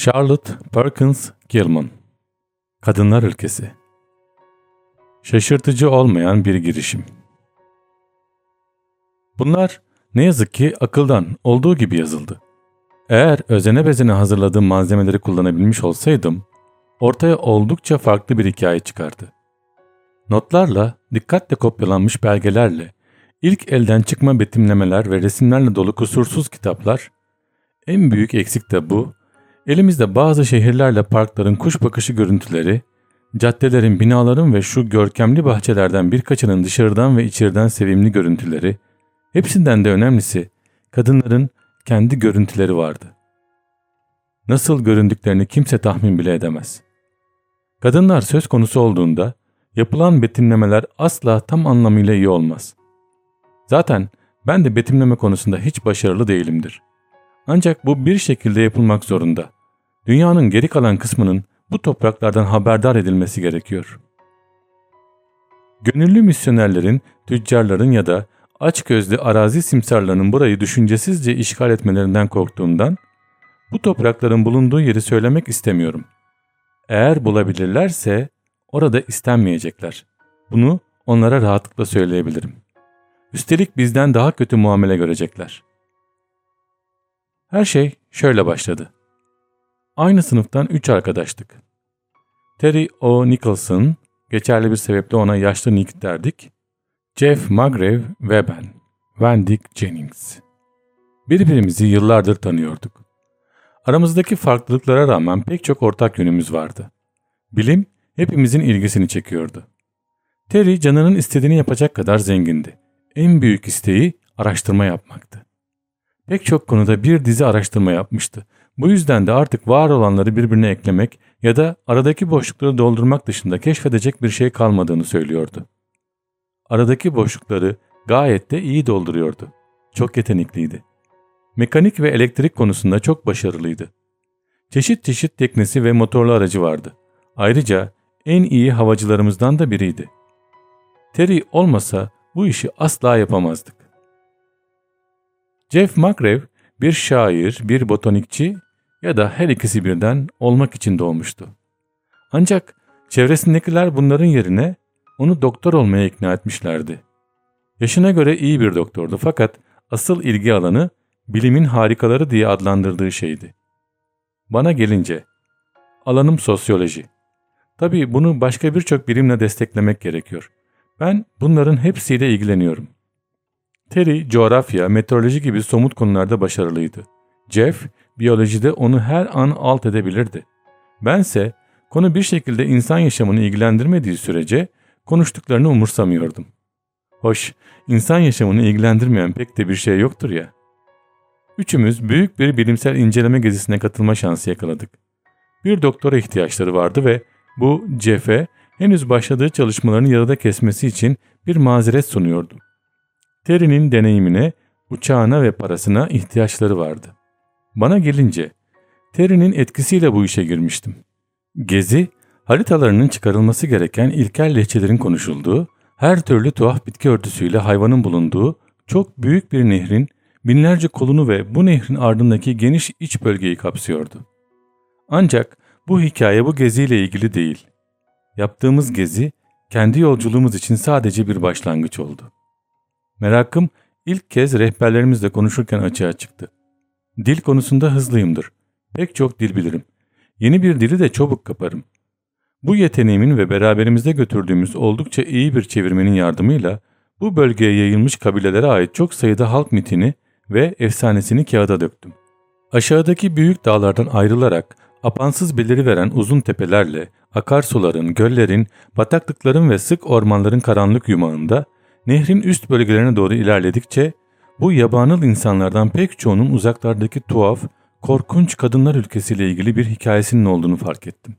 Charlotte Perkins Gilman Kadınlar Ülkesi Şaşırtıcı olmayan bir girişim. Bunlar ne yazık ki akıldan olduğu gibi yazıldı. Eğer özene bezene hazırladığım malzemeleri kullanabilmiş olsaydım, ortaya oldukça farklı bir hikaye çıkardı. Notlarla, dikkatle kopyalanmış belgelerle, ilk elden çıkma betimlemeler ve resimlerle dolu kusursuz kitaplar, en büyük eksik de bu, elimizde bazı şehirlerle parkların kuş bakışı görüntüleri, caddelerin, binaların ve şu görkemli bahçelerden birkaçının dışarıdan ve içeriden sevimli görüntüleri, hepsinden de önemlisi kadınların kendi görüntüleri vardı. Nasıl göründüklerini kimse tahmin bile edemez. Kadınlar söz konusu olduğunda yapılan betimlemeler asla tam anlamıyla iyi olmaz. Zaten ben de betimleme konusunda hiç başarılı değilimdir. Ancak bu bir şekilde yapılmak zorunda. Dünyanın geri kalan kısmının bu topraklardan haberdar edilmesi gerekiyor. Gönüllü misyonerlerin, tüccarların ya da açgözlü arazi simsarlarının burayı düşüncesizce işgal etmelerinden korktuğumdan bu toprakların bulunduğu yeri söylemek istemiyorum. Eğer bulabilirlerse orada istenmeyecekler. Bunu onlara rahatlıkla söyleyebilirim. Üstelik bizden daha kötü muamele görecekler. Her şey şöyle başladı. Aynı sınıftan üç arkadaştık. Terry O. Nicholson, geçerli bir sebeple ona yaşlı Nick derdik. Jeff Magrave ve ben, Wendy Jennings. Birbirimizi yıllardır tanıyorduk. Aramızdaki farklılıklara rağmen pek çok ortak yönümüz vardı. Bilim hepimizin ilgisini çekiyordu. Terry canının istediğini yapacak kadar zengindi. En büyük isteği araştırma yapmaktı. Pek çok konuda bir dizi araştırma yapmıştı. Bu yüzden de artık var olanları birbirine eklemek ya da aradaki boşlukları doldurmak dışında keşfedecek bir şey kalmadığını söylüyordu. Aradaki boşlukları gayet de iyi dolduruyordu. Çok yetenekliydi. Mekanik ve elektrik konusunda çok başarılıydı. Çeşit çeşit teknesi ve motorlu aracı vardı. Ayrıca en iyi havacılarımızdan da biriydi. Terry olmasa bu işi asla yapamazdık. Jeff McRae bir şair, bir botanikçi ya da her ikisi birden olmak için doğmuştu. Ancak çevresindekiler bunların yerine onu doktor olmaya ikna etmişlerdi. Yaşına göre iyi bir doktordu fakat asıl ilgi alanı bilimin harikaları diye adlandırdığı şeydi. Bana gelince alanım sosyoloji. Tabii bunu başka birçok birimle desteklemek gerekiyor. Ben bunların hepsiyle ilgileniyorum. Terry coğrafya, meteoroloji gibi somut konularda başarılıydı. Jeff biyolojide onu her an alt edebilirdi. Bense konu bir şekilde insan yaşamını ilgilendirmediği sürece konuştuklarını umursamıyordum. Hoş, insan yaşamını ilgilendirmeyen pek de bir şey yoktur ya. Üçümüz büyük bir bilimsel inceleme gezisine katılma şansı yakaladık. Bir doktora ihtiyaçları vardı ve bu Jeff'e henüz başladığı çalışmalarını yarıda kesmesi için bir mazeret sunuyordu. Terry'nin deneyimine, uçağına ve parasına ihtiyaçları vardı. Bana gelince Terry'nin etkisiyle bu işe girmiştim. Gezi, haritalarının çıkarılması gereken ilkel lehçelerin konuşulduğu, her türlü tuhaf bitki örtüsüyle hayvanın bulunduğu çok büyük bir nehrin binlerce kolunu ve bu nehrin ardındaki geniş iç bölgeyi kapsıyordu. Ancak bu hikaye bu geziyle ilgili değil. Yaptığımız gezi kendi yolculuğumuz için sadece bir başlangıç oldu. Merakım ilk kez rehberlerimizle konuşurken açığa çıktı. Dil konusunda hızlıyımdır. Pek çok dil bilirim. Yeni bir dili de çabuk kaparım. Bu yeteneğimin ve beraberimizde götürdüğümüz oldukça iyi bir çevirmenin yardımıyla bu bölgeye yayılmış kabilelere ait çok sayıda halk mitini ve efsanesini kağıda döktüm. Aşağıdaki büyük dağlardan ayrılarak apansız beliri veren uzun tepelerle akarsuların, göllerin, bataklıkların ve sık ormanların karanlık yumağında nehrin üst bölgelerine doğru ilerledikçe bu yabanıl insanlardan pek çoğunun uzaklardaki tuhaf, korkunç kadınlar ülkesiyle ilgili bir hikayesinin olduğunu fark ettim.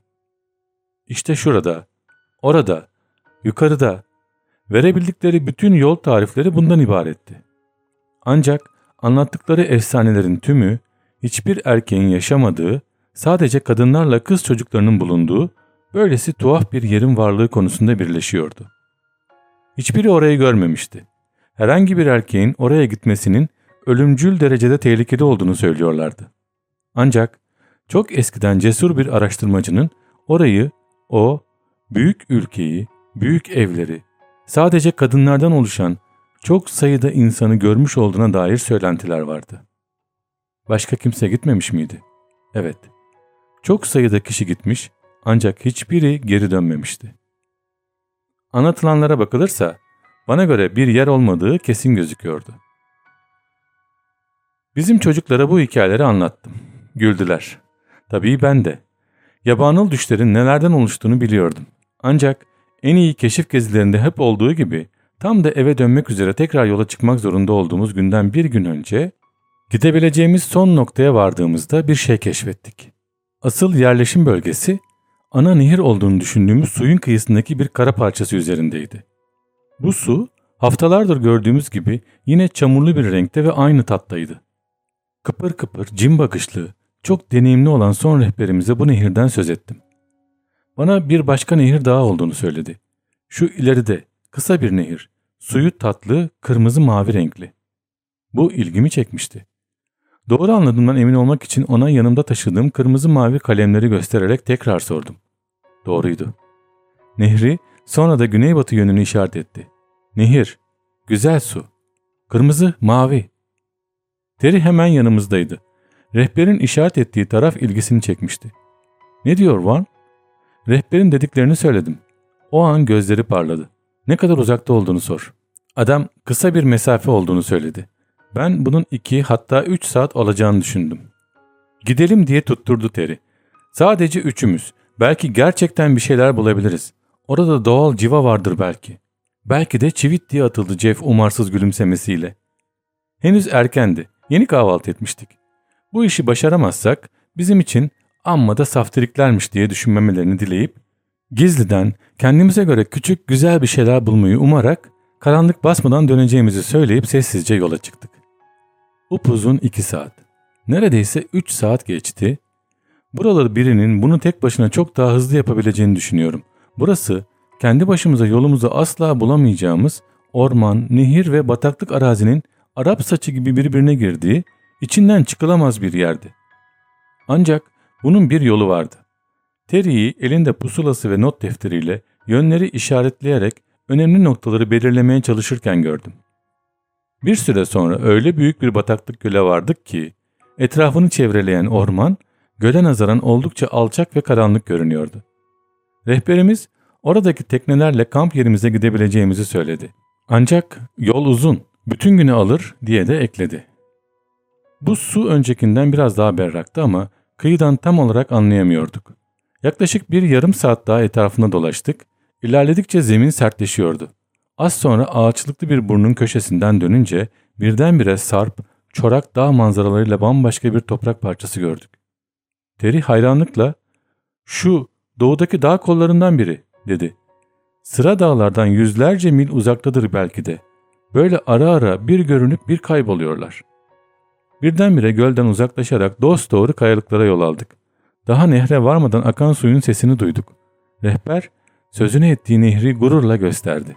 İşte şurada, orada, yukarıda verebildikleri bütün yol tarifleri bundan ibaretti. Ancak anlattıkları efsanelerin tümü hiçbir erkeğin yaşamadığı, sadece kadınlarla kız çocuklarının bulunduğu böylesi tuhaf bir yerin varlığı konusunda birleşiyordu. Hiçbiri orayı görmemişti. Herhangi bir erkeğin oraya gitmesinin ölümcül derecede tehlikeli olduğunu söylüyorlardı. Ancak Çok eskiden cesur bir araştırmacının orayı, o, büyük ülkeyi, büyük evleri, sadece kadınlardan oluşan çok sayıda insanı görmüş olduğuna dair söylentiler vardı. Başka kimse gitmemiş miydi? Evet. Çok sayıda kişi gitmiş ancak hiçbiri geri dönmemişti. Anlatılanlara bakılırsa bana göre bir yer olmadığı kesin gözüküyordu. Bizim çocuklara bu hikayeleri anlattım. Güldüler. Tabii ben de. Yabanıl düşlerin nelerden oluştuğunu biliyordum. Ancak en iyi keşif gezilerinde hep olduğu gibi tam da eve dönmek üzere tekrar yola çıkmak zorunda olduğumuz günden bir gün önce gidebileceğimiz son noktaya vardığımızda bir şey keşfettik. Asıl yerleşim bölgesi ana nehir olduğunu düşündüğümüz suyun kıyısındaki bir kara parçası üzerindeydi. Bu su haftalardır gördüğümüz gibi yine çamurlu bir renkte ve aynı tattaydı. Kıpır kıpır, cim bakışlı, çok deneyimli olan son rehberimize bu nehirden söz ettim. Bana bir başka nehir daha olduğunu söyledi. Şu ileride kısa bir nehir, suyu tatlı, kırmızı mavi renkli. Bu ilgimi çekmişti. Doğru anladığımdan emin olmak için ona yanımda taşıdığım kırmızı mavi kalemleri göstererek tekrar sordum. Doğruydu. Nehri sonra da güneybatı yönünü işaret etti. Nehir, güzel su, kırmızı, mavi. Terry hemen yanımızdaydı. Rehberin işaret ettiği taraf ilgisini çekmişti. Ne diyor Van? Rehberin dediklerini söyledim. O an gözleri parladı. Ne kadar uzakta olduğunu sor. Adam kısa bir mesafe olduğunu söyledi. Ben bunun iki hatta üç saat olacağını düşündüm. Gidelim diye tutturdu Terry. Sadece üçümüz. Belki gerçekten bir şeyler bulabiliriz. Orada doğal civa vardır belki. Belki de çivit diye atıldı Jeff umarsız gülümsemesiyle. Henüz erkendi. Yeni kahvaltı etmiştik. Bu işi başaramazsak bizim için amma da saftiriklermiş diye düşünmemelerini dileyip gizliden kendimize göre küçük güzel bir şeyler bulmayı umarak karanlık basmadan döneceğimizi söyleyip sessizce yola çıktık. Upuzun iki saat. Neredeyse üç saat geçti. Buraları birinin bunu tek başına çok daha hızlı yapabileceğini düşünüyorum. Burası kendi başımıza yolumuzu asla bulamayacağımız orman, nehir ve bataklık arazinin Arap saçı gibi birbirine girdiği, içinden çıkılamaz bir yerdi. Ancak bunun bir yolu vardı. Terry'i elinde pusulası ve not defteriyle yönleri işaretleyerek önemli noktaları belirlemeye çalışırken gördüm. Bir süre sonra öyle büyük bir bataklık göle vardık ki etrafını çevreleyen orman göle nazaran oldukça alçak ve karanlık görünüyordu. Rehberimiz oradaki teknelerle kamp yerimize gidebileceğimizi söyledi. Ancak yol uzun, bütün günü alır diye de ekledi. Bu su öncekinden biraz daha berraktı ama kıyıdan tam olarak anlayamıyorduk. Yaklaşık bir yarım saat daha etrafında dolaştık. İlerledikçe zemin sertleşiyordu. Az sonra ağaçlıklı bir burnun köşesinden dönünce birdenbire sarp, çorak dağ manzaralarıyla bambaşka bir toprak parçası gördük. Teri hayranlıkla ''Şu doğudaki dağ kollarından biri'' dedi. Sıra dağlardan yüzlerce mil uzaktadır belki de. Böyle ara ara bir görünüp bir kayboluyorlar. Birdenbire gölden uzaklaşarak dost doğru kayalıklara yol aldık. Daha nehre varmadan akan suyun sesini duyduk. Rehber sözünü ettiği nehri gururla gösterdi.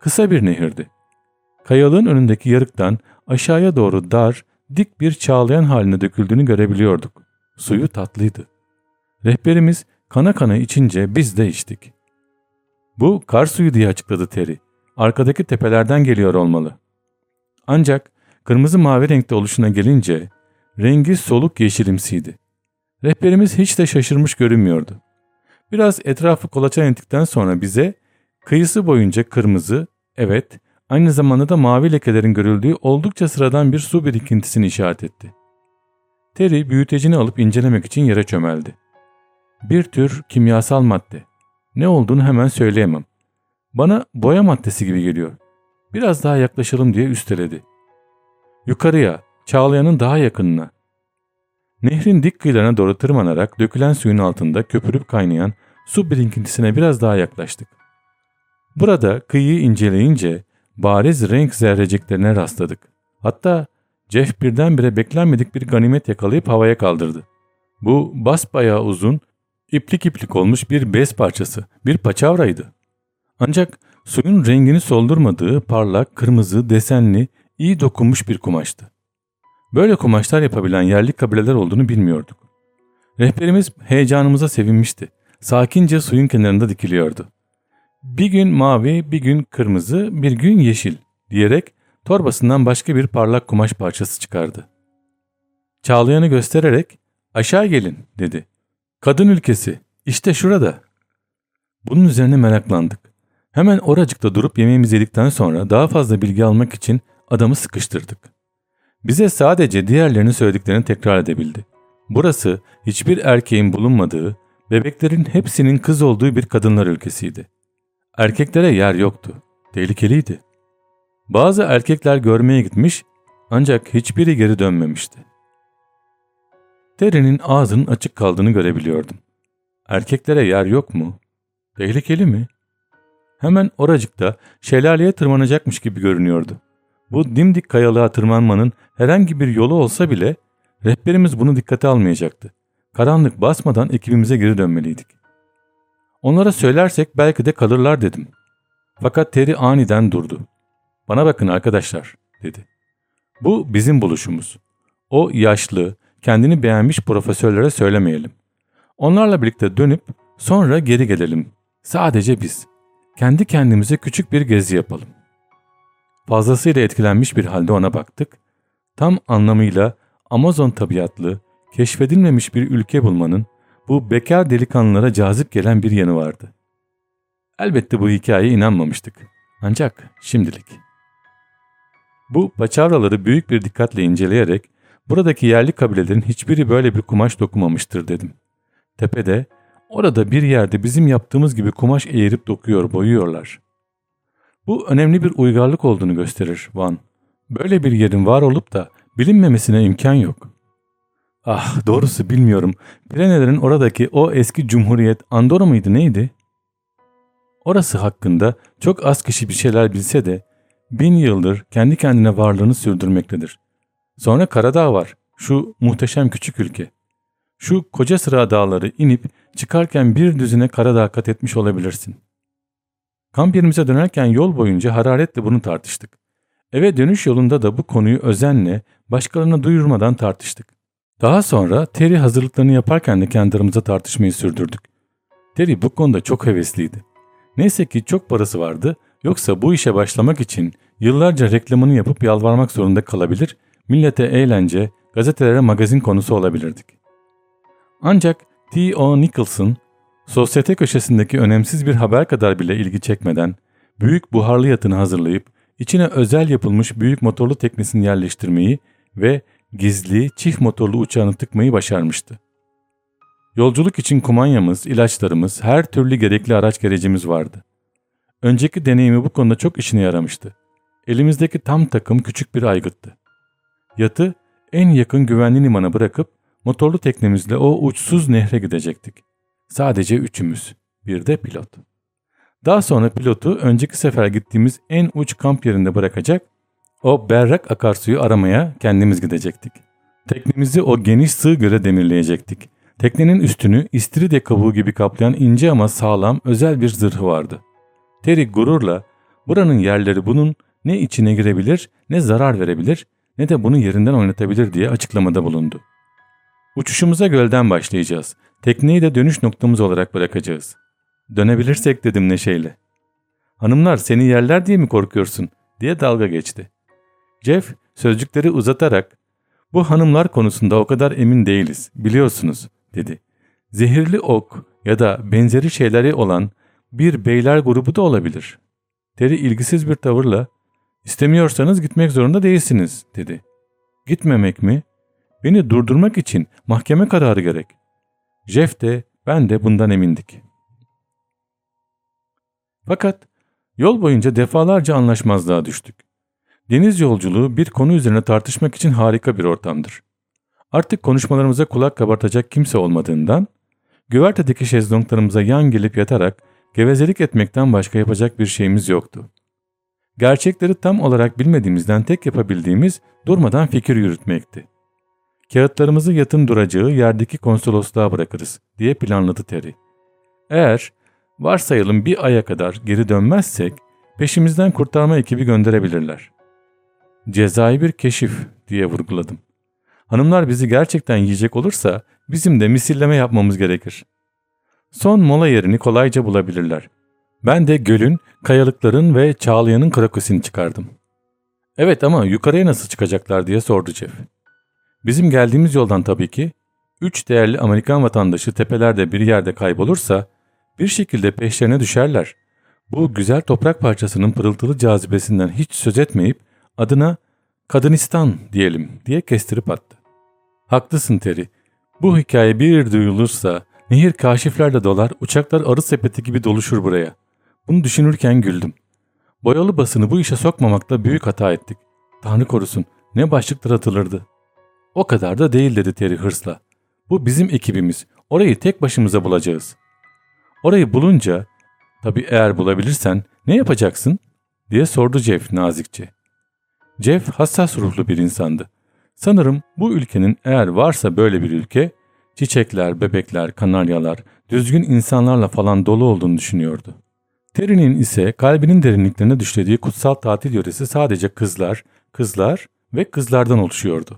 Kısa bir nehirdi. Kayalığın önündeki yarıktan aşağıya doğru dar, dik bir çağlayan haline döküldüğünü görebiliyorduk. Suyu tatlıydı. Rehberimiz kana kana içince biz de içtik. Bu kar suyu diye açıkladı Terry. Arkadaki tepelerden geliyor olmalı. Ancak kırmızı mavi renkte oluşuna gelince rengi soluk yeşilimsiydi. Rehberimiz hiç de şaşırmış görünmüyordu. Biraz etrafı kolaçan ettikten sonra bize kıyısı boyunca kırmızı, evet aynı zamanda da mavi lekelerin görüldüğü oldukça sıradan bir su birikintisini işaret etti. Terry büyütecini alıp incelemek için yere çömeldi. Bir tür kimyasal madde. Ne olduğunu hemen söyleyemem. Bana boya maddesi gibi geliyor. Biraz daha yaklaşalım diye üsteledi. Yukarıya, Çağlayan'ın daha yakınına. Nehrin dik kıyılarına doğru tırmanarak dökülen suyun altında köpürüp kaynayan su birikintisine biraz daha yaklaştık. Burada kıyıyı inceleyince bariz renk zerreciklerine rastladık. Hatta Jeff birdenbire beklenmedik bir ganimet yakalayıp havaya kaldırdı. Bu basbayağı uzun, iplik iplik olmuş bir bez parçası, bir paçavraydı. Ancak suyun rengini soldurmadığı parlak, kırmızı, desenli, iyi dokunmuş bir kumaştı. Böyle kumaşlar yapabilen yerli kabileler olduğunu bilmiyorduk. Rehberimiz heyecanımıza sevinmişti. Sakince suyun kenarında dikiliyordu. Bir gün mavi, bir gün kırmızı, bir gün yeşil diyerek torbasından başka bir parlak kumaş parçası çıkardı. Çağlayan'ı göstererek aşağı gelin dedi. Kadın ülkesi işte şurada. Bunun üzerine meraklandık. Hemen oracıkta durup yemeğimizi yedikten sonra daha fazla bilgi almak için adamı sıkıştırdık. Bize sadece diğerlerinin söylediklerini tekrar edebildi. Burası hiçbir erkeğin bulunmadığı, bebeklerin hepsinin kız olduğu bir kadınlar ülkesiydi. Erkeklere yer yoktu. Tehlikeliydi. Bazı erkekler görmeye gitmiş ancak hiçbiri geri dönmemişti. Terry'nin ağzının açık kaldığını görebiliyordum. Erkeklere yer yok mu? Tehlikeli mi? Hemen oracıkta şelaleye tırmanacakmış gibi görünüyordu. Bu dimdik kayalığa tırmanmanın herhangi bir yolu olsa bile rehberimiz bunu dikkate almayacaktı. Karanlık basmadan ekibimize geri dönmeliydik. Onlara söylersek belki de kalırlar dedim. Fakat Terry aniden durdu. Bana bakın arkadaşlar dedi. Bu bizim buluşumuz. O yaşlı, kendini beğenmiş profesörlere söylemeyelim. Onlarla birlikte dönüp sonra geri gelelim. Sadece biz. Kendi kendimize küçük bir gezi yapalım. Fazlasıyla etkilenmiş bir halde ona baktık. Tam anlamıyla Amazon tabiatlı, keşfedilmemiş bir ülke bulmanın bu bekar delikanlılara cazip gelen bir yanı vardı. Elbette bu hikayeye inanmamıştık. Ancak şimdilik. Bu paçavraları büyük bir dikkatle inceleyerek buradaki yerli kabilelerin hiçbiri böyle bir kumaş dokumamıştır dedim. Tepede, orada bir yerde bizim yaptığımız gibi kumaş eğirip dokuyor, boyuyorlar. Bu önemli bir uygarlık olduğunu gösterir Van. Böyle bir yerin var olup da bilinmemesine imkan yok. Ah doğrusu bilmiyorum. Pirenelerin oradaki o eski cumhuriyet Andorra mıydı neydi? Orası hakkında çok az kişi bir şeyler bilse de bin yıldır kendi kendine varlığını sürdürmektedir. Sonra Karadağ var. Şu muhteşem küçük ülke. Şu koca sıra dağları inip çıkarken bir düzine Karadağ kat etmiş olabilirsin. Kamp yerimize dönerken yol boyunca hararetle bunu tartıştık. Eve dönüş yolunda da bu konuyu özenle başkalarına duyurmadan tartıştık. Daha sonra Terry hazırlıklarını yaparken de kendi aramızda tartışmayı sürdürdük. Terry bu konuda çok hevesliydi. Neyse ki çok parası vardı yoksa bu işe başlamak için yıllarca reklamını yapıp yalvarmak zorunda kalabilir, millete eğlence, gazetelere magazin konusu olabilirdik. Ancak T.O. Nicholson, sosyete köşesindeki önemsiz bir haber kadar bile ilgi çekmeden, büyük buharlı yatını hazırlayıp içine özel yapılmış büyük motorlu teknesini yerleştirmeyi ve gizli çift motorlu uçağını tıkmayı başarmıştı. Yolculuk için kumanyamız, ilaçlarımız, her türlü gerekli araç gerecimiz vardı. Önceki deneyimi bu konuda çok işine yaramıştı. Elimizdeki tam takım küçük bir aygıttı. Yatı en yakın güvenli limana bırakıp motorlu teknemizle o uçsuz nehre gidecektik. Sadece üçümüz. Bir de pilot. Daha sonra pilotu önceki sefer gittiğimiz en uç kamp yerinde bırakacak o berrak akarsuyu aramaya kendimiz gidecektik. Teknemizi o geniş sığ göre demirleyecektik. Teknenin üstünü istiridye kabuğu gibi kaplayan ince ama sağlam özel bir zırhı vardı. Terry gururla buranın yerleri bunun ne içine girebilir ne zarar verebilir ne de bunu yerinden oynatabilir diye açıklamada bulundu. Uçuşumuza gölden başlayacağız. Tekneyi de dönüş noktamız olarak bırakacağız. Dönebilirsek dedim neşeyle. Hanımlar seni yerler diye mi korkuyorsun diye dalga geçti. Jeff sözcükleri uzatarak bu hanımlar konusunda o kadar emin değiliz biliyorsunuz dedi. Zehirli ok ya da benzeri şeyleri olan bir beyler grubu da olabilir. Terry ilgisiz bir tavırla istemiyorsanız gitmek zorunda değilsiniz dedi. Gitmemek mi? Beni durdurmak için mahkeme kararı gerek. Jeff de ben de bundan emindik. Fakat yol boyunca defalarca anlaşmazlığa düştük. Deniz yolculuğu bir konu üzerine tartışmak için harika bir ortamdır. Artık konuşmalarımıza kulak kabartacak kimse olmadığından, güvertedeki şezlonglarımıza yan gelip yatarak gevezelik etmekten başka yapacak bir şeyimiz yoktu. Gerçekleri tam olarak bilmediğimizden tek yapabildiğimiz durmadan fikir yürütmekti. Kağıtlarımızı yatın duracağı yerdeki konsolosluğa bırakırız diye planladı Terry. Eğer varsayalım bir aya kadar geri dönmezsek peşimizden kurtarma ekibi gönderebilirler. Cezai bir keşif diye vurguladım. Hanımlar bizi gerçekten yiyecek olursa bizim de misilleme yapmamız gerekir. Son mola yerini kolayca bulabilirler. Ben de gölün, kayalıkların ve çağlayanın krakosini çıkardım. Evet ama yukarıya nasıl çıkacaklar diye sordu Jeff. Bizim geldiğimiz yoldan tabii ki. Üç değerli Amerikan vatandaşı tepelerde bir yerde kaybolursa bir şekilde peşlerine düşerler. Bu güzel toprak parçasının pırıltılı cazibesinden hiç söz etmeyip adına Kadınistan diyelim diye kestirip attı. Haklısın Terry. Bu hikaye bir duyulursa nehir kaşiflerle dolar, uçaklar arı sepeti gibi doluşur buraya. Bunu düşünürken güldüm. Boyalı basını bu işe sokmamakta büyük hata ettik. Tanrı korusun ne başlıklar atılırdı. O kadar da değil dedi Terry hırsla. Bu bizim ekibimiz. Orayı tek başımıza bulacağız. Orayı bulunca, tabii eğer bulabilirsen ne yapacaksın? diye sordu Jeff nazikçe. Jeff hassas ruhlu bir insandı. Sanırım bu ülkenin eğer varsa böyle bir ülke, çiçekler, bebekler, kanaryalar, düzgün insanlarla falan dolu olduğunu düşünüyordu. Terry'nin ise kalbinin derinliklerine düşlediği kutsal tatil yöresi sadece kızlar, kızlar ve kızlardan oluşuyordu.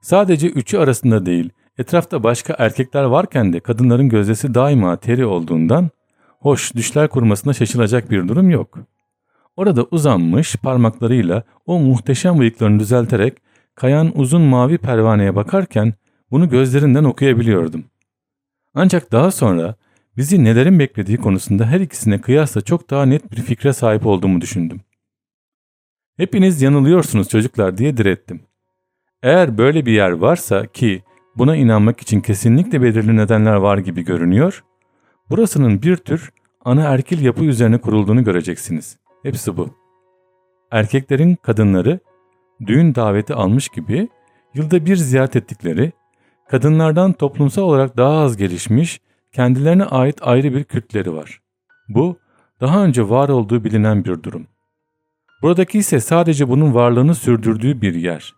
Sadece üçü arasında değil, etrafta başka erkekler varken de kadınların gözdesi daima Terry olduğundan, hoş düşler kurmasına şaşılacak bir durum yok. Orada uzanmış parmaklarıyla o muhteşem bıyıklarını düzelterek kayan uzun mavi pervaneye bakarken bunu gözlerinden okuyabiliyordum. Ancak daha sonra bizi nelerin beklediği konusunda her ikisine kıyasla çok daha net bir fikre sahip olduğumu düşündüm. Hepiniz yanılıyorsunuz çocuklar diye direttim. Eğer böyle bir yer varsa ki buna inanmak için kesinlikle belirli nedenler var gibi görünüyor, burasının bir tür ana erkil yapı üzerine kurulduğunu göreceksiniz. Hepsi bu. Erkeklerin kadınları düğün daveti almış gibi yılda bir ziyaret ettikleri, kadınlardan toplumsal olarak daha az gelişmiş, kendilerine ait ayrı bir kültleri var. Bu, daha önce var olduğu bilinen bir durum. Buradaki ise sadece bunun varlığını sürdürdüğü bir yer.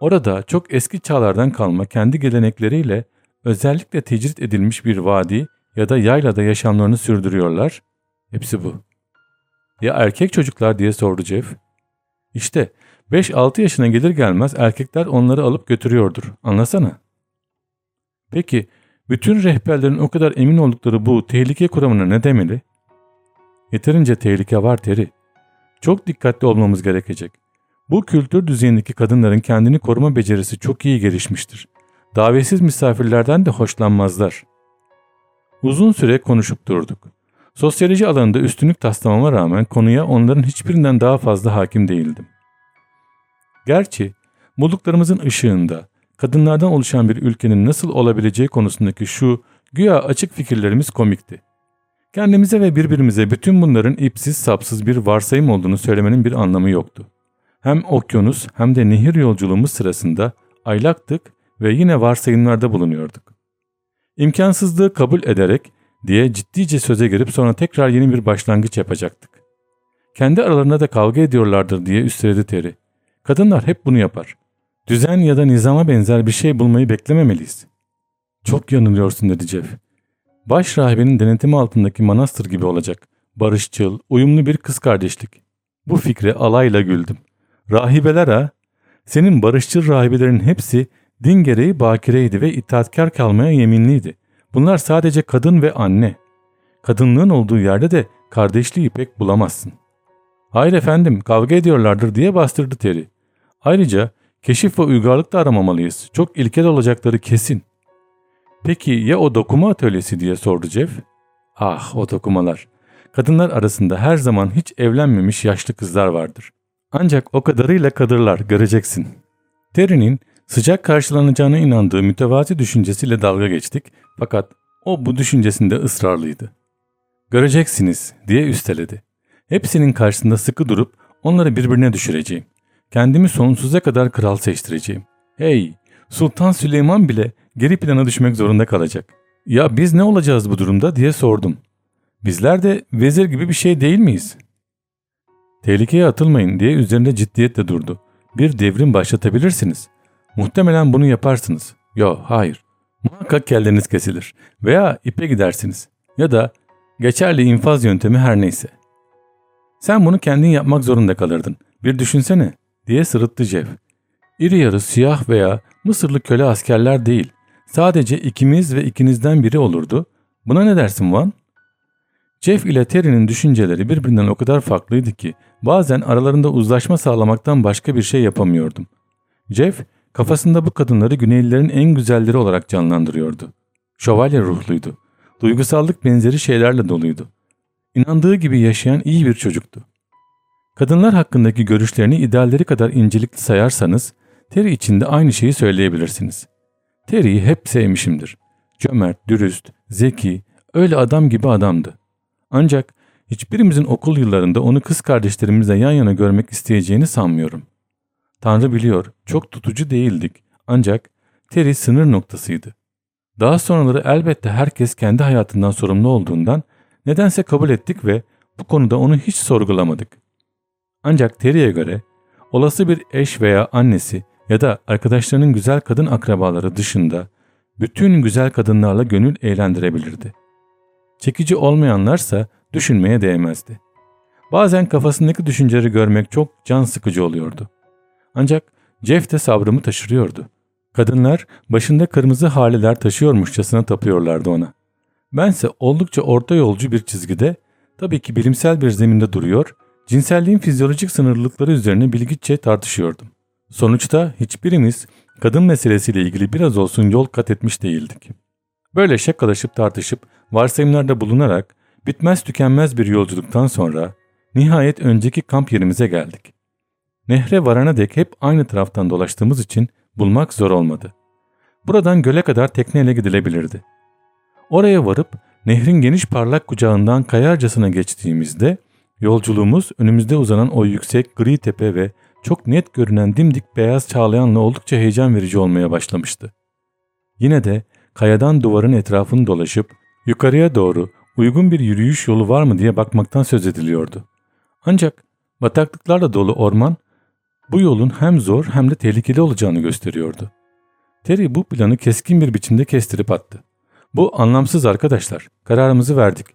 Orada çok eski çağlardan kalma kendi gelenekleriyle özellikle tecrit edilmiş bir vadi ya da yaylada yaşamlarını sürdürüyorlar. Hepsi bu. Ya erkek çocuklar diye sordu Jeff. İşte 5-6 yaşına gelir gelmez erkekler onları alıp götürüyordur. Anlasana. Peki bütün rehberlerin o kadar emin oldukları bu tehlike kuramına ne demeli? Yeterince tehlike var Teri. Çok dikkatli olmamız gerekecek. Bu kültür düzeyindeki kadınların kendini koruma becerisi çok iyi gelişmiştir. Davetsiz misafirlerden de hoşlanmazlar. Uzun süre konuşup durduk. Sosyoloji alanında üstünlük taslamama rağmen konuya onların hiçbirinden daha fazla hakim değildim. Gerçi bulduklarımızın ışığında kadınlardan oluşan bir ülkenin nasıl olabileceği konusundaki şu güya açık fikirlerimiz komikti. Kendimize ve birbirimize bütün bunların ipsiz sapsız bir varsayım olduğunu söylemenin bir anlamı yoktu. Hem okyanus hem de nehir yolculuğumuz sırasında aylaktık ve yine varsayımlarda bulunuyorduk. İmkansızlığı kabul ederek diye ciddice söze girip sonra tekrar yeni bir başlangıç yapacaktık. Kendi aralarında da kavga ediyorlardır diye üsteledi Terry. Kadınlar hep bunu yapar. Düzen ya da nizama benzer bir şey bulmayı beklememeliyiz. Çok yanılıyorsun dedi Jeff. Baş rahibenin denetimi altındaki manastır gibi olacak. Barışçıl, uyumlu bir kız kardeşlik. Bu fikre alayla güldüm. Rahibeler ha? Senin barışçıl rahibelerin hepsi din gereği bakireydi ve itaatkar kalmaya yeminliydi. Bunlar sadece kadın ve anne. Kadınlığın olduğu yerde de kardeşliği pek bulamazsın. Hayır efendim kavga ediyorlardır diye bastırdı Terry. Ayrıca keşif ve uygarlık da aramamalıyız. Çok ilkel olacakları kesin. Peki ya o dokuma atölyesi diye sordu Jeff. Ah o dokumalar. Kadınlar arasında her zaman hiç evlenmemiş yaşlı kızlar vardır. Ancak o kadarıyla kadırlar göreceksin. Terry'nin sıcak karşılanacağına inandığı mütevazi düşüncesiyle dalga geçtik fakat o bu düşüncesinde ısrarlıydı. Göreceksiniz diye üsteledi. Hepsinin karşısında sıkı durup onları birbirine düşüreceğim. Kendimi sonsuza kadar kral seçtireceğim. Hey, Sultan Süleyman bile geri plana düşmek zorunda kalacak. Ya biz ne olacağız bu durumda diye sordum. Bizler de vezir gibi bir şey değil miyiz? Tehlikeye atılmayın diye üzerinde ciddiyetle durdu. Bir devrim başlatabilirsiniz. Muhtemelen bunu yaparsınız. Yo hayır. Muhakkak kelleniz kesilir. Veya ipe gidersiniz. Ya da geçerli infaz yöntemi her neyse. Sen bunu kendin yapmak zorunda kalırdın. Bir düşünsene diye sırıttı Jeff. İri yarı siyah veya Mısırlı köle askerler değil. Sadece ikimiz ve ikinizden biri olurdu. Buna ne dersin Van? Jeff ile Terry'nin düşünceleri birbirinden o kadar farklıydı ki bazen aralarında uzlaşma sağlamaktan başka bir şey yapamıyordum. Jeff kafasında bu kadınları Güneylilerin en güzelleri olarak canlandırıyordu. Şövalye ruhluydu. Duygusallık benzeri şeylerle doluydu. İnandığı gibi yaşayan iyi bir çocuktu. Kadınlar hakkındaki görüşlerini idealleri kadar incelikli sayarsanız Terry için de aynı şeyi söyleyebilirsiniz. Terry'i hep sevmişimdir. Cömert, dürüst, zeki, öyle adam gibi adamdı. Ancak hiçbirimizin okul yıllarında onu kız kardeşlerimizle yan yana görmek isteyeceğini sanmıyorum. Tanrı biliyor, çok tutucu değildik. Ancak Terry sınır noktasıydı. Daha sonraları elbette herkes kendi hayatından sorumlu olduğundan nedense kabul ettik ve bu konuda onu hiç sorgulamadık. Ancak Terry'e göre olası bir eş veya annesi ya da arkadaşlarının güzel kadın akrabaları dışında bütün güzel kadınlarla gönül eğlendirebilirdi. Çekici olmayanlarsa düşünmeye değmezdi. Bazen kafasındaki düşünceleri görmek çok can sıkıcı oluyordu. Ancak Jeff de sabrımı taşırıyordu. Kadınlar başında kırmızı haleler taşıyormuşçasına tapıyorlardı ona. Bense oldukça orta yolcu bir çizgide, tabii ki bilimsel bir zeminde duruyor, cinselliğin fizyolojik sınırlılıkları üzerine bilgiçe tartışıyordum. Sonuçta hiçbirimiz kadın meselesiyle ilgili biraz olsun yol kat etmiş değildik. Böyle şakalaşıp tartışıp varsayımlarda bulunarak bitmez tükenmez bir yolculuktan sonra nihayet önceki kamp yerimize geldik. Nehre varana dek hep aynı taraftan dolaştığımız için bulmak zor olmadı. Buradan göle kadar tekneyle gidilebilirdi. Oraya varıp nehrin geniş parlak kucağından kayarcasına geçtiğimizde yolculuğumuz önümüzde uzanan o yüksek gri tepe ve çok net görünen dimdik beyaz çağlayanla oldukça heyecan verici olmaya başlamıştı. Yine de kayadan duvarın etrafını dolaşıp yukarıya doğru uygun bir yürüyüş yolu var mı diye bakmaktan söz ediliyordu. Ancak bataklıklarla dolu orman bu yolun hem zor hem de tehlikeli olacağını gösteriyordu. Terry bu planı keskin bir biçimde kestirip attı. Bu anlamsız arkadaşlar. Kararımızı verdik.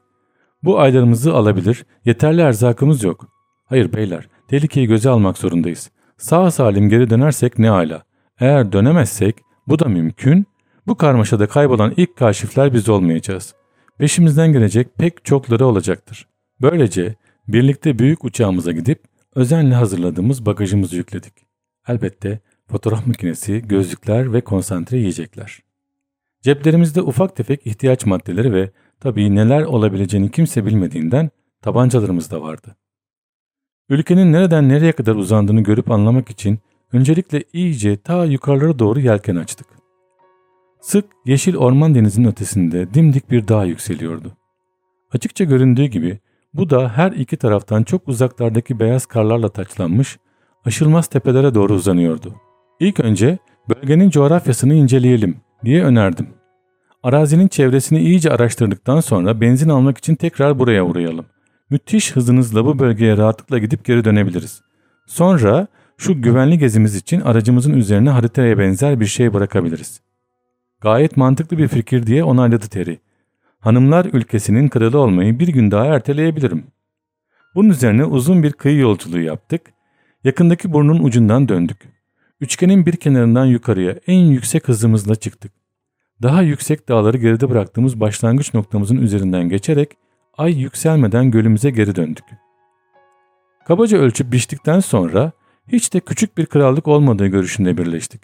Bu aylarımızı alabilir, yeterli erzakımız yok. Hayır beyler, tehlikeyi göze almak zorundayız. Sağ salim geri dönersek ne ala. Eğer dönemezsek, bu da mümkün, bu karmaşada kaybolan ilk kaşifler biz olmayacağız. Peşimizden gelecek pek çokları olacaktır. Böylece birlikte büyük uçağımıza gidip özenle hazırladığımız bagajımızı yükledik. Elbette fotoğraf makinesi, gözlükler ve konsantre yiyecekler. Ceplerimizde ufak tefek ihtiyaç maddeleri ve tabii neler olabileceğini kimse bilmediğinden tabancalarımız da vardı. Ülkenin nereden nereye kadar uzandığını görüp anlamak için öncelikle iyice ta yukarılara doğru yelken açtık. Sık yeşil orman denizinin ötesinde dimdik bir dağ yükseliyordu. Açıkça göründüğü gibi bu da her iki taraftan çok uzaklardaki beyaz karlarla taçlanmış, aşılmaz tepelere doğru uzanıyordu. İlk önce bölgenin coğrafyasını inceleyelim diye önerdim. Arazinin çevresini iyice araştırdıktan sonra benzin almak için tekrar buraya uğrayalım. Müthiş hızınızla bu bölgeye rahatlıkla gidip geri dönebiliriz. Sonra şu güvenli gezimiz için aracımızın üzerine haritaya benzer bir şey bırakabiliriz. Gayet mantıklı bir fikir diye onayladı Terry. Hanımlar ülkesinin kralı olmayı bir gün daha erteleyebilirim. Bunun üzerine uzun bir kıyı yolculuğu yaptık. Yakındaki burnun ucundan döndük. Üçgenin bir kenarından yukarıya en yüksek hızımızla çıktık. Daha yüksek dağları geride bıraktığımız başlangıç noktamızın üzerinden geçerek ay yükselmeden gölümüze geri döndük. Kabaca ölçüp biçtikten sonra hiç de küçük bir krallık olmadığı görüşünde birleştik.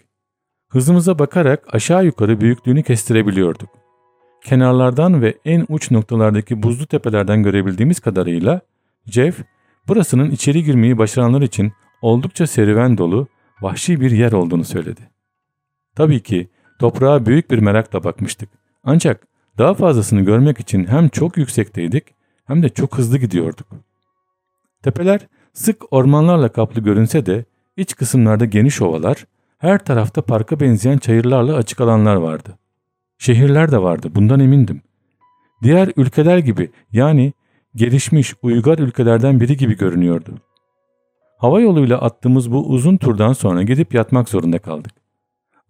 Hızımıza bakarak aşağı yukarı büyüklüğünü kestirebiliyorduk. Kenarlardan ve en uç noktalardaki buzlu tepelerden görebildiğimiz kadarıyla Jeff, burasının içeri girmeyi başaranlar için oldukça serüven dolu, vahşi bir yer olduğunu söyledi. Tabii ki toprağa büyük bir merakla bakmıştık. Ancak daha fazlasını görmek için hem çok yüksekteydik hem de çok hızlı gidiyorduk. Tepeler sık ormanlarla kaplı görünse de iç kısımlarda geniş ovalar, her tarafta parka benzeyen çayırlarla açık alanlar vardı. Şehirler de vardı bundan emindim. Diğer ülkeler gibi yani gelişmiş uygar ülkelerden biri gibi görünüyordu. Hava yoluyla attığımız bu uzun turdan sonra gidip yatmak zorunda kaldık.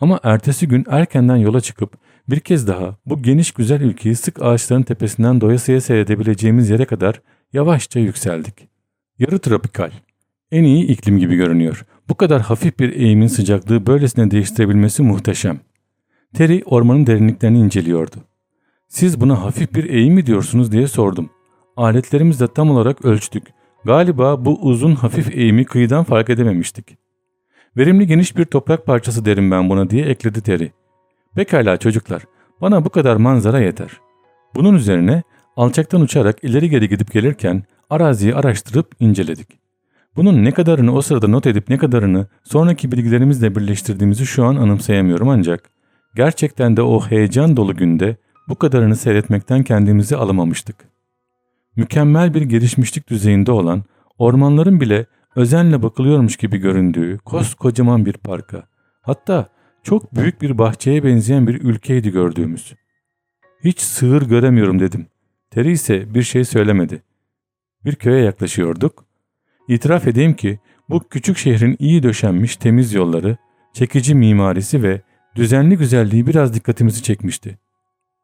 Ama ertesi gün erkenden yola çıkıp bir kez daha bu geniş güzel ülkeyi sık ağaçların tepesinden doyasıya seyredebileceğimiz yere kadar yavaşça yükseldik. Yarı tropikal. En iyi iklim gibi görünüyor. Bu kadar hafif bir eğimin sıcaklığı böylesine değiştirebilmesi muhteşem. Terry ormanın derinliklerini inceliyordu. Siz buna hafif bir eğim mi diyorsunuz diye sordum. Aletlerimizle tam olarak ölçtük. Galiba bu uzun hafif eğimi kıyıdan fark edememiştik. Verimli geniş bir toprak parçası derim ben buna diye ekledi Terry. Pekala çocuklar, bana bu kadar manzara yeter. Bunun üzerine alçaktan uçarak ileri geri gidip gelirken araziyi araştırıp inceledik. Bunun ne kadarını o sırada not edip ne kadarını sonraki bilgilerimizle birleştirdiğimizi şu an anımsayamıyorum ancak gerçekten de o heyecan dolu günde bu kadarını seyretmekten kendimizi alamamıştık. Mükemmel bir gelişmişlik düzeyinde olan ormanların bile özenle bakılıyormuş gibi göründüğü koskocaman bir parka hatta çok büyük bir bahçeye benzeyen bir ülkeydi gördüğümüz. Hiç sığır göremiyorum dedim. Terry ise bir şey söylemedi. Bir köye yaklaşıyorduk. İtiraf edeyim ki bu küçük şehrin iyi döşenmiş temiz yolları, çekici mimarisi ve düzenli güzelliği biraz dikkatimizi çekmişti.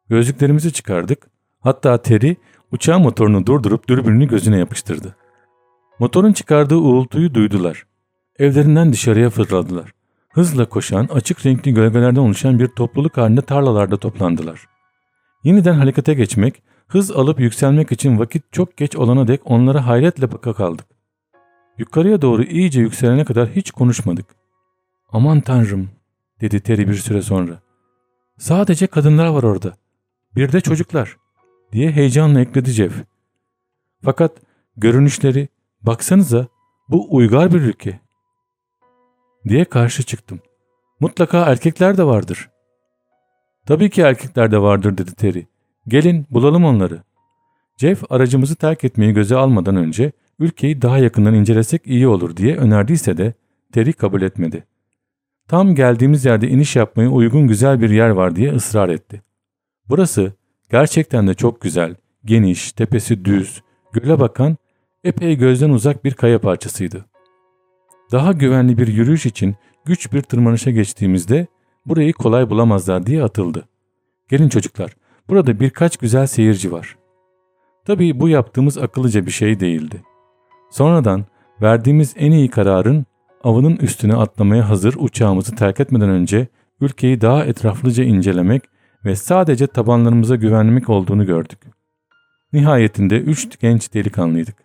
Gözlüklerimizi çıkardık. Hatta Terry uçağın motorunu durdurup dürbününü gözüne yapıştırdı. Motorun çıkardığı uğultuyu duydular. Evlerinden dışarıya fırladılar. Hızla koşan, açık renkli gölgelerden oluşan bir topluluk halinde tarlalarda toplandılar. Yeniden harekete geçmek, hız alıp yükselmek için vakit çok geç olana dek onlara hayretle baka kaldık. Yukarıya doğru iyice yükselene kadar hiç konuşmadık. Aman tanrım, dedi Terry bir süre sonra. Sadece kadınlar var orada. Bir de çocuklar, diye heyecanla ekledi Jeff. Fakat görünüşleri, baksanıza bu uygar bir ülke diye karşı çıktım. Mutlaka erkekler de vardır. Tabii ki erkekler de vardır dedi Terry. Gelin bulalım onları. Jeff aracımızı terk etmeyi göze almadan önce ülkeyi daha yakından incelesek iyi olur diye önerdiyse de Terry kabul etmedi. Tam geldiğimiz yerde iniş yapmaya uygun güzel bir yer var diye ısrar etti. Burası gerçekten de çok güzel, geniş, tepesi düz, göle bakan, epey gözden uzak bir kaya parçasıydı. Daha güvenli bir yürüyüş için güç bir tırmanışa geçtiğimizde burayı kolay bulamazlar diye atıldı. Gelin çocuklar, burada birkaç güzel seyirci var. Tabii bu yaptığımız akıllıca bir şey değildi. Sonradan verdiğimiz en iyi kararın avının üstüne atlamaya hazır uçağımızı terk etmeden önce ülkeyi daha etraflıca incelemek ve sadece tabanlarımıza güvenmek olduğunu gördük. Nihayetinde üç genç delikanlıydık.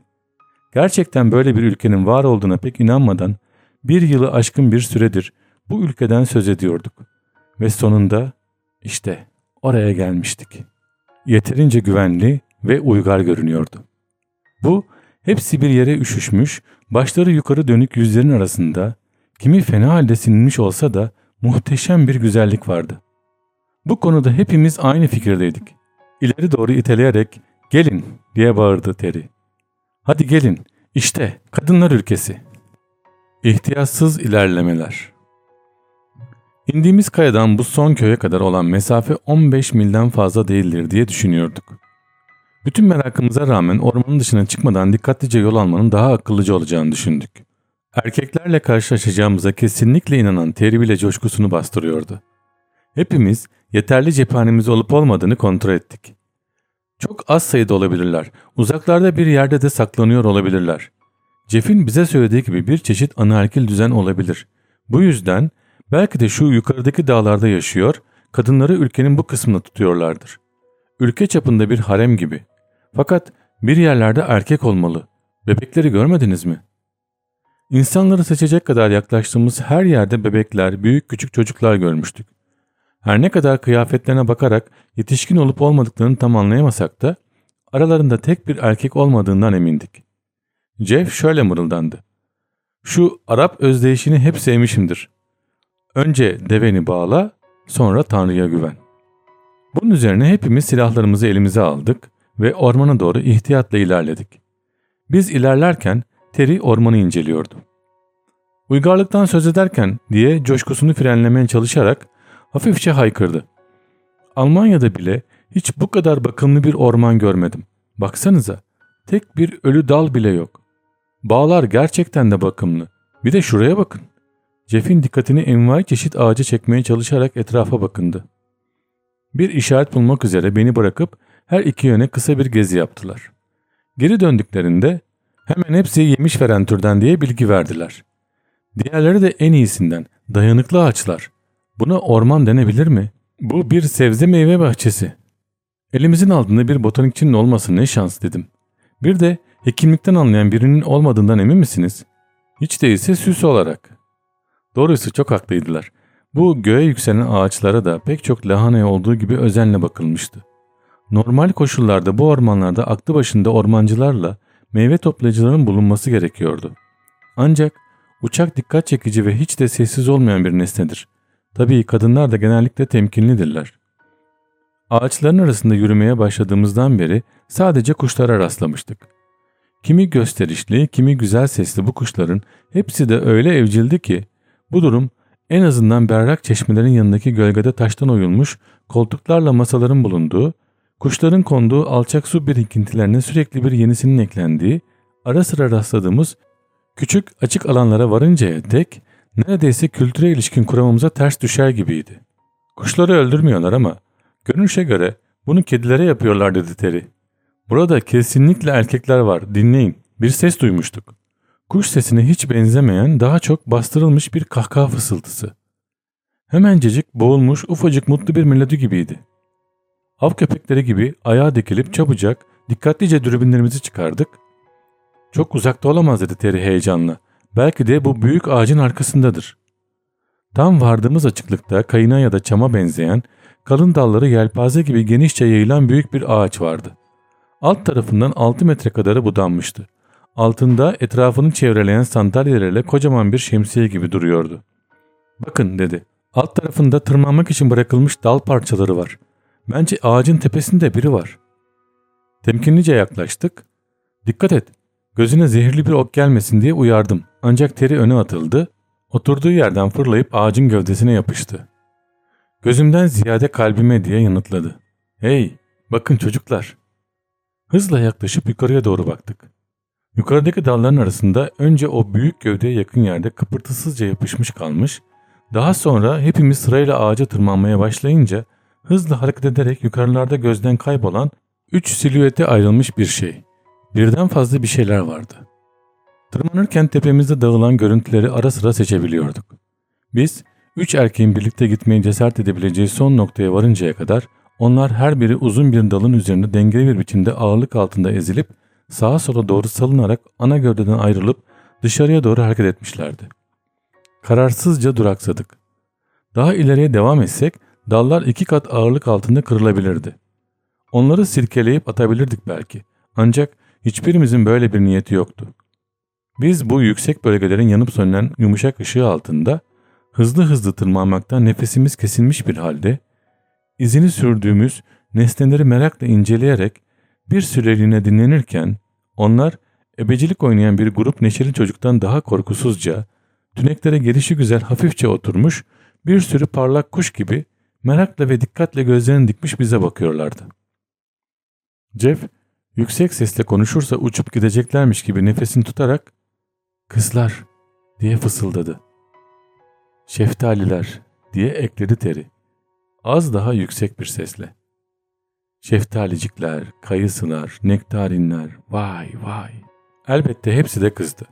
Gerçekten böyle bir ülkenin var olduğuna pek inanmadan bir yılı aşkın bir süredir bu ülkeden söz ediyorduk. Ve sonunda işte oraya gelmiştik. Yeterince güvenli ve uygar görünüyordu. Bu hepsi bir yere üşüşmüş, başları yukarı dönük yüzlerin arasında kimi fena halde sinilmiş olsa da muhteşem bir güzellik vardı. Bu konuda hepimiz aynı fikirdeydik. İleri doğru iteleyerek gelin diye bağırdı Terry. Hadi gelin işte kadınlar ülkesi. İhtiyatsız ilerlemeler İndiğimiz kayadan bu son köye kadar olan mesafe 15 milden fazla değildir diye düşünüyorduk. Bütün merakımıza rağmen ormanın dışına çıkmadan dikkatlice yol almanın daha akıllıca olacağını düşündük. Erkeklerle karşılaşacağımıza kesinlikle inanan Terry bile coşkusunu bastırıyordu. Hepimiz yeterli cephanemiz olup olmadığını kontrol ettik. Çok az sayıda olabilirler. Uzaklarda bir yerde de saklanıyor olabilirler. Jeff'in bize söylediği gibi bir çeşit anaerkil düzen olabilir. Bu yüzden belki de şu yukarıdaki dağlarda yaşıyor, kadınları ülkenin bu kısmında tutuyorlardır. Ülke çapında bir harem gibi. Fakat bir yerlerde erkek olmalı. Bebekleri görmediniz mi? İnsanları seçecek kadar yaklaştığımız her yerde bebekler, büyük küçük çocuklar görmüştük. Her ne kadar kıyafetlerine bakarak yetişkin olup olmadıklarını tam anlayamasak da aralarında tek bir erkek olmadığından emindik. Jeff şöyle mırıldandı. Şu Arap özdeyişini hep sevmişimdir. Önce deveni bağla, sonra Tanrı'ya güven. Bunun üzerine hepimiz silahlarımızı elimize aldık ve ormana doğru ihtiyatla ilerledik. Biz ilerlerken Terry ormanı inceliyordu. Uygarlıktan söz ederken diye coşkusunu frenlemeye çalışarak hafifçe haykırdı. Almanya'da bile hiç bu kadar bakımlı bir orman görmedim. Baksanıza, tek bir ölü dal bile yok. Bağlar gerçekten de bakımlı. Bir de şuraya bakın. Jeff'in dikkatini envai çeşit ağaca çekmeye çalışarak etrafa bakındı. Bir işaret bulmak üzere beni bırakıp her iki yöne kısa bir gezi yaptılar. Geri döndüklerinde hemen hepsi yemiş veren türden diye bilgi verdiler. Diğerleri de en iyisinden, dayanıklı ağaçlar. Buna orman denebilir mi? Bu bir sebze meyve bahçesi. Elimizin altında bir botanikçinin olması ne şans dedim. Bir de hekimlikten anlayan birinin olmadığından emin misiniz? Hiç değilse süs olarak. Doğrusu çok haklıydılar. Bu göğe yükselen ağaçlara da pek çok lahanaya olduğu gibi özenle bakılmıştı. Normal koşullarda bu ormanlarda aklı başında ormancılarla meyve toplayıcıların bulunması gerekiyordu. Ancak uçak dikkat çekici ve hiç de sessiz olmayan bir nesnedir. Tabii kadınlar da genellikle temkinlidirler. Ağaçların arasında yürümeye başladığımızdan beri sadece kuşlara rastlamıştık. Kimi gösterişli, kimi güzel sesli bu kuşların hepsi de öyle evcildi ki bu durum en azından berrak çeşmelerin yanındaki gölgede taştan oyulmuş koltuklarla masaların bulunduğu, kuşların konduğu alçak su birikintilerine sürekli bir yenisinin eklendiği, ara sıra rastladığımız küçük açık alanlara varıncaya dek neredeyse kültüre ilişkin kuramamıza ters düşer gibiydi. Kuşları öldürmüyorlar ama görünüşe göre bunu kedilere yapıyorlar dedi Terry. Burada kesinlikle erkekler var dinleyin bir ses duymuştuk. Kuş sesine hiç benzemeyen daha çok bastırılmış bir kahkaha fısıltısı. Hemencecik boğulmuş ufacık mutlu bir melodi gibiydi. Av köpekleri gibi ayağa dikilip çabucak dikkatlice dürbünlerimizi çıkardık. Çok uzakta olamaz dedi Terry heyecanla. Belki de bu büyük ağacın arkasındadır. Tam vardığımız açıklıkta kayına ya da çama benzeyen kalın dalları yelpaze gibi genişçe yayılan büyük bir ağaç vardı. Alt tarafından 6 metre kadarı budanmıştı. Altında etrafını çevreleyen sandalyelerle kocaman bir şemsiye gibi duruyordu. Bakın dedi. Alt tarafında tırmanmak için bırakılmış dal parçaları var. Bence ağacın tepesinde biri var. Temkinlice yaklaştık. Dikkat et. Gözüne zehirli bir ok gelmesin diye uyardım. Ancak teri öne atıldı. Oturduğu yerden fırlayıp ağacın gövdesine yapıştı. Gözümden ziyade kalbime diye yanıtladı. Hey bakın çocuklar. Hızla yaklaşıp yukarıya doğru baktık. Yukarıdaki dalların arasında önce o büyük gövdeye yakın yerde kıpırtısızca yapışmış kalmış, daha sonra hepimiz sırayla ağaca tırmanmaya başlayınca hızla hareket ederek yukarılarda gözden kaybolan üç silüete ayrılmış bir şey. Birden fazla bir şeyler vardı. Tırmanırken tepemizde dağılan görüntüleri ara sıra seçebiliyorduk. Biz üç erkeğin birlikte gitmeye cesaret edebileceği son noktaya varıncaya kadar onlar her biri uzun bir dalın üzerinde dengeli bir biçimde ağırlık altında ezilip sağa sola doğru salınarak ana gövdeden ayrılıp dışarıya doğru hareket etmişlerdi. Kararsızca duraksadık. Daha ileriye devam etsek dallar iki kat ağırlık altında kırılabilirdi. Onları silkeleyip atabilirdik belki. Ancak hiçbirimizin böyle bir niyeti yoktu. Biz bu yüksek bölgelerin yanıp sönen yumuşak ışığı altında hızlı hızlı tırmanmaktan nefesimiz kesilmiş bir halde izini sürdüğümüz nesneleri merakla inceleyerek bir süreliğine dinlenirken onlar ebecilik oynayan bir grup neşeli çocuktan daha korkusuzca, tüneklere gelişi güzel hafifçe oturmuş bir sürü parlak kuş gibi merakla ve dikkatle gözlerini dikmiş bize bakıyorlardı. Jeff yüksek sesle konuşursa uçup gideceklermiş gibi nefesini tutarak ''Kızlar'' diye fısıldadı. ''Şeftaliler'' diye ekledi Terry. Az daha yüksek bir sesle. Şeftalicikler, kayısılar, nektarinler, vay vay. Elbette hepsi de kızdı.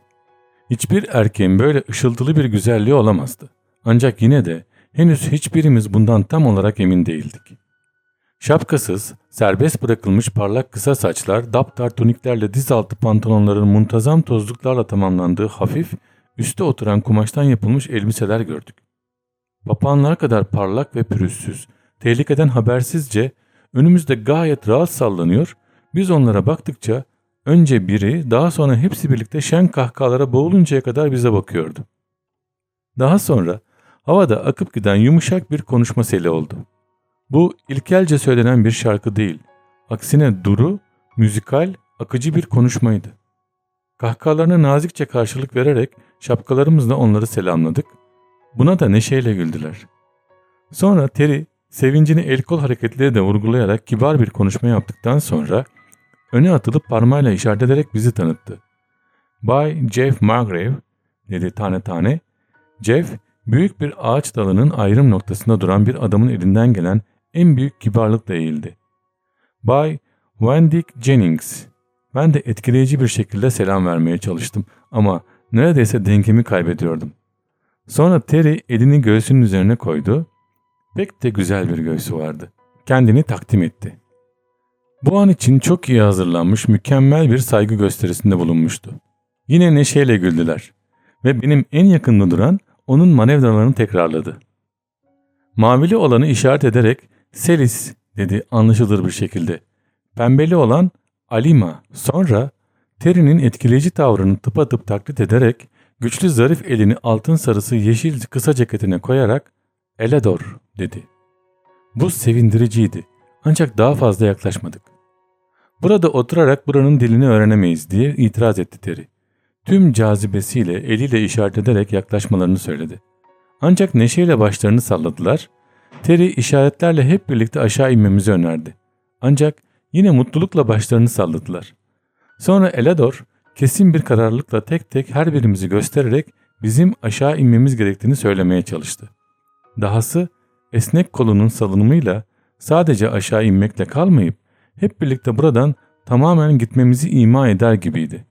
Hiçbir erkeğin böyle ışıltılı bir güzelliği olamazdı. Ancak yine de henüz hiçbirimiz bundan tam olarak emin değildik. Şapkasız, serbest bırakılmış parlak kısa saçlar, daptar tuniklerle diz altı pantolonların muntazam tozluklarla tamamlandığı hafif, üste oturan kumaştan yapılmış elbiseler gördük. Papağanlar kadar parlak ve pürüzsüz, tehlikeden habersizce önümüzde gayet rahat sallanıyor. Biz onlara baktıkça önce biri daha sonra hepsi birlikte şen kahkahalara boğuluncaya kadar bize bakıyordu. Daha sonra havada akıp giden yumuşak bir konuşma seli oldu. Bu ilkelce söylenen bir şarkı değil. Aksine duru, müzikal, akıcı bir konuşmaydı. Kahkahalarına nazikçe karşılık vererek şapkalarımızla onları selamladık. Buna da neşeyle güldüler. Sonra Terry Sevincini el kol hareketleri de vurgulayarak kibar bir konuşma yaptıktan sonra öne atılıp parmağıyla işaret ederek bizi tanıttı. Bay Jeff Margrave dedi tane tane. Jeff büyük bir ağaç dalının ayrım noktasında duran bir adamın elinden gelen en büyük kibarlıkla eğildi. Bay Wendy Jennings. Ben de etkileyici bir şekilde selam vermeye çalıştım ama neredeyse dengemi kaybediyordum. Sonra Terry elini göğsünün üzerine koydu Pek de güzel bir göğsü vardı. Kendini takdim etti. Bu an için çok iyi hazırlanmış mükemmel bir saygı gösterisinde bulunmuştu. Yine neşeyle güldüler ve benim en yakınımda duran onun manevralarını tekrarladı. Mavili olanı işaret ederek Selis dedi anlaşılır bir şekilde. Pembeli olan Alima sonra Terry'nin etkileyici tavrını tıpatıp taklit ederek güçlü zarif elini altın sarısı yeşil kısa ceketine koyarak Elador dedi. Bu sevindiriciydi ancak daha fazla yaklaşmadık. Burada oturarak buranın dilini öğrenemeyiz diye itiraz etti Terry. Tüm cazibesiyle eliyle işaret ederek yaklaşmalarını söyledi. Ancak neşeyle başlarını salladılar. Terry işaretlerle hep birlikte aşağı inmemizi önerdi. Ancak yine mutlulukla başlarını salladılar. Sonra Elador kesin bir kararlılıkla tek tek her birimizi göstererek bizim aşağı inmemiz gerektiğini söylemeye çalıştı. Dahası esnek kolunun salınımıyla sadece aşağı inmekle kalmayıp hep birlikte buradan tamamen gitmemizi ima eder gibiydi.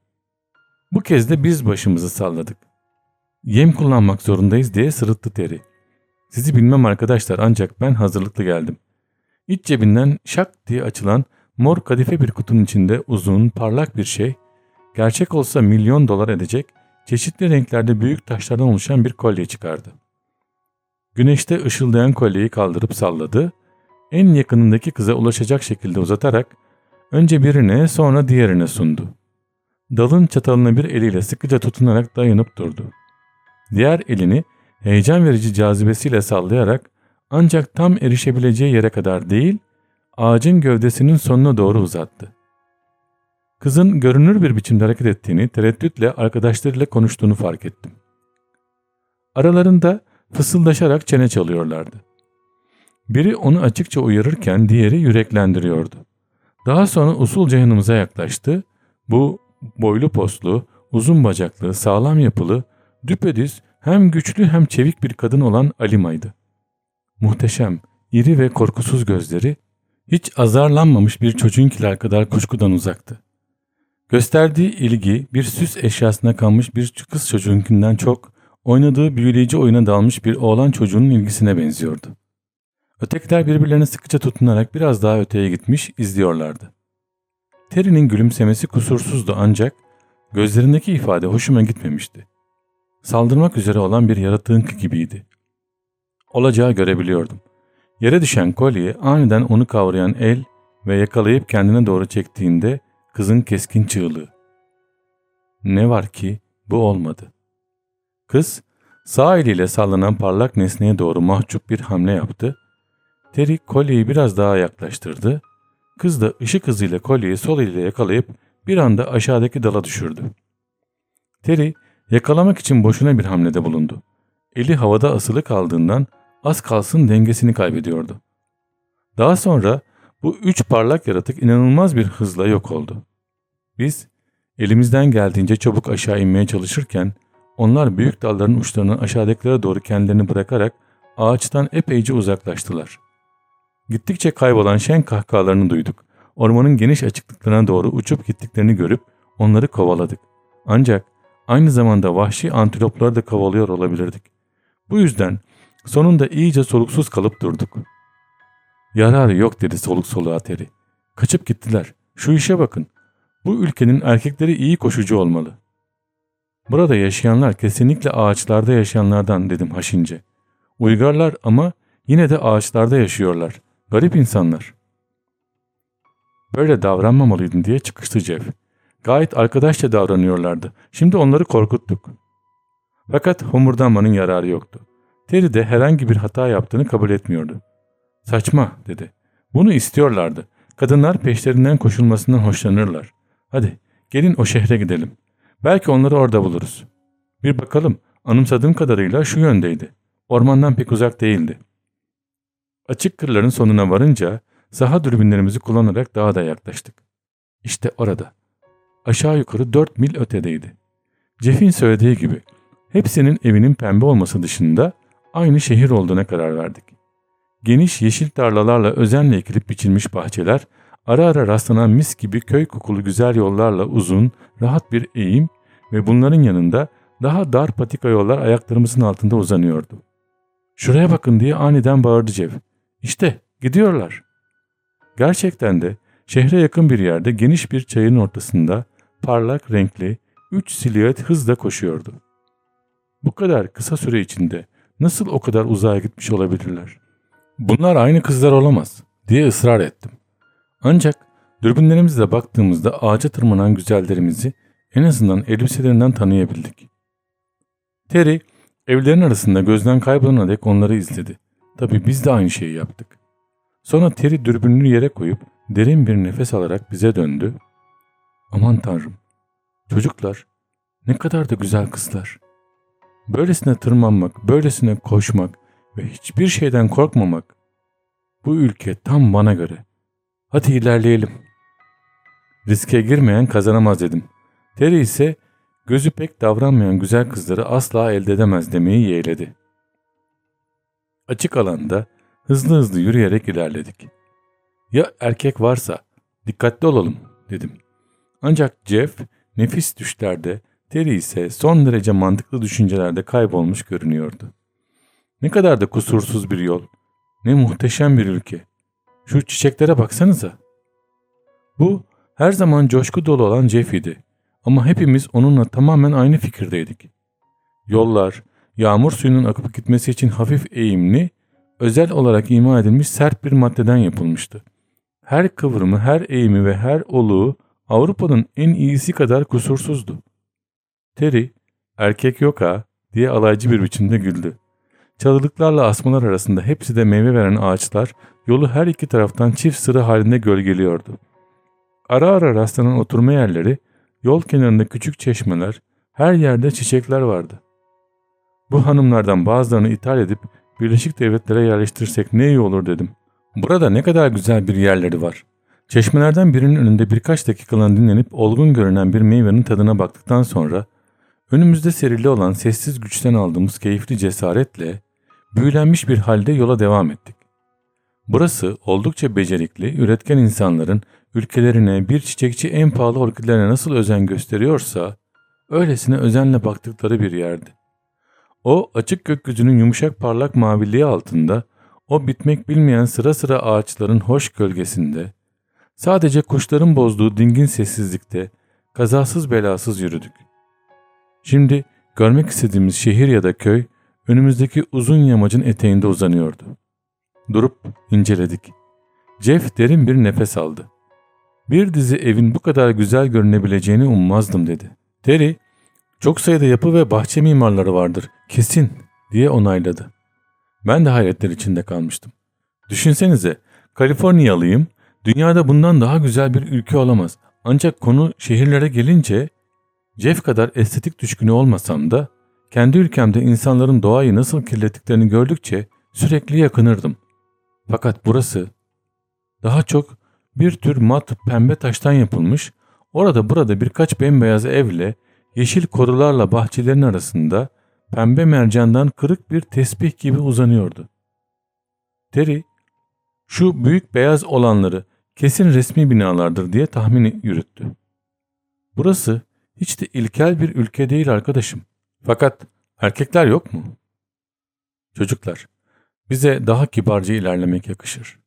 Bu kez de biz başımızı salladık. Yem kullanmak zorundayız diye sırıttı Terry. Sizi bilmem arkadaşlar ancak ben hazırlıklı geldim. İç cebinden şak diye açılan mor kadife bir kutunun içinde uzun parlak bir şey, gerçek olsa milyon dolar edecek çeşitli renklerde büyük taşlardan oluşan bir kolye çıkardı. Güneşte ışıldayan kolyeyi kaldırıp salladı, en yakınındaki kıza ulaşacak şekilde uzatarak önce birine sonra diğerine sundu. Dalın çatalına bir eliyle sıkıca tutunarak dayanıp durdu. Diğer elini heyecan verici cazibesiyle sallayarak ancak tam erişebileceği yere kadar değil, ağacın gövdesinin sonuna doğru uzattı. Kızın görünür bir biçimde hareket ettiğini, tereddütle arkadaşlarıyla konuştuğunu fark ettim. Aralarında fısıldaşarak çene çalıyorlardı. Biri onu açıkça uyarırken diğeri yüreklendiriyordu. Daha sonra usulca yanımıza yaklaştı. Bu boylu poslu, uzun bacaklı, sağlam yapılı, düpedüz hem güçlü hem çevik bir kadın olan Alima'ydı. Muhteşem, iri ve korkusuz gözleri hiç azarlanmamış bir çocuğunkiler kadar kuşkudan uzaktı. Gösterdiği ilgi bir süs eşyasına kalmış bir kız çocuğunkinden çok oynadığı büyüleyici oyuna dalmış bir oğlan çocuğunun ilgisine benziyordu. Ötekiler birbirlerine sıkıca tutunarak biraz daha öteye gitmiş izliyorlardı. Terry'nin gülümsemesi kusursuzdu ancak gözlerindeki ifade hoşuma gitmemişti. Saldırmak üzere olan bir yaratığın gibiydi. Olacağı görebiliyordum. Yere düşen kolye aniden onu kavrayan el ve yakalayıp kendine doğru çektiğinde kızın keskin çığlığı. Ne var ki bu olmadı. Kız sağ eliyle sallanan parlak nesneye doğru mahcup bir hamle yaptı. Terry kolyeyi biraz daha yaklaştırdı. Kız da ışık hızıyla kolyeyi sol eliyle yakalayıp bir anda aşağıdaki dala düşürdü. Terry yakalamak için boşuna bir hamlede bulundu. Eli havada asılı kaldığından az kalsın dengesini kaybediyordu. Daha sonra bu üç parlak yaratık inanılmaz bir hızla yok oldu. Biz elimizden geldiğince çabuk aşağı inmeye çalışırken onlar büyük dalların uçlarından aşağıdakilere doğru kendilerini bırakarak ağaçtan epeyce uzaklaştılar. Gittikçe kaybolan şen kahkahalarını duyduk. Ormanın geniş açıklıklarına doğru uçup gittiklerini görüp onları kovaladık. Ancak aynı zamanda vahşi antilopları da kovalıyor olabilirdik. Bu yüzden sonunda iyice soluksuz kalıp durduk. Yararı yok dedi soluk soluğa teri. Kaçıp gittiler. Şu işe bakın. Bu ülkenin erkekleri iyi koşucu olmalı. Burada yaşayanlar kesinlikle ağaçlarda yaşayanlardan dedim haşince. Uygarlar ama yine de ağaçlarda yaşıyorlar. Garip insanlar. Böyle davranmamalıydın diye çıkıştı Jeff. Gayet arkadaşça davranıyorlardı. Şimdi onları korkuttuk. Fakat homurdanmanın yararı yoktu. Terry de herhangi bir hata yaptığını kabul etmiyordu. Saçma dedi. Bunu istiyorlardı. Kadınlar peşlerinden koşulmasından hoşlanırlar. Hadi gelin o şehre gidelim. Belki onları orada buluruz. Bir bakalım anımsadığım kadarıyla şu yöndeydi. Ormandan pek uzak değildi. Açık kırların sonuna varınca saha dürbünlerimizi kullanarak daha da yaklaştık. İşte orada. Aşağı yukarı dört mil ötedeydi. Jeff'in söylediği gibi hepsinin evinin pembe olması dışında aynı şehir olduğuna karar verdik. Geniş yeşil tarlalarla özenle ekilip biçilmiş bahçeler, ara ara rastlanan mis gibi köy kokulu güzel yollarla uzun, rahat bir eğim ve bunların yanında daha dar patika yollar ayaklarımızın altında uzanıyordu. Şuraya bakın diye aniden bağırdı Cev. İşte gidiyorlar. Gerçekten de şehre yakın bir yerde geniş bir çayın ortasında parlak renkli üç silüet hızla koşuyordu. Bu kadar kısa süre içinde nasıl o kadar uzağa gitmiş olabilirler? Bunlar aynı kızlar olamaz diye ısrar ettim. Ancak dürbünlerimizle baktığımızda ağaca tırmanan güzellerimizi en azından elbiselerinden tanıyabildik. Terry evlerin arasında gözden kaybolana dek onları izledi. Tabi biz de aynı şeyi yaptık. Sonra Terry dürbününü yere koyup derin bir nefes alarak bize döndü. Aman tanrım çocuklar ne kadar da güzel kızlar. Böylesine tırmanmak, böylesine koşmak ve hiçbir şeyden korkmamak bu ülke tam bana göre. Hadi ilerleyelim. Riske girmeyen kazanamaz dedim. Terry ise gözü pek davranmayan güzel kızları asla elde edemez demeyi yeğledi. Açık alanda hızlı hızlı yürüyerek ilerledik. Ya erkek varsa dikkatli olalım dedim. Ancak Jeff nefis düşlerde, Terry ise son derece mantıklı düşüncelerde kaybolmuş görünüyordu. Ne kadar da kusursuz bir yol, ne muhteşem bir ülke. Şu çiçeklere baksanıza. Bu her zaman coşku dolu olan Jeff idi. Ama hepimiz onunla tamamen aynı fikirdeydik. Yollar, yağmur suyunun akıp gitmesi için hafif eğimli, özel olarak ima edilmiş sert bir maddeden yapılmıştı. Her kıvrımı, her eğimi ve her oluğu Avrupa'nın en iyisi kadar kusursuzdu. Terry, erkek yok ha diye alaycı bir biçimde güldü. Çalılıklarla asmalar arasında hepsi de meyve veren ağaçlar yolu her iki taraftan çift sıra halinde gölgeliyordu. Ara ara rastlanan oturma yerleri, yol kenarında küçük çeşmeler, her yerde çiçekler vardı. Bu hanımlardan bazılarını ithal edip Birleşik Devletlere yerleştirsek ne iyi olur dedim. Burada ne kadar güzel bir yerleri var. Çeşmelerden birinin önünde birkaç dakikalığına dinlenip olgun görünen bir meyvenin tadına baktıktan sonra önümüzde serili olan sessiz güçten aldığımız keyifli cesaretle büyülenmiş bir halde yola devam ettik. Burası oldukça becerikli, üretken insanların ülkelerine bir çiçekçi en pahalı orkidelerine nasıl özen gösteriyorsa öylesine özenle baktıkları bir yerdi. O açık gökyüzünün yumuşak parlak maviliği altında, o bitmek bilmeyen sıra sıra ağaçların hoş gölgesinde, sadece kuşların bozduğu dingin sessizlikte kazasız belasız yürüdük. Şimdi görmek istediğimiz şehir ya da köy önümüzdeki uzun yamacın eteğinde uzanıyordu. Durup inceledik. Jeff derin bir nefes aldı. Bir dizi evin bu kadar güzel görünebileceğini ummazdım dedi. Terry, çok sayıda yapı ve bahçe mimarları vardır, kesin diye onayladı. Ben de hayretler içinde kalmıştım. Düşünsenize, Kaliforniyalıyım, dünyada bundan daha güzel bir ülke olamaz. Ancak konu şehirlere gelince, Jeff kadar estetik düşkünü olmasam da, kendi ülkemde insanların doğayı nasıl kirlettiklerini gördükçe sürekli yakınırdım. Fakat burası daha çok bir tür mat pembe taştan yapılmış, orada burada birkaç bembeyaz evle, yeşil korularla bahçelerin arasında pembe mercandan kırık bir tesbih gibi uzanıyordu. Terry, şu büyük beyaz olanları kesin resmi binalardır diye tahmin yürüttü. Burası hiç de ilkel bir ülke değil arkadaşım. Fakat erkekler yok mu? Çocuklar, bize daha kibarca ilerlemek yakışır.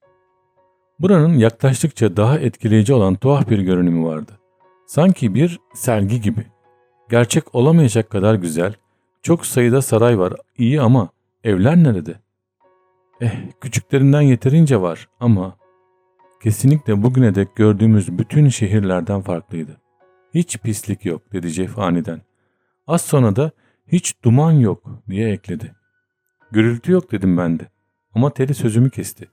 Buranın yaklaştıkça daha etkileyici olan tuhaf bir görünümü vardı. Sanki bir sergi gibi. Gerçek olamayacak kadar güzel, çok sayıda saray var, iyi ama evler nerede? Eh, küçüklerinden yeterince var ama kesinlikle bugüne dek gördüğümüz bütün şehirlerden farklıydı. Hiç pislik yok dedi Jeff aniden. Az sonra da hiç duman yok diye ekledi. Gürültü yok dedim ben de. Ama Teli sözümü kesti.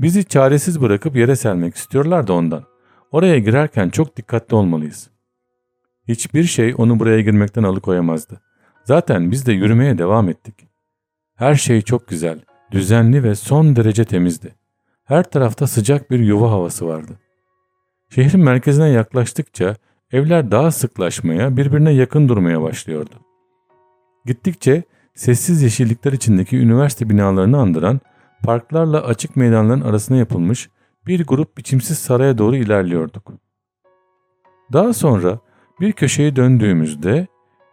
Bizi çaresiz bırakıp yere sermek istiyorlar da ondan. Oraya girerken çok dikkatli olmalıyız. Hiçbir şey onu buraya girmekten alıkoyamazdı. Zaten biz de yürümeye devam ettik. Her şey çok güzel, düzenli ve son derece temizdi. Her tarafta sıcak bir yuva havası vardı. Şehrin merkezine yaklaştıkça evler daha sıklaşmaya, birbirine yakın durmaya başlıyordu. Gittikçe sessiz yeşillikler içindeki üniversite binalarını andıran parklarla açık meydanların arasına yapılmış bir grup biçimsiz saraya doğru ilerliyorduk. Daha sonra bir köşeyi döndüğümüzde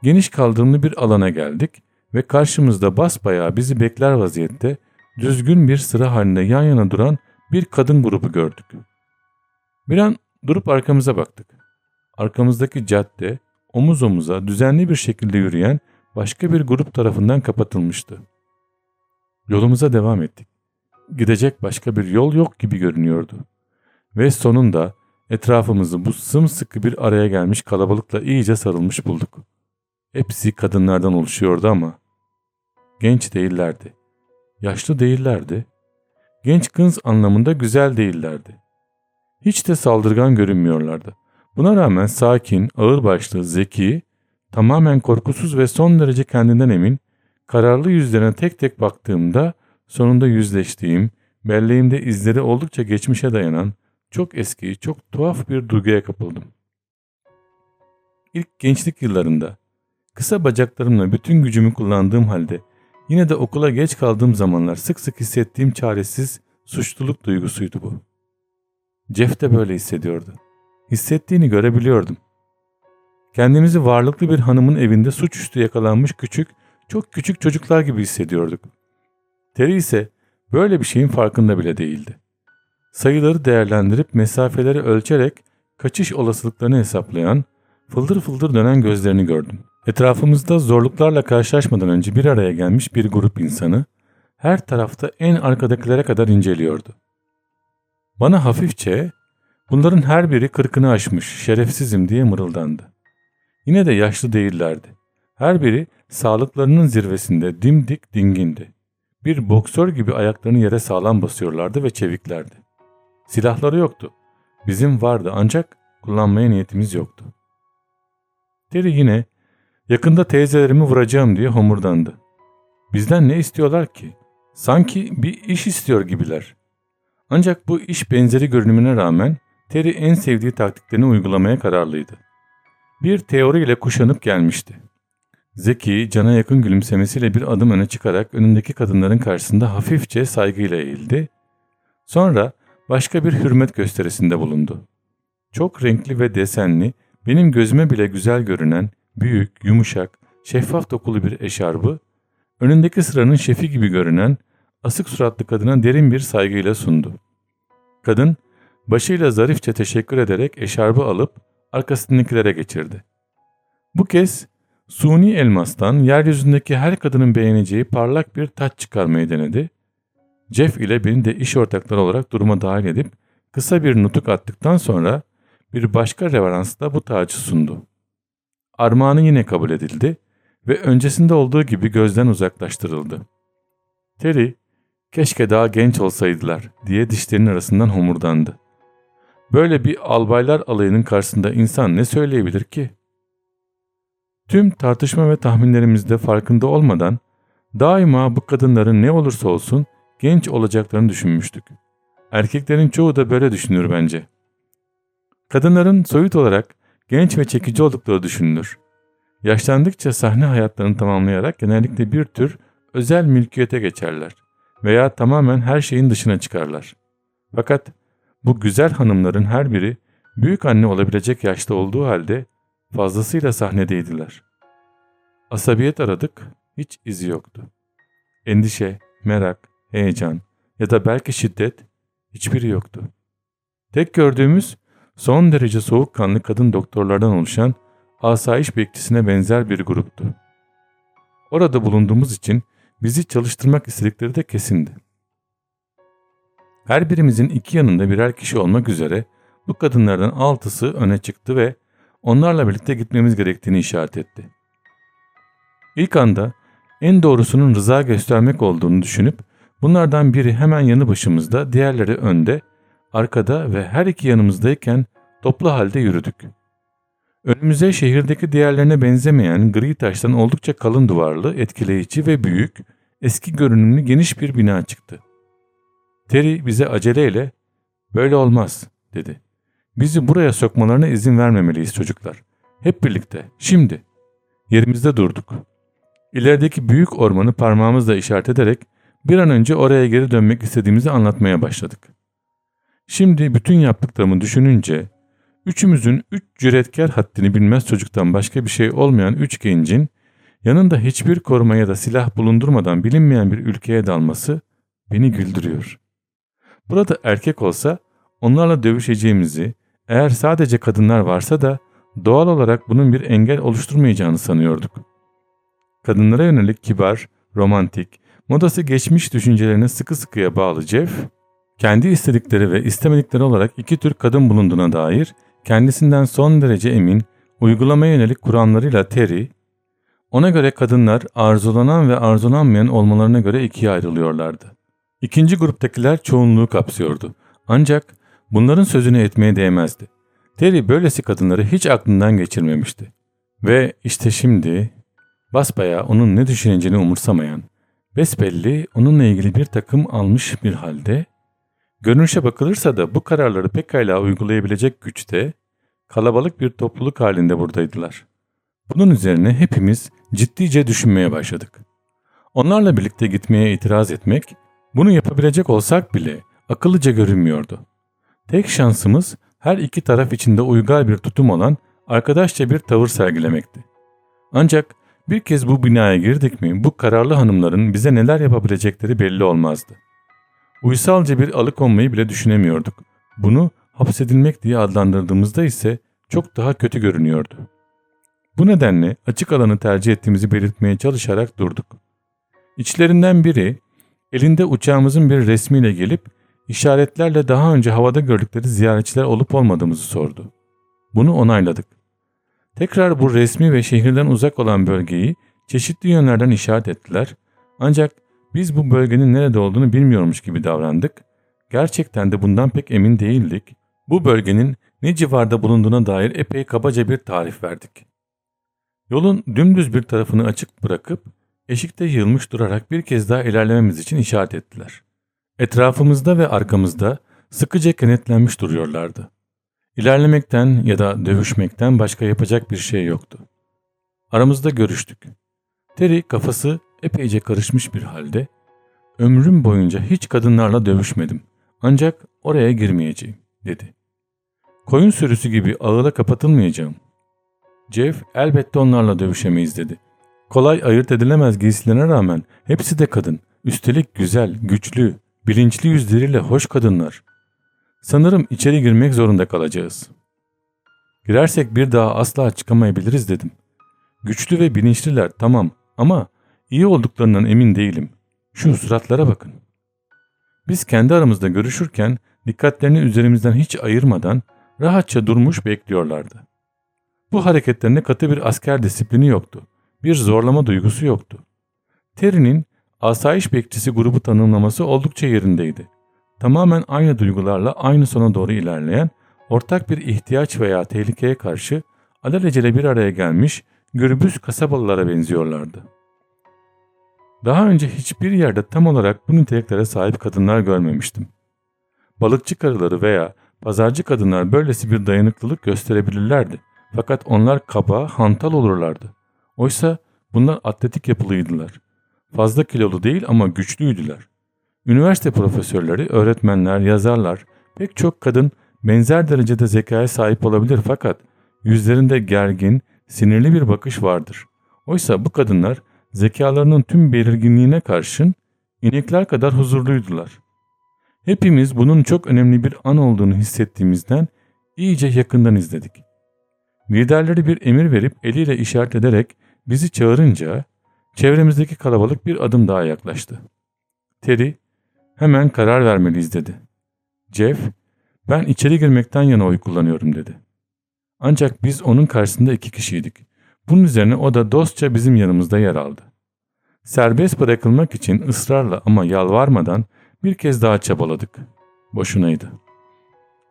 geniş kaldırımlı bir alana geldik ve karşımızda basbayağı bizi bekler vaziyette düzgün bir sıra halinde yan yana duran bir kadın grubu gördük. Bir an durup arkamıza baktık. Arkamızdaki cadde omuz omuza düzenli bir şekilde yürüyen başka bir grup tarafından kapatılmıştı. Yolumuza devam ettik. Gidecek başka bir yol yok gibi görünüyordu. Ve sonunda etrafımızı bu sımsıkı bir araya gelmiş kalabalıkla iyice sarılmış bulduk. Hepsi kadınlardan oluşuyordu ama genç değillerdi. Yaşlı değillerdi. Genç kız anlamında güzel değillerdi. Hiç de saldırgan görünmüyorlardı. Buna rağmen sakin, ağırbaşlı, zeki, tamamen korkusuz ve son derece kendinden emin, kararlı yüzlerine tek tek baktığımda sonunda yüzleştiğim, belleğimde izleri oldukça geçmişe dayanan, çok eski, çok tuhaf bir duyguya kapıldım. İlk gençlik yıllarında, kısa bacaklarımla bütün gücümü kullandığım halde yine de okula geç kaldığım zamanlar sık sık hissettiğim çaresiz suçluluk duygusuydu bu. Jeff de böyle hissediyordu. Hissettiğini görebiliyordum. Kendimizi varlıklı bir hanımın evinde suçüstü yakalanmış küçük, çok küçük çocuklar gibi hissediyorduk. Terry ise böyle bir şeyin farkında bile değildi. Sayıları değerlendirip mesafeleri ölçerek kaçış olasılıklarını hesaplayan, fıldır fıldır dönen gözlerini gördüm. Etrafımızda zorluklarla karşılaşmadan önce bir araya gelmiş bir grup insanı her tarafta en arkadakilere kadar inceliyordu. Bana hafifçe bunların her biri kırkını aşmış şerefsizim diye mırıldandı. Yine de yaşlı değillerdi. Her biri sağlıklarının zirvesinde dimdik dingindi. Bir boksör gibi ayaklarını yere sağlam basıyorlardı ve çeviklerdi. Silahları yoktu. Bizim vardı ancak kullanmaya niyetimiz yoktu. Terry yine yakında teyzelerimi vuracağım diye homurdandı. Bizden ne istiyorlar ki? Sanki bir iş istiyor gibiler. Ancak bu iş benzeri görünümüne rağmen Terry en sevdiği taktiklerini uygulamaya kararlıydı. Bir teoriyle kuşanıp gelmişti. Zeki, cana yakın gülümsemesiyle bir adım öne çıkarak önündeki kadınların karşısında hafifçe saygıyla eğildi. Sonra başka bir hürmet gösterisinde bulundu. Çok renkli ve desenli, benim gözüme bile güzel görünen, büyük, yumuşak, şeffaf dokulu bir eşarbı, önündeki sıranın şefi gibi görünen, asık suratlı kadına derin bir saygıyla sundu. Kadın, başıyla zarifçe teşekkür ederek eşarbı alıp arkasındakilere geçirdi. Bu kez suni elmastan yeryüzündeki her kadının beğeneceği parlak bir taç çıkarmayı denedi. Jeff ile beni de iş ortakları olarak duruma dahil edip kısa bir nutuk attıktan sonra bir başka reveransla bu tacı sundu. Armağanı yine kabul edildi ve öncesinde olduğu gibi gözden uzaklaştırıldı. Terry, keşke daha genç olsaydılar diye dişlerinin arasından homurdandı. Böyle bir albaylar alayının karşısında insan ne söyleyebilir ki? Tüm tartışma ve tahminlerimizde farkında olmadan daima bu kadınların ne olursa olsun genç olacaklarını düşünmüştük. Erkeklerin çoğu da böyle düşünür bence. Kadınların soyut olarak genç ve çekici oldukları düşünülür. Yaşlandıkça sahne hayatlarını tamamlayarak genellikle bir tür özel mülkiyete geçerler veya tamamen her şeyin dışına çıkarlar. Fakat bu güzel hanımların her biri büyük anne olabilecek yaşta olduğu halde fazlasıyla sahnedeydiler. Asabiyet aradık, hiç izi yoktu. Endişe, merak, heyecan ya da belki şiddet hiçbiri yoktu. Tek gördüğümüz son derece soğukkanlı kadın doktorlardan oluşan asayiş bekçisine benzer bir gruptu. Orada bulunduğumuz için bizi çalıştırmak istedikleri de kesindi. Her birimizin iki yanında birer kişi olmak üzere bu kadınlardan altısı öne çıktı ve onlarla birlikte gitmemiz gerektiğini işaret etti. İlk anda en doğrusunun rıza göstermek olduğunu düşünüp bunlardan biri hemen yanı başımızda, diğerleri önde, arkada ve her iki yanımızdayken toplu halde yürüdük. Önümüze şehirdeki diğerlerine benzemeyen gri taştan oldukça kalın duvarlı, etkileyici ve büyük, eski görünümlü geniş bir bina çıktı. Terry bize aceleyle böyle olmaz dedi. Bizi buraya sokmalarına izin vermemeliyiz çocuklar. Hep birlikte, şimdi. Yerimizde durduk. İlerideki büyük ormanı parmağımızla işaret ederek bir an önce oraya geri dönmek istediğimizi anlatmaya başladık. Şimdi bütün yaptıklarımı düşününce üçümüzün üç cüretkar haddini bilmez çocuktan başka bir şey olmayan üç gencin yanında hiçbir koruma ya da silah bulundurmadan bilinmeyen bir ülkeye dalması beni güldürüyor. Burada erkek olsa onlarla dövüşeceğimizi, eğer sadece kadınlar varsa da doğal olarak bunun bir engel oluşturmayacağını sanıyorduk. Kadınlara yönelik kibar, romantik, modası geçmiş düşüncelerine sıkı sıkıya bağlı Jeff, kendi istedikleri ve istemedikleri olarak iki tür kadın bulunduğuna dair kendisinden son derece emin, uygulamaya yönelik kuramlarıyla Terry, ona göre kadınlar arzulanan ve arzulanmayan olmalarına göre ikiye ayrılıyorlardı. İkinci gruptakiler çoğunluğu kapsıyordu. Ancak bunların sözünü etmeye değmezdi. Terry böylesi kadınları hiç aklından geçirmemişti. Ve işte şimdi basbaya onun ne düşüneceğini umursamayan, besbelli onunla ilgili bir takım almış bir halde, görünüşe bakılırsa da bu kararları pekala uygulayabilecek güçte, kalabalık bir topluluk halinde buradaydılar. Bunun üzerine hepimiz ciddice düşünmeye başladık. Onlarla birlikte gitmeye itiraz etmek, bunu yapabilecek olsak bile akıllıca görünmüyordu. Tek şansımız her iki taraf içinde uygar bir tutum olan arkadaşça bir tavır sergilemekti. Ancak bir kez bu binaya girdik mi bu kararlı hanımların bize neler yapabilecekleri belli olmazdı. Uysalca bir alıkonmayı bile düşünemiyorduk. Bunu hapsedilmek diye adlandırdığımızda ise çok daha kötü görünüyordu. Bu nedenle açık alanı tercih ettiğimizi belirtmeye çalışarak durduk. İçlerinden biri elinde uçağımızın bir resmiyle gelip işaretlerle daha önce havada gördükleri ziyaretçiler olup olmadığımızı sordu. Bunu onayladık. Tekrar bu resmi ve şehirden uzak olan bölgeyi çeşitli yönlerden işaret ettiler. Ancak biz bu bölgenin nerede olduğunu bilmiyormuş gibi davrandık. Gerçekten de bundan pek emin değildik. Bu bölgenin ne civarda bulunduğuna dair epey kabaca bir tarif verdik. Yolun dümdüz bir tarafını açık bırakıp eşikte yığılmış durarak bir kez daha ilerlememiz için işaret ettiler. Etrafımızda ve arkamızda sıkıca kenetlenmiş duruyorlardı. İlerlemekten ya da dövüşmekten başka yapacak bir şey yoktu. Aramızda görüştük. Terry kafası epeyce karışmış bir halde ömrüm boyunca hiç kadınlarla dövüşmedim ancak oraya girmeyeceğim dedi. Koyun sürüsü gibi ağıla kapatılmayacağım. Jeff elbette onlarla dövüşemeyiz dedi. Kolay ayırt edilemez giysilerine rağmen hepsi de kadın. Üstelik güzel, güçlü, bilinçli yüzleriyle hoş kadınlar. Sanırım içeri girmek zorunda kalacağız. Girersek bir daha asla çıkamayabiliriz dedim. Güçlü ve bilinçliler tamam ama iyi olduklarından emin değilim. Şu suratlara bakın. Biz kendi aramızda görüşürken dikkatlerini üzerimizden hiç ayırmadan rahatça durmuş bekliyorlardı. Bu hareketlerine katı bir asker disiplini yoktu. Bir zorlama duygusu yoktu. Terry'nin asayiş bekçisi grubu tanımlaması oldukça yerindeydi. Tamamen aynı duygularla aynı sona doğru ilerleyen, ortak bir ihtiyaç veya tehlikeye karşı alelacele bir araya gelmiş gürbüz kasabalılara benziyorlardı. Daha önce hiçbir yerde tam olarak bu niteliklere sahip kadınlar görmemiştim. Balıkçı karıları veya pazarcı kadınlar böylesi bir dayanıklılık gösterebilirlerdi. Fakat onlar kaba, hantal olurlardı. Oysa bunlar atletik yapılıydılar. Fazla kilolu değil ama güçlüydüler. Üniversite profesörleri, öğretmenler, yazarlar, pek çok kadın benzer derecede zekaya sahip olabilir fakat yüzlerinde gergin, sinirli bir bakış vardır. Oysa bu kadınlar zekalarının tüm belirginliğine karşın inekler kadar huzurluydular. Hepimiz bunun çok önemli bir an olduğunu hissettiğimizden iyice yakından izledik. Liderleri bir emir verip eliyle işaret ederek bizi çağırınca çevremizdeki kalabalık bir adım daha yaklaştı. Terry hemen karar vermeliyiz dedi. Jeff ben içeri girmekten yana oy kullanıyorum dedi. Ancak biz onun karşısında iki kişiydik. Bunun üzerine o da dostça bizim yanımızda yer aldı. Serbest bırakılmak için ısrarla ama yalvarmadan bir kez daha çabaladık. Boşunaydı.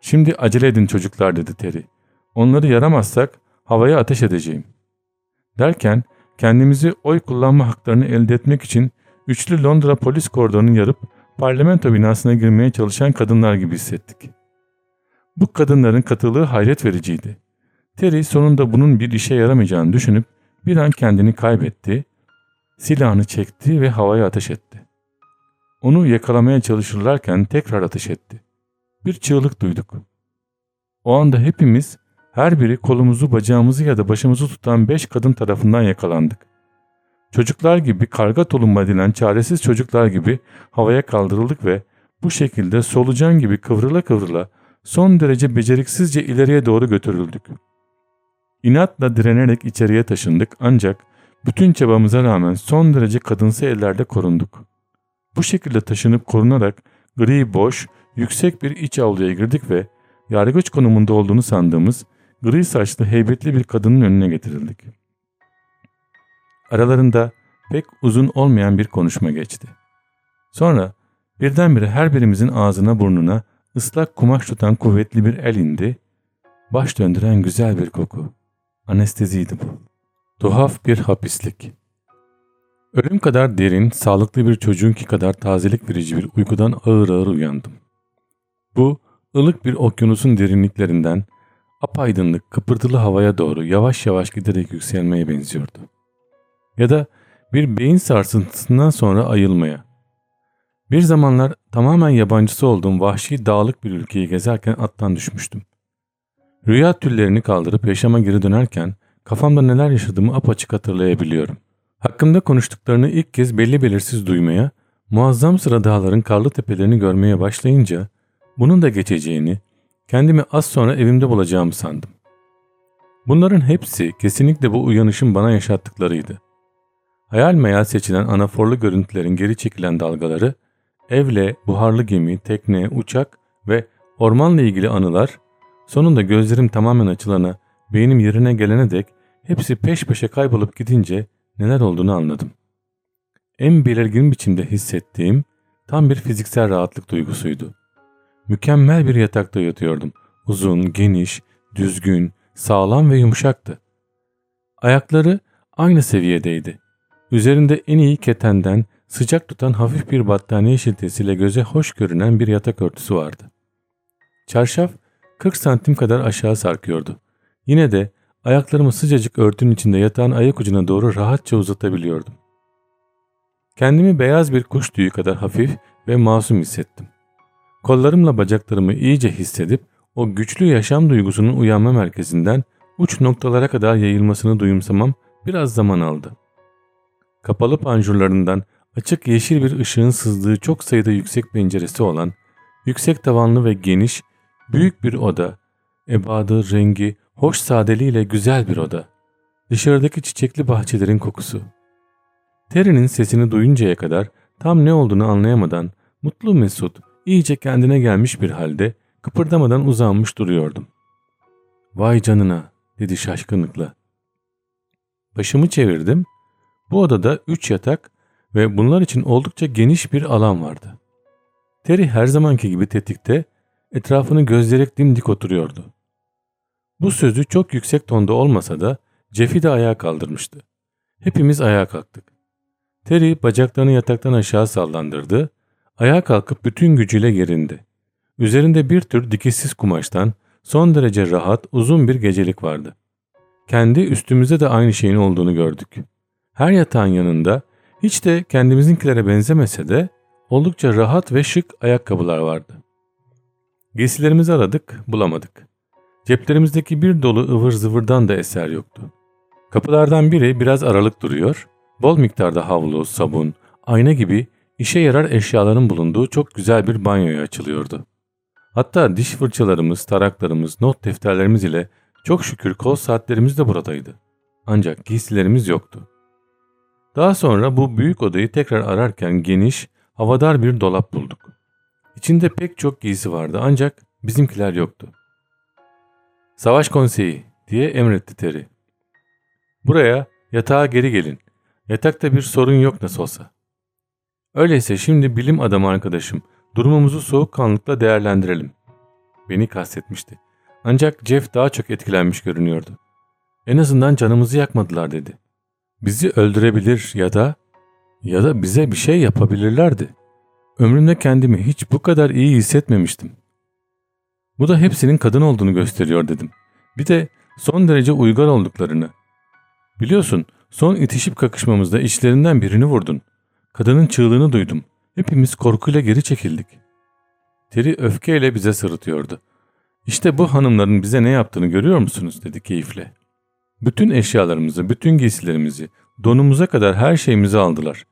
Şimdi acele edin çocuklar dedi Terry. Onları yaramazsak havaya ateş edeceğim. Derken kendimizi oy kullanma haklarını elde etmek için üçlü Londra polis kordonunu yarıp parlamento binasına girmeye çalışan kadınlar gibi hissettik. Bu kadınların katılığı hayret vericiydi. Terry sonunda bunun bir işe yaramayacağını düşünüp bir an kendini kaybetti, silahını çekti ve havaya ateş etti. Onu yakalamaya çalışırlarken tekrar ateş etti. Bir çığlık duyduk. O anda hepimiz her biri kolumuzu, bacağımızı ya da başımızı tutan beş kadın tarafından yakalandık. Çocuklar gibi karga tulumba edilen çaresiz çocuklar gibi havaya kaldırıldık ve bu şekilde solucan gibi kıvrıla kıvrıla son derece beceriksizce ileriye doğru götürüldük. İnatla direnerek içeriye taşındık ancak bütün çabamıza rağmen son derece kadınsı ellerde korunduk. Bu şekilde taşınıp korunarak gri boş, yüksek bir iç avluya girdik ve yargıç konumunda olduğunu sandığımız gri saçlı heybetli bir kadının önüne getirildik. Aralarında pek uzun olmayan bir konuşma geçti. Sonra birdenbire her birimizin ağzına burnuna ıslak kumaş tutan kuvvetli bir el indi. Baş döndüren güzel bir koku. Anesteziydi bu. Tuhaf bir hapislik. Ölüm kadar derin, sağlıklı bir çocuğunki kadar tazelik verici bir uykudan ağır ağır uyandım. Bu, ılık bir okyanusun derinliklerinden apaydınlık kıpırtılı havaya doğru yavaş yavaş giderek yükselmeye benziyordu. Ya da bir beyin sarsıntısından sonra ayılmaya. Bir zamanlar tamamen yabancısı olduğum vahşi dağlık bir ülkeyi gezerken attan düşmüştüm. Rüya tüllerini kaldırıp yaşama geri dönerken kafamda neler yaşadığımı apaçık hatırlayabiliyorum. Hakkımda konuştuklarını ilk kez belli belirsiz duymaya, muazzam sıra dağların karlı tepelerini görmeye başlayınca bunun da geçeceğini, kendimi az sonra evimde bulacağımı sandım. Bunların hepsi kesinlikle bu uyanışın bana yaşattıklarıydı. Hayal meyal seçilen anaforlu görüntülerin geri çekilen dalgaları, evle, buharlı gemi, tekne, uçak ve ormanla ilgili anılar, sonunda gözlerim tamamen açılana, beynim yerine gelene dek hepsi peş peşe kaybolup gidince neler olduğunu anladım. En belirgin biçimde hissettiğim tam bir fiziksel rahatlık duygusuydu. Mükemmel bir yatakta yatıyordum. Uzun, geniş, düzgün, sağlam ve yumuşaktı. Ayakları aynı seviyedeydi. Üzerinde en iyi ketenden sıcak tutan hafif bir battaniye şiltesiyle göze hoş görünen bir yatak örtüsü vardı. Çarşaf 40 santim kadar aşağı sarkıyordu. Yine de ayaklarımı sıcacık örtünün içinde yatağın ayak ucuna doğru rahatça uzatabiliyordum. Kendimi beyaz bir kuş tüyü kadar hafif ve masum hissettim. Kollarımla bacaklarımı iyice hissedip o güçlü yaşam duygusunun uyanma merkezinden uç noktalara kadar yayılmasını duyumsamam biraz zaman aldı. Kapalı panjurlarından açık yeşil bir ışığın sızdığı çok sayıda yüksek penceresi olan, yüksek tavanlı ve geniş, büyük bir oda, ebadı, rengi, hoş sadeliğiyle güzel bir oda. Dışarıdaki çiçekli bahçelerin kokusu. Terry'nin sesini duyuncaya kadar tam ne olduğunu anlayamadan mutlu mesut, iyice kendine gelmiş bir halde kıpırdamadan uzanmış duruyordum. Vay canına dedi şaşkınlıkla. Başımı çevirdim. Bu odada üç yatak ve bunlar için oldukça geniş bir alan vardı. Terry her zamanki gibi tetikte etrafını gözlerek dimdik oturuyordu. Bu sözü çok yüksek tonda olmasa da Jeff'i de ayağa kaldırmıştı. Hepimiz ayağa kalktık. Terry bacaklarını yataktan aşağı sallandırdı Ayağa kalkıp bütün gücüyle gerindi. Üzerinde bir tür dikişsiz kumaştan son derece rahat uzun bir gecelik vardı. Kendi üstümüzde de aynı şeyin olduğunu gördük. Her yatağın yanında hiç de kendimizinkilere benzemese de oldukça rahat ve şık ayakkabılar vardı. Giysilerimizi aradık, bulamadık. Ceplerimizdeki bir dolu ıvır zıvırdan da eser yoktu. Kapılardan biri biraz aralık duruyor, bol miktarda havlu, sabun, ayna gibi İşe yarar eşyaların bulunduğu çok güzel bir banyoya açılıyordu. Hatta diş fırçalarımız, taraklarımız, not defterlerimiz ile çok şükür kol saatlerimiz de buradaydı. Ancak giysilerimiz yoktu. Daha sonra bu büyük odayı tekrar ararken geniş, havadar bir dolap bulduk. İçinde pek çok giysi vardı ancak bizimkiler yoktu. Savaş konseyi diye emretti Terry. Buraya yatağa geri gelin. Yatakta bir sorun yok nasıl olsa. Öyleyse şimdi bilim adamı arkadaşım durumumuzu soğukkanlıkla değerlendirelim. Beni kastetmişti. Ancak Jeff daha çok etkilenmiş görünüyordu. En azından canımızı yakmadılar dedi. Bizi öldürebilir ya da ya da bize bir şey yapabilirlerdi. Ömrümde kendimi hiç bu kadar iyi hissetmemiştim. Bu da hepsinin kadın olduğunu gösteriyor dedim. Bir de son derece uygar olduklarını. Biliyorsun son itişip kakışmamızda içlerinden birini vurdun. Kadının çığlığını duydum. Hepimiz korkuyla geri çekildik. Terry öfkeyle bize sırıtıyordu. İşte bu hanımların bize ne yaptığını görüyor musunuz dedi keyifle. Bütün eşyalarımızı, bütün giysilerimizi, donumuza kadar her şeyimizi aldılar.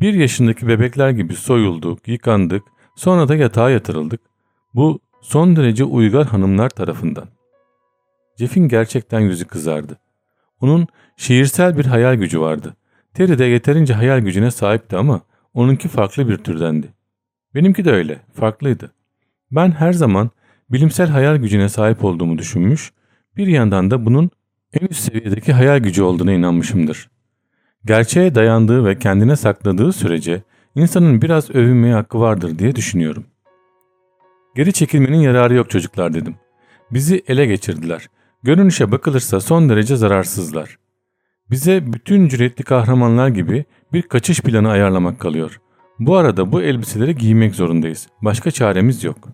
Bir yaşındaki bebekler gibi soyulduk, yıkandık, sonra da yatağa yatırıldık. Bu son derece uygar hanımlar tarafından. Jeff'in gerçekten yüzü kızardı. Onun şiirsel bir hayal gücü vardı. Terry de yeterince hayal gücüne sahipti ama onunki farklı bir türdendi. Benimki de öyle, farklıydı. Ben her zaman bilimsel hayal gücüne sahip olduğumu düşünmüş, bir yandan da bunun en üst seviyedeki hayal gücü olduğuna inanmışımdır. Gerçeğe dayandığı ve kendine sakladığı sürece insanın biraz övünmeye hakkı vardır diye düşünüyorum. Geri çekilmenin yararı yok çocuklar dedim. Bizi ele geçirdiler. Görünüşe bakılırsa son derece zararsızlar. Bize bütün cüretli kahramanlar gibi bir kaçış planı ayarlamak kalıyor. Bu arada bu elbiseleri giymek zorundayız. Başka çaremiz yok.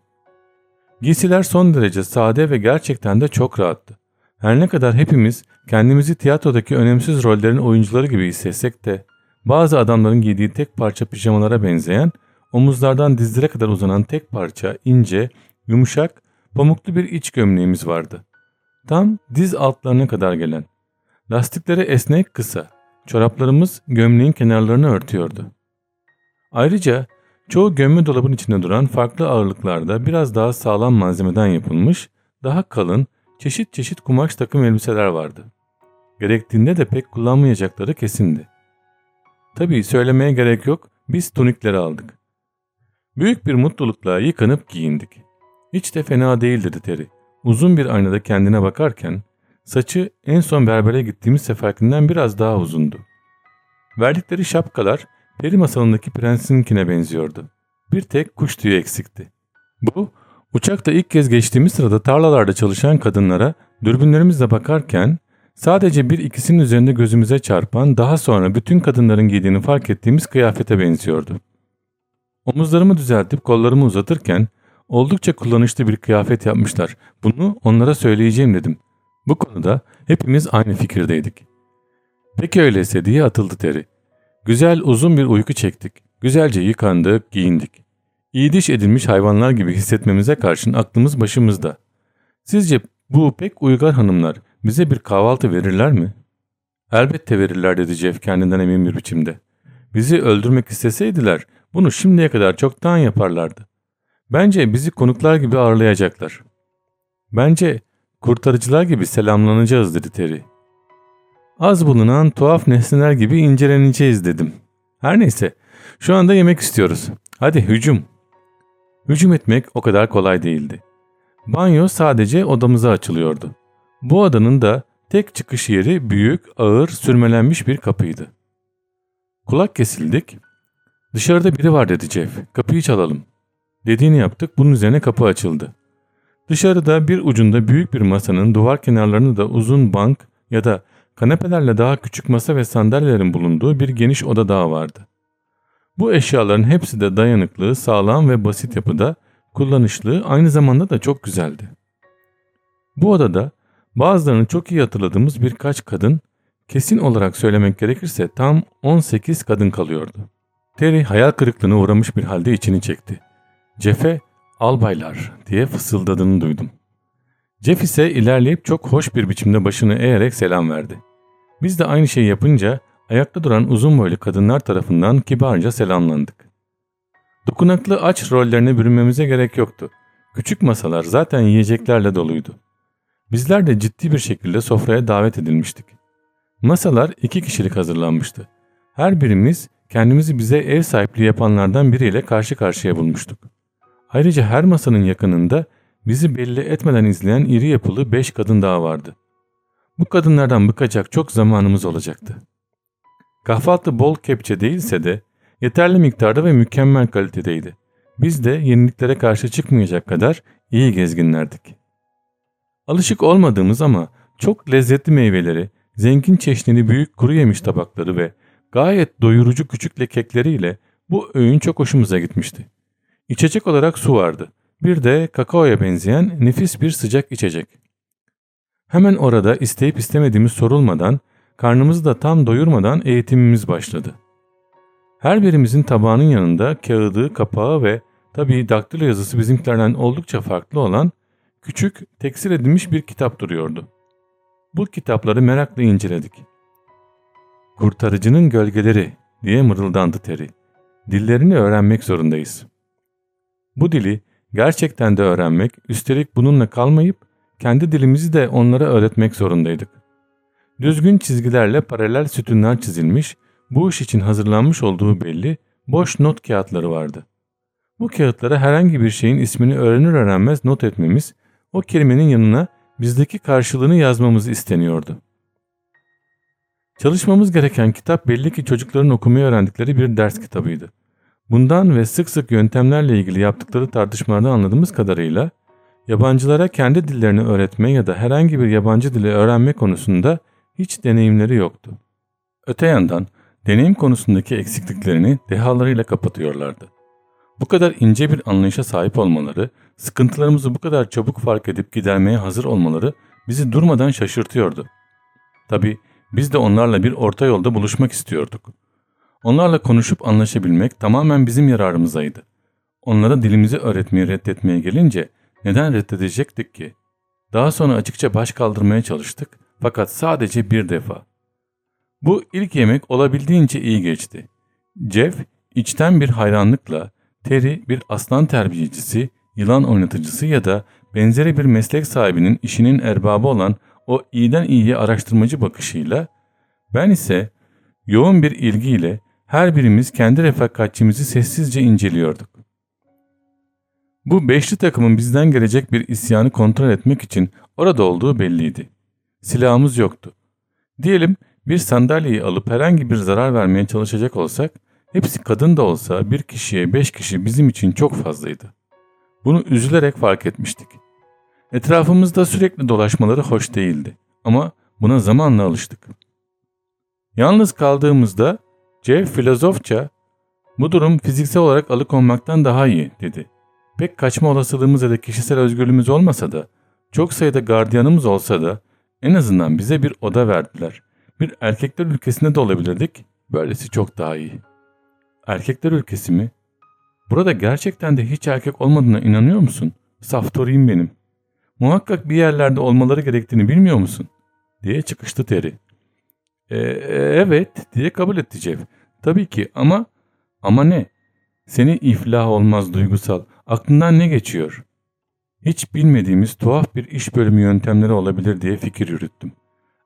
Giysiler son derece sade ve gerçekten de çok rahattı. Her ne kadar hepimiz kendimizi tiyatrodaki önemsiz rollerin oyuncuları gibi hissetsek de bazı adamların giydiği tek parça pijamalara benzeyen, omuzlardan dizlere kadar uzanan tek parça ince, yumuşak, pamuklu bir iç gömleğimiz vardı. Tam diz altlarına kadar gelen. Lastikleri esnek kısa, çoraplarımız gömleğin kenarlarını örtüyordu. Ayrıca çoğu gömme dolabın içinde duran farklı ağırlıklarda biraz daha sağlam malzemeden yapılmış, daha kalın, çeşit çeşit kumaş takım elbiseler vardı. Gerektiğinde de pek kullanmayacakları kesindi. Tabii söylemeye gerek yok, biz tunikleri aldık. Büyük bir mutlulukla yıkanıp giyindik. Hiç de fena değil dedi Terry. Uzun bir aynada kendine bakarken saçı en son berbere gittiğimiz seferkinden biraz daha uzundu. Verdikleri şapkalar peri masalındaki prensininkine benziyordu. Bir tek kuş tüyü eksikti. Bu uçakta ilk kez geçtiğimiz sırada tarlalarda çalışan kadınlara dürbünlerimizle bakarken sadece bir ikisinin üzerinde gözümüze çarpan daha sonra bütün kadınların giydiğini fark ettiğimiz kıyafete benziyordu. Omuzlarımı düzeltip kollarımı uzatırken oldukça kullanışlı bir kıyafet yapmışlar. Bunu onlara söyleyeceğim dedim. Bu konuda hepimiz aynı fikirdeydik. Peki öyleyse diye atıldı Terry. Güzel uzun bir uyku çektik. Güzelce yıkandık, giyindik. İyi edilmiş hayvanlar gibi hissetmemize karşın aklımız başımızda. Sizce bu pek uygar hanımlar bize bir kahvaltı verirler mi? Elbette verirler dedi Jeff kendinden emin bir biçimde. Bizi öldürmek isteseydiler bunu şimdiye kadar çoktan yaparlardı. Bence bizi konuklar gibi ağırlayacaklar. Bence kurtarıcılar gibi selamlanacağız dedi Terry. Az bulunan tuhaf nesneler gibi inceleneceğiz dedim. Her neyse şu anda yemek istiyoruz. Hadi hücum. Hücum etmek o kadar kolay değildi. Banyo sadece odamıza açılıyordu. Bu odanın da tek çıkış yeri büyük, ağır, sürmelenmiş bir kapıydı. Kulak kesildik. Dışarıda biri var dedi Jeff. Kapıyı çalalım. Dediğini yaptık. Bunun üzerine kapı açıldı. Dışarıda bir ucunda büyük bir masanın duvar kenarlarını da uzun bank ya da kanepelerle daha küçük masa ve sandalyelerin bulunduğu bir geniş oda daha vardı. Bu eşyaların hepsi de dayanıklı, sağlam ve basit yapıda, kullanışlı, aynı zamanda da çok güzeldi. Bu odada bazılarını çok iyi hatırladığımız birkaç kadın, kesin olarak söylemek gerekirse tam 18 kadın kalıyordu. Terry hayal kırıklığına uğramış bir halde içini çekti. Jeff'e albaylar diye fısıldadığını duydum. Jeff ise ilerleyip çok hoş bir biçimde başını eğerek selam verdi. Biz de aynı şeyi yapınca ayakta duran uzun boylu kadınlar tarafından kibarca selamlandık. Dokunaklı aç rollerine bürünmemize gerek yoktu. Küçük masalar zaten yiyeceklerle doluydu. Bizler de ciddi bir şekilde sofraya davet edilmiştik. Masalar iki kişilik hazırlanmıştı. Her birimiz kendimizi bize ev sahipliği yapanlardan biriyle karşı karşıya bulmuştuk. Ayrıca her masanın yakınında bizi belli etmeden izleyen iri yapılı beş kadın daha vardı. Bu kadınlardan bıkacak çok zamanımız olacaktı. Kahvaltı bol kepçe değilse de yeterli miktarda ve mükemmel kalitedeydi. Biz de yeniliklere karşı çıkmayacak kadar iyi gezginlerdik. Alışık olmadığımız ama çok lezzetli meyveleri, zengin çeşnili büyük kuru yemiş tabakları ve gayet doyurucu küçük lekekleriyle bu öğün çok hoşumuza gitmişti. İçecek olarak su vardı. Bir de kakaoya benzeyen nefis bir sıcak içecek. Hemen orada isteyip istemediğimiz sorulmadan, karnımızı da tam doyurmadan eğitimimiz başladı. Her birimizin tabağının yanında kağıdı, kapağı ve tabii daktilo yazısı bizimkilerden oldukça farklı olan küçük, tekstil edilmiş bir kitap duruyordu. Bu kitapları merakla inceledik. Kurtarıcının gölgeleri diye mırıldandı Terry. Dillerini öğrenmek zorundayız. Bu dili gerçekten de öğrenmek, üstelik bununla kalmayıp kendi dilimizi de onlara öğretmek zorundaydık. Düzgün çizgilerle paralel sütunlar çizilmiş, bu iş için hazırlanmış olduğu belli, boş not kağıtları vardı. Bu kağıtlara herhangi bir şeyin ismini öğrenir öğrenmez not etmemiz, o kelimenin yanına bizdeki karşılığını yazmamız isteniyordu. Çalışmamız gereken kitap belli ki çocukların okumayı öğrendikleri bir ders kitabıydı. Bundan ve sık sık yöntemlerle ilgili yaptıkları tartışmalarda anladığımız kadarıyla yabancılara kendi dillerini öğretme ya da herhangi bir yabancı dili öğrenme konusunda hiç deneyimleri yoktu. Öte yandan deneyim konusundaki eksikliklerini dehalarıyla kapatıyorlardı. Bu kadar ince bir anlayışa sahip olmaları, sıkıntılarımızı bu kadar çabuk fark edip gidermeye hazır olmaları bizi durmadan şaşırtıyordu. Tabi biz de onlarla bir orta yolda buluşmak istiyorduk. Onlarla konuşup anlaşabilmek tamamen bizim yararımızaydı. Onlara dilimizi öğretmeyi reddetmeye gelince neden reddedecektik ki? Daha sonra açıkça baş kaldırmaya çalıştık fakat sadece bir defa. Bu ilk yemek olabildiğince iyi geçti. Jeff içten bir hayranlıkla Terry bir aslan terbiyecisi, yılan oynatıcısı ya da benzeri bir meslek sahibinin işinin erbabı olan o iyiden iyiye araştırmacı bakışıyla, ben ise yoğun bir ilgiyle her birimiz kendi refakatçimizi sessizce inceliyorduk. Bu beşli takımın bizden gelecek bir isyanı kontrol etmek için orada olduğu belliydi. Silahımız yoktu. Diyelim bir sandalyeyi alıp herhangi bir zarar vermeye çalışacak olsak, hepsi kadın da olsa bir kişiye beş kişi bizim için çok fazlaydı. Bunu üzülerek fark etmiştik. Etrafımızda sürekli dolaşmaları hoş değildi ama buna zamanla alıştık. Yalnız kaldığımızda Jeff filozofça bu durum fiziksel olarak alıkonmaktan daha iyi dedi. Pek kaçma olasılığımız ya da kişisel özgürlüğümüz olmasa da çok sayıda gardiyanımız olsa da en azından bize bir oda verdiler. Bir erkekler ülkesinde de olabilirdik. Böylesi çok daha iyi. Erkekler ülkesi mi? Burada gerçekten de hiç erkek olmadığına inanıyor musun? Saftoriyim benim. Muhakkak bir yerlerde olmaları gerektiğini bilmiyor musun? diye çıkıştı Terry. E, evet diye kabul etti Jeff. Tabii ki ama ama ne? Seni iflah olmaz duygusal. Aklından ne geçiyor? Hiç bilmediğimiz tuhaf bir iş bölümü yöntemleri olabilir diye fikir yürüttüm.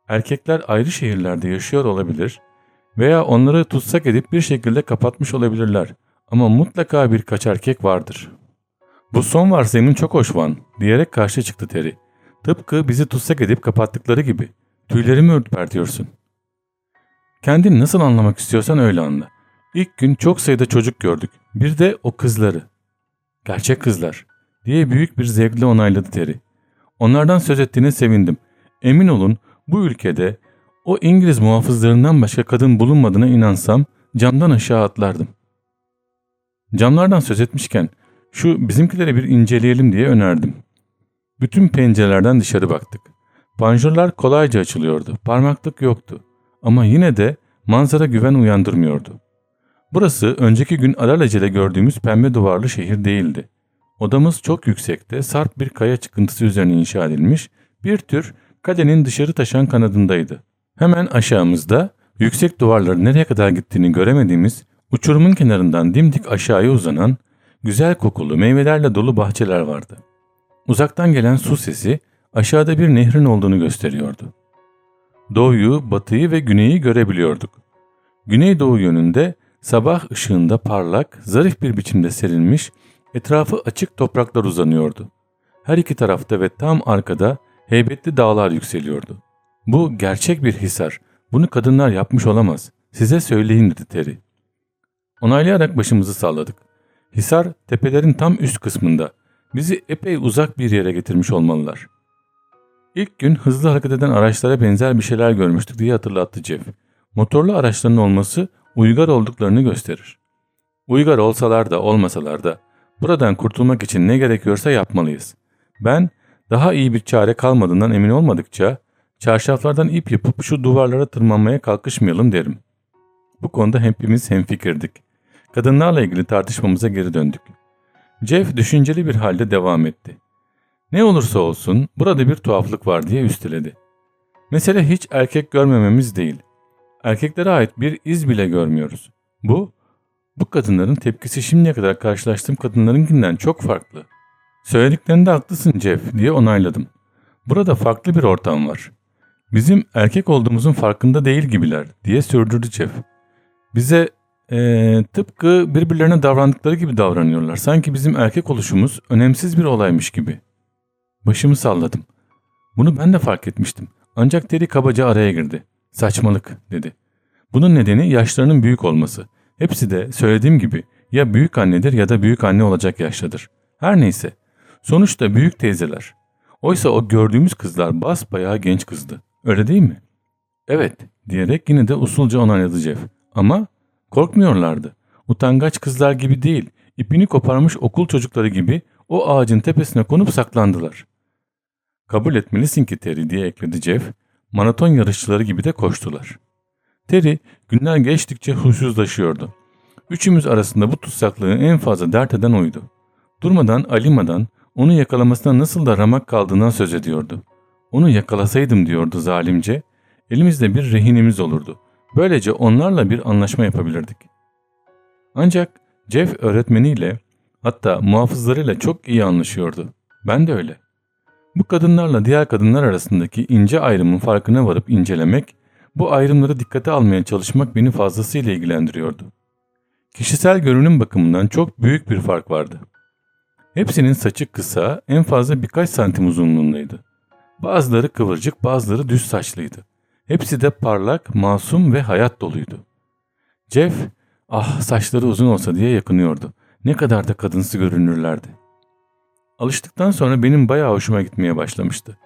Erkekler ayrı şehirlerde yaşıyor olabilir veya onları tutsak edip bir şekilde kapatmış olabilirler. Ama mutlaka birkaç erkek vardır. Bu son varsayımın çok hoş Van diyerek karşı çıktı Terry. Tıpkı bizi tutsak edip kapattıkları gibi. Tüylerimi ürpertiyorsun. Kendini nasıl anlamak istiyorsan öyle anla. İlk gün çok sayıda çocuk gördük. Bir de o kızları. Gerçek kızlar diye büyük bir zevkle onayladı Terry. Onlardan söz ettiğine sevindim. Emin olun bu ülkede o İngiliz muhafızlarından başka kadın bulunmadığına inansam camdan aşağı atlardım. Camlardan söz etmişken şu bizimkileri bir inceleyelim diye önerdim. Bütün pencerelerden dışarı baktık. Panjurlar kolayca açılıyordu. Parmaklık yoktu. Ama yine de manzara güven uyandırmıyordu. Burası önceki gün alelacele gördüğümüz pembe duvarlı şehir değildi. Odamız çok yüksekte sarp bir kaya çıkıntısı üzerine inşa edilmiş bir tür kalenin dışarı taşan kanadındaydı. Hemen aşağımızda yüksek duvarların nereye kadar gittiğini göremediğimiz uçurumun kenarından dimdik aşağıya uzanan güzel kokulu meyvelerle dolu bahçeler vardı. Uzaktan gelen su sesi aşağıda bir nehrin olduğunu gösteriyordu. Doğuyu, batıyı ve güneyi görebiliyorduk. Güneydoğu yönünde sabah ışığında parlak, zarif bir biçimde serilmiş, etrafı açık topraklar uzanıyordu. Her iki tarafta ve tam arkada heybetli dağlar yükseliyordu. Bu gerçek bir hisar. Bunu kadınlar yapmış olamaz. Size söyleyin dedi Terry. Onaylayarak başımızı salladık. Hisar tepelerin tam üst kısmında. Bizi epey uzak bir yere getirmiş olmalılar. İlk gün hızlı hareket eden araçlara benzer bir şeyler görmüştük diye hatırlattı Jeff. Motorlu araçların olması uygar olduklarını gösterir. Uygar olsalar da olmasalar da buradan kurtulmak için ne gerekiyorsa yapmalıyız. Ben daha iyi bir çare kalmadığından emin olmadıkça çarşaflardan ip yapıp şu duvarlara tırmanmaya kalkışmayalım derim. Bu konuda hepimiz hemfikirdik. Kadınlarla ilgili tartışmamıza geri döndük. Jeff düşünceli bir halde devam etti. Ne olursa olsun burada bir tuhaflık var diye üsteledi. Mesele hiç erkek görmememiz değil. Erkeklere ait bir iz bile görmüyoruz. Bu, bu kadınların tepkisi şimdiye kadar karşılaştığım kadınlarınkinden çok farklı. Söylediklerinde haklısın Jeff diye onayladım. Burada farklı bir ortam var. Bizim erkek olduğumuzun farkında değil gibiler diye sürdürdü Jeff. Bize ee, tıpkı birbirlerine davrandıkları gibi davranıyorlar. Sanki bizim erkek oluşumuz önemsiz bir olaymış gibi. Başımı salladım. Bunu ben de fark etmiştim. Ancak Terry kabaca araya girdi. Saçmalık dedi. Bunun nedeni yaşlarının büyük olması. Hepsi de söylediğim gibi ya büyük annedir ya da büyük anne olacak yaştadır. Her neyse. Sonuçta büyük teyzeler. Oysa o gördüğümüz kızlar basbayağı genç kızdı. Öyle değil mi? Evet diyerek yine de usulca onayladı Jeff. Ama korkmuyorlardı. Utangaç kızlar gibi değil, ipini koparmış okul çocukları gibi o ağacın tepesine konup saklandılar. Kabul etmelisin ki Terry diye ekledi Jeff. Maraton yarışçıları gibi de koştular. Terry günler geçtikçe huysuzlaşıyordu. Üçümüz arasında bu tutsaklığı en fazla dert eden oydu. Durmadan Alima'dan onu yakalamasına nasıl da ramak kaldığından söz ediyordu. Onu yakalasaydım diyordu zalimce. Elimizde bir rehinimiz olurdu. Böylece onlarla bir anlaşma yapabilirdik. Ancak Jeff öğretmeniyle hatta muhafızlarıyla çok iyi anlaşıyordu. Ben de öyle. Bu kadınlarla diğer kadınlar arasındaki ince ayrımın farkına varıp incelemek, bu ayrımları dikkate almaya çalışmak beni fazlasıyla ilgilendiriyordu. Kişisel görünüm bakımından çok büyük bir fark vardı. Hepsinin saçı kısa, en fazla birkaç santim uzunluğundaydı. Bazıları kıvırcık, bazıları düz saçlıydı. Hepsi de parlak, masum ve hayat doluydu. Jeff, ah saçları uzun olsa diye yakınıyordu. Ne kadar da kadınsı görünürlerdi. Alıştıktan sonra benim bayağı hoşuma gitmeye başlamıştı.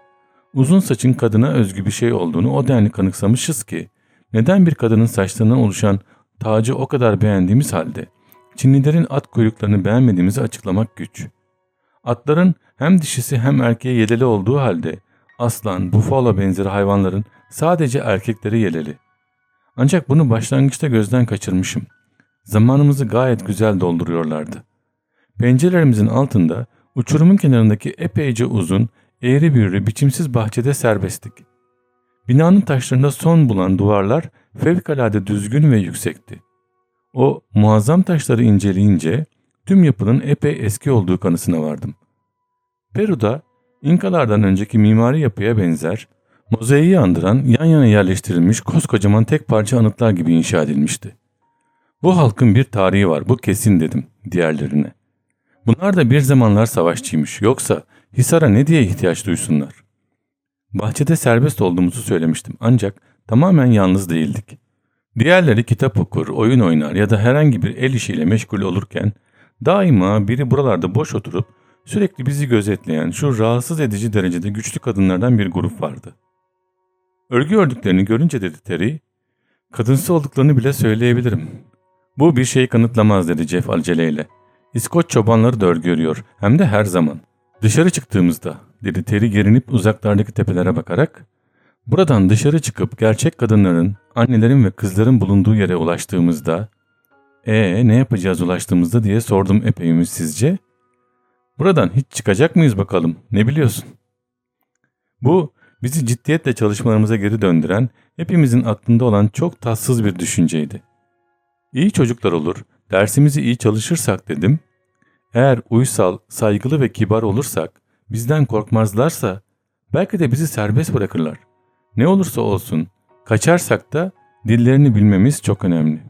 Uzun saçın kadına özgü bir şey olduğunu o denli kanıksamışız ki neden bir kadının saçlarından oluşan tacı o kadar beğendiğimiz halde Çinlilerin at kuyruklarını beğenmediğimizi açıklamak güç. Atların hem dişisi hem erkeği yeleli olduğu halde aslan, bufalo benzeri hayvanların sadece erkekleri yeleli. Ancak bunu başlangıçta gözden kaçırmışım. Zamanımızı gayet güzel dolduruyorlardı. Pencerelerimizin altında Uçurumun kenarındaki epeyce uzun, eğri büğrü, biçimsiz bahçede serbesttik. Binanın taşlarında son bulan duvarlar fevkalade düzgün ve yüksekti. O muazzam taşları inceleyince tüm yapının epey eski olduğu kanısına vardım. Peru'da İnkalardan önceki mimari yapıya benzer, mozaiği andıran yan yana yerleştirilmiş koskocaman tek parça anıtlar gibi inşa edilmişti. Bu halkın bir tarihi var bu kesin dedim diğerlerine. Bunlar da bir zamanlar savaşçıymış. Yoksa Hisar'a ne diye ihtiyaç duysunlar? Bahçede serbest olduğumuzu söylemiştim ancak tamamen yalnız değildik. Diğerleri kitap okur, oyun oynar ya da herhangi bir el işiyle meşgul olurken daima biri buralarda boş oturup sürekli bizi gözetleyen şu rahatsız edici derecede güçlü kadınlardan bir grup vardı. Örgü ördüklerini görünce dedi Terry, kadınsı olduklarını bile söyleyebilirim. Bu bir şey kanıtlamaz dedi Jeff aceleyle. İskoç çobanları da örgü örüyor hem de her zaman. Dışarı çıktığımızda dedi Terry gerinip uzaklardaki tepelere bakarak buradan dışarı çıkıp gerçek kadınların, annelerin ve kızların bulunduğu yere ulaştığımızda ee ne yapacağız ulaştığımızda diye sordum epey ümitsizce. Buradan hiç çıkacak mıyız bakalım ne biliyorsun? Bu bizi ciddiyetle çalışmalarımıza geri döndüren hepimizin aklında olan çok tatsız bir düşünceydi. İyi çocuklar olur, Dersimizi iyi çalışırsak dedim. Eğer uysal, saygılı ve kibar olursak, bizden korkmazlarsa belki de bizi serbest bırakırlar. Ne olursa olsun kaçarsak da dillerini bilmemiz çok önemli.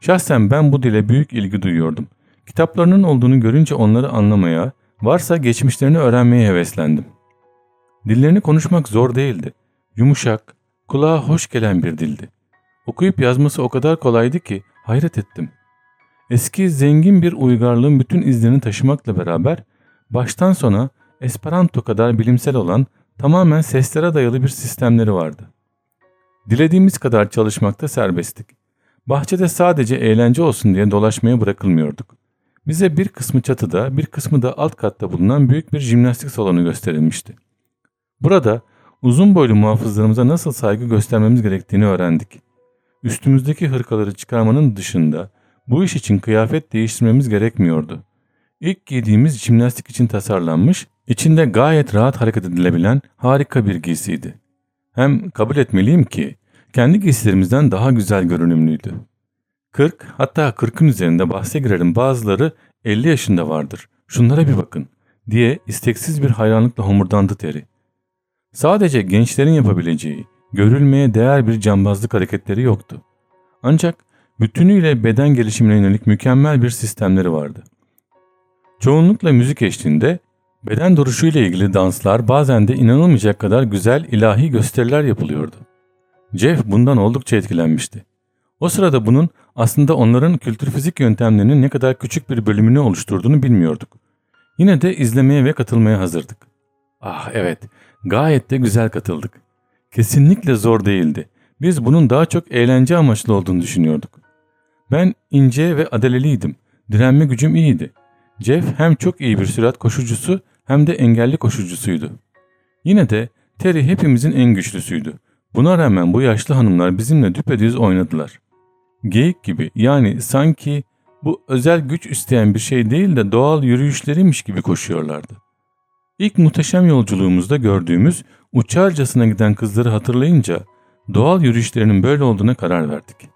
Şahsen ben bu dile büyük ilgi duyuyordum. Kitaplarının olduğunu görünce onları anlamaya, varsa geçmişlerini öğrenmeye heveslendim. Dillerini konuşmak zor değildi. Yumuşak, kulağa hoş gelen bir dildi. Okuyup yazması o kadar kolaydı ki hayret ettim. Eski zengin bir uygarlığın bütün izlerini taşımakla beraber baştan sona Esperanto kadar bilimsel olan tamamen seslere dayalı bir sistemleri vardı. Dilediğimiz kadar çalışmakta serbesttik. Bahçede sadece eğlence olsun diye dolaşmaya bırakılmıyorduk. Bize bir kısmı çatıda, bir kısmı da alt katta bulunan büyük bir jimnastik salonu gösterilmişti. Burada uzun boylu muhafızlarımıza nasıl saygı göstermemiz gerektiğini öğrendik. Üstümüzdeki hırkaları çıkarmanın dışında bu iş için kıyafet değiştirmemiz gerekmiyordu. İlk giydiğimiz jimnastik için tasarlanmış, içinde gayet rahat hareket edilebilen harika bir giysiydi. Hem kabul etmeliyim ki kendi giysilerimizden daha güzel görünümlüydü. 40 hatta 40'ın üzerinde bahse girerim bazıları 50 yaşında vardır. Şunlara bir bakın diye isteksiz bir hayranlıkla homurdandı Terry. Sadece gençlerin yapabileceği, görülmeye değer bir cambazlık hareketleri yoktu. Ancak bütünüyle beden gelişimine yönelik mükemmel bir sistemleri vardı. Çoğunlukla müzik eşliğinde beden duruşu ile ilgili danslar bazen de inanılmayacak kadar güzel ilahi gösteriler yapılıyordu. Jeff bundan oldukça etkilenmişti. O sırada bunun aslında onların kültür fizik yöntemlerinin ne kadar küçük bir bölümünü oluşturduğunu bilmiyorduk. Yine de izlemeye ve katılmaya hazırdık. Ah evet, gayet de güzel katıldık. Kesinlikle zor değildi. Biz bunun daha çok eğlence amaçlı olduğunu düşünüyorduk. Ben ince ve adaleliydim. Direnme gücüm iyiydi. Jeff hem çok iyi bir sürat koşucusu hem de engelli koşucusuydu. Yine de Terry hepimizin en güçlüsüydü. Buna rağmen bu yaşlı hanımlar bizimle düpedüz oynadılar. Geyik gibi yani sanki bu özel güç isteyen bir şey değil de doğal yürüyüşleriymiş gibi koşuyorlardı. İlk muhteşem yolculuğumuzda gördüğümüz uçarcasına giden kızları hatırlayınca doğal yürüyüşlerinin böyle olduğuna karar verdik.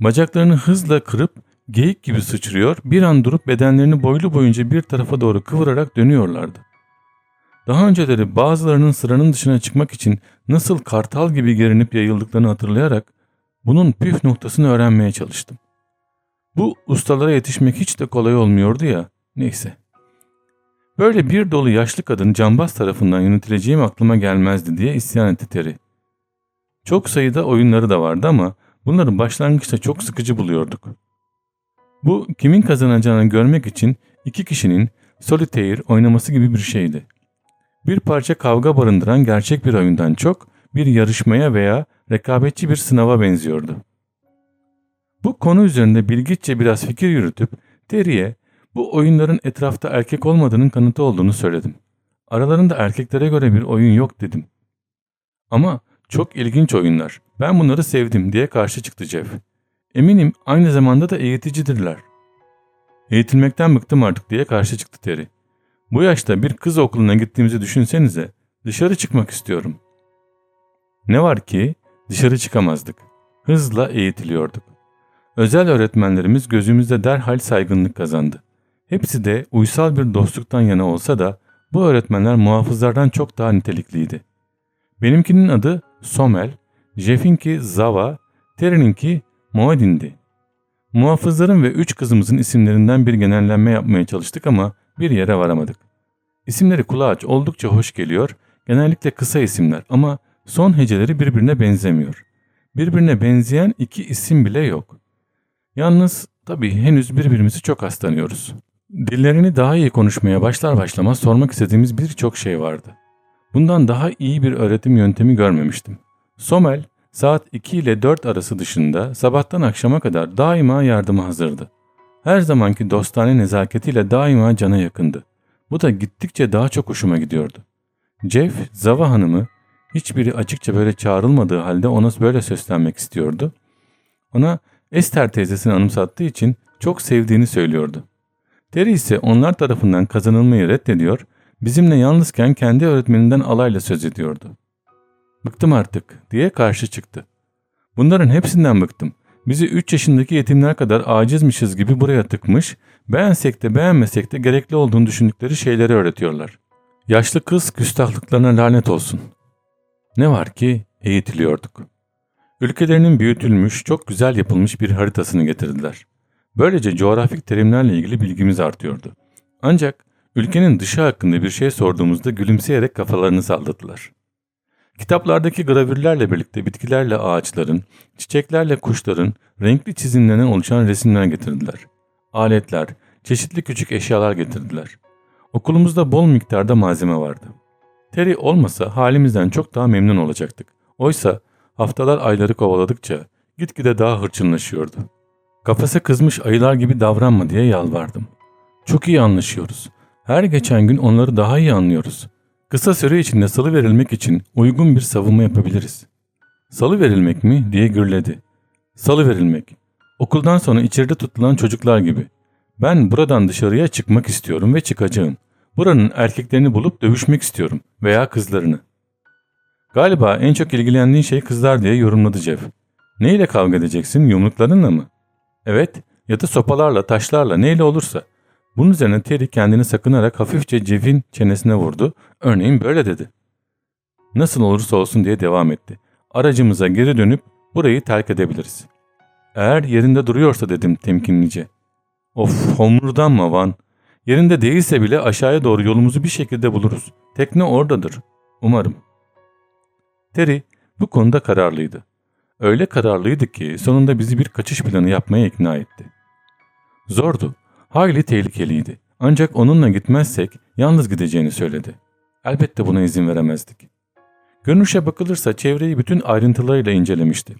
Bacaklarını hızla kırıp geyik gibi sıçrıyor, bir an durup bedenlerini boylu boyunca bir tarafa doğru kıvırarak dönüyorlardı. Daha önceleri bazılarının sıranın dışına çıkmak için nasıl kartal gibi gerinip yayıldıklarını hatırlayarak bunun püf noktasını öğrenmeye çalıştım. Bu ustalara yetişmek hiç de kolay olmuyordu ya, neyse. Böyle bir dolu yaşlı kadın cambaz tarafından yönetileceğim aklıma gelmezdi diye isyan etti Terry. Çok sayıda oyunları da vardı ama bunları başlangıçta çok sıkıcı buluyorduk. Bu kimin kazanacağını görmek için iki kişinin solitaire oynaması gibi bir şeydi. Bir parça kavga barındıran gerçek bir oyundan çok bir yarışmaya veya rekabetçi bir sınava benziyordu. Bu konu üzerinde bilgiççe biraz fikir yürütüp Terry'e bu oyunların etrafta erkek olmadığının kanıtı olduğunu söyledim. Aralarında erkeklere göre bir oyun yok dedim. Ama çok ilginç oyunlar. Ben bunları sevdim diye karşı çıktı Jeff. Eminim aynı zamanda da eğiticidirler. Eğitilmekten bıktım artık diye karşı çıktı Terry. Bu yaşta bir kız okuluna gittiğimizi düşünsenize. Dışarı çıkmak istiyorum. Ne var ki dışarı çıkamazdık. Hızla eğitiliyorduk. Özel öğretmenlerimiz gözümüzde derhal saygınlık kazandı. Hepsi de uysal bir dostluktan yana olsa da bu öğretmenler muhafızlardan çok daha nitelikliydi. Benimkinin adı Somel, Jeff'inki Zava, Terry'ninki Moedin'di. Muhafızların ve üç kızımızın isimlerinden bir genellenme yapmaya çalıştık ama bir yere varamadık. İsimleri kulağa oldukça hoş geliyor, genellikle kısa isimler ama son heceleri birbirine benzemiyor. Birbirine benzeyen iki isim bile yok. Yalnız tabii henüz birbirimizi çok hastanıyoruz. Dillerini daha iyi konuşmaya başlar başlamaz sormak istediğimiz birçok şey vardı. Bundan daha iyi bir öğretim yöntemi görmemiştim. Somel saat 2 ile 4 arası dışında sabahtan akşama kadar daima yardıma hazırdı. Her zamanki dostane nezaketiyle daima cana yakındı. Bu da gittikçe daha çok hoşuma gidiyordu. Jeff, Zava Hanım'ı hiçbiri açıkça böyle çağrılmadığı halde ona böyle seslenmek istiyordu. Ona Esther teyzesini anımsattığı için çok sevdiğini söylüyordu. Terry ise onlar tarafından kazanılmayı reddediyor, bizimle yalnızken kendi öğretmeninden alayla söz ediyordu. Bıktım artık diye karşı çıktı. Bunların hepsinden bıktım. Bizi 3 yaşındaki yetimler kadar acizmişiz gibi buraya tıkmış, beğensek de beğenmesek de gerekli olduğunu düşündükleri şeyleri öğretiyorlar. Yaşlı kız küstahlıklarına lanet olsun. Ne var ki eğitiliyorduk. Ülkelerinin büyütülmüş, çok güzel yapılmış bir haritasını getirdiler. Böylece coğrafik terimlerle ilgili bilgimiz artıyordu. Ancak ülkenin dışı hakkında bir şey sorduğumuzda gülümseyerek kafalarını salladılar. Kitaplardaki gravürlerle birlikte bitkilerle ağaçların, çiçeklerle kuşların renkli çizimlerinden oluşan resimler getirdiler. Aletler, çeşitli küçük eşyalar getirdiler. Okulumuzda bol miktarda malzeme vardı. Terry olmasa halimizden çok daha memnun olacaktık. Oysa haftalar ayları kovaladıkça gitgide daha hırçınlaşıyordu. Kafese kızmış ayılar gibi davranma diye yalvardım. Çok iyi anlaşıyoruz. Her geçen gün onları daha iyi anlıyoruz. Kısa süre içinde salı verilmek için uygun bir savunma yapabiliriz. Salı verilmek mi diye gürledi. Salı verilmek. Okuldan sonra içeride tutulan çocuklar gibi. Ben buradan dışarıya çıkmak istiyorum ve çıkacağım. Buranın erkeklerini bulup dövüşmek istiyorum veya kızlarını. Galiba en çok ilgilendiğin şey kızlar diye yorumladı Jeff. Neyle kavga edeceksin? Yumruklarınla mı? Evet ya da sopalarla, taşlarla neyle olursa. Bunun üzerine Terry kendini sakınarak hafifçe Jeff'in çenesine vurdu. Örneğin böyle dedi. Nasıl olursa olsun diye devam etti. Aracımıza geri dönüp burayı terk edebiliriz. Eğer yerinde duruyorsa dedim temkinlice. Of homurdanma Van. Yerinde değilse bile aşağıya doğru yolumuzu bir şekilde buluruz. Tekne oradadır. Umarım. Terry bu konuda kararlıydı. Öyle kararlıydı ki sonunda bizi bir kaçış planı yapmaya ikna etti. Zordu. Hayli tehlikeliydi. Ancak onunla gitmezsek yalnız gideceğini söyledi. Elbette buna izin veremezdik. Görünüşe bakılırsa çevreyi bütün ayrıntılarıyla incelemişti.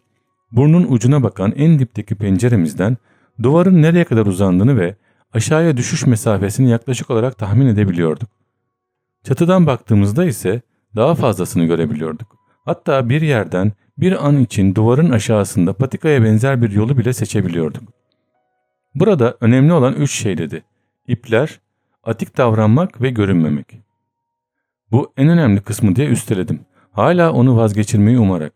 Burnun ucuna bakan en dipteki penceremizden duvarın nereye kadar uzandığını ve aşağıya düşüş mesafesini yaklaşık olarak tahmin edebiliyorduk. Çatıdan baktığımızda ise daha fazlasını görebiliyorduk. Hatta bir yerden bir an için duvarın aşağısında patikaya benzer bir yolu bile seçebiliyorduk. Burada önemli olan üç şey dedi. İpler, atik davranmak ve görünmemek. Bu en önemli kısmı diye üsteledim. Hala onu vazgeçirmeyi umarak.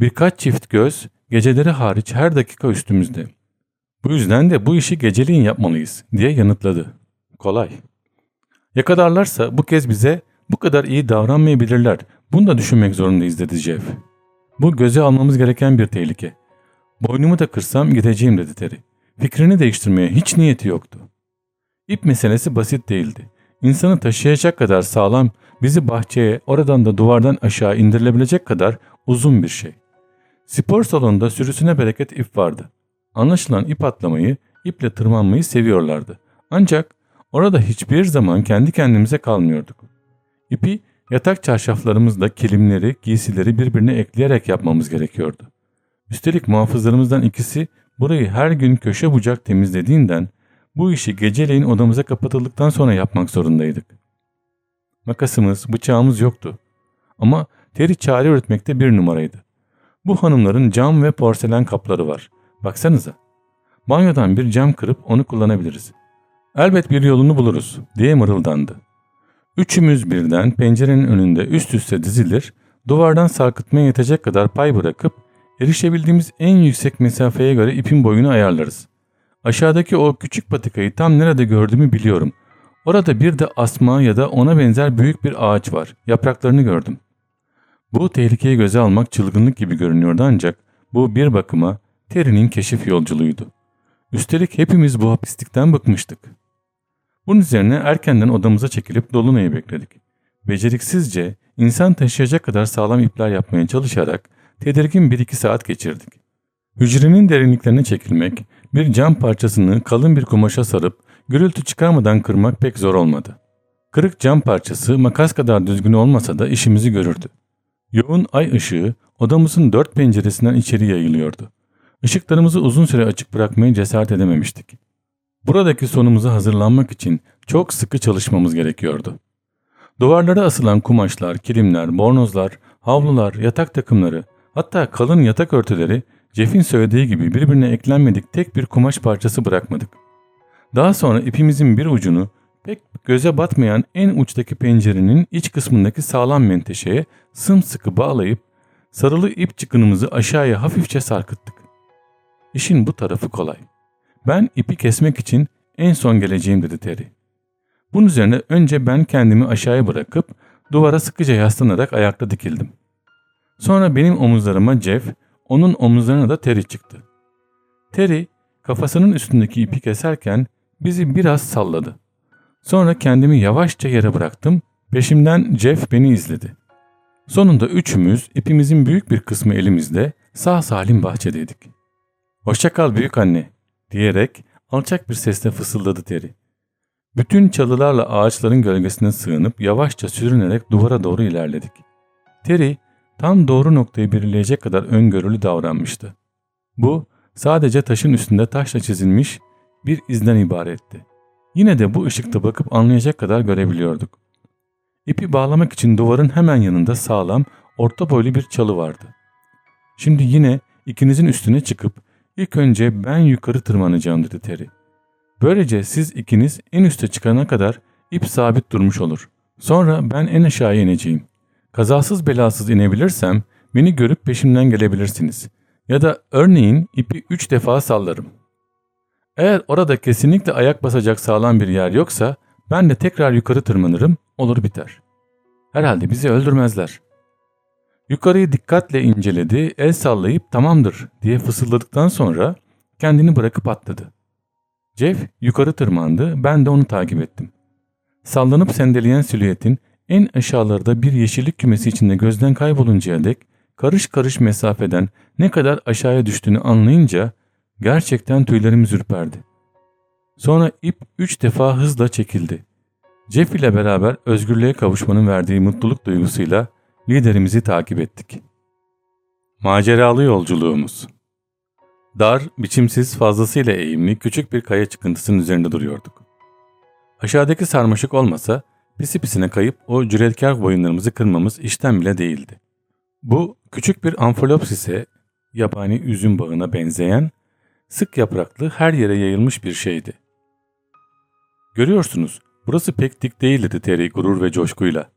Birkaç çift göz geceleri hariç her dakika üstümüzde. Bu yüzden de bu işi geceliğin yapmalıyız diye yanıtladı. Kolay. Yakalarlarsa bu kez bize bu kadar iyi davranmayabilirler. Bunu da düşünmek zorundayız dedi Jeff. Bu göze almamız gereken bir tehlike. Boynumu da kırsam gideceğim dedi Terry. Fikrini değiştirmeye hiç niyeti yoktu. İp meselesi basit değildi. İnsanı taşıyacak kadar sağlam, bizi bahçeye, oradan da duvardan aşağı indirilebilecek kadar uzun bir şey. Spor salonunda sürüsüne bereket ip vardı. Anlaşılan ip atlamayı, iple tırmanmayı seviyorlardı. Ancak orada hiçbir zaman kendi kendimize kalmıyorduk. İpi yatak çarşaflarımızla kilimleri, giysileri birbirine ekleyerek yapmamız gerekiyordu. Üstelik muhafızlarımızdan ikisi burayı her gün köşe bucak temizlediğinden bu işi geceleyin odamıza kapatıldıktan sonra yapmak zorundaydık. Makasımız, bıçağımız yoktu. Ama teri çare üretmekte bir numaraydı. Bu hanımların cam ve porselen kapları var. Baksanıza. Banyodan bir cam kırıp onu kullanabiliriz. Elbet bir yolunu buluruz diye mırıldandı. Üçümüz birden pencerenin önünde üst üste dizilir, duvardan sarkıtmaya yetecek kadar pay bırakıp erişebildiğimiz en yüksek mesafeye göre ipin boyunu ayarlarız. Aşağıdaki o küçük patikayı tam nerede gördüğümü biliyorum. Orada bir de asma ya da ona benzer büyük bir ağaç var. Yapraklarını gördüm. Bu tehlikeyi göze almak çılgınlık gibi görünüyordu ancak bu bir bakıma Terry'nin keşif yolculuğuydu. Üstelik hepimiz bu hapislikten bıkmıştık. Bunun üzerine erkenden odamıza çekilip Dolunay'ı bekledik. Beceriksizce insan taşıyacak kadar sağlam ipler yapmaya çalışarak tedirgin bir iki saat geçirdik. Hücrenin derinliklerine çekilmek, bir cam parçasını kalın bir kumaşa sarıp gürültü çıkarmadan kırmak pek zor olmadı. Kırık cam parçası makas kadar düzgün olmasa da işimizi görürdü. Yoğun ay ışığı odamızın dört penceresinden içeri yayılıyordu. Işıklarımızı uzun süre açık bırakmaya cesaret edememiştik. Buradaki sonumuza hazırlanmak için çok sıkı çalışmamız gerekiyordu. Duvarlara asılan kumaşlar, kilimler, bornozlar, havlular, yatak takımları, hatta kalın yatak örtüleri Jeff'in söylediği gibi birbirine eklenmedik tek bir kumaş parçası bırakmadık. Daha sonra ipimizin bir ucunu pek göze batmayan en uçtaki pencerenin iç kısmındaki sağlam menteşeye sımsıkı bağlayıp sarılı ip çıkınımızı aşağıya hafifçe sarkıttık. İşin bu tarafı kolay. Ben ipi kesmek için en son geleceğim dedi Terry. Bunun üzerine önce ben kendimi aşağıya bırakıp duvara sıkıca yaslanarak ayakta dikildim. Sonra benim omuzlarıma Jeff, onun omuzlarına da Terry çıktı. Terry kafasının üstündeki ipi keserken bizi biraz salladı. Sonra kendimi yavaşça yere bıraktım, peşimden Jeff beni izledi. Sonunda üçümüz ipimizin büyük bir kısmı elimizde sağ salim bahçedeydik. Hoşçakal büyük anne diyerek alçak bir sesle fısıldadı Terry. Bütün çalılarla ağaçların gölgesine sığınıp yavaşça sürünerek duvara doğru ilerledik. Terry tam doğru noktayı belirleyecek kadar öngörülü davranmıştı. Bu sadece taşın üstünde taşla çizilmiş bir izden ibaretti. Yine de bu ışıkta bakıp anlayacak kadar görebiliyorduk. İpi bağlamak için duvarın hemen yanında sağlam, orta boylu bir çalı vardı. Şimdi yine ikinizin üstüne çıkıp ilk önce ben yukarı tırmanacağım dedi Terry. Böylece siz ikiniz en üste çıkana kadar ip sabit durmuş olur. Sonra ben en aşağıya ineceğim. Kazasız belasız inebilirsem beni görüp peşimden gelebilirsiniz. Ya da örneğin ipi üç defa sallarım. Eğer orada kesinlikle ayak basacak sağlam bir yer yoksa ben de tekrar yukarı tırmanırım olur biter. Herhalde bizi öldürmezler. Yukarıyı dikkatle inceledi, el sallayıp tamamdır diye fısıldadıktan sonra kendini bırakıp atladı. Jeff yukarı tırmandı, ben de onu takip ettim. Sallanıp sendeleyen silüetin en aşağılarda bir yeşillik kümesi içinde gözden kayboluncaya dek karış karış mesafeden ne kadar aşağıya düştüğünü anlayınca gerçekten tüylerimiz ürperdi. Sonra ip üç defa hızla çekildi. Jeff ile beraber özgürlüğe kavuşmanın verdiği mutluluk duygusuyla liderimizi takip ettik. Maceralı yolculuğumuz Dar, biçimsiz, fazlasıyla eğimli küçük bir kaya çıkıntısının üzerinde duruyorduk. Aşağıdaki sarmaşık olmasa pisi pisine kayıp o cüretkar boyunlarımızı kırmamız işten bile değildi. Bu küçük bir amfolops ise yabani üzüm bağına benzeyen sık yapraklı her yere yayılmış bir şeydi. Görüyorsunuz burası pek dik değildi Terry gurur ve coşkuyla.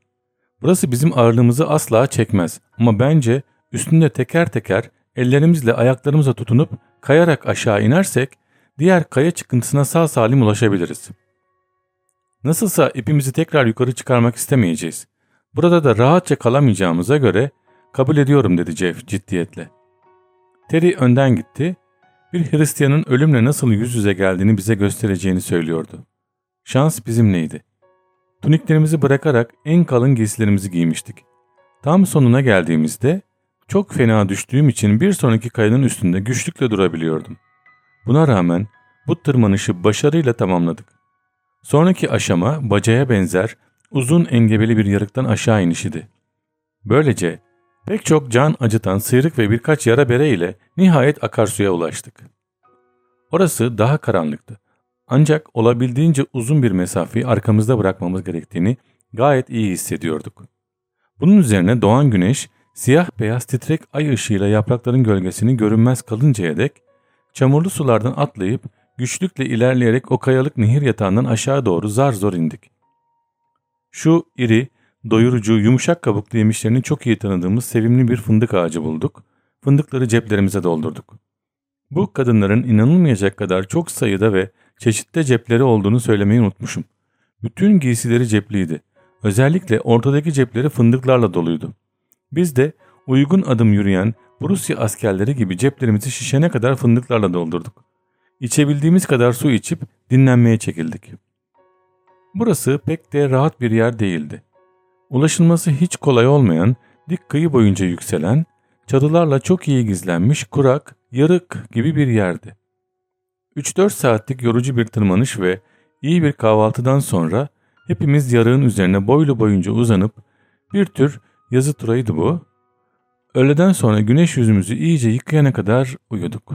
Burası bizim ağırlığımızı asla çekmez ama bence üstünde teker teker ellerimizle ayaklarımıza tutunup kayarak aşağı inersek diğer kaya çıkıntısına sağ salim ulaşabiliriz. Nasılsa ipimizi tekrar yukarı çıkarmak istemeyeceğiz. Burada da rahatça kalamayacağımıza göre kabul ediyorum dedi Jeff ciddiyetle. Terry önden gitti. Bir Hristiyanın ölümle nasıl yüz yüze geldiğini bize göstereceğini söylüyordu. Şans bizimleydi. Tuniklerimizi bırakarak en kalın giysilerimizi giymiştik. Tam sonuna geldiğimizde çok fena düştüğüm için bir sonraki kayanın üstünde güçlükle durabiliyordum. Buna rağmen bu tırmanışı başarıyla tamamladık. Sonraki aşama bacaya benzer uzun engebeli bir yarıktan aşağı inişiydi. Böylece pek çok can acıtan sıyrık ve birkaç yara bere ile nihayet akarsuya ulaştık. Orası daha karanlıktı. Ancak olabildiğince uzun bir mesafeyi arkamızda bırakmamız gerektiğini gayet iyi hissediyorduk. Bunun üzerine doğan güneş siyah beyaz titrek ay ışığıyla yaprakların gölgesini görünmez kalıncaya dek çamurlu sulardan atlayıp güçlükle ilerleyerek o kayalık nehir yatağından aşağı doğru zar zor indik. Şu iri, doyurucu, yumuşak kabuklu yemişlerini çok iyi tanıdığımız sevimli bir fındık ağacı bulduk. Fındıkları ceplerimize doldurduk. Bu kadınların inanılmayacak kadar çok sayıda ve çeşitli cepleri olduğunu söylemeyi unutmuşum. Bütün giysileri cepliydi. Özellikle ortadaki cepleri fındıklarla doluydu. Biz de uygun adım yürüyen Prusya askerleri gibi ceplerimizi şişene kadar fındıklarla doldurduk. İçebildiğimiz kadar su içip dinlenmeye çekildik. Burası pek de rahat bir yer değildi. Ulaşılması hiç kolay olmayan, dik kıyı boyunca yükselen, çadılarla çok iyi gizlenmiş kurak, yarık gibi bir yerdi. 3-4 saatlik yorucu bir tırmanış ve iyi bir kahvaltıdan sonra hepimiz yarığın üzerine boylu boyunca uzanıp bir tür yazı turaydı bu. Öğleden sonra güneş yüzümüzü iyice yıkayana kadar uyuduk.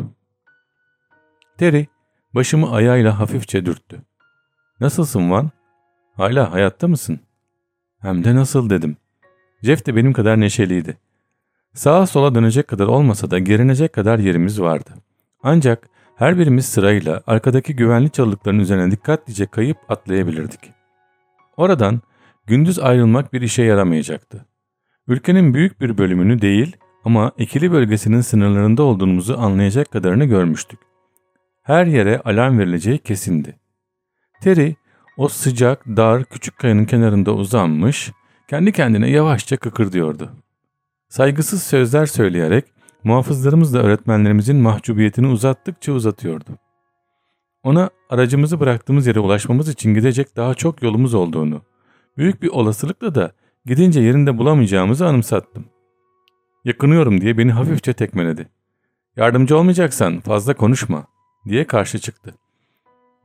Terry başımı ayağıyla hafifçe dürttü. Nasılsın Van? Hala hayatta mısın? Hem de nasıl dedim. Jeff de benim kadar neşeliydi. Sağa sola dönecek kadar olmasa da gerinecek kadar yerimiz vardı. Ancak her birimiz sırayla arkadaki güvenli çalılıkların üzerine dikkatlice kayıp atlayabilirdik. Oradan gündüz ayrılmak bir işe yaramayacaktı. Ülkenin büyük bir bölümünü değil ama ikili bölgesinin sınırlarında olduğumuzu anlayacak kadarını görmüştük. Her yere alarm verileceği kesindi. Terry o sıcak, dar, küçük kayanın kenarında uzanmış, kendi kendine yavaşça kıkırdıyordu. Saygısız sözler söyleyerek muhafızlarımız da öğretmenlerimizin mahcubiyetini uzattıkça uzatıyordu. Ona aracımızı bıraktığımız yere ulaşmamız için gidecek daha çok yolumuz olduğunu, büyük bir olasılıkla da gidince yerinde bulamayacağımızı anımsattım. Yakınıyorum diye beni hafifçe tekmeledi. Yardımcı olmayacaksan fazla konuşma diye karşı çıktı.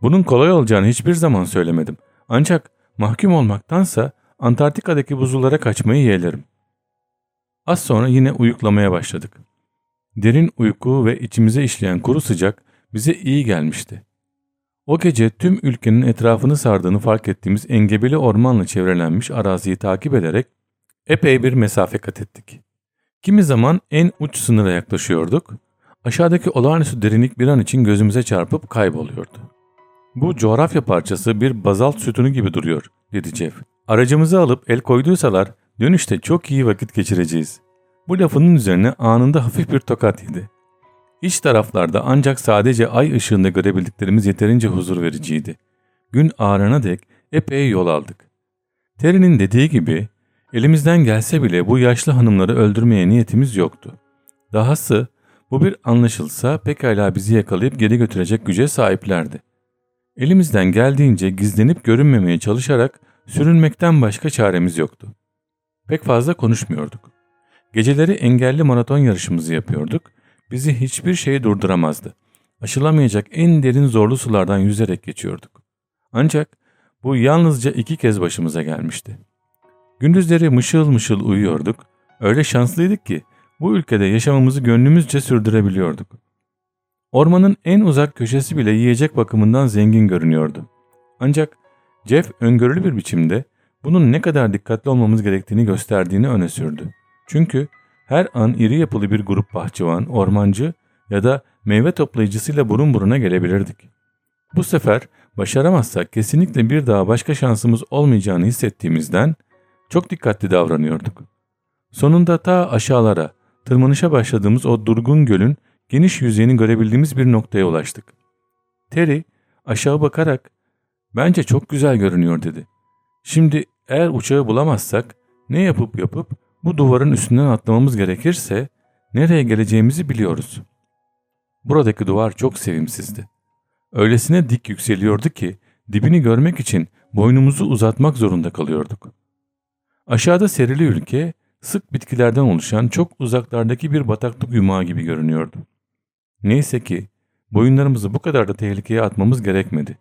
Bunun kolay olacağını hiçbir zaman söylemedim. Ancak mahkum olmaktansa Antarktika'daki buzullara kaçmayı yeğlerim. Az sonra yine uyuklamaya başladık. Derin uyku ve içimize işleyen kuru sıcak bize iyi gelmişti. O gece tüm ülkenin etrafını sardığını fark ettiğimiz engebeli ormanla çevrelenmiş araziyi takip ederek epey bir mesafe kat ettik. Kimi zaman en uç sınıra yaklaşıyorduk, aşağıdaki olağanüstü derinlik bir an için gözümüze çarpıp kayboluyordu. Bu coğrafya parçası bir bazalt sütunu gibi duruyor, dedi Jeff. Aracımızı alıp el koyduysalar Dönüşte çok iyi vakit geçireceğiz. Bu lafının üzerine anında hafif bir tokat yedi. İç taraflarda ancak sadece ay ışığında görebildiklerimiz yeterince huzur vericiydi. Gün ağarana dek epey yol aldık. Terry'nin dediği gibi elimizden gelse bile bu yaşlı hanımları öldürmeye niyetimiz yoktu. Dahası bu bir anlaşılsa pekala bizi yakalayıp geri götürecek güce sahiplerdi. Elimizden geldiğince gizlenip görünmemeye çalışarak sürünmekten başka çaremiz yoktu. Pek fazla konuşmuyorduk. Geceleri engelli maraton yarışımızı yapıyorduk. Bizi hiçbir şey durduramazdı. Aşılamayacak en derin zorlu sulardan yüzerek geçiyorduk. Ancak bu yalnızca iki kez başımıza gelmişti. Gündüzleri mışıl mışıl uyuyorduk. Öyle şanslıydık ki bu ülkede yaşamımızı gönlümüzce sürdürebiliyorduk. Ormanın en uzak köşesi bile yiyecek bakımından zengin görünüyordu. Ancak Jeff öngörülü bir biçimde bunun ne kadar dikkatli olmamız gerektiğini gösterdiğini öne sürdü. Çünkü her an iri yapılı bir grup bahçıvan, ormancı ya da meyve toplayıcısıyla burun buruna gelebilirdik. Bu sefer başaramazsak kesinlikle bir daha başka şansımız olmayacağını hissettiğimizden çok dikkatli davranıyorduk. Sonunda ta aşağılara, tırmanışa başladığımız o durgun gölün geniş yüzeyini görebildiğimiz bir noktaya ulaştık. Terry aşağı bakarak bence çok güzel görünüyor dedi. Şimdi eğer uçağı bulamazsak ne yapıp yapıp bu duvarın üstünden atlamamız gerekirse nereye geleceğimizi biliyoruz. Buradaki duvar çok sevimsizdi. Öylesine dik yükseliyordu ki dibini görmek için boynumuzu uzatmak zorunda kalıyorduk. Aşağıda serili ülke sık bitkilerden oluşan çok uzaklardaki bir bataklık yumağı gibi görünüyordu. Neyse ki boyunlarımızı bu kadar da tehlikeye atmamız gerekmedi.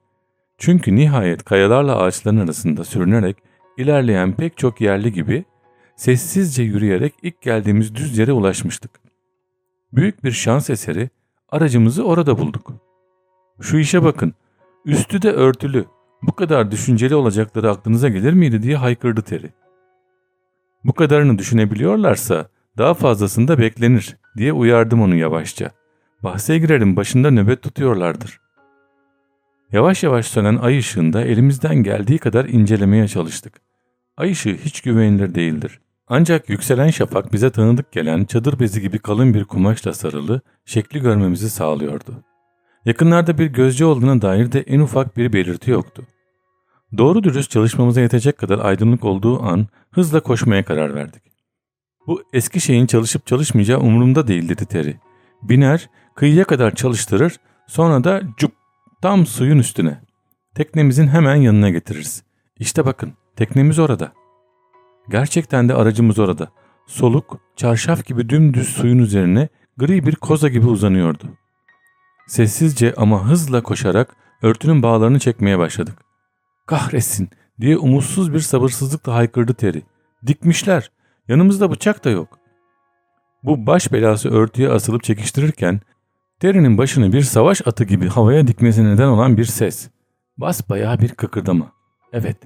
Çünkü nihayet kayalarla ağaçların arasında sürünerek ilerleyen pek çok yerli gibi sessizce yürüyerek ilk geldiğimiz düz yere ulaşmıştık. Büyük bir şans eseri aracımızı orada bulduk. Şu işe bakın, üstü de örtülü, bu kadar düşünceli olacakları aklınıza gelir miydi diye haykırdı Terry. Bu kadarını düşünebiliyorlarsa daha fazlasında beklenir diye uyardım onu yavaşça. Bahse girerim başında nöbet tutuyorlardır. Yavaş yavaş sönen ay ışığında elimizden geldiği kadar incelemeye çalıştık. Ay ışığı hiç güvenilir değildir. Ancak yükselen şafak bize tanıdık gelen çadır bezi gibi kalın bir kumaşla sarılı şekli görmemizi sağlıyordu. Yakınlarda bir gözcü olduğuna dair de en ufak bir belirti yoktu. Doğru dürüst çalışmamıza yetecek kadar aydınlık olduğu an hızla koşmaya karar verdik. Bu eski şeyin çalışıp çalışmayacağı umurumda değil dedi Terry. Biner, kıyıya kadar çalıştırır, sonra da cuk tam suyun üstüne. Teknemizin hemen yanına getiririz. İşte bakın, teknemiz orada. Gerçekten de aracımız orada. Soluk, çarşaf gibi dümdüz suyun üzerine gri bir koza gibi uzanıyordu. Sessizce ama hızla koşarak örtünün bağlarını çekmeye başladık. Kahretsin diye umutsuz bir sabırsızlıkla haykırdı Terry. Dikmişler. Yanımızda bıçak da yok. Bu baş belası örtüye asılıp çekiştirirken Terry'nin başını bir savaş atı gibi havaya dikmesine neden olan bir ses. Basbayağı bir kıkırdama. Evet,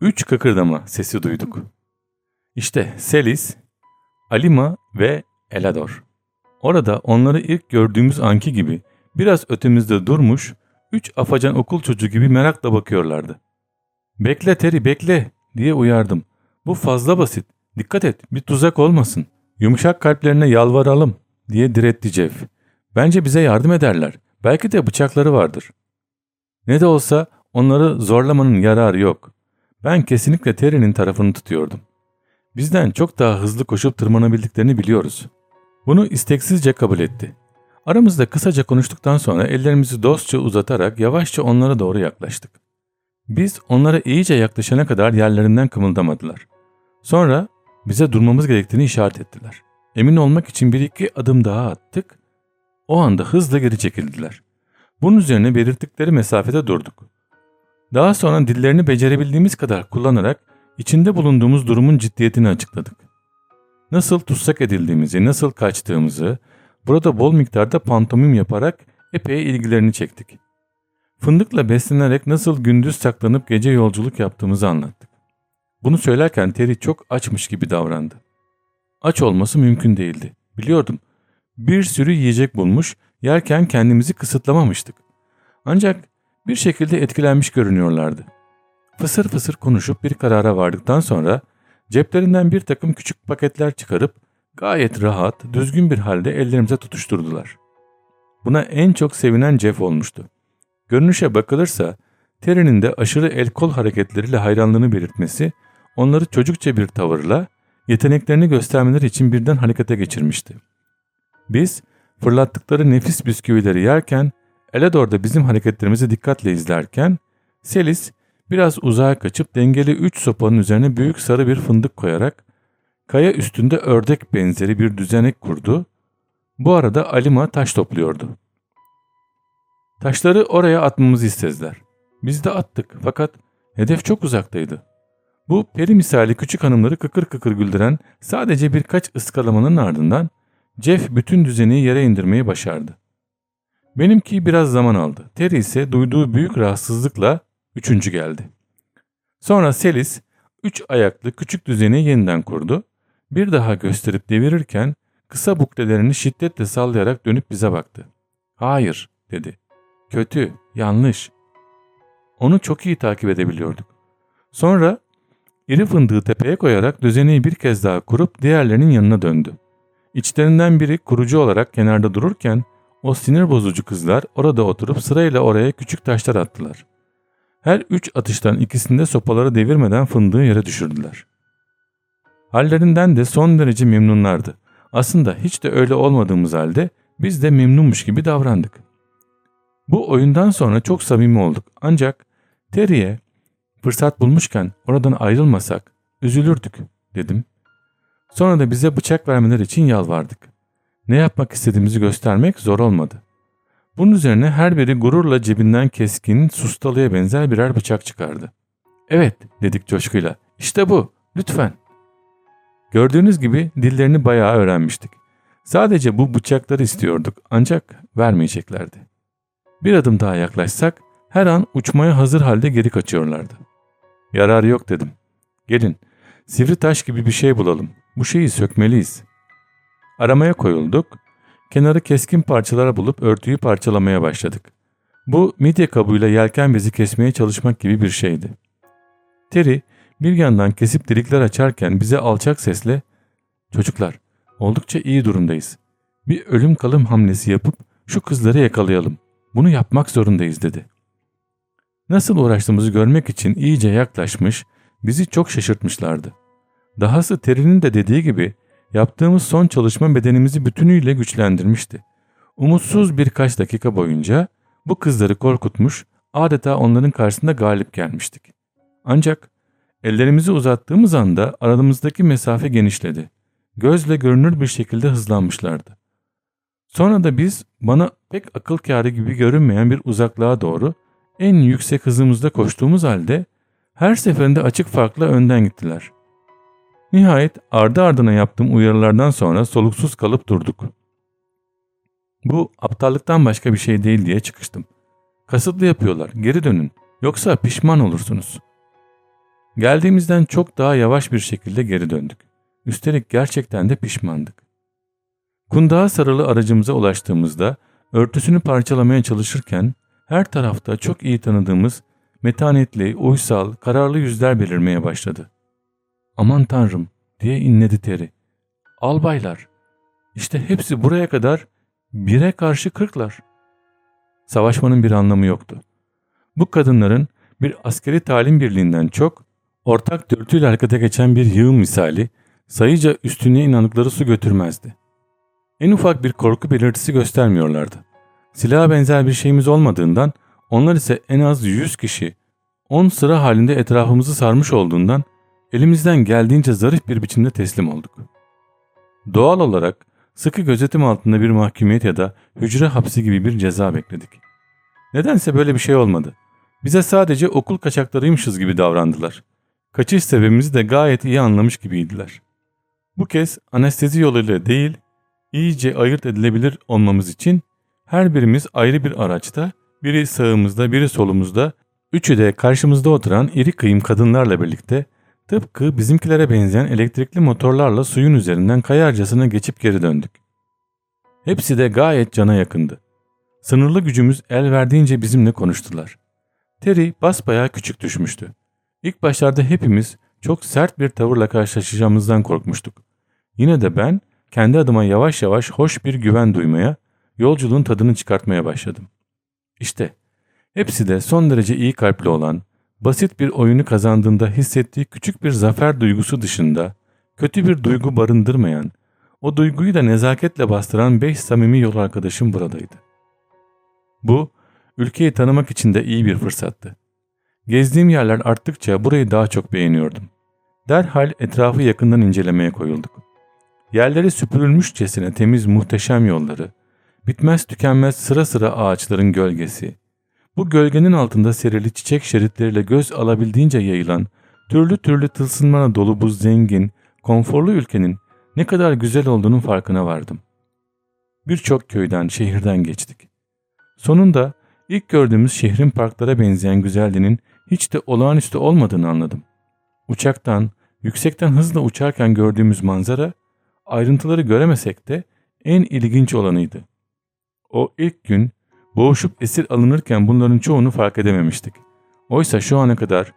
üç kıkırdama sesi duyduk. İşte Selis, Alima ve Elador. Orada onları ilk gördüğümüz anki gibi biraz ötemizde durmuş, üç afacan okul çocuğu gibi merakla bakıyorlardı. Bekle Terry bekle diye uyardım. Bu fazla basit. Dikkat et bir tuzak olmasın. Yumuşak kalplerine yalvaralım diye diretti Jeff. Bence bize yardım ederler. Belki de bıçakları vardır. Ne de olsa onları zorlamanın yararı yok. Ben kesinlikle Terry'nin tarafını tutuyordum. Bizden çok daha hızlı koşup tırmanabildiklerini biliyoruz. Bunu isteksizce kabul etti. Aramızda kısaca konuştuktan sonra ellerimizi dostça uzatarak yavaşça onlara doğru yaklaştık. Biz onlara iyice yaklaşana kadar yerlerinden kımıldamadılar. Sonra bize durmamız gerektiğini işaret ettiler. Emin olmak için bir iki adım daha attık. O anda hızla geri çekildiler. Bunun üzerine belirttikleri mesafede durduk. Daha sonra dillerini becerebildiğimiz kadar kullanarak içinde bulunduğumuz durumun ciddiyetini açıkladık. Nasıl tutsak edildiğimizi, nasıl kaçtığımızı, burada bol miktarda pantomim yaparak epey ilgilerini çektik. Fındıkla beslenerek nasıl gündüz saklanıp gece yolculuk yaptığımızı anlattık. Bunu söylerken Terry çok açmış gibi davrandı. Aç olması mümkün değildi. Biliyordum. Bir sürü yiyecek bulmuş, yerken kendimizi kısıtlamamıştık. Ancak bir şekilde etkilenmiş görünüyorlardı. Fısır fısır konuşup bir karara vardıktan sonra ceplerinden bir takım küçük paketler çıkarıp gayet rahat, düzgün bir halde ellerimize tutuşturdular. Buna en çok sevinen Jeff olmuştu. Görünüşe bakılırsa Terry'nin de aşırı el kol hareketleriyle hayranlığını belirtmesi onları çocukça bir tavırla yeteneklerini göstermeleri için birden harekete geçirmişti. Biz fırlattıkları nefis bisküvileri yerken Elador da bizim hareketlerimizi dikkatle izlerken Selis biraz uzağa kaçıp dengeli üç sopanın üzerine büyük sarı bir fındık koyarak kaya üstünde ördek benzeri bir düzenek kurdu. Bu arada Alima taş topluyordu. Taşları oraya atmamızı istediler. Biz de attık fakat hedef çok uzaktaydı. Bu peri misali küçük hanımları kıkır kıkır güldüren sadece birkaç ıskalamanın ardından Jeff bütün düzeni yere indirmeyi başardı. Benimki biraz zaman aldı. Terry ise duyduğu büyük rahatsızlıkla üçüncü geldi. Sonra Selis üç ayaklı küçük düzeni yeniden kurdu. Bir daha gösterip devirirken kısa buklelerini şiddetle sallayarak dönüp bize baktı. Hayır dedi. Kötü, yanlış. Onu çok iyi takip edebiliyorduk. Sonra iri fındığı tepeye koyarak düzeneyi bir kez daha kurup diğerlerinin yanına döndü. İçlerinden biri kurucu olarak kenarda dururken o sinir bozucu kızlar orada oturup sırayla oraya küçük taşlar attılar. Her üç atıştan ikisinde sopaları devirmeden fındığı yere düşürdüler. Hallerinden de son derece memnunlardı. Aslında hiç de öyle olmadığımız halde biz de memnunmuş gibi davrandık. Bu oyundan sonra çok samimi olduk ancak Terry'e fırsat bulmuşken oradan ayrılmasak üzülürdük dedim. Sonra da bize bıçak vermeler için yalvardık. Ne yapmak istediğimizi göstermek zor olmadı. Bunun üzerine her biri gururla cebinden keskin, sustalıya benzer birer bıçak çıkardı. Evet dedik coşkuyla. İşte bu. Lütfen. Gördüğünüz gibi dillerini bayağı öğrenmiştik. Sadece bu bıçakları istiyorduk ancak vermeyeceklerdi. Bir adım daha yaklaşsak her an uçmaya hazır halde geri kaçıyorlardı. Yararı yok dedim. Gelin sivri taş gibi bir şey bulalım. Bu şeyi sökmeliyiz. Aramaya koyulduk. Kenarı keskin parçalara bulup örtüyü parçalamaya başladık. Bu midye kabuğuyla yelken bezi kesmeye çalışmak gibi bir şeydi. Terry bir yandan kesip delikler açarken bize alçak sesle ''Çocuklar oldukça iyi durumdayız. Bir ölüm kalım hamlesi yapıp şu kızları yakalayalım. Bunu yapmak zorundayız.'' dedi. Nasıl uğraştığımızı görmek için iyice yaklaşmış, bizi çok şaşırtmışlardı. Dahası Terry'nin de dediği gibi yaptığımız son çalışma bedenimizi bütünüyle güçlendirmişti. Umutsuz birkaç dakika boyunca bu kızları korkutmuş, adeta onların karşısında galip gelmiştik. Ancak ellerimizi uzattığımız anda aramızdaki mesafe genişledi. Gözle görünür bir şekilde hızlanmışlardı. Sonra da biz bana pek akıl kârı gibi görünmeyen bir uzaklığa doğru en yüksek hızımızda koştuğumuz halde her seferinde açık farkla önden gittiler. Nihayet ardı ardına yaptığım uyarılardan sonra soluksuz kalıp durduk. Bu aptallıktan başka bir şey değil diye çıkıştım. Kasıtlı yapıyorlar geri dönün yoksa pişman olursunuz. Geldiğimizden çok daha yavaş bir şekilde geri döndük. Üstelik gerçekten de pişmandık. Kundağa sarılı aracımıza ulaştığımızda örtüsünü parçalamaya çalışırken her tarafta çok iyi tanıdığımız metanetli, uysal, kararlı yüzler belirmeye başladı. Aman tanrım diye inledi Terry. Albaylar. İşte hepsi buraya kadar bire karşı kırklar. Savaşmanın bir anlamı yoktu. Bu kadınların bir askeri talim birliğinden çok ortak dürtüyle harekete geçen bir yığın misali sayıca üstüne inandıkları su götürmezdi. En ufak bir korku belirtisi göstermiyorlardı. Silaha benzer bir şeyimiz olmadığından onlar ise en az 100 kişi 10 sıra halinde etrafımızı sarmış olduğundan Elimizden geldiğince zarif bir biçimde teslim olduk. Doğal olarak sıkı gözetim altında bir mahkumiyet ya da hücre hapsi gibi bir ceza bekledik. Nedense böyle bir şey olmadı. Bize sadece okul kaçaklarıymışız gibi davrandılar. Kaçış sebebimizi de gayet iyi anlamış gibiydiler. Bu kez anestezi yoluyla değil, iyice ayırt edilebilir olmamız için her birimiz ayrı bir araçta, biri sağımızda, biri solumuzda, üçü de karşımızda oturan iri kıyım kadınlarla birlikte Tıpkı bizimkilere benzeyen elektrikli motorlarla suyun üzerinden kayarcasına geçip geri döndük. Hepsi de gayet cana yakındı. Sınırlı gücümüz el verdiğince bizimle konuştular. Terry basbayağı küçük düşmüştü. İlk başlarda hepimiz çok sert bir tavırla karşılaşacağımızdan korkmuştuk. Yine de ben kendi adıma yavaş yavaş hoş bir güven duymaya, yolculuğun tadını çıkartmaya başladım. İşte hepsi de son derece iyi kalpli olan, basit bir oyunu kazandığında hissettiği küçük bir zafer duygusu dışında kötü bir duygu barındırmayan, o duyguyu da nezaketle bastıran beş samimi yol arkadaşım buradaydı. Bu, ülkeyi tanımak için de iyi bir fırsattı. Gezdiğim yerler arttıkça burayı daha çok beğeniyordum. Derhal etrafı yakından incelemeye koyulduk. Yerleri süpürülmüşçesine temiz muhteşem yolları, bitmez tükenmez sıra sıra ağaçların gölgesi, bu gölgenin altında serili çiçek şeritleriyle göz alabildiğince yayılan, türlü türlü tılsınmana dolu bu zengin, konforlu ülkenin ne kadar güzel olduğunun farkına vardım. Birçok köyden, şehirden geçtik. Sonunda ilk gördüğümüz şehrin parklara benzeyen güzelliğinin hiç de olağanüstü olmadığını anladım. Uçaktan, yüksekten hızla uçarken gördüğümüz manzara, ayrıntıları göremesek de en ilginç olanıydı. O ilk gün boğuşup esir alınırken bunların çoğunu fark edememiştik. Oysa şu ana kadar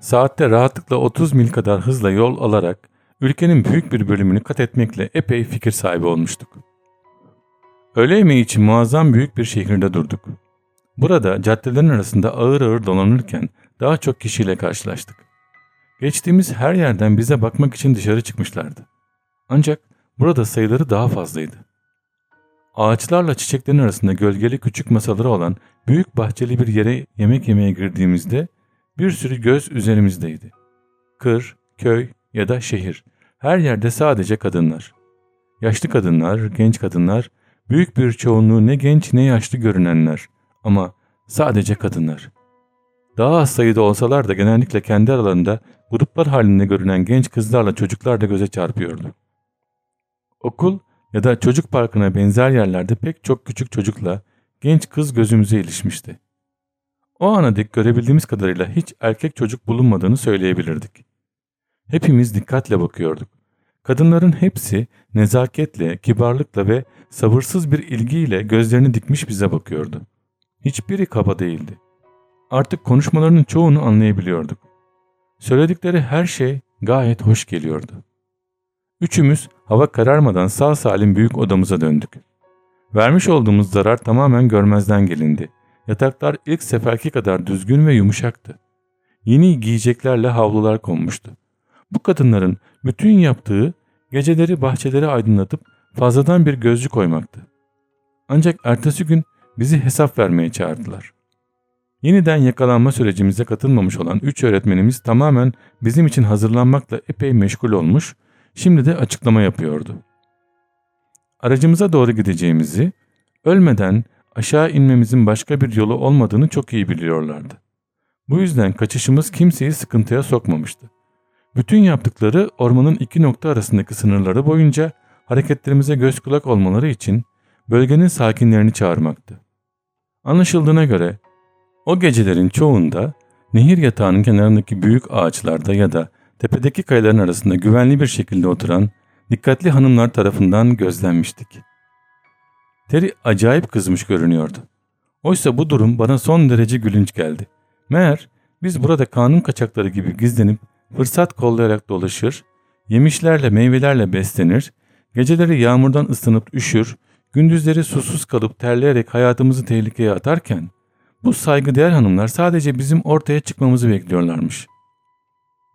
saatte rahatlıkla 30 mil kadar hızla yol alarak ülkenin büyük bir bölümünü kat etmekle epey fikir sahibi olmuştuk. Öğle yemeği için muazzam büyük bir şehirde durduk. Burada caddelerin arasında ağır ağır dolanırken daha çok kişiyle karşılaştık. Geçtiğimiz her yerden bize bakmak için dışarı çıkmışlardı. Ancak burada sayıları daha fazlaydı. Ağaçlarla çiçeklerin arasında gölgeli küçük masaları olan büyük bahçeli bir yere yemek yemeye girdiğimizde bir sürü göz üzerimizdeydi. Kır, köy ya da şehir. Her yerde sadece kadınlar. Yaşlı kadınlar, genç kadınlar, büyük bir çoğunluğu ne genç ne yaşlı görünenler ama sadece kadınlar. Daha az sayıda olsalar da genellikle kendi aralarında gruplar halinde görünen genç kızlarla çocuklar da göze çarpıyordu. Okul ya da çocuk parkına benzer yerlerde pek çok küçük çocukla genç kız gözümüze ilişmişti. O ana dek görebildiğimiz kadarıyla hiç erkek çocuk bulunmadığını söyleyebilirdik. Hepimiz dikkatle bakıyorduk. Kadınların hepsi nezaketle, kibarlıkla ve sabırsız bir ilgiyle gözlerini dikmiş bize bakıyordu. Hiçbiri kaba değildi. Artık konuşmalarının çoğunu anlayabiliyorduk. Söyledikleri her şey gayet hoş geliyordu. Üçümüz hava kararmadan sağ salim büyük odamıza döndük. Vermiş olduğumuz zarar tamamen görmezden gelindi. Yataklar ilk seferki kadar düzgün ve yumuşaktı. Yeni giyeceklerle havlular konmuştu. Bu kadınların bütün yaptığı geceleri bahçeleri aydınlatıp fazladan bir gözcü koymaktı. Ancak ertesi gün bizi hesap vermeye çağırdılar. Yeniden yakalanma sürecimize katılmamış olan üç öğretmenimiz tamamen bizim için hazırlanmakla epey meşgul olmuş, şimdi de açıklama yapıyordu. Aracımıza doğru gideceğimizi, ölmeden aşağı inmemizin başka bir yolu olmadığını çok iyi biliyorlardı. Bu yüzden kaçışımız kimseyi sıkıntıya sokmamıştı. Bütün yaptıkları ormanın iki nokta arasındaki sınırları boyunca hareketlerimize göz kulak olmaları için bölgenin sakinlerini çağırmaktı. Anlaşıldığına göre o gecelerin çoğunda nehir yatağının kenarındaki büyük ağaçlarda ya da tepedeki kayaların arasında güvenli bir şekilde oturan dikkatli hanımlar tarafından gözlenmiştik. Terry acayip kızmış görünüyordu. Oysa bu durum bana son derece gülünç geldi. Meğer biz burada kanun kaçakları gibi gizlenip fırsat kollayarak dolaşır, yemişlerle meyvelerle beslenir, geceleri yağmurdan ısınıp üşür, gündüzleri susuz kalıp terleyerek hayatımızı tehlikeye atarken bu saygıdeğer hanımlar sadece bizim ortaya çıkmamızı bekliyorlarmış.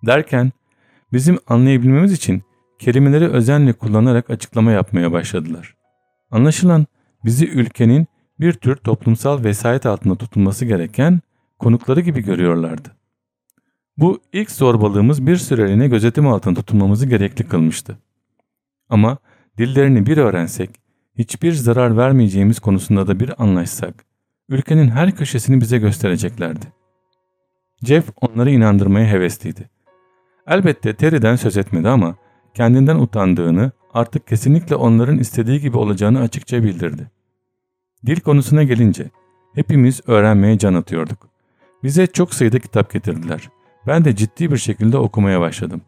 Derken bizim anlayabilmemiz için kelimeleri özenle kullanarak açıklama yapmaya başladılar. Anlaşılan bizi ülkenin bir tür toplumsal vesayet altında tutulması gereken konukları gibi görüyorlardı. Bu ilk zorbalığımız bir süreliğine gözetim altında tutulmamızı gerekli kılmıştı. Ama dillerini bir öğrensek, hiçbir zarar vermeyeceğimiz konusunda da bir anlaşsak, ülkenin her köşesini bize göstereceklerdi. Jeff onları inandırmaya hevesliydi. Elbette Terry'den söz etmedi ama kendinden utandığını, artık kesinlikle onların istediği gibi olacağını açıkça bildirdi. Dil konusuna gelince hepimiz öğrenmeye can atıyorduk. Bize çok sayıda kitap getirdiler. Ben de ciddi bir şekilde okumaya başladım.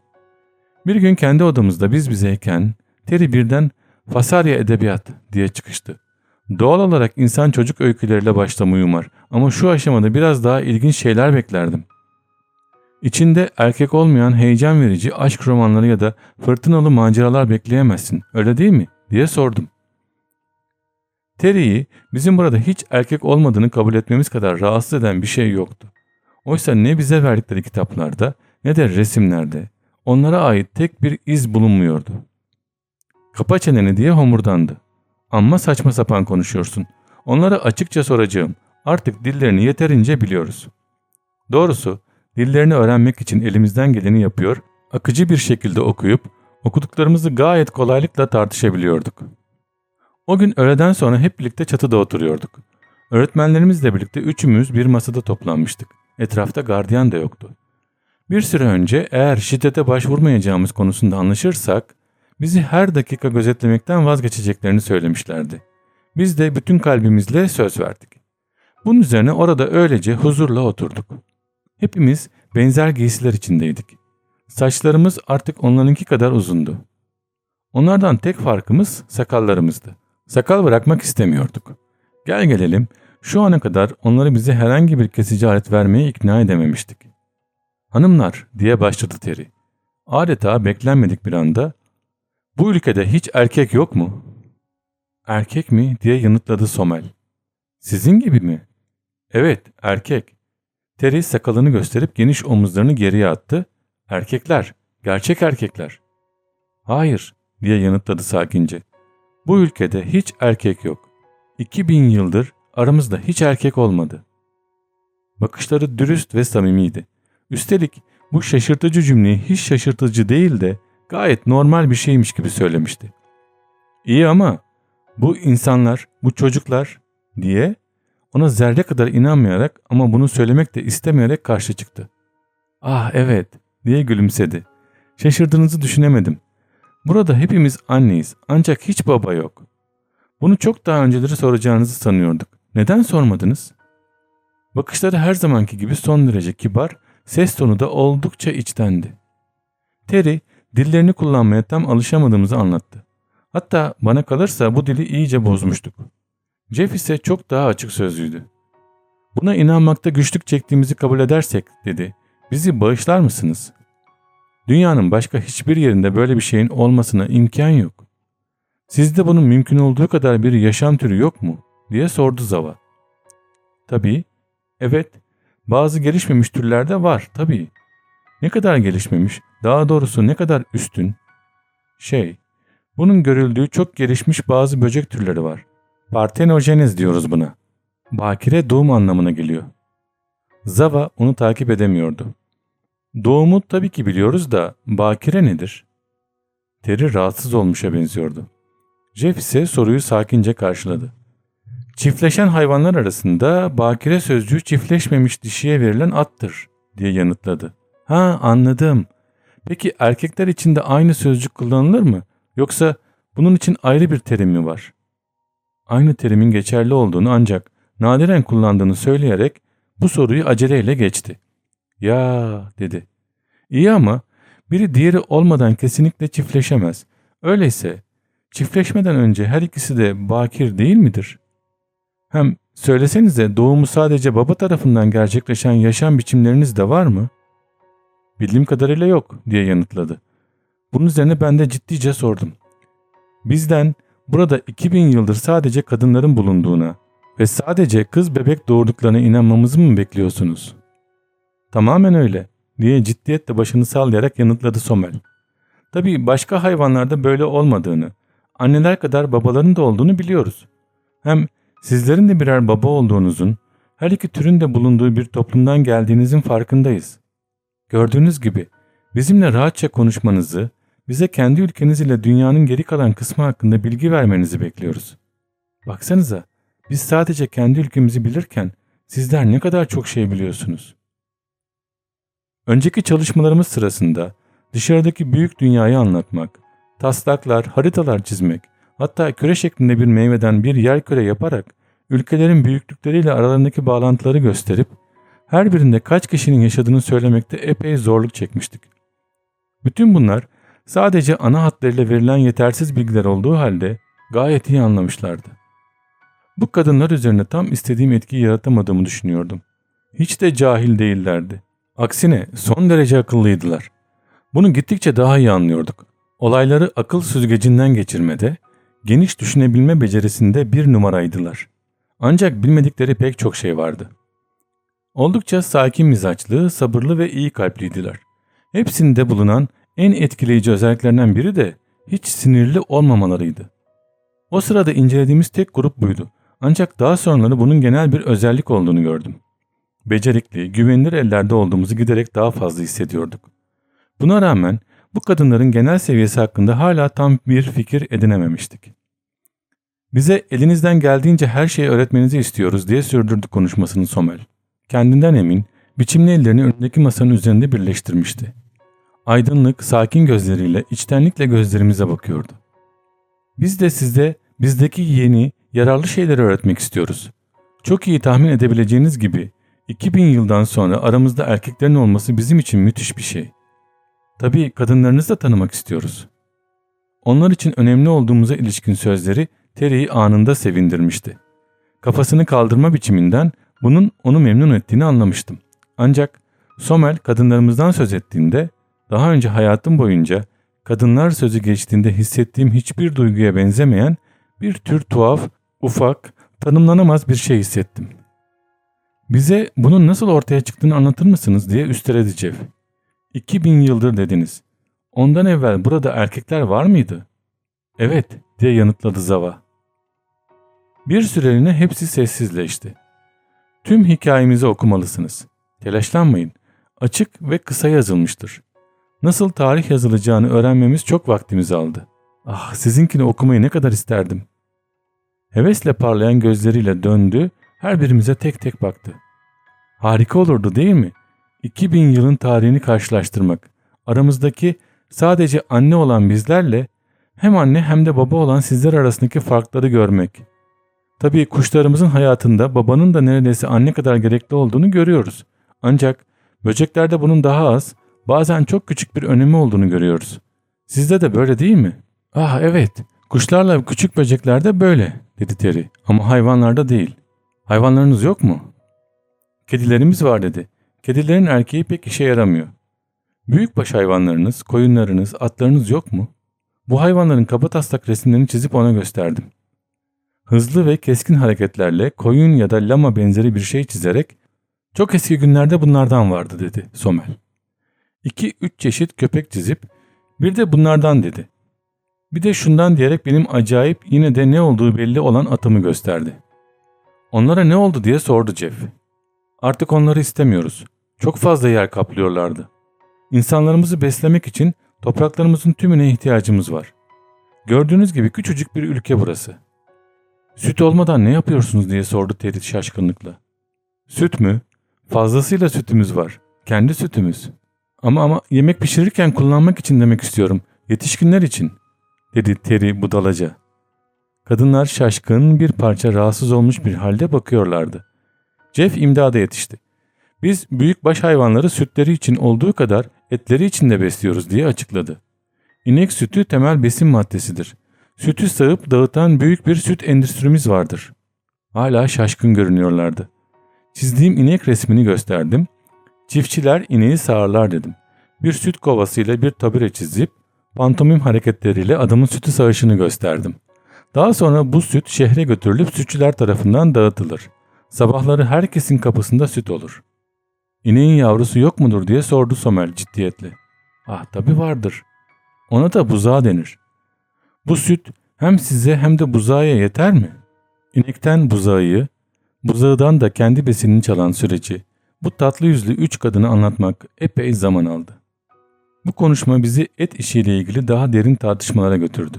Bir gün kendi odamızda biz bizeyken Terry birden Fasarya Edebiyat diye çıkıştı. Doğal olarak insan çocuk öyküleriyle başlamayı umar ama şu aşamada biraz daha ilginç şeyler beklerdim. İçinde erkek olmayan heyecan verici aşk romanları ya da fırtınalı maceralar bekleyemezsin öyle değil mi diye sordum. Terry'i bizim burada hiç erkek olmadığını kabul etmemiz kadar rahatsız eden bir şey yoktu. Oysa ne bize verdikleri kitaplarda ne de resimlerde onlara ait tek bir iz bulunmuyordu. Kapa çeneni diye homurdandı. Amma saçma sapan konuşuyorsun. Onlara açıkça soracağım. Artık dillerini yeterince biliyoruz. Doğrusu dillerini öğrenmek için elimizden geleni yapıyor, akıcı bir şekilde okuyup okuduklarımızı gayet kolaylıkla tartışabiliyorduk. O gün öğleden sonra hep birlikte çatıda oturuyorduk. Öğretmenlerimizle birlikte üçümüz bir masada toplanmıştık. Etrafta gardiyan da yoktu. Bir süre önce eğer şiddete başvurmayacağımız konusunda anlaşırsak bizi her dakika gözetlemekten vazgeçeceklerini söylemişlerdi. Biz de bütün kalbimizle söz verdik. Bunun üzerine orada öylece huzurla oturduk. Hepimiz benzer giysiler içindeydik. Saçlarımız artık onlarınki kadar uzundu. Onlardan tek farkımız sakallarımızdı. Sakal bırakmak istemiyorduk. Gel gelelim şu ana kadar onları bize herhangi bir kesici alet vermeye ikna edememiştik. Hanımlar diye başladı Terry. Adeta beklenmedik bir anda bu ülkede hiç erkek yok mu? Erkek mi diye yanıtladı Somel. Sizin gibi mi? Evet erkek. Terry sakalını gösterip geniş omuzlarını geriye attı. Erkekler, gerçek erkekler. Hayır diye yanıtladı sakince. Bu ülkede hiç erkek yok. 2000 yıldır aramızda hiç erkek olmadı. Bakışları dürüst ve samimiydi. Üstelik bu şaşırtıcı cümleyi hiç şaşırtıcı değil de gayet normal bir şeymiş gibi söylemişti. İyi ama bu insanlar, bu çocuklar diye ona zerre kadar inanmayarak ama bunu söylemek de istemeyerek karşı çıktı. Ah evet diye gülümsedi. Şaşırdığınızı düşünemedim. Burada hepimiz anneyiz ancak hiç baba yok. Bunu çok daha önceleri soracağınızı sanıyorduk. Neden sormadınız? Bakışları her zamanki gibi son derece kibar, ses tonu da oldukça içtendi. Terry dillerini kullanmaya tam alışamadığımızı anlattı. Hatta bana kalırsa bu dili iyice bozmuştuk. Jeff ise çok daha açık sözlüydü. Buna inanmakta güçlük çektiğimizi kabul edersek dedi. Bizi bağışlar mısınız? Dünyanın başka hiçbir yerinde böyle bir şeyin olmasına imkan yok. Sizde bunun mümkün olduğu kadar bir yaşam türü yok mu? diye sordu Zava. Tabii, evet, bazı gelişmemiş türlerde var tabii. Ne kadar gelişmemiş, daha doğrusu ne kadar üstün? Şey, bunun görüldüğü çok gelişmiş bazı böcek türleri var. Partenojeniz diyoruz buna. Bakire doğum anlamına geliyor. Zava onu takip edemiyordu. Doğumu tabii ki biliyoruz da bakire nedir? Terry rahatsız olmuşa benziyordu. Jeff ise soruyu sakince karşıladı. Çiftleşen hayvanlar arasında bakire sözcüğü çiftleşmemiş dişiye verilen attır diye yanıtladı. Ha anladım. Peki erkekler için de aynı sözcük kullanılır mı? Yoksa bunun için ayrı bir terim mi var? Aynı terimin geçerli olduğunu ancak nadiren kullandığını söyleyerek bu soruyu aceleyle geçti. Ya dedi. İyi ama biri diğeri olmadan kesinlikle çiftleşemez. Öyleyse çiftleşmeden önce her ikisi de bakir değil midir? Hem söylesenize doğumu sadece baba tarafından gerçekleşen yaşam biçimleriniz de var mı? Bildiğim kadarıyla yok diye yanıtladı. Bunun üzerine ben de ciddice sordum. Bizden burada 2000 yıldır sadece kadınların bulunduğuna ve sadece kız bebek doğurduklarına inanmamızı mı bekliyorsunuz? Tamamen öyle diye ciddiyetle başını sallayarak yanıtladı Somel. Tabii başka hayvanlarda böyle olmadığını, anneler kadar babaların da olduğunu biliyoruz. Hem sizlerin de birer baba olduğunuzun, her iki türün de bulunduğu bir toplumdan geldiğinizin farkındayız. Gördüğünüz gibi bizimle rahatça konuşmanızı, bize kendi ülkeniz ile dünyanın geri kalan kısmı hakkında bilgi vermenizi bekliyoruz. Baksanıza, biz sadece kendi ülkemizi bilirken sizler ne kadar çok şey biliyorsunuz. Önceki çalışmalarımız sırasında dışarıdaki büyük dünyayı anlatmak, taslaklar, haritalar çizmek, hatta küre şeklinde bir meyveden bir yer küre yaparak ülkelerin büyüklükleriyle aralarındaki bağlantıları gösterip her birinde kaç kişinin yaşadığını söylemekte epey zorluk çekmiştik. Bütün bunlar sadece ana hatlarıyla verilen yetersiz bilgiler olduğu halde gayet iyi anlamışlardı. Bu kadınlar üzerine tam istediğim etkiyi yaratamadığımı düşünüyordum. Hiç de cahil değillerdi. Aksine son derece akıllıydılar. Bunu gittikçe daha iyi anlıyorduk. Olayları akıl süzgecinden geçirmede, geniş düşünebilme becerisinde bir numaraydılar. Ancak bilmedikleri pek çok şey vardı. Oldukça sakin mizaçlı, sabırlı ve iyi kalpliydiler. Hepsinde bulunan en etkileyici özelliklerinden biri de hiç sinirli olmamalarıydı. O sırada incelediğimiz tek grup buydu. Ancak daha sonraları bunun genel bir özellik olduğunu gördüm. Becerikli, güvenilir ellerde olduğumuzu giderek daha fazla hissediyorduk. Buna rağmen bu kadınların genel seviyesi hakkında hala tam bir fikir edinememiştik. Bize elinizden geldiğince her şeyi öğretmenizi istiyoruz diye sürdürdü konuşmasını Somel. Kendinden emin, biçimli ellerini önündeki masanın üzerinde birleştirmişti. Aydınlık, sakin gözleriyle içtenlikle gözlerimize bakıyordu. Biz de size bizdeki yeni, yararlı şeyleri öğretmek istiyoruz. Çok iyi tahmin edebileceğiniz gibi 2000 yıldan sonra aramızda erkeklerin olması bizim için müthiş bir şey. Tabii kadınlarınızı da tanımak istiyoruz. Onlar için önemli olduğumuza ilişkin sözleri Terry'i anında sevindirmişti. Kafasını kaldırma biçiminden bunun onu memnun ettiğini anlamıştım. Ancak Somel kadınlarımızdan söz ettiğinde daha önce hayatım boyunca kadınlar sözü geçtiğinde hissettiğim hiçbir duyguya benzemeyen bir tür tuhaf, ufak, tanımlanamaz bir şey hissettim. Bize bunun nasıl ortaya çıktığını anlatır mısınız diye üsteledi Jeff. 2000 yıldır dediniz. Ondan evvel burada erkekler var mıydı? Evet diye yanıtladı Zava. Bir süreliğine hepsi sessizleşti. Tüm hikayemizi okumalısınız. Telaşlanmayın. Açık ve kısa yazılmıştır. Nasıl tarih yazılacağını öğrenmemiz çok vaktimizi aldı. Ah sizinkini okumayı ne kadar isterdim. Hevesle parlayan gözleriyle döndü, her birimize tek tek baktı. Harika olurdu değil mi? 2000 yılın tarihini karşılaştırmak. Aramızdaki sadece anne olan bizlerle hem anne hem de baba olan sizler arasındaki farkları görmek. Tabii kuşlarımızın hayatında babanın da neredeyse anne kadar gerekli olduğunu görüyoruz. Ancak böceklerde bunun daha az, bazen çok küçük bir önemi olduğunu görüyoruz. Sizde de böyle değil mi? Ah evet, kuşlarla küçük böceklerde böyle dedi Terry ama hayvanlarda değil. Hayvanlarınız yok mu? Kedilerimiz var dedi. Kedilerin erkeği pek işe yaramıyor. Büyükbaş hayvanlarınız, koyunlarınız, atlarınız yok mu? Bu hayvanların kabataslak resimlerini çizip ona gösterdim. Hızlı ve keskin hareketlerle koyun ya da lama benzeri bir şey çizerek çok eski günlerde bunlardan vardı dedi Somel. İki üç çeşit köpek çizip bir de bunlardan dedi. Bir de şundan diyerek benim acayip yine de ne olduğu belli olan atımı gösterdi. Onlara ne oldu diye sordu Jeff. Artık onları istemiyoruz. Çok fazla yer kaplıyorlardı. İnsanlarımızı beslemek için topraklarımızın tümüne ihtiyacımız var. Gördüğünüz gibi küçücük bir ülke burası. Süt olmadan ne yapıyorsunuz diye sordu Terry şaşkınlıkla. Süt mü? Fazlasıyla sütümüz var. Kendi sütümüz. Ama ama yemek pişirirken kullanmak için demek istiyorum. Yetişkinler için. Dedi Terry budalaca. Kadınlar şaşkın bir parça rahatsız olmuş bir halde bakıyorlardı. Jeff imdada yetişti. Biz büyük baş hayvanları sütleri için olduğu kadar etleri için de besliyoruz diye açıkladı. İnek sütü temel besin maddesidir. Sütü sağıp dağıtan büyük bir süt endüstrimiz vardır. Hala şaşkın görünüyorlardı. Çizdiğim inek resmini gösterdim. Çiftçiler ineği sağarlar dedim. Bir süt kovasıyla bir tabure çizip pantomim hareketleriyle adamın sütü sağışını gösterdim. Daha sonra bu süt şehre götürülüp sütçüler tarafından dağıtılır. Sabahları herkesin kapısında süt olur. İneğin yavrusu yok mudur diye sordu Somer ciddiyetle. Ah tabi vardır. Ona da buzağı denir. Bu süt hem size hem de buzağa yeter mi? İnekten buzağıyı, buzağıdan da kendi besinini çalan süreci bu tatlı yüzlü üç kadını anlatmak epey zaman aldı. Bu konuşma bizi et işiyle ilgili daha derin tartışmalara götürdü.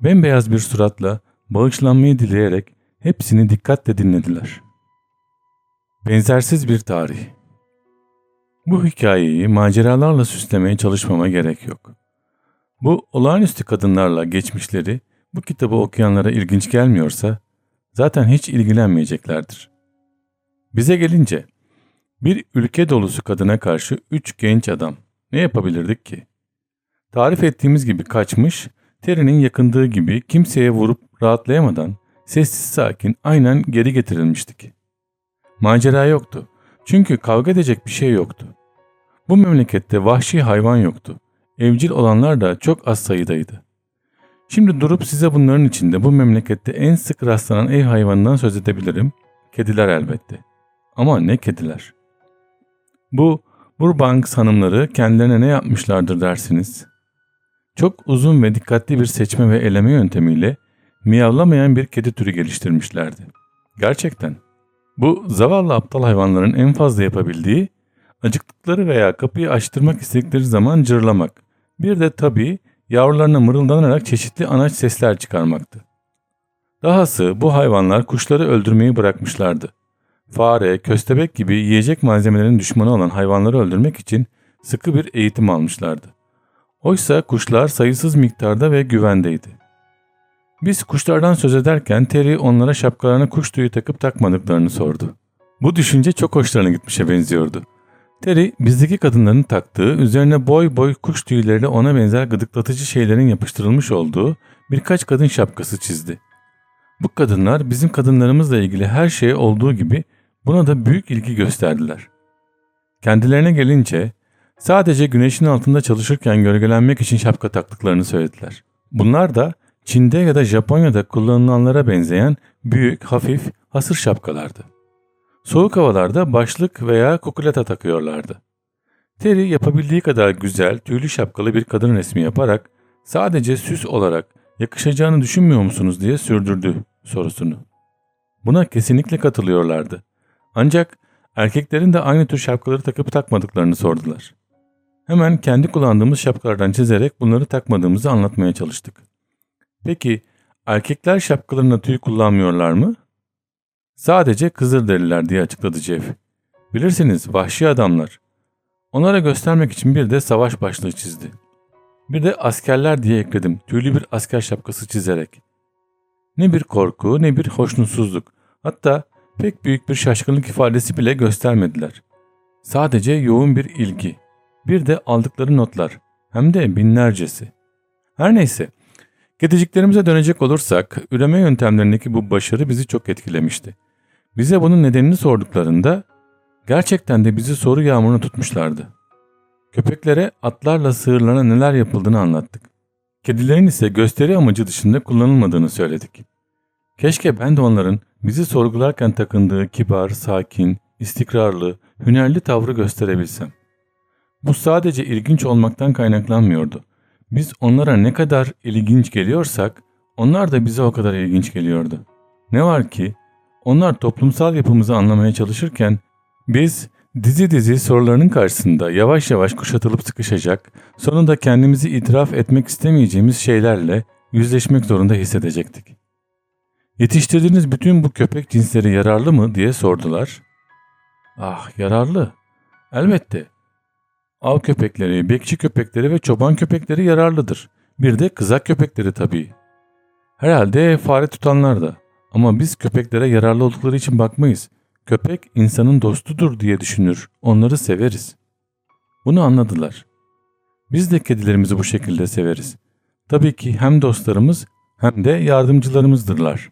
Bembeyaz bir suratla bağışlanmayı dileyerek hepsini dikkatle dinlediler. Benzersiz bir tarih. Bu hikayeyi maceralarla süslemeye çalışmama gerek yok. Bu olağanüstü kadınlarla geçmişleri bu kitabı okuyanlara ilginç gelmiyorsa zaten hiç ilgilenmeyeceklerdir. Bize gelince bir ülke dolusu kadına karşı üç genç adam ne yapabilirdik ki? Tarif ettiğimiz gibi kaçmış, terinin yakındığı gibi kimseye vurup rahatlayamadan sessiz sakin aynen geri getirilmiştik. Macera yoktu çünkü kavga edecek bir şey yoktu. Bu memlekette vahşi hayvan yoktu. Evcil olanlar da çok az sayıdaydı. Şimdi durup size bunların içinde bu memlekette en sık rastlanan ev hayvanından söz edebilirim. Kediler elbette. Ama ne kediler? Bu Burbank hanımları kendilerine ne yapmışlardır dersiniz? Çok uzun ve dikkatli bir seçme ve eleme yöntemiyle miyavlamayan bir kedi türü geliştirmişlerdi. Gerçekten. Bu zavallı aptal hayvanların en fazla yapabildiği acıktıkları veya kapıyı açtırmak istedikleri zaman cırlamak. Bir de tabii yavrularına mırıldanarak çeşitli anaç sesler çıkarmaktı. Dahası bu hayvanlar kuşları öldürmeyi bırakmışlardı. Fare, köstebek gibi yiyecek malzemelerin düşmanı olan hayvanları öldürmek için sıkı bir eğitim almışlardı. Oysa kuşlar sayısız miktarda ve güvendeydi. Biz kuşlardan söz ederken Terry onlara şapkalarına kuş tüyü takıp takmadıklarını sordu. Bu düşünce çok hoşlarına gitmişe benziyordu. Terry bizdeki kadınların taktığı üzerine boy boy kuş tüyleriyle ona benzer gıdıklatıcı şeylerin yapıştırılmış olduğu birkaç kadın şapkası çizdi. Bu kadınlar bizim kadınlarımızla ilgili her şeye olduğu gibi buna da büyük ilgi gösterdiler. Kendilerine gelince sadece güneşin altında çalışırken gölgelenmek için şapka taktıklarını söylediler. Bunlar da Çin'de ya da Japonya'da kullanılanlara benzeyen büyük, hafif, hasır şapkalardı. Soğuk havalarda başlık veya kukulata takıyorlardı. Terry yapabildiği kadar güzel, tüylü şapkalı bir kadın resmi yaparak sadece süs olarak yakışacağını düşünmüyor musunuz diye sürdürdü sorusunu. Buna kesinlikle katılıyorlardı. Ancak erkeklerin de aynı tür şapkaları takıp takmadıklarını sordular. Hemen kendi kullandığımız şapkalardan çizerek bunları takmadığımızı anlatmaya çalıştık. Peki erkekler şapkalarına tüy kullanmıyorlar mı? Sadece Kızılderililer diye açıkladı Jeff. Bilirsiniz vahşi adamlar. Onlara göstermek için bir de savaş başlığı çizdi. Bir de askerler diye ekledim tüylü bir asker şapkası çizerek. Ne bir korku ne bir hoşnutsuzluk hatta pek büyük bir şaşkınlık ifadesi bile göstermediler. Sadece yoğun bir ilgi. Bir de aldıkları notlar hem de binlercesi. Her neyse Kediciklerimize dönecek olursak üreme yöntemlerindeki bu başarı bizi çok etkilemişti. Bize bunun nedenini sorduklarında gerçekten de bizi soru yağmuruna tutmuşlardı. Köpeklere atlarla sığırlara neler yapıldığını anlattık. Kedilerin ise gösteri amacı dışında kullanılmadığını söyledik. Keşke ben de onların bizi sorgularken takındığı kibar, sakin, istikrarlı, hünerli tavrı gösterebilsem. Bu sadece ilginç olmaktan kaynaklanmıyordu. Biz onlara ne kadar ilginç geliyorsak onlar da bize o kadar ilginç geliyordu. Ne var ki onlar toplumsal yapımızı anlamaya çalışırken biz dizi dizi sorularının karşısında yavaş yavaş kuşatılıp sıkışacak, sonunda kendimizi itiraf etmek istemeyeceğimiz şeylerle yüzleşmek zorunda hissedecektik. Yetiştirdiğiniz bütün bu köpek cinsleri yararlı mı diye sordular. Ah yararlı. Elbette. Av köpekleri, bekçi köpekleri ve çoban köpekleri yararlıdır. Bir de kızak köpekleri tabii. Herhalde fare tutanlar da. Ama biz köpeklere yararlı oldukları için bakmayız. Köpek insanın dostudur diye düşünür. Onları severiz. Bunu anladılar. Biz de kedilerimizi bu şekilde severiz. Tabii ki hem dostlarımız hem de yardımcılarımızdırlar.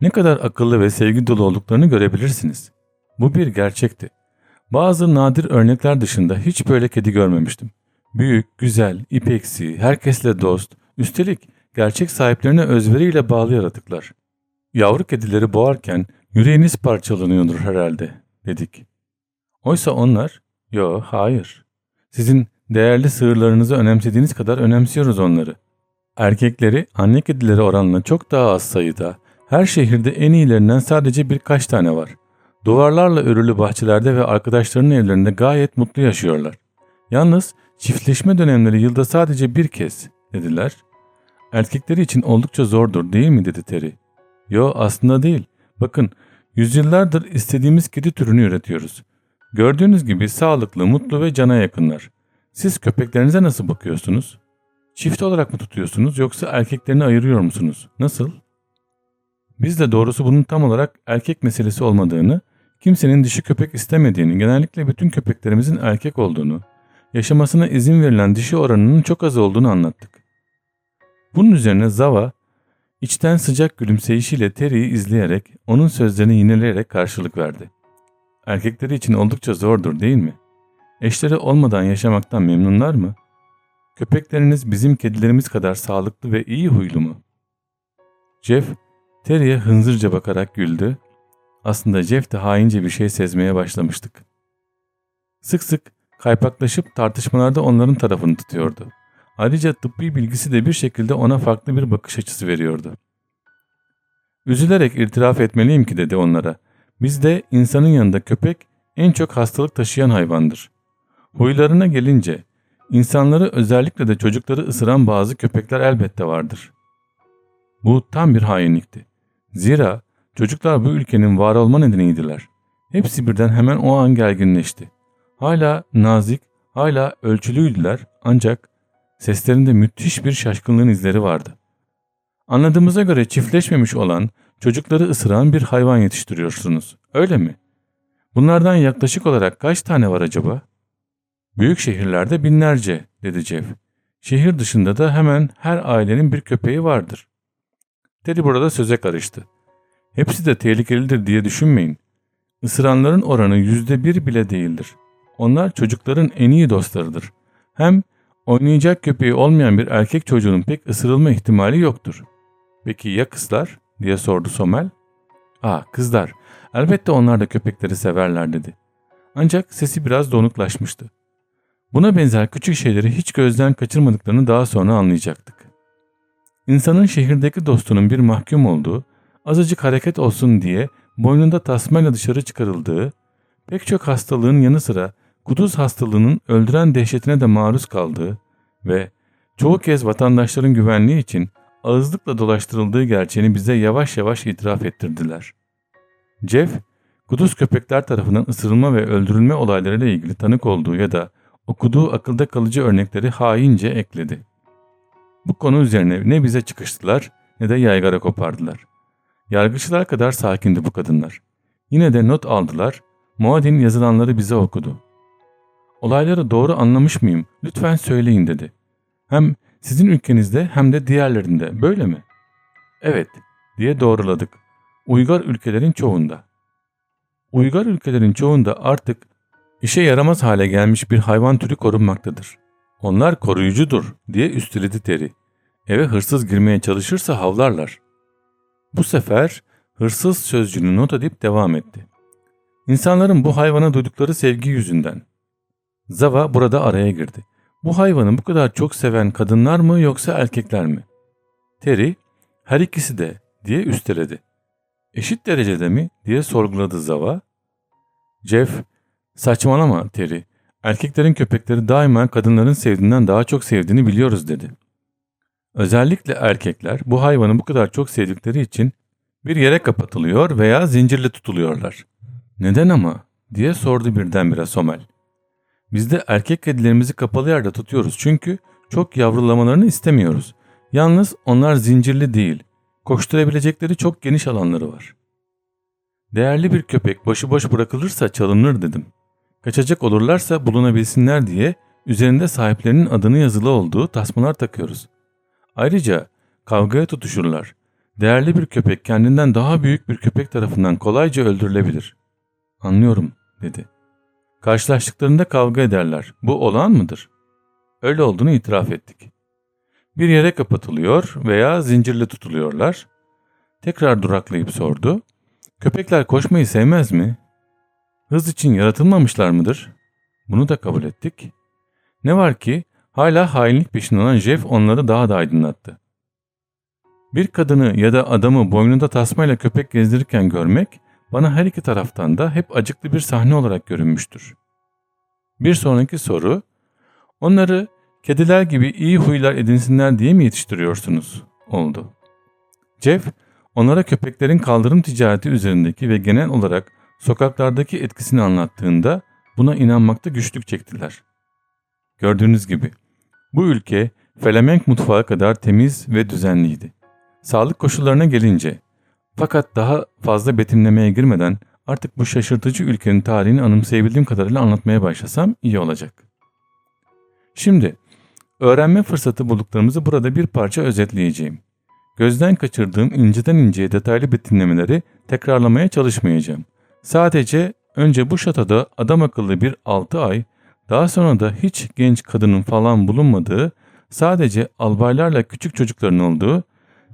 Ne kadar akıllı ve sevgi dolu olduklarını görebilirsiniz. Bu bir gerçekti. Bazı nadir örnekler dışında hiç böyle kedi görmemiştim. Büyük, güzel, ipeksi, herkesle dost, üstelik gerçek sahiplerine özveriyle bağlı yaratıklar. Yavru kedileri boğarken yüreğiniz parçalanıyordur herhalde, dedik. Oysa onlar, yo hayır. Sizin değerli sığırlarınızı önemsediğiniz kadar önemsiyoruz onları. Erkekleri anne kedileri oranla çok daha az sayıda, her şehirde en iyilerinden sadece birkaç tane var. Duvarlarla örülü bahçelerde ve arkadaşlarının evlerinde gayet mutlu yaşıyorlar. Yalnız çiftleşme dönemleri yılda sadece bir kez dediler. Erkekleri için oldukça zordur değil mi dedi Terry. Yo aslında değil. Bakın yüzyıllardır istediğimiz kedi türünü üretiyoruz. Gördüğünüz gibi sağlıklı, mutlu ve cana yakınlar. Siz köpeklerinize nasıl bakıyorsunuz? Çift olarak mı tutuyorsunuz yoksa erkeklerini ayırıyor musunuz? Nasıl? Biz de doğrusu bunun tam olarak erkek meselesi olmadığını, kimsenin dişi köpek istemediğini, genellikle bütün köpeklerimizin erkek olduğunu, yaşamasına izin verilen dişi oranının çok az olduğunu anlattık. Bunun üzerine Zava, içten sıcak gülümseyişiyle Terry'i izleyerek, onun sözlerini yineleyerek karşılık verdi. Erkekleri için oldukça zordur değil mi? eşleri olmadan yaşamaktan memnunlar mı? Köpekleriniz bizim kedilerimiz kadar sağlıklı ve iyi huylu mu? Jeff, Terry'e hınzırca bakarak güldü. Aslında Jeff de haince bir şey sezmeye başlamıştık. Sık sık kaypaklaşıp tartışmalarda onların tarafını tutuyordu. Ayrıca tıbbi bilgisi de bir şekilde ona farklı bir bakış açısı veriyordu. Üzülerek itiraf etmeliyim ki dedi onlara. Bizde insanın yanında köpek en çok hastalık taşıyan hayvandır. Huylarına gelince insanları özellikle de çocukları ısıran bazı köpekler elbette vardır. Bu tam bir hainlikti. Zira çocuklar bu ülkenin var olma nedeniydiler. Hepsi birden hemen o an gerginleşti. Hala nazik, hala ölçülüydüler ancak seslerinde müthiş bir şaşkınlığın izleri vardı. Anladığımıza göre çiftleşmemiş olan, çocukları ısıran bir hayvan yetiştiriyorsunuz. Öyle mi? Bunlardan yaklaşık olarak kaç tane var acaba? Büyük şehirlerde binlerce, dedi Jeff. Şehir dışında da hemen her ailenin bir köpeği vardır. Teddy burada söze karıştı. Hepsi de tehlikelidir diye düşünmeyin. Isıranların oranı yüzde bir bile değildir. Onlar çocukların en iyi dostlarıdır. Hem oynayacak köpeği olmayan bir erkek çocuğunun pek ısırılma ihtimali yoktur. Peki ya kızlar? diye sordu Somel. Aa kızlar. Elbette onlar da köpekleri severler dedi. Ancak sesi biraz donuklaşmıştı. Buna benzer küçük şeyleri hiç gözden kaçırmadıklarını daha sonra anlayacaktık. İnsanın şehirdeki dostunun bir mahkum olduğu, azıcık hareket olsun diye boynunda tasmayla dışarı çıkarıldığı, pek çok hastalığın yanı sıra kuduz hastalığının öldüren dehşetine de maruz kaldığı ve çoğu kez vatandaşların güvenliği için ağızlıkla dolaştırıldığı gerçeğini bize yavaş yavaş itiraf ettirdiler. Jeff, kuduz köpekler tarafından ısırılma ve öldürülme olaylarıyla ilgili tanık olduğu ya da okuduğu akılda kalıcı örnekleri haince ekledi. Bu konu üzerine ne bize çıkıştılar ne de yaygara kopardılar. Yargıçlar kadar sakindi bu kadınlar. Yine de not aldılar, Muad'in yazılanları bize okudu. Olayları doğru anlamış mıyım? Lütfen söyleyin dedi. Hem sizin ülkenizde hem de diğerlerinde böyle mi? Evet diye doğruladık. Uygar ülkelerin çoğunda. Uygar ülkelerin çoğunda artık işe yaramaz hale gelmiş bir hayvan türü korunmaktadır. Onlar koruyucudur diye üsteledi Teri. Eve hırsız girmeye çalışırsa havlarlar. Bu sefer hırsız sözcüğünü not edip devam etti. İnsanların bu hayvana duydukları sevgi yüzünden. Zava burada araya girdi. Bu hayvanı bu kadar çok seven kadınlar mı yoksa erkekler mi? Terry, her ikisi de diye üsteledi. Eşit derecede mi diye sorguladı Zava. Jeff, saçmalama Terry. Erkeklerin köpekleri daima kadınların sevdiğinden daha çok sevdiğini biliyoruz dedi. Özellikle erkekler bu hayvanı bu kadar çok sevdikleri için bir yere kapatılıyor veya zincirle tutuluyorlar. Neden ama diye sordu birdenbire Somel. Biz de erkek kedilerimizi kapalı yerde tutuyoruz çünkü çok yavrulamalarını istemiyoruz. Yalnız onlar zincirli değil. Koşturabilecekleri çok geniş alanları var. Değerli bir köpek başıboş bırakılırsa çalınır dedim. Kaçacak olurlarsa bulunabilsinler diye üzerinde sahiplerinin adını yazılı olduğu tasmalar takıyoruz. Ayrıca kavgaya tutuşurlar. Değerli bir köpek kendinden daha büyük bir köpek tarafından kolayca öldürülebilir. Anlıyorum dedi. Karşılaştıklarında kavga ederler. Bu olağan mıdır? Öyle olduğunu itiraf ettik. Bir yere kapatılıyor veya zincirle tutuluyorlar. Tekrar duraklayıp sordu. Köpekler koşmayı sevmez mi? Hız için yaratılmamışlar mıdır? Bunu da kabul ettik. Ne var ki hala hainlik peşinde olan Jeff onları daha da aydınlattı. Bir kadını ya da adamı boynunda tasmayla köpek gezdirirken görmek bana her iki taraftan da hep acıklı bir sahne olarak görünmüştür. Bir sonraki soru, onları kediler gibi iyi huylar edinsinler diye mi yetiştiriyorsunuz? oldu. Jeff, onlara köpeklerin kaldırım ticareti üzerindeki ve genel olarak sokaklardaki etkisini anlattığında buna inanmakta güçlük çektiler. Gördüğünüz gibi bu ülke Felemenk mutfağı kadar temiz ve düzenliydi. Sağlık koşullarına gelince fakat daha fazla betimlemeye girmeden artık bu şaşırtıcı ülkenin tarihini anımsayabildiğim kadarıyla anlatmaya başlasam iyi olacak. Şimdi öğrenme fırsatı bulduklarımızı burada bir parça özetleyeceğim. Gözden kaçırdığım inceden inceye detaylı betimlemeleri tekrarlamaya çalışmayacağım. Sadece önce bu şatoda adam akıllı bir 6 ay, Daha sonra da hiç genç kadının falan bulunmadığı, sadece albaylarla küçük çocukların olduğu,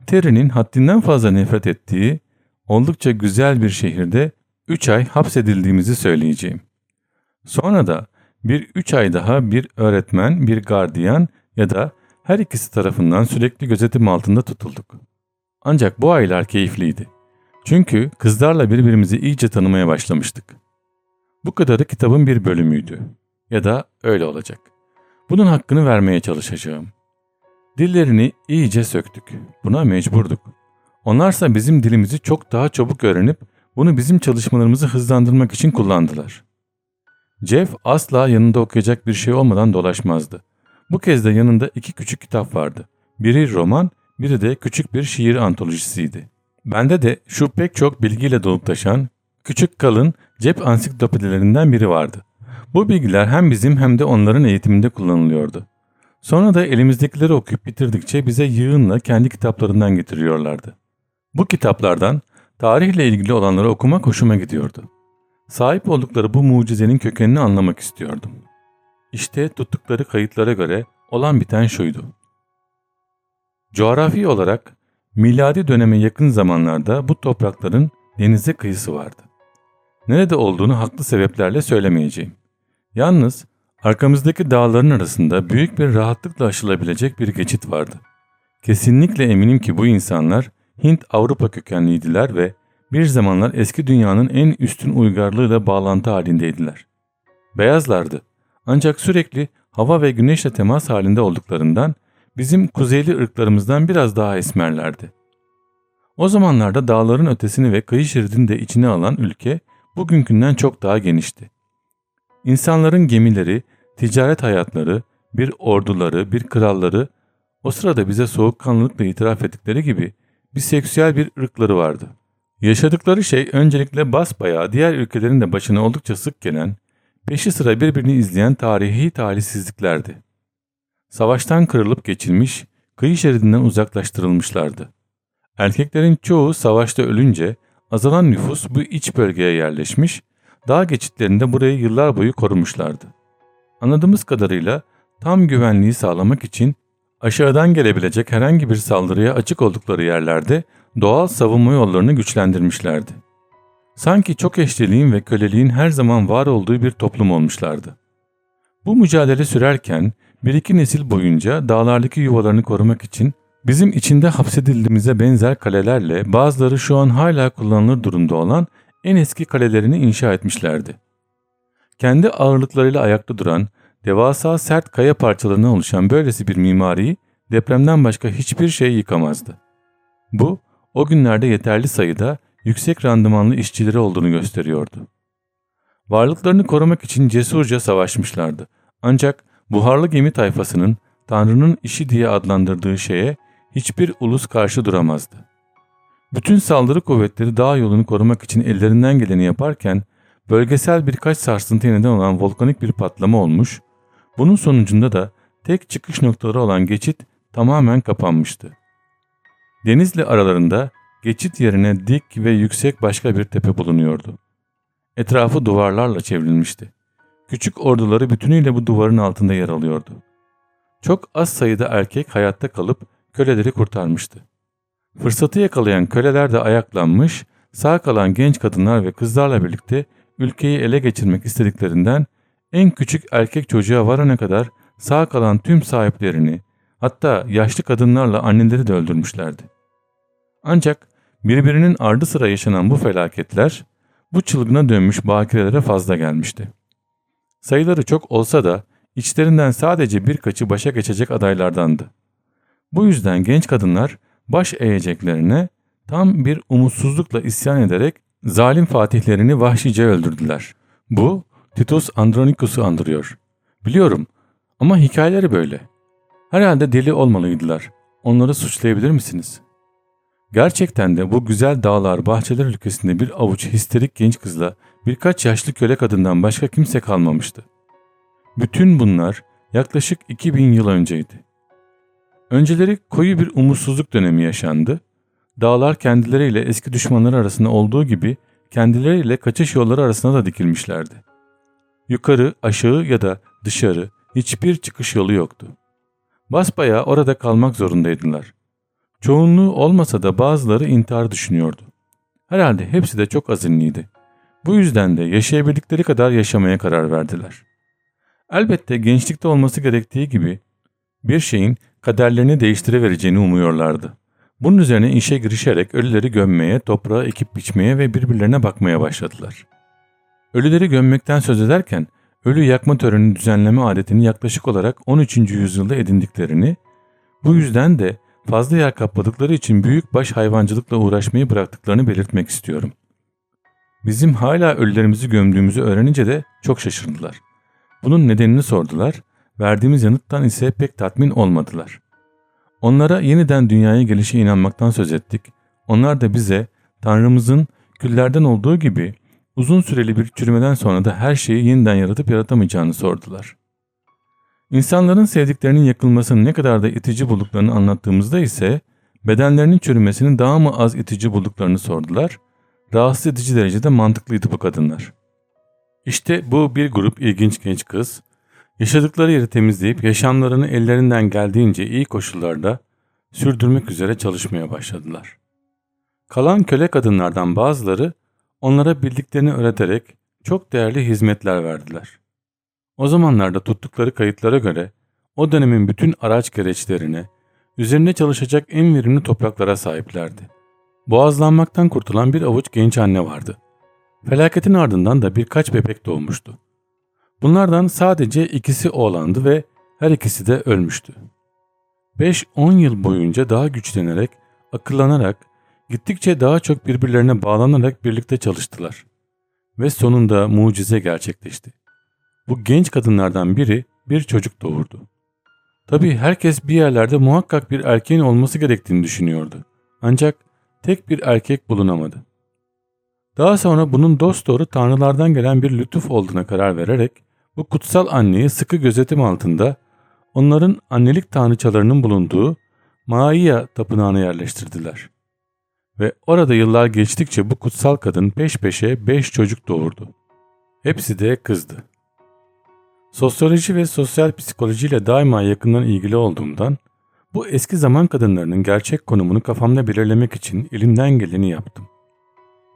Terry'nin haddinden fazla nefret ettiği, oldukça güzel bir şehirde 3 ay hapsedildiğimizi söyleyeceğim. Sonra da bir 3 ay daha bir öğretmen, bir gardiyan ya da her ikisi tarafından sürekli gözetim altında tutulduk. Ancak bu aylar keyifliydi. Çünkü kızlarla birbirimizi iyice tanımaya başlamıştık. Bu kadarı kitabın bir bölümüydü. Ya da öyle olacak. Bunun hakkını vermeye çalışacağım. Dillerini iyice söktük. Buna mecburduk. Onlarsa bizim dilimizi çok daha çabuk öğrenip bunu bizim çalışmalarımızı hızlandırmak için kullandılar. Jeff asla yanında okuyacak bir şey olmadan dolaşmazdı. Bu kez de yanında iki küçük kitap vardı. Biri roman, biri de küçük bir şiir antolojisiydi. Bende de şu pek çok bilgiyle dolup taşan küçük kalın cep ansiklopedilerinden biri vardı. Bu bilgiler hem bizim hem de onların eğitiminde kullanılıyordu. Sonra da elimizdekileri okuyup bitirdikçe bize yığınla kendi kitaplarından getiriyorlardı. Bu kitaplardan tarihle ilgili olanları okumak hoşuma gidiyordu. Sahip oldukları bu mucizenin kökenini anlamak istiyordum. İşte tuttukları kayıtlara göre olan biten şuydu. Coğrafi olarak miladi döneme yakın zamanlarda bu toprakların denize kıyısı vardı. Nerede olduğunu haklı sebeplerle söylemeyeceğim. Yalnız arkamızdaki dağların arasında büyük bir rahatlıkla aşılabilecek bir geçit vardı. Kesinlikle eminim ki bu insanlar Hint-Avrupa kökenliydiler ve bir zamanlar eski dünyanın en üstün uygarlığıyla bağlantı halindeydiler. Beyazlardı ancak sürekli hava ve güneşle temas halinde olduklarından bizim kuzeyli ırklarımızdan biraz daha esmerlerdi. O zamanlarda dağların ötesini ve kıyı şeridini de içine alan ülke bugünkünden çok daha genişti. İnsanların gemileri, ticaret hayatları, bir orduları, bir kralları o sırada bize soğukkanlılıkla itiraf ettikleri gibi bir seksüel bir ırkları vardı. Yaşadıkları şey öncelikle basbayağı diğer ülkelerin de başına oldukça sık gelen, peşi sıra birbirini izleyen tarihi talihsizliklerdi. Savaştan kırılıp geçilmiş, kıyı şeridinden uzaklaştırılmışlardı. Erkeklerin çoğu savaşta ölünce azalan nüfus bu iç bölgeye yerleşmiş, dağ geçitlerinde burayı yıllar boyu korumuşlardı. Anladığımız kadarıyla tam güvenliği sağlamak için aşağıdan gelebilecek herhangi bir saldırıya açık oldukları yerlerde doğal savunma yollarını güçlendirmişlerdi. Sanki çok eşliliğin ve köleliğin her zaman var olduğu bir toplum olmuşlardı. Bu mücadele sürerken bir iki nesil boyunca dağlardaki yuvalarını korumak için bizim içinde hapsedildiğimize benzer kalelerle bazıları şu an hala kullanılır durumda olan en eski kalelerini inşa etmişlerdi. Kendi ağırlıklarıyla ayakta duran, devasa sert kaya parçalarından oluşan böylesi bir mimariyi depremden başka hiçbir şey yıkamazdı. Bu, o günlerde yeterli sayıda yüksek randımanlı işçileri olduğunu gösteriyordu. Varlıklarını korumak için cesurca savaşmışlardı. Ancak buharlı gemi tayfasının Tanrı'nın işi diye adlandırdığı şeye hiçbir ulus karşı duramazdı. Bütün saldırı kuvvetleri dağ yolunu korumak için ellerinden geleni yaparken bölgesel birkaç sarsıntıya neden olan volkanik bir patlama olmuş, bunun sonucunda da tek çıkış noktaları olan geçit tamamen kapanmıştı. Denizli aralarında geçit yerine dik ve yüksek başka bir tepe bulunuyordu. Etrafı duvarlarla çevrilmişti. Küçük orduları bütünüyle bu duvarın altında yer alıyordu. Çok az sayıda erkek hayatta kalıp köleleri kurtarmıştı. Fırsatı yakalayan köleler de ayaklanmış, sağ kalan genç kadınlar ve kızlarla birlikte ülkeyi ele geçirmek istediklerinden en küçük erkek çocuğa varana kadar sağ kalan tüm sahiplerini, hatta yaşlı kadınlarla anneleri de öldürmüşlerdi. Ancak birbirinin ardı sıra yaşanan bu felaketler bu çılgına dönmüş bakirelere fazla gelmişti. Sayıları çok olsa da içlerinden sadece birkaçı başa geçecek adaylardandı. Bu yüzden genç kadınlar baş eğeceklerine tam bir umutsuzlukla isyan ederek zalim fatihlerini vahşice öldürdüler. Bu Titus Andronikus'u andırıyor. Biliyorum ama hikayeleri böyle. Herhalde deli olmalıydılar. Onları suçlayabilir misiniz? Gerçekten de bu güzel dağlar bahçeler ülkesinde bir avuç histerik genç kızla birkaç yaşlı köle kadından başka kimse kalmamıştı. Bütün bunlar yaklaşık 2000 yıl önceydi. Önceleri koyu bir umutsuzluk dönemi yaşandı. Dağlar kendileriyle eski düşmanları arasında olduğu gibi kendileriyle kaçış yolları arasında da dikilmişlerdi. Yukarı, aşağı ya da dışarı hiçbir çıkış yolu yoktu. Basbayağı orada kalmak zorundaydılar. Çoğunluğu olmasa da bazıları intihar düşünüyordu. Herhalde hepsi de çok azınlıydı. Bu yüzden de yaşayabildikleri kadar yaşamaya karar verdiler. Elbette gençlikte olması gerektiği gibi bir şeyin kaderlerini değiştirevereceğini umuyorlardı. Bunun üzerine işe girişerek ölüleri gömmeye, toprağa ekip biçmeye ve birbirlerine bakmaya başladılar. Ölüleri gömmekten söz ederken ölü yakma törenini düzenleme adetini yaklaşık olarak 13. yüzyılda edindiklerini, bu yüzden de fazla yer kapladıkları için büyük baş hayvancılıkla uğraşmayı bıraktıklarını belirtmek istiyorum. Bizim hala ölülerimizi gömdüğümüzü öğrenince de çok şaşırdılar. Bunun nedenini sordular, verdiğimiz yanıttan ise pek tatmin olmadılar. Onlara yeniden dünyaya gelişe inanmaktan söz ettik. Onlar da bize Tanrımızın küllerden olduğu gibi uzun süreli bir çürümeden sonra da her şeyi yeniden yaratıp yaratamayacağını sordular. İnsanların sevdiklerinin yakılmasını ne kadar da itici bulduklarını anlattığımızda ise bedenlerinin çürümesinin daha mı az itici bulduklarını sordular. Rahatsız edici derecede mantıklıydı bu kadınlar. İşte bu bir grup ilginç genç kız, yaşadıkları yeri temizleyip yaşamlarını ellerinden geldiğince iyi koşullarda sürdürmek üzere çalışmaya başladılar. Kalan köle kadınlardan bazıları onlara bildiklerini öğreterek çok değerli hizmetler verdiler. O zamanlarda tuttukları kayıtlara göre o dönemin bütün araç gereçlerine, üzerinde çalışacak en verimli topraklara sahiplerdi. Boğazlanmaktan kurtulan bir avuç genç anne vardı. Felaketin ardından da birkaç bebek doğmuştu. Bunlardan sadece ikisi oğlandı ve her ikisi de ölmüştü. 5-10 yıl boyunca daha güçlenerek, akıllanarak, gittikçe daha çok birbirlerine bağlanarak birlikte çalıştılar. Ve sonunda mucize gerçekleşti. Bu genç kadınlardan biri bir çocuk doğurdu. Tabii herkes bir yerlerde muhakkak bir erkeğin olması gerektiğini düşünüyordu. Ancak tek bir erkek bulunamadı. Daha sonra bunun dosdoğru tanrılardan gelen bir lütuf olduğuna karar vererek bu kutsal anneyi sıkı gözetim altında onların annelik tanrıçalarının bulunduğu Maia tapınağına yerleştirdiler. Ve orada yıllar geçtikçe bu kutsal kadın peş peşe beş çocuk doğurdu. Hepsi de kızdı. Sosyoloji ve sosyal psikolojiyle daima yakından ilgili olduğumdan bu eski zaman kadınlarının gerçek konumunu kafamda belirlemek için elimden geleni yaptım.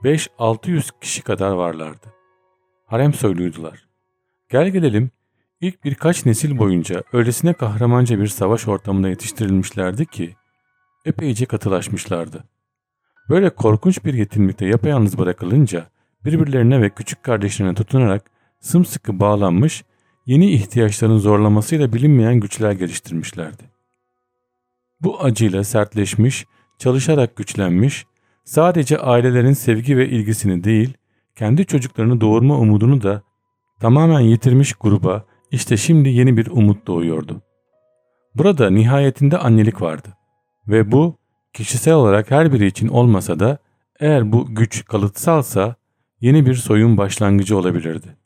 5-600 kişi kadar varlardı. Harem soyluydular. Gel gelelim ilk birkaç nesil boyunca öylesine kahramanca bir savaş ortamında yetiştirilmişlerdi ki epeyce katılaşmışlardı. Böyle korkunç bir yetinlikte yapayalnız bırakılınca birbirlerine ve küçük kardeşlerine tutunarak sımsıkı bağlanmış yeni ihtiyaçların zorlamasıyla bilinmeyen güçler geliştirmişlerdi. Bu acıyla sertleşmiş, çalışarak güçlenmiş, sadece ailelerin sevgi ve ilgisini değil, kendi çocuklarını doğurma umudunu da tamamen yitirmiş gruba işte şimdi yeni bir umut doğuyordu. Burada nihayetinde annelik vardı ve bu kişisel olarak her biri için olmasa da eğer bu güç kalıtsalsa yeni bir soyun başlangıcı olabilirdi.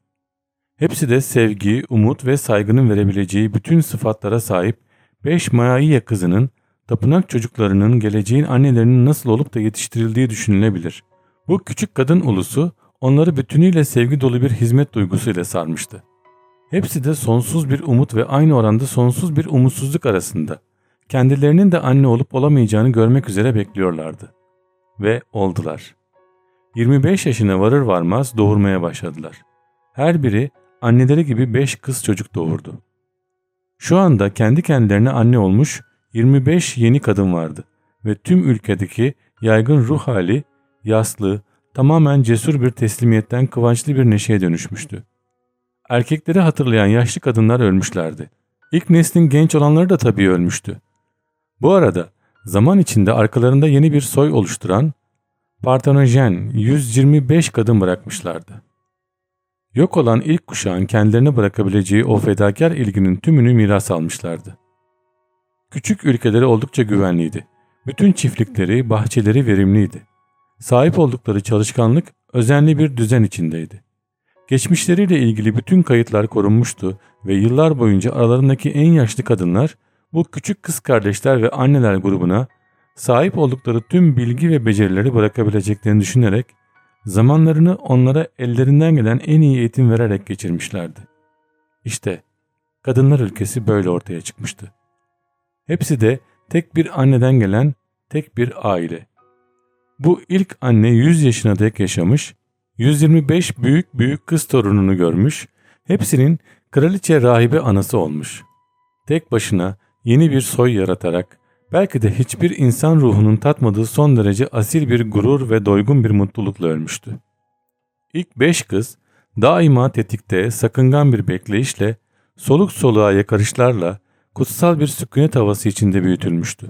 Hepsi de sevgi, umut ve saygının verebileceği bütün sıfatlara sahip beş Maiya kızının tapınak çocuklarının geleceğin annelerinin nasıl olup da yetiştirildiği düşünülebilir. Bu küçük kadın ulusu onları bütünüyle sevgi dolu bir hizmet duygusuyla sarmıştı. Hepsi de sonsuz bir umut ve aynı oranda sonsuz bir umutsuzluk arasında. Kendilerinin de anne olup olamayacağını görmek üzere bekliyorlardı. Ve oldular. 25 yaşına varır varmaz doğurmaya başladılar. Her biri anneleri gibi 5 kız çocuk doğurdu. Şu anda kendi kendilerine anne olmuş 25 yeni kadın vardı ve tüm ülkedeki yaygın ruh hali yaslı, tamamen cesur bir teslimiyetten kıvançlı bir neşeye dönüşmüştü. Erkekleri hatırlayan yaşlı kadınlar ölmüşlerdi. İlk neslin genç olanları da tabii ölmüştü. Bu arada zaman içinde arkalarında yeni bir soy oluşturan Partenojen 125 kadın bırakmışlardı. Yok olan ilk kuşağın kendilerine bırakabileceği o fedakar ilginin tümünü miras almışlardı. Küçük ülkeleri oldukça güvenliydi. Bütün çiftlikleri, bahçeleri verimliydi. Sahip oldukları çalışkanlık özenli bir düzen içindeydi. Geçmişleriyle ilgili bütün kayıtlar korunmuştu ve yıllar boyunca aralarındaki en yaşlı kadınlar bu küçük kız kardeşler ve anneler grubuna sahip oldukları tüm bilgi ve becerileri bırakabileceklerini düşünerek zamanlarını onlara ellerinden gelen en iyi eğitim vererek geçirmişlerdi. İşte kadınlar ülkesi böyle ortaya çıkmıştı. Hepsi de tek bir anneden gelen tek bir aile. Bu ilk anne 100 yaşına dek yaşamış, 125 büyük büyük kız torununu görmüş, hepsinin kraliçe rahibe anası olmuş. Tek başına yeni bir soy yaratarak belki de hiçbir insan ruhunun tatmadığı son derece asil bir gurur ve doygun bir mutlulukla ölmüştü. İlk beş kız daima tetikte sakıngan bir bekleyişle soluk soluğa yakarışlarla kutsal bir sükunet havası içinde büyütülmüştü.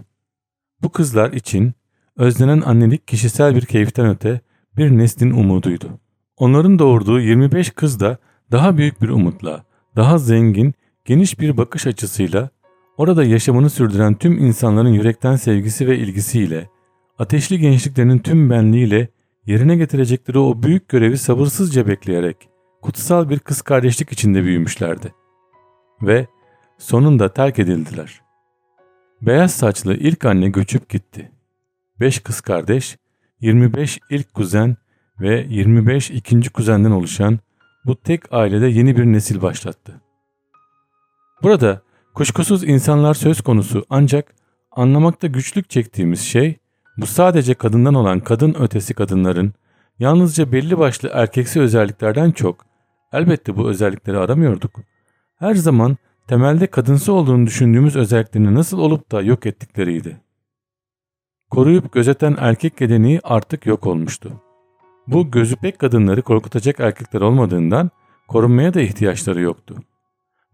Bu kızlar için özlenen annelik kişisel bir keyiften öte bir neslin umuduydu. Onların doğurduğu 25 kız da daha büyük bir umutla, daha zengin, geniş bir bakış açısıyla, orada yaşamını sürdüren tüm insanların yürekten sevgisi ve ilgisiyle, ateşli gençliklerinin tüm benliğiyle yerine getirecekleri o büyük görevi sabırsızca bekleyerek, kutsal bir kız kardeşlik içinde büyümüşlerdi. Ve sonunda terk edildiler. Beyaz saçlı ilk anne göçüp gitti. Beş kız kardeş, 25 ilk kuzen ve 25 ikinci kuzenden oluşan bu tek ailede yeni bir nesil başlattı. Burada kuşkusuz insanlar söz konusu ancak anlamakta güçlük çektiğimiz şey bu sadece kadından olan kadın ötesi kadınların yalnızca belli başlı erkeksi özelliklerden çok elbette bu özellikleri aramıyorduk. Her zaman temelde kadınsı olduğunu düşündüğümüz özelliklerini nasıl olup da yok ettikleriydi. Koruyup gözeten erkek geleneği artık yok olmuştu. Bu gözü pek kadınları korkutacak erkekler olmadığından korunmaya da ihtiyaçları yoktu.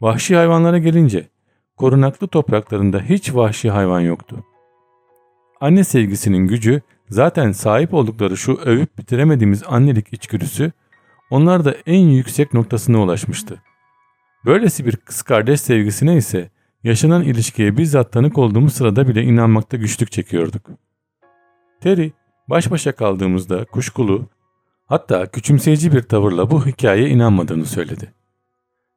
Vahşi hayvanlara gelince korunaklı topraklarında hiç vahşi hayvan yoktu. Anne sevgisinin gücü zaten sahip oldukları şu övüp bitiremediğimiz annelik içgüdüsü onlar da en yüksek noktasına ulaşmıştı. Böylesi bir kız kardeş sevgisine ise yaşanan ilişkiye bizzat tanık olduğumuz sırada bile inanmakta güçlük çekiyorduk. Terry baş başa kaldığımızda kuşkulu hatta küçümseyici bir tavırla bu hikayeye inanmadığını söyledi.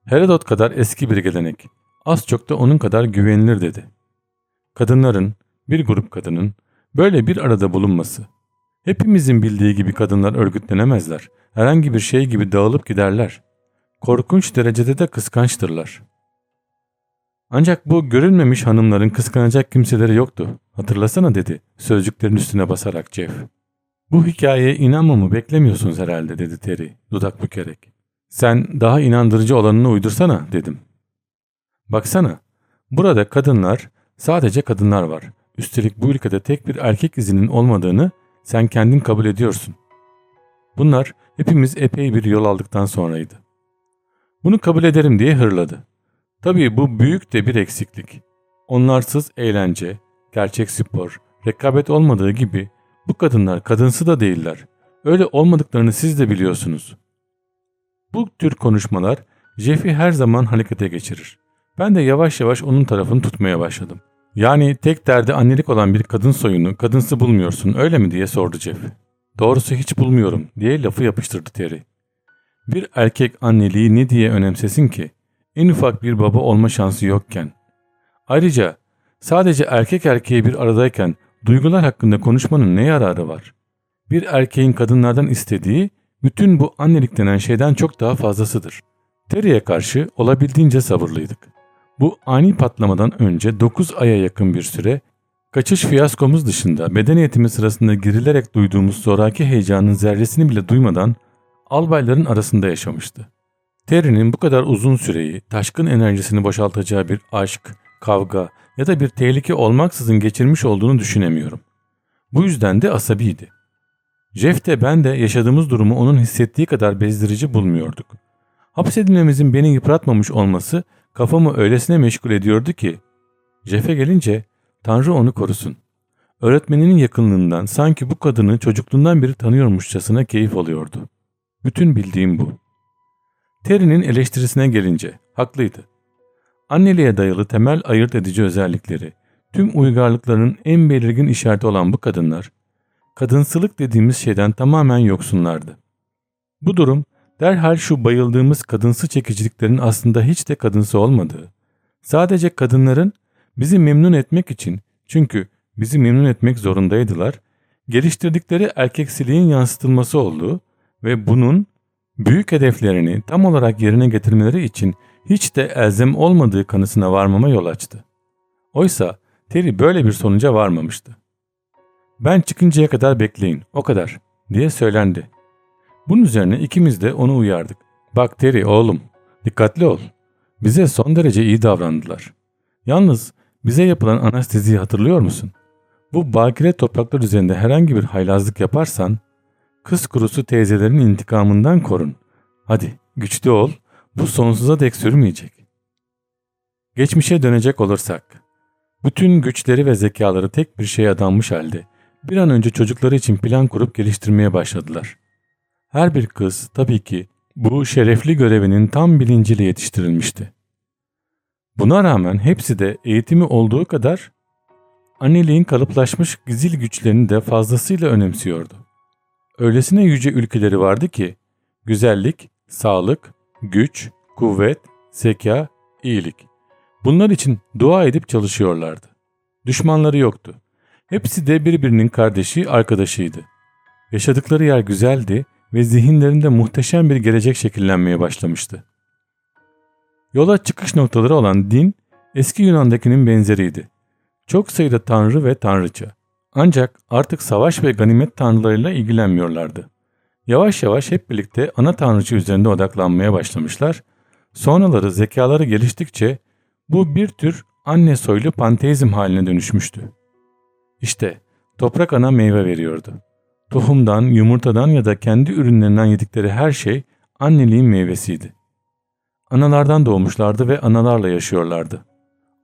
Herodot kadar eski bir gelenek az çok da onun kadar güvenilir dedi. Kadınların, bir grup kadının böyle bir arada bulunması. Hepimizin bildiği gibi kadınlar örgütlenemezler. Herhangi bir şey gibi dağılıp giderler. Korkunç derecede de kıskançtırlar. Ancak bu görülmemiş hanımların kıskanacak kimseleri yoktu. Hatırlasana dedi sözcüklerin üstüne basarak Jeff. Bu hikayeye inanmamı beklemiyorsunuz herhalde dedi Terry dudak bükerek. Sen daha inandırıcı olanını uydursana dedim. Baksana burada kadınlar sadece kadınlar var. Üstelik bu ülkede tek bir erkek izinin olmadığını sen kendin kabul ediyorsun. Bunlar hepimiz epey bir yol aldıktan sonraydı. Bunu kabul ederim diye hırladı. Tabii bu büyük de bir eksiklik. Onlarsız eğlence, gerçek spor, rekabet olmadığı gibi bu kadınlar kadınsı da değiller. Öyle olmadıklarını siz de biliyorsunuz. Bu tür konuşmalar Jeff'i her zaman harekete geçirir. Ben de yavaş yavaş onun tarafını tutmaya başladım. Yani tek derdi annelik olan bir kadın soyunu kadınsı bulmuyorsun öyle mi diye sordu Jeff. Doğrusu hiç bulmuyorum diye lafı yapıştırdı Terry. Bir erkek anneliği ne diye önemsesin ki? En ufak bir baba olma şansı yokken. Ayrıca sadece erkek erkeğe bir aradayken duygular hakkında konuşmanın ne yararı var? Bir erkeğin kadınlardan istediği bütün bu annelik denen şeyden çok daha fazlasıdır. Terry'e karşı olabildiğince sabırlıydık. Bu ani patlamadan önce 9 aya yakın bir süre kaçış fiyaskomuz dışında beden eğitimi sırasında girilerek duyduğumuz zoraki heyecanın zerresini bile duymadan albayların arasında yaşamıştı. Terry'nin bu kadar uzun süreyi taşkın enerjisini boşaltacağı bir aşk, kavga ya da bir tehlike olmaksızın geçirmiş olduğunu düşünemiyorum. Bu yüzden de asabiydi. Jeff de ben de yaşadığımız durumu onun hissettiği kadar bezdirici bulmuyorduk. Hapsedilmemizin beni yıpratmamış olması kafamı öylesine meşgul ediyordu ki Jeff'e gelince Tanrı onu korusun. Öğretmeninin yakınlığından sanki bu kadını çocukluğundan beri tanıyormuşçasına keyif alıyordu. Bütün bildiğim bu. Terry'nin eleştirisine gelince haklıydı. Anneliğe dayalı temel ayırt edici özellikleri, tüm uygarlıkların en belirgin işareti olan bu kadınlar, kadınsılık dediğimiz şeyden tamamen yoksunlardı. Bu durum derhal şu bayıldığımız kadınsı çekiciliklerin aslında hiç de kadınsı olmadığı, sadece kadınların bizi memnun etmek için çünkü bizi memnun etmek zorundaydılar, geliştirdikleri erkeksiliğin yansıtılması olduğu ve bunun büyük hedeflerini tam olarak yerine getirmeleri için hiç de elzem olmadığı kanısına varmama yol açtı. Oysa Terry böyle bir sonuca varmamıştı. Ben çıkıncaya kadar bekleyin, o kadar diye söylendi. Bunun üzerine ikimiz de onu uyardık. Bak Terry oğlum, dikkatli ol. Bize son derece iyi davrandılar. Yalnız bize yapılan anesteziyi hatırlıyor musun? Bu bakire topraklar üzerinde herhangi bir haylazlık yaparsan, kız kurusu teyzelerin intikamından korun. Hadi güçlü ol, bu sonsuza dek sürmeyecek. Geçmişe dönecek olursak, bütün güçleri ve zekaları tek bir şeye adanmış halde bir an önce çocukları için plan kurup geliştirmeye başladılar. Her bir kız tabii ki bu şerefli görevinin tam bilinciyle yetiştirilmişti. Buna rağmen hepsi de eğitimi olduğu kadar anneliğin kalıplaşmış gizil güçlerini de fazlasıyla önemsiyordu. Öylesine yüce ülkeleri vardı ki güzellik, sağlık, güç, kuvvet, zeka, iyilik. Bunlar için dua edip çalışıyorlardı. Düşmanları yoktu. Hepsi de birbirinin kardeşi, arkadaşıydı. Yaşadıkları yer güzeldi ve zihinlerinde muhteşem bir gelecek şekillenmeye başlamıştı. Yola çıkış noktaları olan din eski Yunan'dakinin benzeriydi. Çok sayıda tanrı ve tanrıça. Ancak artık savaş ve ganimet tanrılarıyla ilgilenmiyorlardı. Yavaş yavaş hep birlikte ana tanrıcı üzerinde odaklanmaya başlamışlar. Sonraları zekaları geliştikçe bu bir tür anne soylu panteizm haline dönüşmüştü. İşte toprak ana meyve veriyordu. Tohumdan, yumurtadan ya da kendi ürünlerinden yedikleri her şey anneliğin meyvesiydi. Analardan doğmuşlardı ve analarla yaşıyorlardı.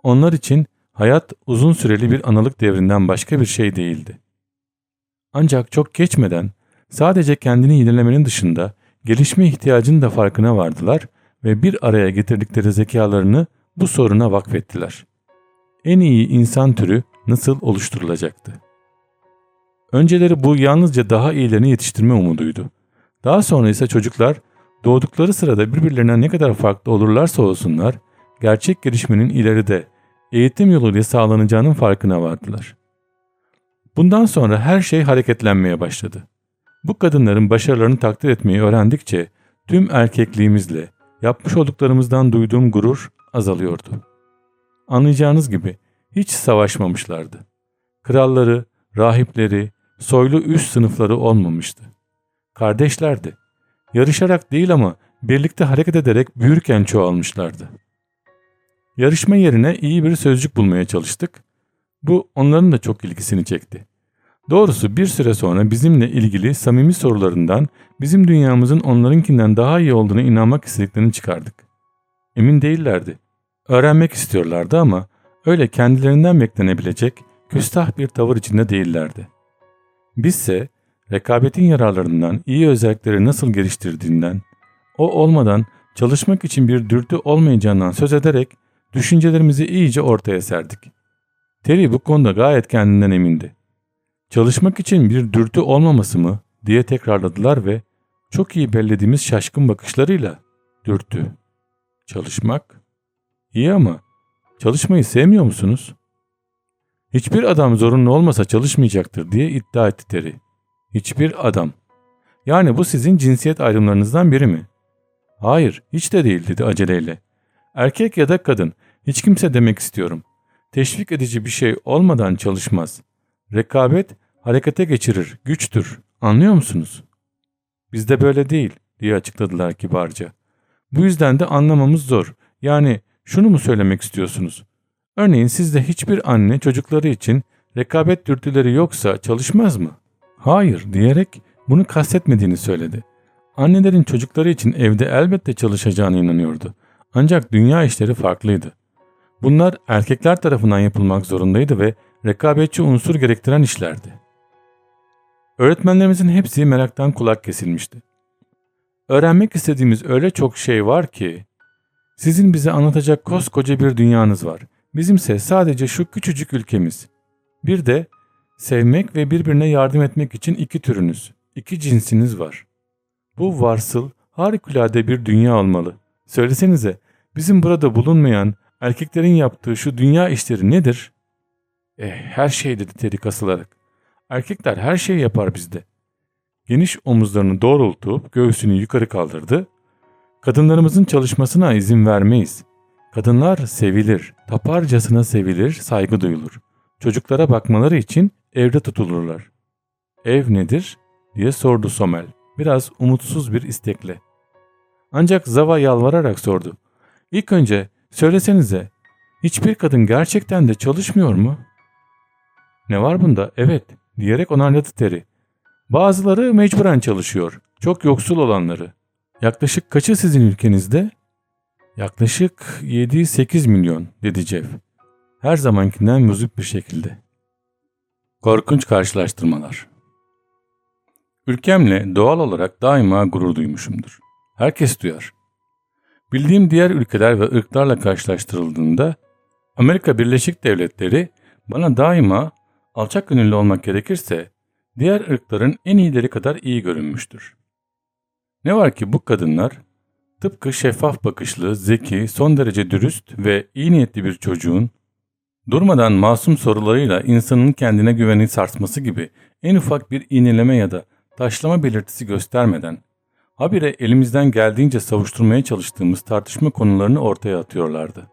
Onlar için hayat uzun süreli bir analık devrinden başka bir şey değildi. Ancak çok geçmeden sadece kendini yenilemenin dışında gelişme ihtiyacının da farkına vardılar ve bir araya getirdikleri zekalarını bu soruna vakfettiler. En iyi insan türü nasıl oluşturulacaktı? Önceleri bu yalnızca daha iyilerini yetiştirme umuduydu. Daha sonra ise çocuklar doğdukları sırada birbirlerinden ne kadar farklı olurlarsa olsunlar, gerçek gelişmenin ileride eğitim yoluyla sağlanacağının farkına vardılar. Bundan sonra her şey hareketlenmeye başladı. Bu kadınların başarılarını takdir etmeyi öğrendikçe tüm erkekliğimizle yapmış olduklarımızdan duyduğum gurur azalıyordu. Anlayacağınız gibi hiç savaşmamışlardı. Kralları, rahipleri, soylu üst sınıfları olmamıştı. Kardeşlerdi. Yarışarak değil ama birlikte hareket ederek büyürken çoğalmışlardı. Yarışma yerine iyi bir sözcük bulmaya çalıştık. Bu onların da çok ilgisini çekti. Doğrusu bir süre sonra bizimle ilgili samimi sorularından bizim dünyamızın onlarınkinden daha iyi olduğunu inanmak istediklerini çıkardık. Emin değillerdi. Öğrenmek istiyorlardı ama öyle kendilerinden beklenebilecek küstah bir tavır içinde değillerdi. Bizse rekabetin yararlarından iyi özellikleri nasıl geliştirdiğinden, o olmadan çalışmak için bir dürtü olmayacağından söz ederek düşüncelerimizi iyice ortaya serdik. Terry bu konuda gayet kendinden emindi. Çalışmak için bir dürtü olmaması mı diye tekrarladılar ve çok iyi bellediğimiz şaşkın bakışlarıyla dürtü. Çalışmak? İyi ama çalışmayı sevmiyor musunuz? Hiçbir adam zorunlu olmasa çalışmayacaktır diye iddia etti Terry. Hiçbir adam. Yani bu sizin cinsiyet ayrımlarınızdan biri mi? Hayır, hiç de değil dedi aceleyle. Erkek ya da kadın, hiç kimse demek istiyorum. Teşvik edici bir şey olmadan çalışmaz. Rekabet harekete geçirir, güçtür. Anlıyor musunuz? Bizde böyle değil diye açıkladılar kibarca. Bu yüzden de anlamamız zor. Yani şunu mu söylemek istiyorsunuz? Örneğin sizde hiçbir anne çocukları için rekabet dürtüleri yoksa çalışmaz mı? Hayır diyerek bunu kastetmediğini söyledi. Annelerin çocukları için evde elbette çalışacağına inanıyordu. Ancak dünya işleri farklıydı. Bunlar erkekler tarafından yapılmak zorundaydı ve rekabetçi unsur gerektiren işlerdi. Öğretmenlerimizin hepsi meraktan kulak kesilmişti. Öğrenmek istediğimiz öyle çok şey var ki, sizin bize anlatacak koskoca bir dünyanız var. Bizimse sadece şu küçücük ülkemiz. Bir de sevmek ve birbirine yardım etmek için iki türünüz, iki cinsiniz var. Bu varsıl harikulade bir dünya olmalı. Söylesenize bizim burada bulunmayan erkeklerin yaptığı şu dünya işleri nedir? Eh her şey dedi Teddy kasılarak. Erkekler her şeyi yapar bizde. Geniş omuzlarını doğrultup göğsünü yukarı kaldırdı. Kadınlarımızın çalışmasına izin vermeyiz. Kadınlar sevilir, taparcasına sevilir, saygı duyulur. Çocuklara bakmaları için evde tutulurlar. Ev nedir? diye sordu Somel. Biraz umutsuz bir istekle. Ancak Zava yalvararak sordu. İlk önce söylesenize hiçbir kadın gerçekten de çalışmıyor mu? Ne var bunda? Evet diyerek onarladı Terry. Bazıları mecburen çalışıyor. Çok yoksul olanları. Yaklaşık kaçı sizin ülkenizde? Yaklaşık 7-8 milyon dedi Jeff. Her zamankinden müzik bir şekilde. Korkunç karşılaştırmalar. Ülkemle doğal olarak daima gurur duymuşumdur. Herkes duyar. Bildiğim diğer ülkeler ve ırklarla karşılaştırıldığında Amerika Birleşik Devletleri bana daima alçak gönüllü olmak gerekirse diğer ırkların en iyileri kadar iyi görünmüştür. Ne var ki bu kadınlar tıpkı şeffaf bakışlı, zeki, son derece dürüst ve iyi niyetli bir çocuğun durmadan masum sorularıyla insanın kendine güveni sarsması gibi en ufak bir iğneleme ya da taşlama belirtisi göstermeden habire elimizden geldiğince savuşturmaya çalıştığımız tartışma konularını ortaya atıyorlardı.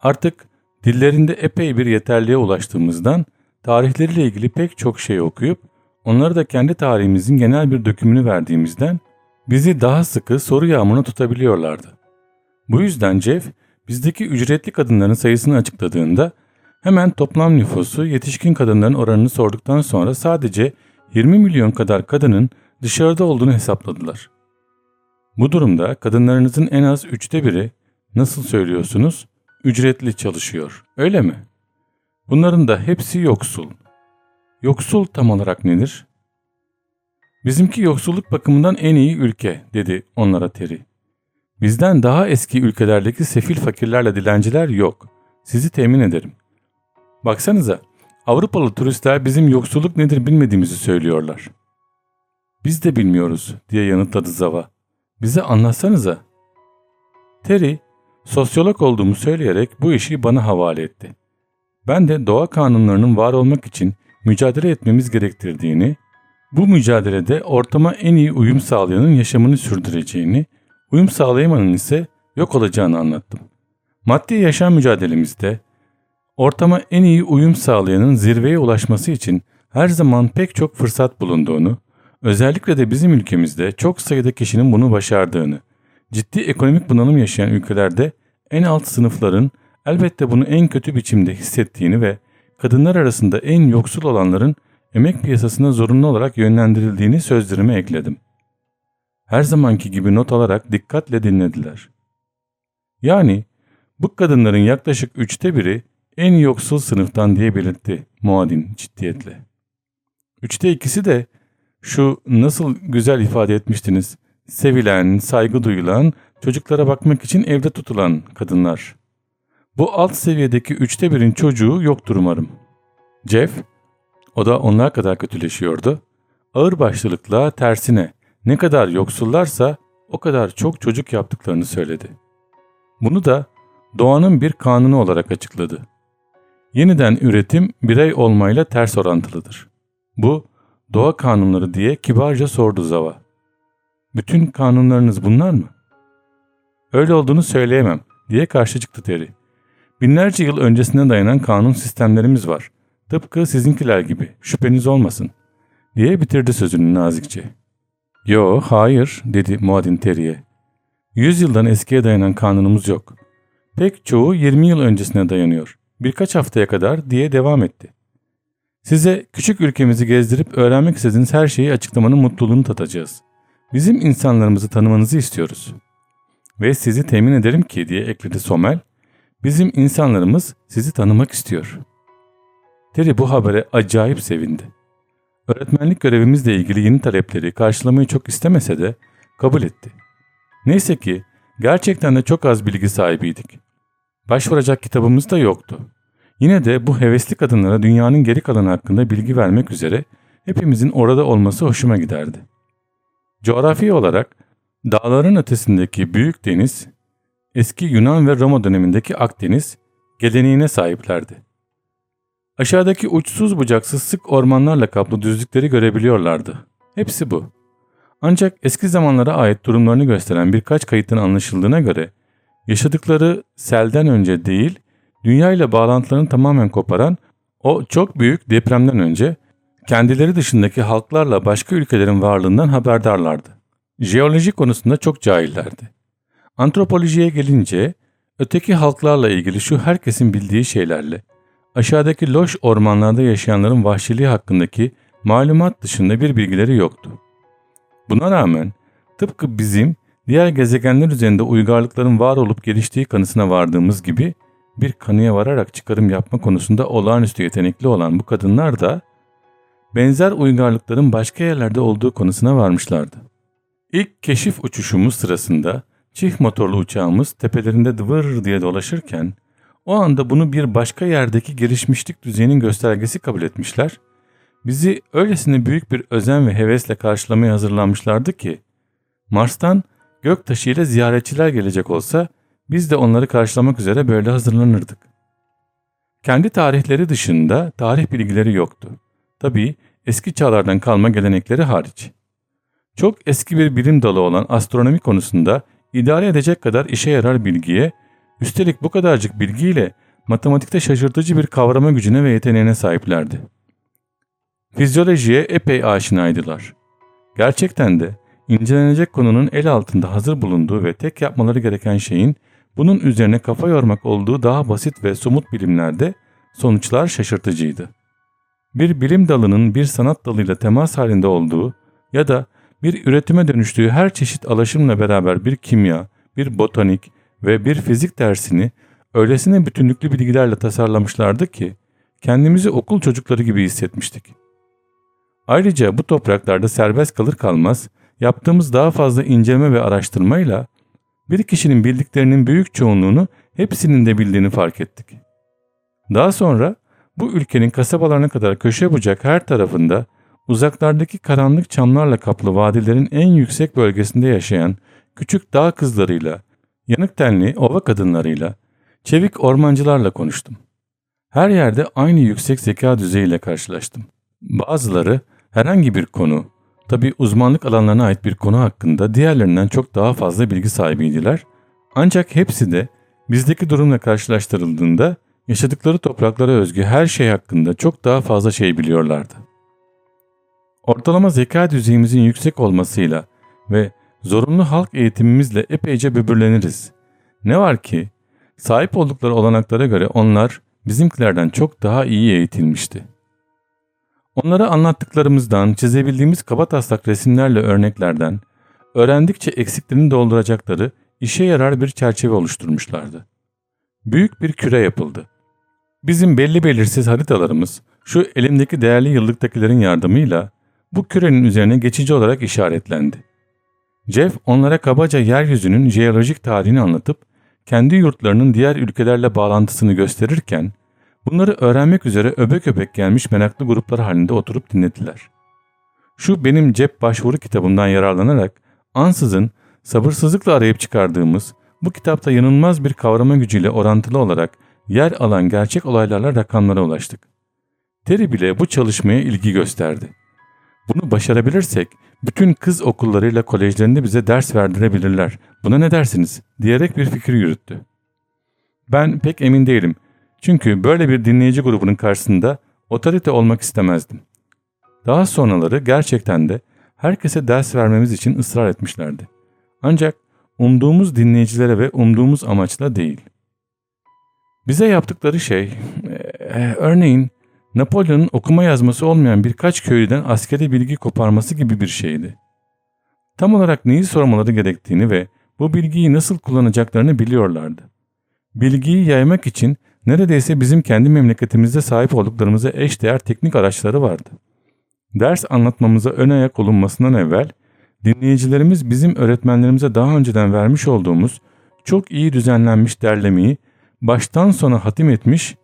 Artık dillerinde epey bir yeterliğe ulaştığımızdan tarihleriyle ilgili pek çok şey okuyup onları da kendi tarihimizin genel bir dökümünü verdiğimizden bizi daha sıkı soru yağmuruna tutabiliyorlardı. Bu yüzden Jeff bizdeki ücretli kadınların sayısını açıkladığında hemen toplam nüfusu yetişkin kadınların oranını sorduktan sonra sadece 20 milyon kadar kadının dışarıda olduğunu hesapladılar. Bu durumda kadınlarınızın en az üçte biri nasıl söylüyorsunuz ücretli çalışıyor öyle mi? Bunların da hepsi yoksul. Yoksul tam olarak nedir? Bizimki yoksulluk bakımından en iyi ülke dedi onlara Terry. Bizden daha eski ülkelerdeki sefil fakirlerle dilenciler yok. Sizi temin ederim. Baksanıza Avrupalı turistler bizim yoksulluk nedir bilmediğimizi söylüyorlar. Biz de bilmiyoruz diye yanıtladı Zava. Bize anlatsanıza. Terry sosyolog olduğumu söyleyerek bu işi bana havale etti. Ben de doğa kanunlarının var olmak için mücadele etmemiz gerektirdiğini, bu mücadelede ortama en iyi uyum sağlayanın yaşamını sürdüreceğini, uyum sağlayamayanın ise yok olacağını anlattım. Maddi yaşam mücadelemizde ortama en iyi uyum sağlayanın zirveye ulaşması için her zaman pek çok fırsat bulunduğunu, özellikle de bizim ülkemizde çok sayıda kişinin bunu başardığını, ciddi ekonomik bunalım yaşayan ülkelerde en alt sınıfların elbette bunu en kötü biçimde hissettiğini ve kadınlar arasında en yoksul olanların emek piyasasına zorunlu olarak yönlendirildiğini sözlerime ekledim. Her zamanki gibi not alarak dikkatle dinlediler. Yani bu kadınların yaklaşık üçte biri en yoksul sınıftan diye belirtti muadin ciddiyetle. Üçte ikisi de şu nasıl güzel ifade etmiştiniz, sevilen, saygı duyulan, çocuklara bakmak için evde tutulan kadınlar. Bu alt seviyedeki üçte birin çocuğu yoktur umarım. Jeff, o da onlar kadar kötüleşiyordu. Ağır başlılıkla tersine ne kadar yoksullarsa o kadar çok çocuk yaptıklarını söyledi. Bunu da doğanın bir kanunu olarak açıkladı. Yeniden üretim birey olmayla ters orantılıdır. Bu doğa kanunları diye kibarca sordu Zava. Bütün kanunlarınız bunlar mı? Öyle olduğunu söyleyemem diye karşı çıktı Terry. Binlerce yıl öncesine dayanan kanun sistemlerimiz var. Tıpkı sizinkiler gibi şüpheniz olmasın diye bitirdi sözünü nazikçe. Yo hayır dedi Muadin Terry'e. Yüz yıldan eskiye dayanan kanunumuz yok. Pek çoğu 20 yıl öncesine dayanıyor. Birkaç haftaya kadar diye devam etti. Size küçük ülkemizi gezdirip öğrenmek istediğiniz her şeyi açıklamanın mutluluğunu tatacağız. Bizim insanlarımızı tanımanızı istiyoruz. Ve sizi temin ederim ki diye ekledi Somel. Bizim insanlarımız sizi tanımak istiyor. Terry bu habere acayip sevindi. Öğretmenlik görevimizle ilgili yeni talepleri karşılamayı çok istemese de kabul etti. Neyse ki gerçekten de çok az bilgi sahibiydik. Başvuracak kitabımız da yoktu. Yine de bu hevesli kadınlara dünyanın geri kalanı hakkında bilgi vermek üzere hepimizin orada olması hoşuma giderdi. Coğrafi olarak dağların ötesindeki Büyük Deniz, eski Yunan ve Roma dönemindeki Akdeniz geleneğine sahiplerdi. Aşağıdaki uçsuz bucaksız sık ormanlarla kaplı düzlükleri görebiliyorlardı. Hepsi bu. Ancak eski zamanlara ait durumlarını gösteren birkaç kayıtın anlaşıldığına göre yaşadıkları selden önce değil, dünya ile bağlantılarını tamamen koparan o çok büyük depremden önce kendileri dışındaki halklarla başka ülkelerin varlığından haberdarlardı. Jeoloji konusunda çok cahillerdi. Antropolojiye gelince öteki halklarla ilgili şu herkesin bildiği şeylerle aşağıdaki loş ormanlarda yaşayanların vahşiliği hakkındaki malumat dışında bir bilgileri yoktu. Buna rağmen tıpkı bizim diğer gezegenler üzerinde uygarlıkların var olup geliştiği kanısına vardığımız gibi bir kanıya vararak çıkarım yapma konusunda olağanüstü yetenekli olan bu kadınlar da benzer uygarlıkların başka yerlerde olduğu konusuna varmışlardı. İlk keşif uçuşumuz sırasında çift motorlu uçağımız tepelerinde dıvır diye dolaşırken o anda bunu bir başka yerdeki gelişmişlik düzeyinin göstergesi kabul etmişler. Bizi öylesine büyük bir özen ve hevesle karşılamaya hazırlanmışlardı ki Mars'tan göktaşı ile ziyaretçiler gelecek olsa biz de onları karşılamak üzere böyle hazırlanırdık. Kendi tarihleri dışında tarih bilgileri yoktu. Tabii eski çağlardan kalma gelenekleri hariç. Çok eski bir bilim dalı olan astronomi konusunda idare edecek kadar işe yarar bilgiye, üstelik bu kadarcık bilgiyle matematikte şaşırtıcı bir kavrama gücüne ve yeteneğine sahiplerdi. Fizyolojiye epey aşinaydılar. Gerçekten de incelenecek konunun el altında hazır bulunduğu ve tek yapmaları gereken şeyin bunun üzerine kafa yormak olduğu daha basit ve somut bilimlerde sonuçlar şaşırtıcıydı. Bir bilim dalının bir sanat dalıyla temas halinde olduğu ya da bir üretime dönüştüğü her çeşit alaşımla beraber bir kimya, bir botanik ve bir fizik dersini öylesine bütünlüklü bilgilerle tasarlamışlardı ki kendimizi okul çocukları gibi hissetmiştik. Ayrıca bu topraklarda serbest kalır kalmaz yaptığımız daha fazla inceleme ve araştırmayla bir kişinin bildiklerinin büyük çoğunluğunu hepsinin de bildiğini fark ettik. Daha sonra bu ülkenin kasabalarına kadar köşe bucak her tarafında uzaklardaki karanlık çamlarla kaplı vadilerin en yüksek bölgesinde yaşayan küçük dağ kızlarıyla, yanık tenli ova kadınlarıyla, çevik ormancılarla konuştum. Her yerde aynı yüksek zeka düzeyiyle karşılaştım. Bazıları herhangi bir konu, tabi uzmanlık alanlarına ait bir konu hakkında diğerlerinden çok daha fazla bilgi sahibiydiler. Ancak hepsi de bizdeki durumla karşılaştırıldığında yaşadıkları topraklara özgü her şey hakkında çok daha fazla şey biliyorlardı. Ortalama zeka düzeyimizin yüksek olmasıyla ve zorunlu halk eğitimimizle epeyce böbürleniriz. Ne var ki sahip oldukları olanaklara göre onlar bizimkilerden çok daha iyi eğitilmişti. Onlara anlattıklarımızdan, çizebildiğimiz kaba taslak resimlerle örneklerden, öğrendikçe eksiklerini dolduracakları işe yarar bir çerçeve oluşturmuşlardı. Büyük bir küre yapıldı. Bizim belli belirsiz haritalarımız şu elimdeki değerli yıllıktakilerin yardımıyla bu kürenin üzerine geçici olarak işaretlendi. Jeff onlara kabaca yeryüzünün jeolojik tarihini anlatıp kendi yurtlarının diğer ülkelerle bağlantısını gösterirken bunları öğrenmek üzere öbek öbek gelmiş meraklı gruplar halinde oturup dinlediler. Şu benim cep başvuru kitabından yararlanarak ansızın sabırsızlıkla arayıp çıkardığımız bu kitapta yanılmaz bir kavrama gücüyle orantılı olarak yer alan gerçek olaylarla rakamlara ulaştık. Terry bile bu çalışmaya ilgi gösterdi. Bunu başarabilirsek bütün kız okullarıyla kolejlerinde bize ders verdirebilirler. Buna ne dersiniz? diyerek bir fikir yürüttü. Ben pek emin değilim. Çünkü böyle bir dinleyici grubunun karşısında otorite olmak istemezdim. Daha sonraları gerçekten de herkese ders vermemiz için ısrar etmişlerdi. Ancak umduğumuz dinleyicilere ve umduğumuz amaçla değil. Bize yaptıkları şey, e, örneğin Napolyon'un okuma yazması olmayan birkaç köylüden askeri bilgi koparması gibi bir şeydi. Tam olarak neyi sormaları gerektiğini ve bu bilgiyi nasıl kullanacaklarını biliyorlardı. Bilgiyi yaymak için neredeyse bizim kendi memleketimizde sahip olduklarımıza eşdeğer teknik araçları vardı. Ders anlatmamıza ön ayak olunmasından evvel dinleyicilerimiz bizim öğretmenlerimize daha önceden vermiş olduğumuz çok iyi düzenlenmiş derlemeyi baştan sona hatim etmiş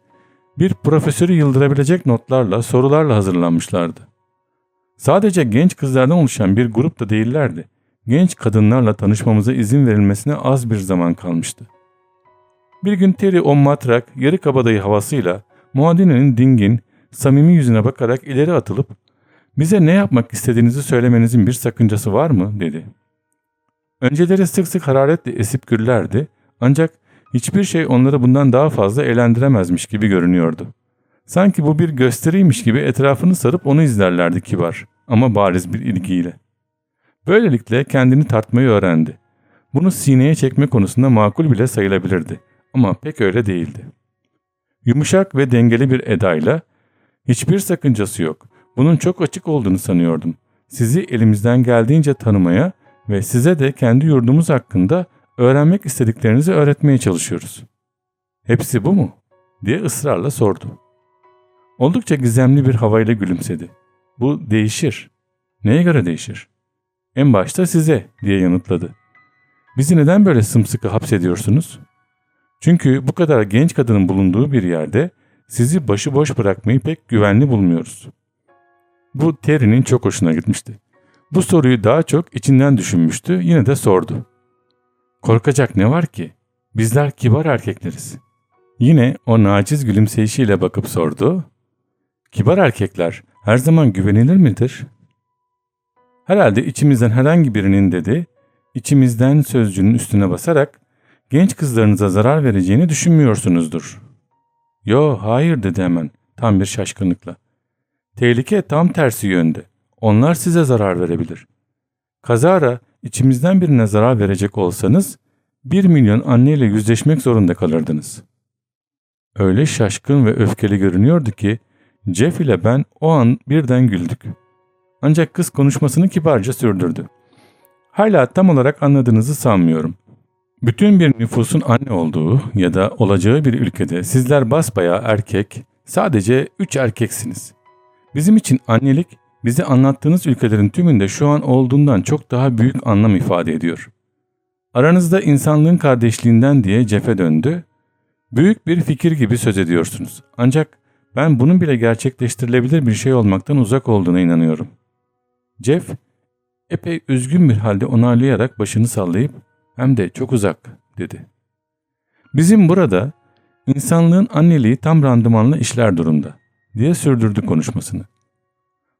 bir profesörü yıldırabilecek notlarla, sorularla hazırlanmışlardı. Sadece genç kızlardan oluşan bir grup da değillerdi. Genç kadınlarla tanışmamıza izin verilmesine az bir zaman kalmıştı. Bir gün Terry o matrak, yarı kabadayı havasıyla Muadine'nin dingin, samimi yüzüne bakarak ileri atılıp Bize ne yapmak istediğinizi söylemenizin bir sakıncası var mı? dedi. Önceleri sık sık hararetle esip gürlerdi ancak hiçbir şey onları bundan daha fazla eğlendiremezmiş gibi görünüyordu. Sanki bu bir gösteriymiş gibi etrafını sarıp onu izlerlerdi kibar ama bariz bir ilgiyle. Böylelikle kendini tartmayı öğrendi. Bunu sineye çekme konusunda makul bile sayılabilirdi ama pek öyle değildi. Yumuşak ve dengeli bir edayla hiçbir sakıncası yok. Bunun çok açık olduğunu sanıyordum. Sizi elimizden geldiğince tanımaya ve size de kendi yurdumuz hakkında öğrenmek istediklerinizi öğretmeye çalışıyoruz. Hepsi bu mu? diye ısrarla sordu. Oldukça gizemli bir havayla gülümsedi. Bu değişir. Neye göre değişir? En başta size diye yanıtladı. Bizi neden böyle sımsıkı hapsediyorsunuz? Çünkü bu kadar genç kadının bulunduğu bir yerde sizi başıboş bırakmayı pek güvenli bulmuyoruz. Bu Terry'nin çok hoşuna gitmişti. Bu soruyu daha çok içinden düşünmüştü yine de sordu. Korkacak ne var ki? Bizler kibar erkekleriz. Yine o naciz gülümseyişiyle bakıp sordu. Kibar erkekler her zaman güvenilir midir? Herhalde içimizden herhangi birinin dedi, içimizden sözcüğünün üstüne basarak genç kızlarınıza zarar vereceğini düşünmüyorsunuzdur. Yo hayır dedi hemen tam bir şaşkınlıkla. Tehlike tam tersi yönde. Onlar size zarar verebilir. Kazara içimizden birine zarar verecek olsanız bir milyon anneyle yüzleşmek zorunda kalırdınız. Öyle şaşkın ve öfkeli görünüyordu ki Jeff ile ben o an birden güldük. Ancak kız konuşmasını kibarca sürdürdü. Hala tam olarak anladığınızı sanmıyorum. Bütün bir nüfusun anne olduğu ya da olacağı bir ülkede sizler basbaya erkek, sadece üç erkeksiniz. Bizim için annelik bize anlattığınız ülkelerin tümünde şu an olduğundan çok daha büyük anlam ifade ediyor. Aranızda insanlığın kardeşliğinden diye cefe döndü. Büyük bir fikir gibi söz ediyorsunuz. Ancak ben bunun bile gerçekleştirilebilir bir şey olmaktan uzak olduğuna inanıyorum. Jeff epey üzgün bir halde onaylayarak başını sallayıp hem de çok uzak dedi. Bizim burada insanlığın anneliği tam randımanla işler durumda diye sürdürdü konuşmasını.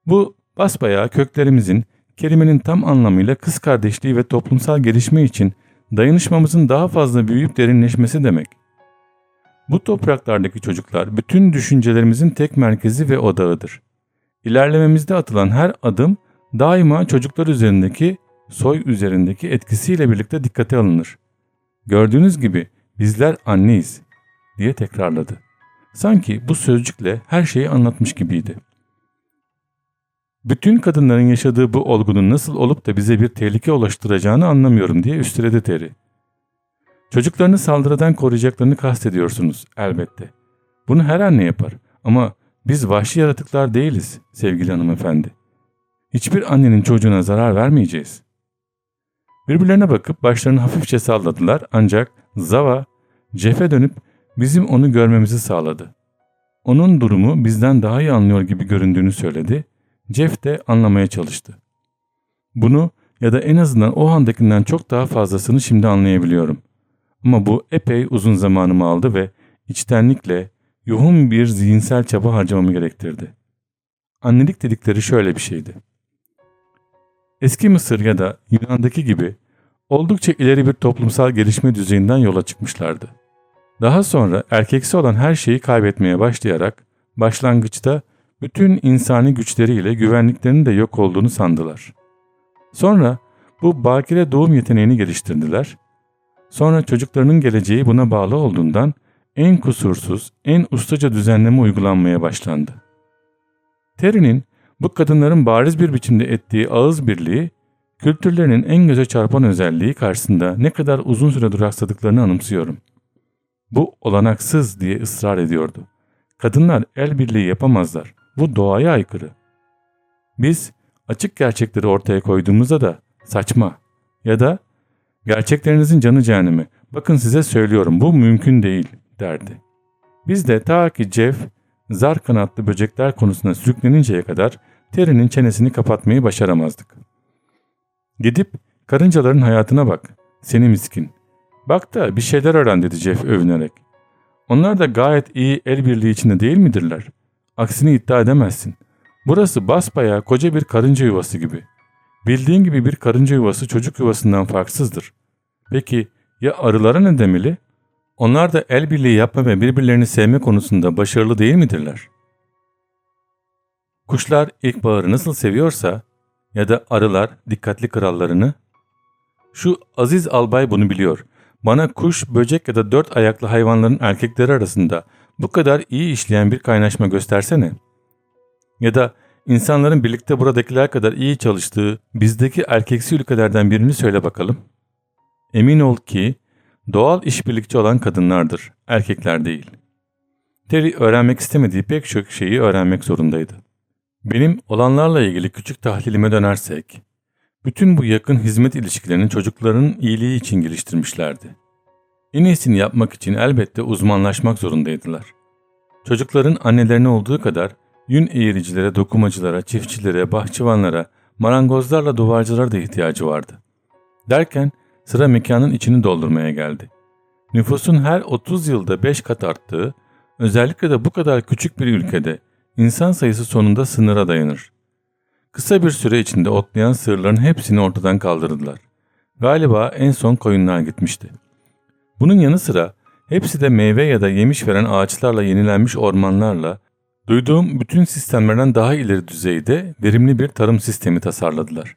Bu basbayağı köklerimizin kelimenin tam anlamıyla kız kardeşliği ve toplumsal gelişme için dayanışmamızın daha fazla büyüyüp derinleşmesi demek. Bu topraklardaki çocuklar bütün düşüncelerimizin tek merkezi ve odağıdır. İlerlememizde atılan her adım daima çocuklar üzerindeki, soy üzerindeki etkisiyle birlikte dikkate alınır. Gördüğünüz gibi bizler anneyiz diye tekrarladı. Sanki bu sözcükle her şeyi anlatmış gibiydi. Bütün kadınların yaşadığı bu olgunun nasıl olup da bize bir tehlike ulaştıracağını anlamıyorum diye üsteledi Terry. Çocuklarını saldırıdan koruyacaklarını kastediyorsunuz elbette. Bunu her anne yapar ama biz vahşi yaratıklar değiliz sevgili hanımefendi. Hiçbir annenin çocuğuna zarar vermeyeceğiz. Birbirlerine bakıp başlarını hafifçe salladılar ancak Zava, Jeff'e dönüp bizim onu görmemizi sağladı. Onun durumu bizden daha iyi anlıyor gibi göründüğünü söyledi. Jeff de anlamaya çalıştı. Bunu ya da en azından o andakinden çok daha fazlasını şimdi anlayabiliyorum. Ama bu epey uzun zamanımı aldı ve içtenlikle yoğun bir zihinsel çaba harcamamı gerektirdi. Annelik dedikleri şöyle bir şeydi. Eski Mısır ya da Yunan'daki gibi oldukça ileri bir toplumsal gelişme düzeyinden yola çıkmışlardı. Daha sonra erkeksi olan her şeyi kaybetmeye başlayarak başlangıçta bütün insani güçleriyle güvenliklerinin de yok olduğunu sandılar. Sonra bu bakire doğum yeteneğini geliştirdiler. Sonra çocuklarının geleceği buna bağlı olduğundan en kusursuz, en ustaca düzenleme uygulanmaya başlandı. Terry'nin bu kadınların bariz bir biçimde ettiği ağız birliği, kültürlerinin en göze çarpan özelliği karşısında ne kadar uzun süre duraksadıklarını anımsıyorum. Bu olanaksız diye ısrar ediyordu. Kadınlar el birliği yapamazlar. Bu doğaya aykırı. Biz açık gerçekleri ortaya koyduğumuzda da saçma ya da gerçeklerinizin canı cehennemi bakın size söylüyorum bu mümkün değil derdi. Biz de ta ki Jeff zar kanatlı böcekler konusuna sürükleninceye kadar Terry'nin çenesini kapatmayı başaramazdık. Gidip karıncaların hayatına bak. Seni miskin. Bak da bir şeyler öğren dedi Jeff övünerek. Onlar da gayet iyi el birliği içinde değil midirler? Aksini iddia edemezsin. Burası basbayağı koca bir karınca yuvası gibi. Bildiğin gibi bir karınca yuvası çocuk yuvasından farksızdır. Peki ya arılara ne demeli? Onlar da el birliği yapma ve birbirlerini sevme konusunda başarılı değil midirler? Kuşlar ilkbaharı nasıl seviyorsa ya da arılar dikkatli krallarını. Şu aziz albay bunu biliyor. Bana kuş, böcek ya da dört ayaklı hayvanların erkekleri arasında bu kadar iyi işleyen bir kaynaşma göstersene. Ya da insanların birlikte buradakiler kadar iyi çalıştığı bizdeki erkeksi ülkelerden birini söyle bakalım. Emin ol ki doğal işbirlikçi olan kadınlardır, erkekler değil. Terry öğrenmek istemediği pek çok şeyi öğrenmek zorundaydı. Benim olanlarla ilgili küçük tahlilime dönersek, bütün bu yakın hizmet ilişkilerini çocukların iyiliği için geliştirmişlerdi. En iyisini yapmak için elbette uzmanlaşmak zorundaydılar. Çocukların annelerine olduğu kadar yün eğiricilere, dokumacılara, çiftçilere, bahçıvanlara, marangozlarla duvarcılara da ihtiyacı vardı. Derken sıra mekanın içini doldurmaya geldi. Nüfusun her 30 yılda 5 kat arttığı, özellikle de bu kadar küçük bir ülkede insan sayısı sonunda sınıra dayanır. Kısa bir süre içinde otlayan sığırların hepsini ortadan kaldırdılar. Galiba en son koyunlar gitmişti. Bunun yanı sıra hepsi de meyve ya da yemiş veren ağaçlarla yenilenmiş ormanlarla duyduğum bütün sistemlerden daha ileri düzeyde verimli bir tarım sistemi tasarladılar.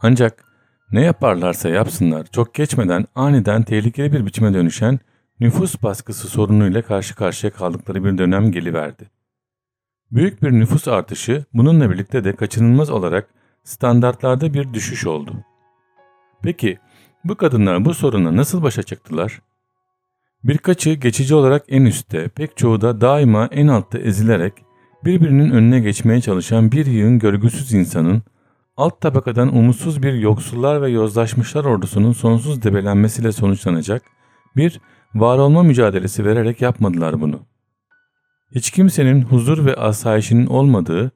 Ancak ne yaparlarsa yapsınlar çok geçmeden aniden tehlikeli bir biçime dönüşen nüfus baskısı sorunuyla karşı karşıya kaldıkları bir dönem geliverdi. Büyük bir nüfus artışı bununla birlikte de kaçınılmaz olarak standartlarda bir düşüş oldu. Peki bu kadınlar bu soruna nasıl başa çıktılar? Birkaçı geçici olarak en üstte, pek çoğu da daima en altta ezilerek birbirinin önüne geçmeye çalışan bir yığın görgüsüz insanın alt tabakadan umutsuz bir yoksullar ve yozlaşmışlar ordusunun sonsuz debelenmesiyle sonuçlanacak bir var olma mücadelesi vererek yapmadılar bunu. Hiç kimsenin huzur ve asayişinin olmadığı,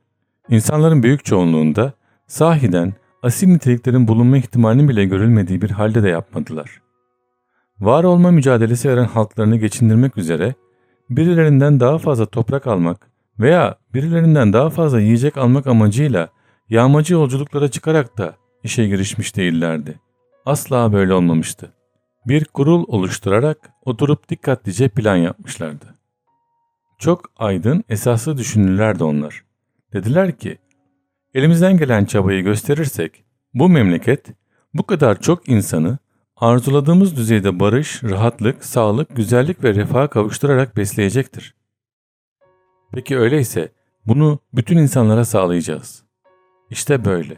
insanların büyük çoğunluğunda sahiden asil niteliklerin bulunma ihtimalinin bile görülmediği bir halde de yapmadılar. Var olma mücadelesi veren halklarını geçindirmek üzere birilerinden daha fazla toprak almak veya birilerinden daha fazla yiyecek almak amacıyla yağmacı yolculuklara çıkarak da işe girişmiş değillerdi. Asla böyle olmamıştı. Bir kurul oluşturarak oturup dikkatlice plan yapmışlardı. Çok aydın, esaslı düşünürlerdi onlar. Dediler ki, elimizden gelen çabayı gösterirsek bu memleket bu kadar çok insanı arzuladığımız düzeyde barış, rahatlık, sağlık, güzellik ve refaha kavuşturarak besleyecektir. Peki öyleyse bunu bütün insanlara sağlayacağız. İşte böyle.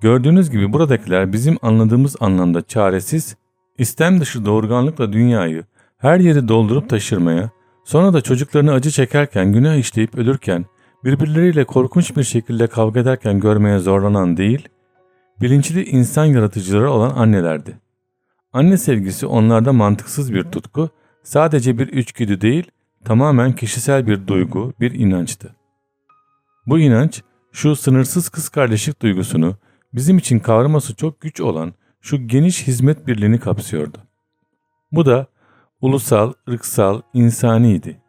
Gördüğünüz gibi buradakiler bizim anladığımız anlamda çaresiz, istem dışı doğurganlıkla dünyayı her yeri doldurup taşırmaya, Sonra da çocuklarını acı çekerken, günah işleyip ölürken, birbirleriyle korkunç bir şekilde kavga ederken görmeye zorlanan değil, bilinçli insan yaratıcıları olan annelerdi. Anne sevgisi onlarda mantıksız bir tutku, sadece bir içgüdü değil, tamamen kişisel bir duygu, bir inançtı. Bu inanç, şu sınırsız kız kardeşlik duygusunu, bizim için kavraması çok güç olan şu geniş hizmet birliğini kapsıyordu. Bu da Ulusal, ırksal, insaniydi.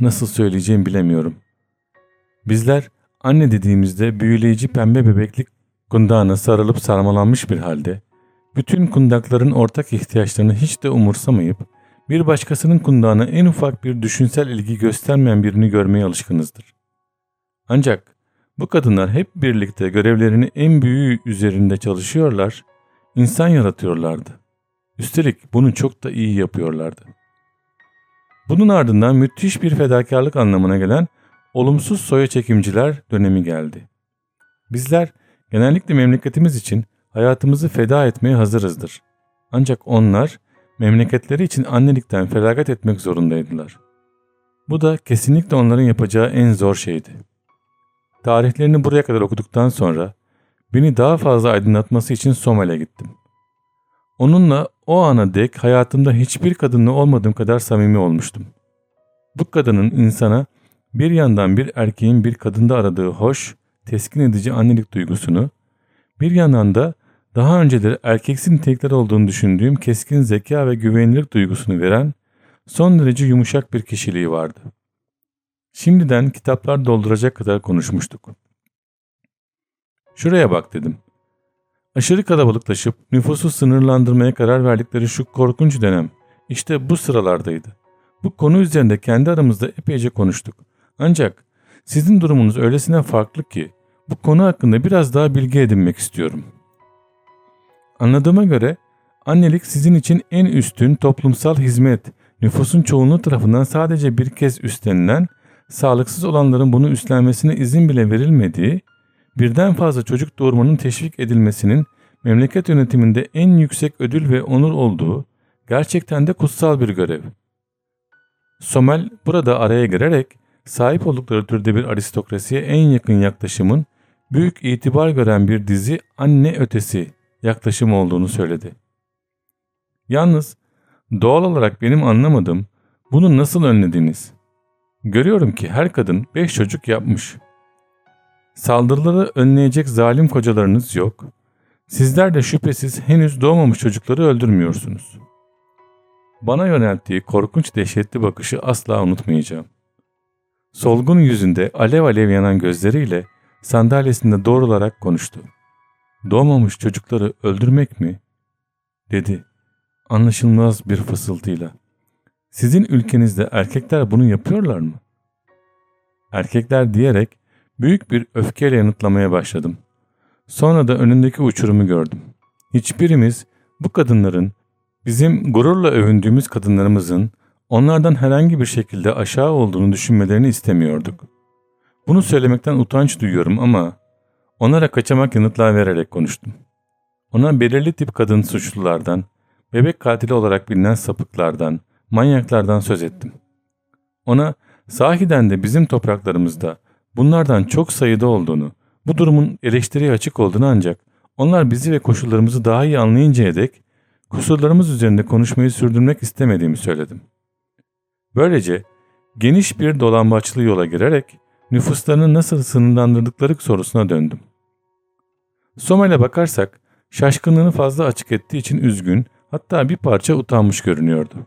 Nasıl söyleyeceğim bilemiyorum. Bizler anne dediğimizde büyüleyici pembe bebeklik kundağına sarılıp sarmalanmış bir halde, bütün kundakların ortak ihtiyaçlarını hiç de umursamayıp, bir başkasının kundağına en ufak bir düşünsel ilgi göstermeyen birini görmeye alışkınızdır. Ancak bu kadınlar hep birlikte görevlerini en büyüğü üzerinde çalışıyorlar, insan yaratıyorlardı. Üstelik bunu çok da iyi yapıyorlardı. Bunun ardından müthiş bir fedakarlık anlamına gelen olumsuz soya çekimciler dönemi geldi. Bizler genellikle memleketimiz için hayatımızı feda etmeye hazırızdır. Ancak onlar memleketleri için annelikten feragat etmek zorundaydılar. Bu da kesinlikle onların yapacağı en zor şeydi. Tarihlerini buraya kadar okuduktan sonra beni daha fazla aydınlatması için Somal'e gittim. Onunla o ana dek hayatımda hiçbir kadınla olmadığım kadar samimi olmuştum. Bu kadının insana bir yandan bir erkeğin bir kadında aradığı hoş, teskin edici annelik duygusunu, bir yandan da daha önceleri erkeksi nitelikler olduğunu düşündüğüm keskin zeka ve güvenilirlik duygusunu veren son derece yumuşak bir kişiliği vardı. Şimdiden kitaplar dolduracak kadar konuşmuştuk. Şuraya bak dedim. Aşırı kalabalıklaşıp nüfusu sınırlandırmaya karar verdikleri şu korkunç dönem işte bu sıralardaydı. Bu konu üzerinde kendi aramızda epeyce konuştuk. Ancak sizin durumunuz öylesine farklı ki bu konu hakkında biraz daha bilgi edinmek istiyorum. Anladığıma göre annelik sizin için en üstün toplumsal hizmet, nüfusun çoğunluğu tarafından sadece bir kez üstlenilen, sağlıksız olanların bunu üstlenmesine izin bile verilmediği, birden fazla çocuk doğurmanın teşvik edilmesinin memleket yönetiminde en yüksek ödül ve onur olduğu gerçekten de kutsal bir görev. Somel burada araya girerek sahip oldukları türde bir aristokrasiye en yakın yaklaşımın büyük itibar gören bir dizi anne ötesi yaklaşım olduğunu söyledi. Yalnız doğal olarak benim anlamadığım bunu nasıl önlediniz? Görüyorum ki her kadın beş çocuk yapmış. Saldırıları önleyecek zalim kocalarınız yok. Sizler de şüphesiz henüz doğmamış çocukları öldürmüyorsunuz. Bana yönelttiği korkunç dehşetli bakışı asla unutmayacağım. Solgun yüzünde alev alev yanan gözleriyle sandalyesinde doğrularak konuştu. Doğmamış çocukları öldürmek mi? dedi anlaşılmaz bir fısıltıyla. Sizin ülkenizde erkekler bunu yapıyorlar mı? Erkekler diyerek büyük bir öfkeyle yanıtlamaya başladım. Sonra da önündeki uçurumu gördüm. Hiçbirimiz bu kadınların bizim gururla övündüğümüz kadınlarımızın onlardan herhangi bir şekilde aşağı olduğunu düşünmelerini istemiyorduk. Bunu söylemekten utanç duyuyorum ama onlara kaçamak yanıtlar vererek konuştum. Ona belirli tip kadın suçlulardan, bebek katili olarak bilinen sapıklardan, manyaklardan söz ettim. Ona sahiden de bizim topraklarımızda bunlardan çok sayıda olduğunu, bu durumun eleştiriye açık olduğunu ancak onlar bizi ve koşullarımızı daha iyi anlayıncaya dek kusurlarımız üzerinde konuşmayı sürdürmek istemediğimi söyledim. Böylece geniş bir dolambaçlı yola girerek nüfuslarını nasıl sınırlandırdıkları sorusuna döndüm. Somal'e bakarsak şaşkınlığını fazla açık ettiği için üzgün hatta bir parça utanmış görünüyordu.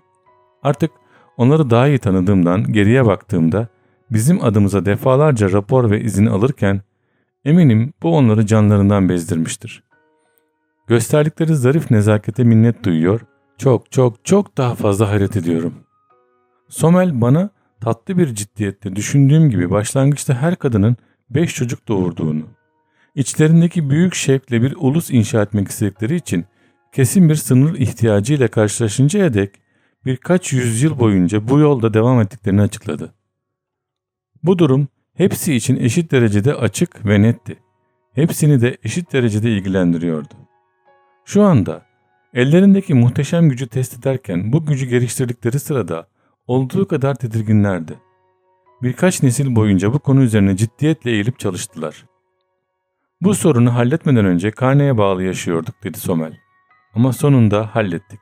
Artık onları daha iyi tanıdığımdan geriye baktığımda bizim adımıza defalarca rapor ve izin alırken eminim bu onları canlarından bezdirmiştir. Gösterdikleri zarif nezakete minnet duyuyor, çok çok çok daha fazla hayret ediyorum. Somel bana tatlı bir ciddiyetle düşündüğüm gibi başlangıçta her kadının beş çocuk doğurduğunu, içlerindeki büyük şevkle bir ulus inşa etmek istedikleri için kesin bir sınır ihtiyacıyla karşılaşıncaya dek birkaç yüzyıl boyunca bu yolda devam ettiklerini açıkladı. Bu durum hepsi için eşit derecede açık ve netti. Hepsini de eşit derecede ilgilendiriyordu. Şu anda ellerindeki muhteşem gücü test ederken bu gücü geliştirdikleri sırada olduğu kadar tedirginlerdi. Birkaç nesil boyunca bu konu üzerine ciddiyetle eğilip çalıştılar. Bu sorunu halletmeden önce karneye bağlı yaşıyorduk dedi Somel. Ama sonunda hallettik.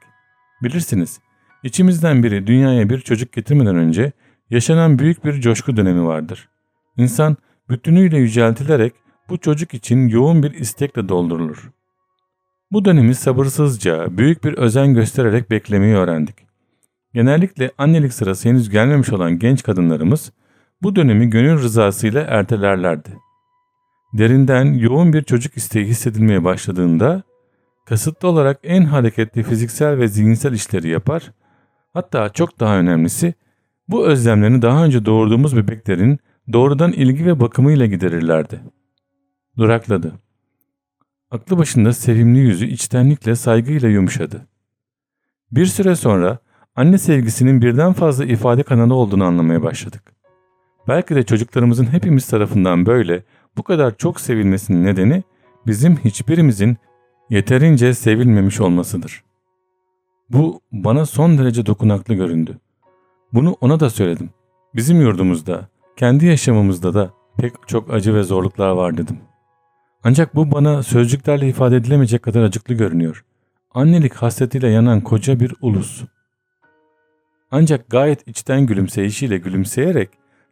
Bilirsiniz, içimizden biri dünyaya bir çocuk getirmeden önce yaşanan büyük bir coşku dönemi vardır. İnsan bütünüyle yüceltilerek bu çocuk için yoğun bir istekle doldurulur. Bu dönemi sabırsızca, büyük bir özen göstererek beklemeyi öğrendik. Genellikle annelik sırası henüz gelmemiş olan genç kadınlarımız bu dönemi gönül rızasıyla ertelerlerdi. Derinden yoğun bir çocuk isteği hissedilmeye başladığında kasıtlı olarak en hareketli fiziksel ve zihinsel işleri yapar. Hatta çok daha önemlisi bu özlemlerini daha önce doğurduğumuz bebeklerin doğrudan ilgi ve bakımıyla giderirlerdi. Durakladı. Aklı başında sevimli yüzü içtenlikle saygıyla yumuşadı. Bir süre sonra anne sevgisinin birden fazla ifade kanalı olduğunu anlamaya başladık. Belki de çocuklarımızın hepimiz tarafından böyle bu kadar çok sevilmesinin nedeni bizim hiçbirimizin yeterince sevilmemiş olmasıdır. Bu bana son derece dokunaklı göründü. Bunu ona da söyledim. Bizim yurdumuzda, kendi yaşamımızda da pek çok acı ve zorluklar var dedim. Ancak bu bana sözcüklerle ifade edilemeyecek kadar acıklı görünüyor. Annelik hasretiyle yanan koca bir ulus. Ancak gayet içten gülümseyişiyle gülümseyerek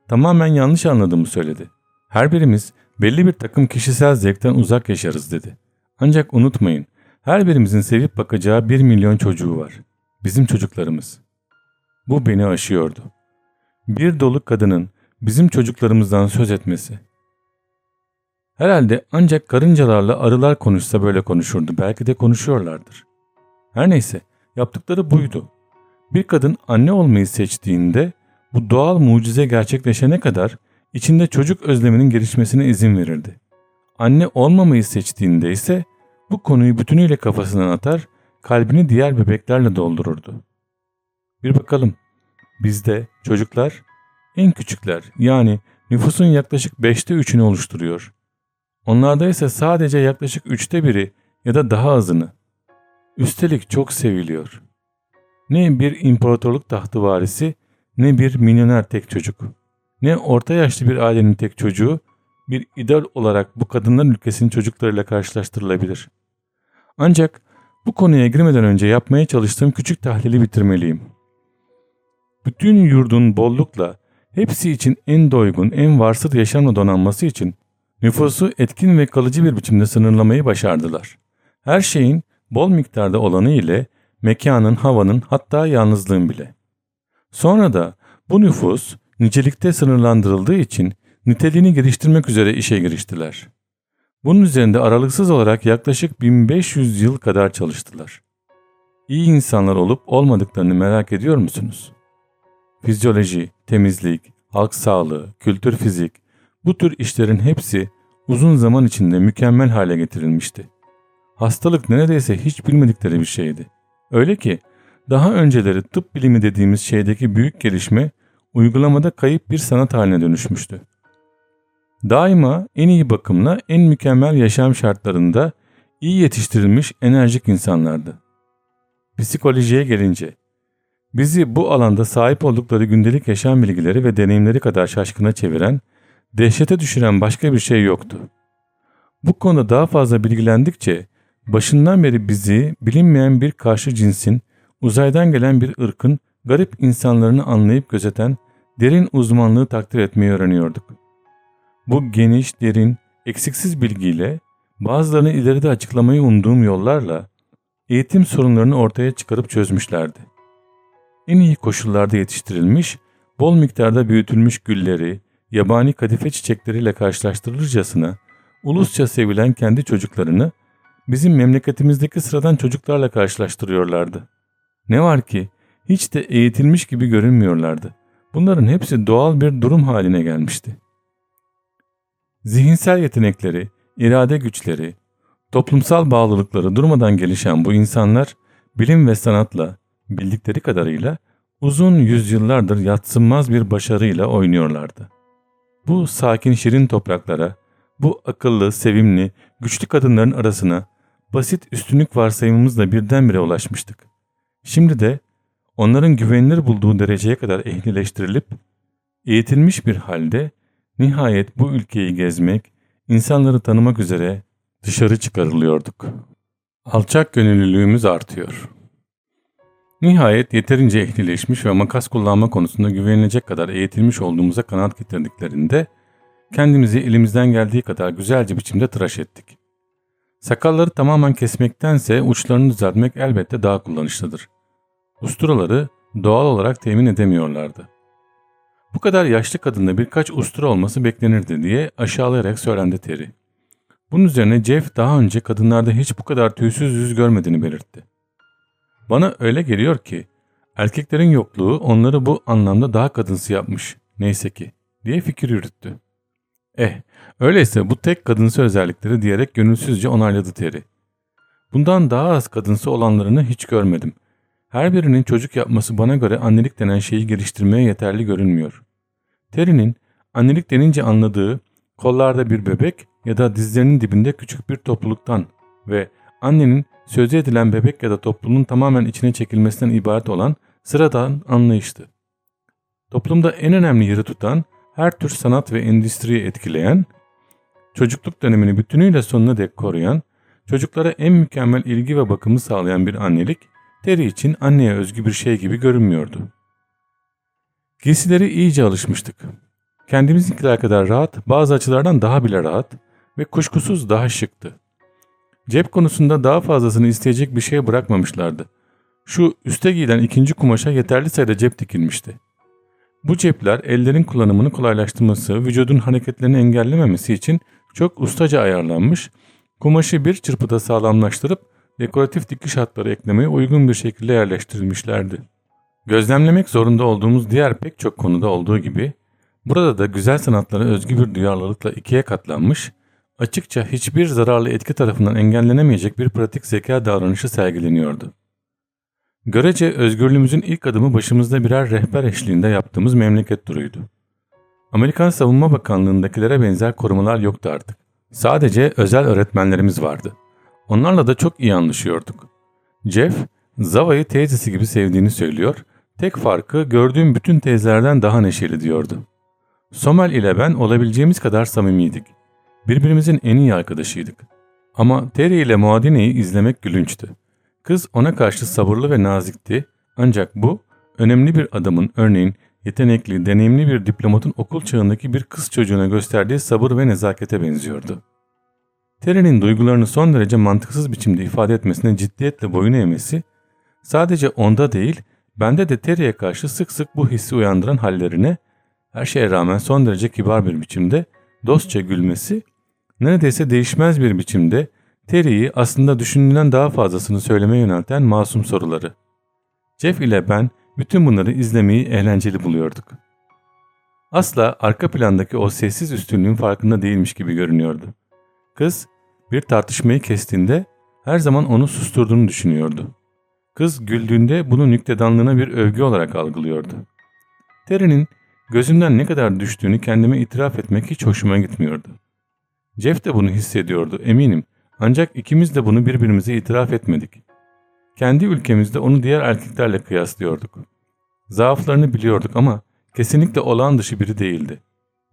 tamamen yanlış anladığımı söyledi. Her birimiz belli bir takım kişisel zevkten uzak yaşarız dedi. Ancak unutmayın, her birimizin sevip bakacağı bir milyon çocuğu var. Bizim çocuklarımız. Bu beni aşıyordu. Bir dolu kadının bizim çocuklarımızdan söz etmesi. Herhalde ancak karıncalarla arılar konuşsa böyle konuşurdu. Belki de konuşuyorlardır. Her neyse yaptıkları buydu. Bir kadın anne olmayı seçtiğinde bu doğal mucize gerçekleşene kadar içinde çocuk özleminin gelişmesine izin verirdi. Anne olmamayı seçtiğinde ise bu konuyu bütünüyle kafasından atar, kalbini diğer bebeklerle doldururdu. Bir bakalım, bizde çocuklar en küçükler yani nüfusun yaklaşık 5'te 3'ünü oluşturuyor. Onlarda ise sadece yaklaşık üçte biri ya da daha azını. Üstelik çok seviliyor. Ne bir imparatorluk tahtı varisi ne bir milyoner tek çocuk. Ne orta yaşlı bir ailenin tek çocuğu bir idol olarak bu kadınların ülkesinin çocuklarıyla karşılaştırılabilir. Ancak bu konuya girmeden önce yapmaya çalıştığım küçük tahlili bitirmeliyim. Bütün yurdun bollukla hepsi için en doygun, en varsıl yaşamla donanması için nüfusu etkin ve kalıcı bir biçimde sınırlamayı başardılar. Her şeyin bol miktarda olanı ile mekanın, havanın hatta yalnızlığın bile. Sonra da bu nüfus nicelikte sınırlandırıldığı için niteliğini geliştirmek üzere işe giriştiler. Bunun üzerinde aralıksız olarak yaklaşık 1500 yıl kadar çalıştılar. İyi insanlar olup olmadıklarını merak ediyor musunuz? Fizyoloji, temizlik, halk sağlığı, kültür fizik, bu tür işlerin hepsi uzun zaman içinde mükemmel hale getirilmişti. Hastalık neredeyse hiç bilmedikleri bir şeydi. Öyle ki daha önceleri tıp bilimi dediğimiz şeydeki büyük gelişme uygulamada kayıp bir sanat haline dönüşmüştü. Daima en iyi bakımla en mükemmel yaşam şartlarında iyi yetiştirilmiş enerjik insanlardı. Psikolojiye gelince bizi bu alanda sahip oldukları gündelik yaşam bilgileri ve deneyimleri kadar şaşkına çeviren, dehşete düşüren başka bir şey yoktu. Bu konuda daha fazla bilgilendikçe başından beri bizi bilinmeyen bir karşı cinsin, uzaydan gelen bir ırkın garip insanlarını anlayıp gözeten derin uzmanlığı takdir etmeyi öğreniyorduk. Bu geniş, derin, eksiksiz bilgiyle bazılarını ileride açıklamayı umduğum yollarla eğitim sorunlarını ortaya çıkarıp çözmüşlerdi. En iyi koşullarda yetiştirilmiş, bol miktarda büyütülmüş gülleri, yabani kadife çiçekleriyle karşılaştırılırcasına ulusça sevilen kendi çocuklarını bizim memleketimizdeki sıradan çocuklarla karşılaştırıyorlardı. Ne var ki hiç de eğitilmiş gibi görünmüyorlardı. Bunların hepsi doğal bir durum haline gelmişti. Zihinsel yetenekleri, irade güçleri, toplumsal bağlılıkları durmadan gelişen bu insanlar bilim ve sanatla bildikleri kadarıyla uzun yüzyıllardır yatsınmaz bir başarıyla oynuyorlardı. Bu sakin şirin topraklara, bu akıllı, sevimli, güçlü kadınların arasına basit üstünlük varsayımımızla birdenbire ulaşmıştık. Şimdi de onların güvenilir bulduğu dereceye kadar ehlileştirilip eğitilmiş bir halde nihayet bu ülkeyi gezmek, insanları tanımak üzere dışarı çıkarılıyorduk. Alçak gönüllülüğümüz artıyor. Nihayet yeterince ehlileşmiş ve makas kullanma konusunda güvenilecek kadar eğitilmiş olduğumuza kanaat getirdiklerinde kendimizi elimizden geldiği kadar güzelce biçimde tıraş ettik. Sakalları tamamen kesmektense uçlarını düzeltmek elbette daha kullanışlıdır. Usturaları doğal olarak temin edemiyorlardı. Bu kadar yaşlı kadında birkaç ustura olması beklenirdi diye aşağılayarak söylendi Terry. Bunun üzerine Jeff daha önce kadınlarda hiç bu kadar tüysüz yüz görmediğini belirtti. Bana öyle geliyor ki erkeklerin yokluğu onları bu anlamda daha kadınsı yapmış neyse ki diye fikir yürüttü. Eh öyleyse bu tek kadınsı özellikleri diyerek gönülsüzce onayladı Terry. Bundan daha az kadınsı olanlarını hiç görmedim. Her birinin çocuk yapması bana göre annelik denen şeyi geliştirmeye yeterli görünmüyor. Terry'nin annelik denince anladığı kollarda bir bebek ya da dizlerinin dibinde küçük bir topluluktan ve annenin sözü edilen bebek ya da topluluğun tamamen içine çekilmesinden ibaret olan sıradan anlayıştı. Toplumda en önemli yeri tutan, her tür sanat ve endüstriyi etkileyen, çocukluk dönemini bütünüyle sonuna dek koruyan, çocuklara en mükemmel ilgi ve bakımı sağlayan bir annelik, Terry için anneye özgü bir şey gibi görünmüyordu. Giysileri iyice alışmıştık. Kendimizinkiler kadar rahat, bazı açılardan daha bile rahat ve kuşkusuz daha şıktı. Cep konusunda daha fazlasını isteyecek bir şey bırakmamışlardı. Şu üste giyilen ikinci kumaşa yeterli sayıda cep dikilmişti. Bu cepler ellerin kullanımını kolaylaştırması, vücudun hareketlerini engellememesi için çok ustaca ayarlanmış, kumaşı bir çırpıda sağlamlaştırıp dekoratif dikiş hatları eklemeye uygun bir şekilde yerleştirilmişlerdi. Gözlemlemek zorunda olduğumuz diğer pek çok konuda olduğu gibi, burada da güzel sanatlara özgü bir duyarlılıkla ikiye katlanmış, açıkça hiçbir zararlı etki tarafından engellenemeyecek bir pratik zeka davranışı sergileniyordu. Görece özgürlüğümüzün ilk adımı başımızda birer rehber eşliğinde yaptığımız memleket turuydu. Amerikan Savunma Bakanlığı'ndakilere benzer korumalar yoktu artık. Sadece özel öğretmenlerimiz vardı. Onlarla da çok iyi anlaşıyorduk. Jeff, Zava'yı teyzesi gibi sevdiğini söylüyor, tek farkı gördüğüm bütün teyzelerden daha neşeli diyordu. Somel ile ben olabileceğimiz kadar samimiydik. Birbirimizin en iyi arkadaşıydık. Ama Terry ile Muadine'yi izlemek gülünçtü. Kız ona karşı sabırlı ve nazikti ancak bu önemli bir adamın örneğin yetenekli, deneyimli bir diplomatın okul çağındaki bir kız çocuğuna gösterdiği sabır ve nezakete benziyordu. Terry'nin duygularını son derece mantıksız biçimde ifade etmesine ciddiyetle boyun eğmesi sadece onda değil bende de Terry'e karşı sık sık bu hissi uyandıran hallerine her şeye rağmen son derece kibar bir biçimde dostça gülmesi neredeyse değişmez bir biçimde Terry'i aslında düşünülen daha fazlasını söylemeye yönelten masum soruları. Jeff ile ben bütün bunları izlemeyi eğlenceli buluyorduk. Asla arka plandaki o sessiz üstünlüğün farkında değilmiş gibi görünüyordu. Kız bir tartışmayı kestiğinde her zaman onu susturduğunu düşünüyordu. Kız güldüğünde bunu nüktedanlığına bir övgü olarak algılıyordu. Terry'nin gözümden ne kadar düştüğünü kendime itiraf etmek hiç hoşuma gitmiyordu. Jeff de bunu hissediyordu eminim ancak ikimiz de bunu birbirimize itiraf etmedik. Kendi ülkemizde onu diğer erkeklerle kıyaslıyorduk. Zaaflarını biliyorduk ama kesinlikle olağan dışı biri değildi.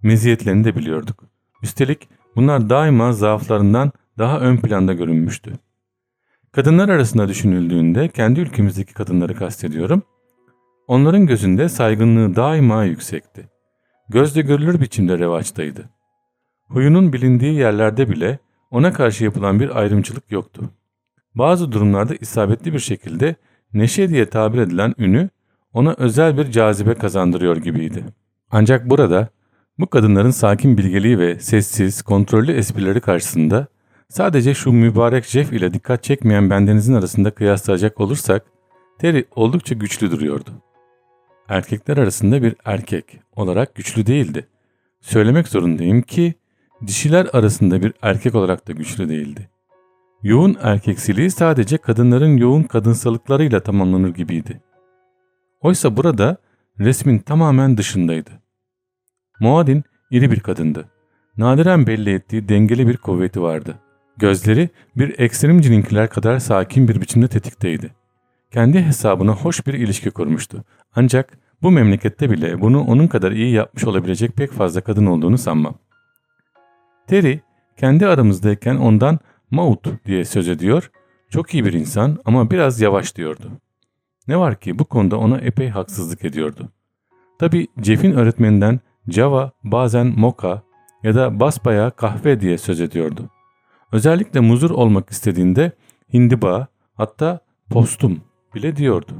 Meziyetlerini de biliyorduk. Üstelik bunlar daima zaaflarından daha ön planda görünmüştü. Kadınlar arasında düşünüldüğünde kendi ülkemizdeki kadınları kastediyorum. Onların gözünde saygınlığı daima yüksekti. Gözde görülür biçimde revaçtaydı. Huyunun bilindiği yerlerde bile ona karşı yapılan bir ayrımcılık yoktu. Bazı durumlarda isabetli bir şekilde neşe diye tabir edilen ünü ona özel bir cazibe kazandırıyor gibiydi. Ancak burada bu kadınların sakin bilgeliği ve sessiz, kontrollü esprileri karşısında sadece şu mübarek Jeff ile dikkat çekmeyen bendenizin arasında kıyaslayacak olursak Terry oldukça güçlü duruyordu. Erkekler arasında bir erkek olarak güçlü değildi. Söylemek zorundayım ki dişiler arasında bir erkek olarak da güçlü değildi. Yoğun erkeksiliği sadece kadınların yoğun kadınsalıklarıyla tamamlanır gibiydi. Oysa burada resmin tamamen dışındaydı. Muadin iri bir kadındı. Nadiren belli ettiği dengeli bir kuvveti vardı. Gözleri bir ekstremcininkiler kadar sakin bir biçimde tetikteydi. Kendi hesabına hoş bir ilişki kurmuştu. Ancak bu memlekette bile bunu onun kadar iyi yapmış olabilecek pek fazla kadın olduğunu sanmam. Terry kendi aramızdayken ondan Maut diye söz ediyor. Çok iyi bir insan ama biraz yavaş diyordu. Ne var ki bu konuda ona epey haksızlık ediyordu. Tabi Jeff'in öğretmeninden Java bazen Mocha ya da basbaya kahve diye söz ediyordu. Özellikle muzur olmak istediğinde hindiba hatta postum bile diyordu.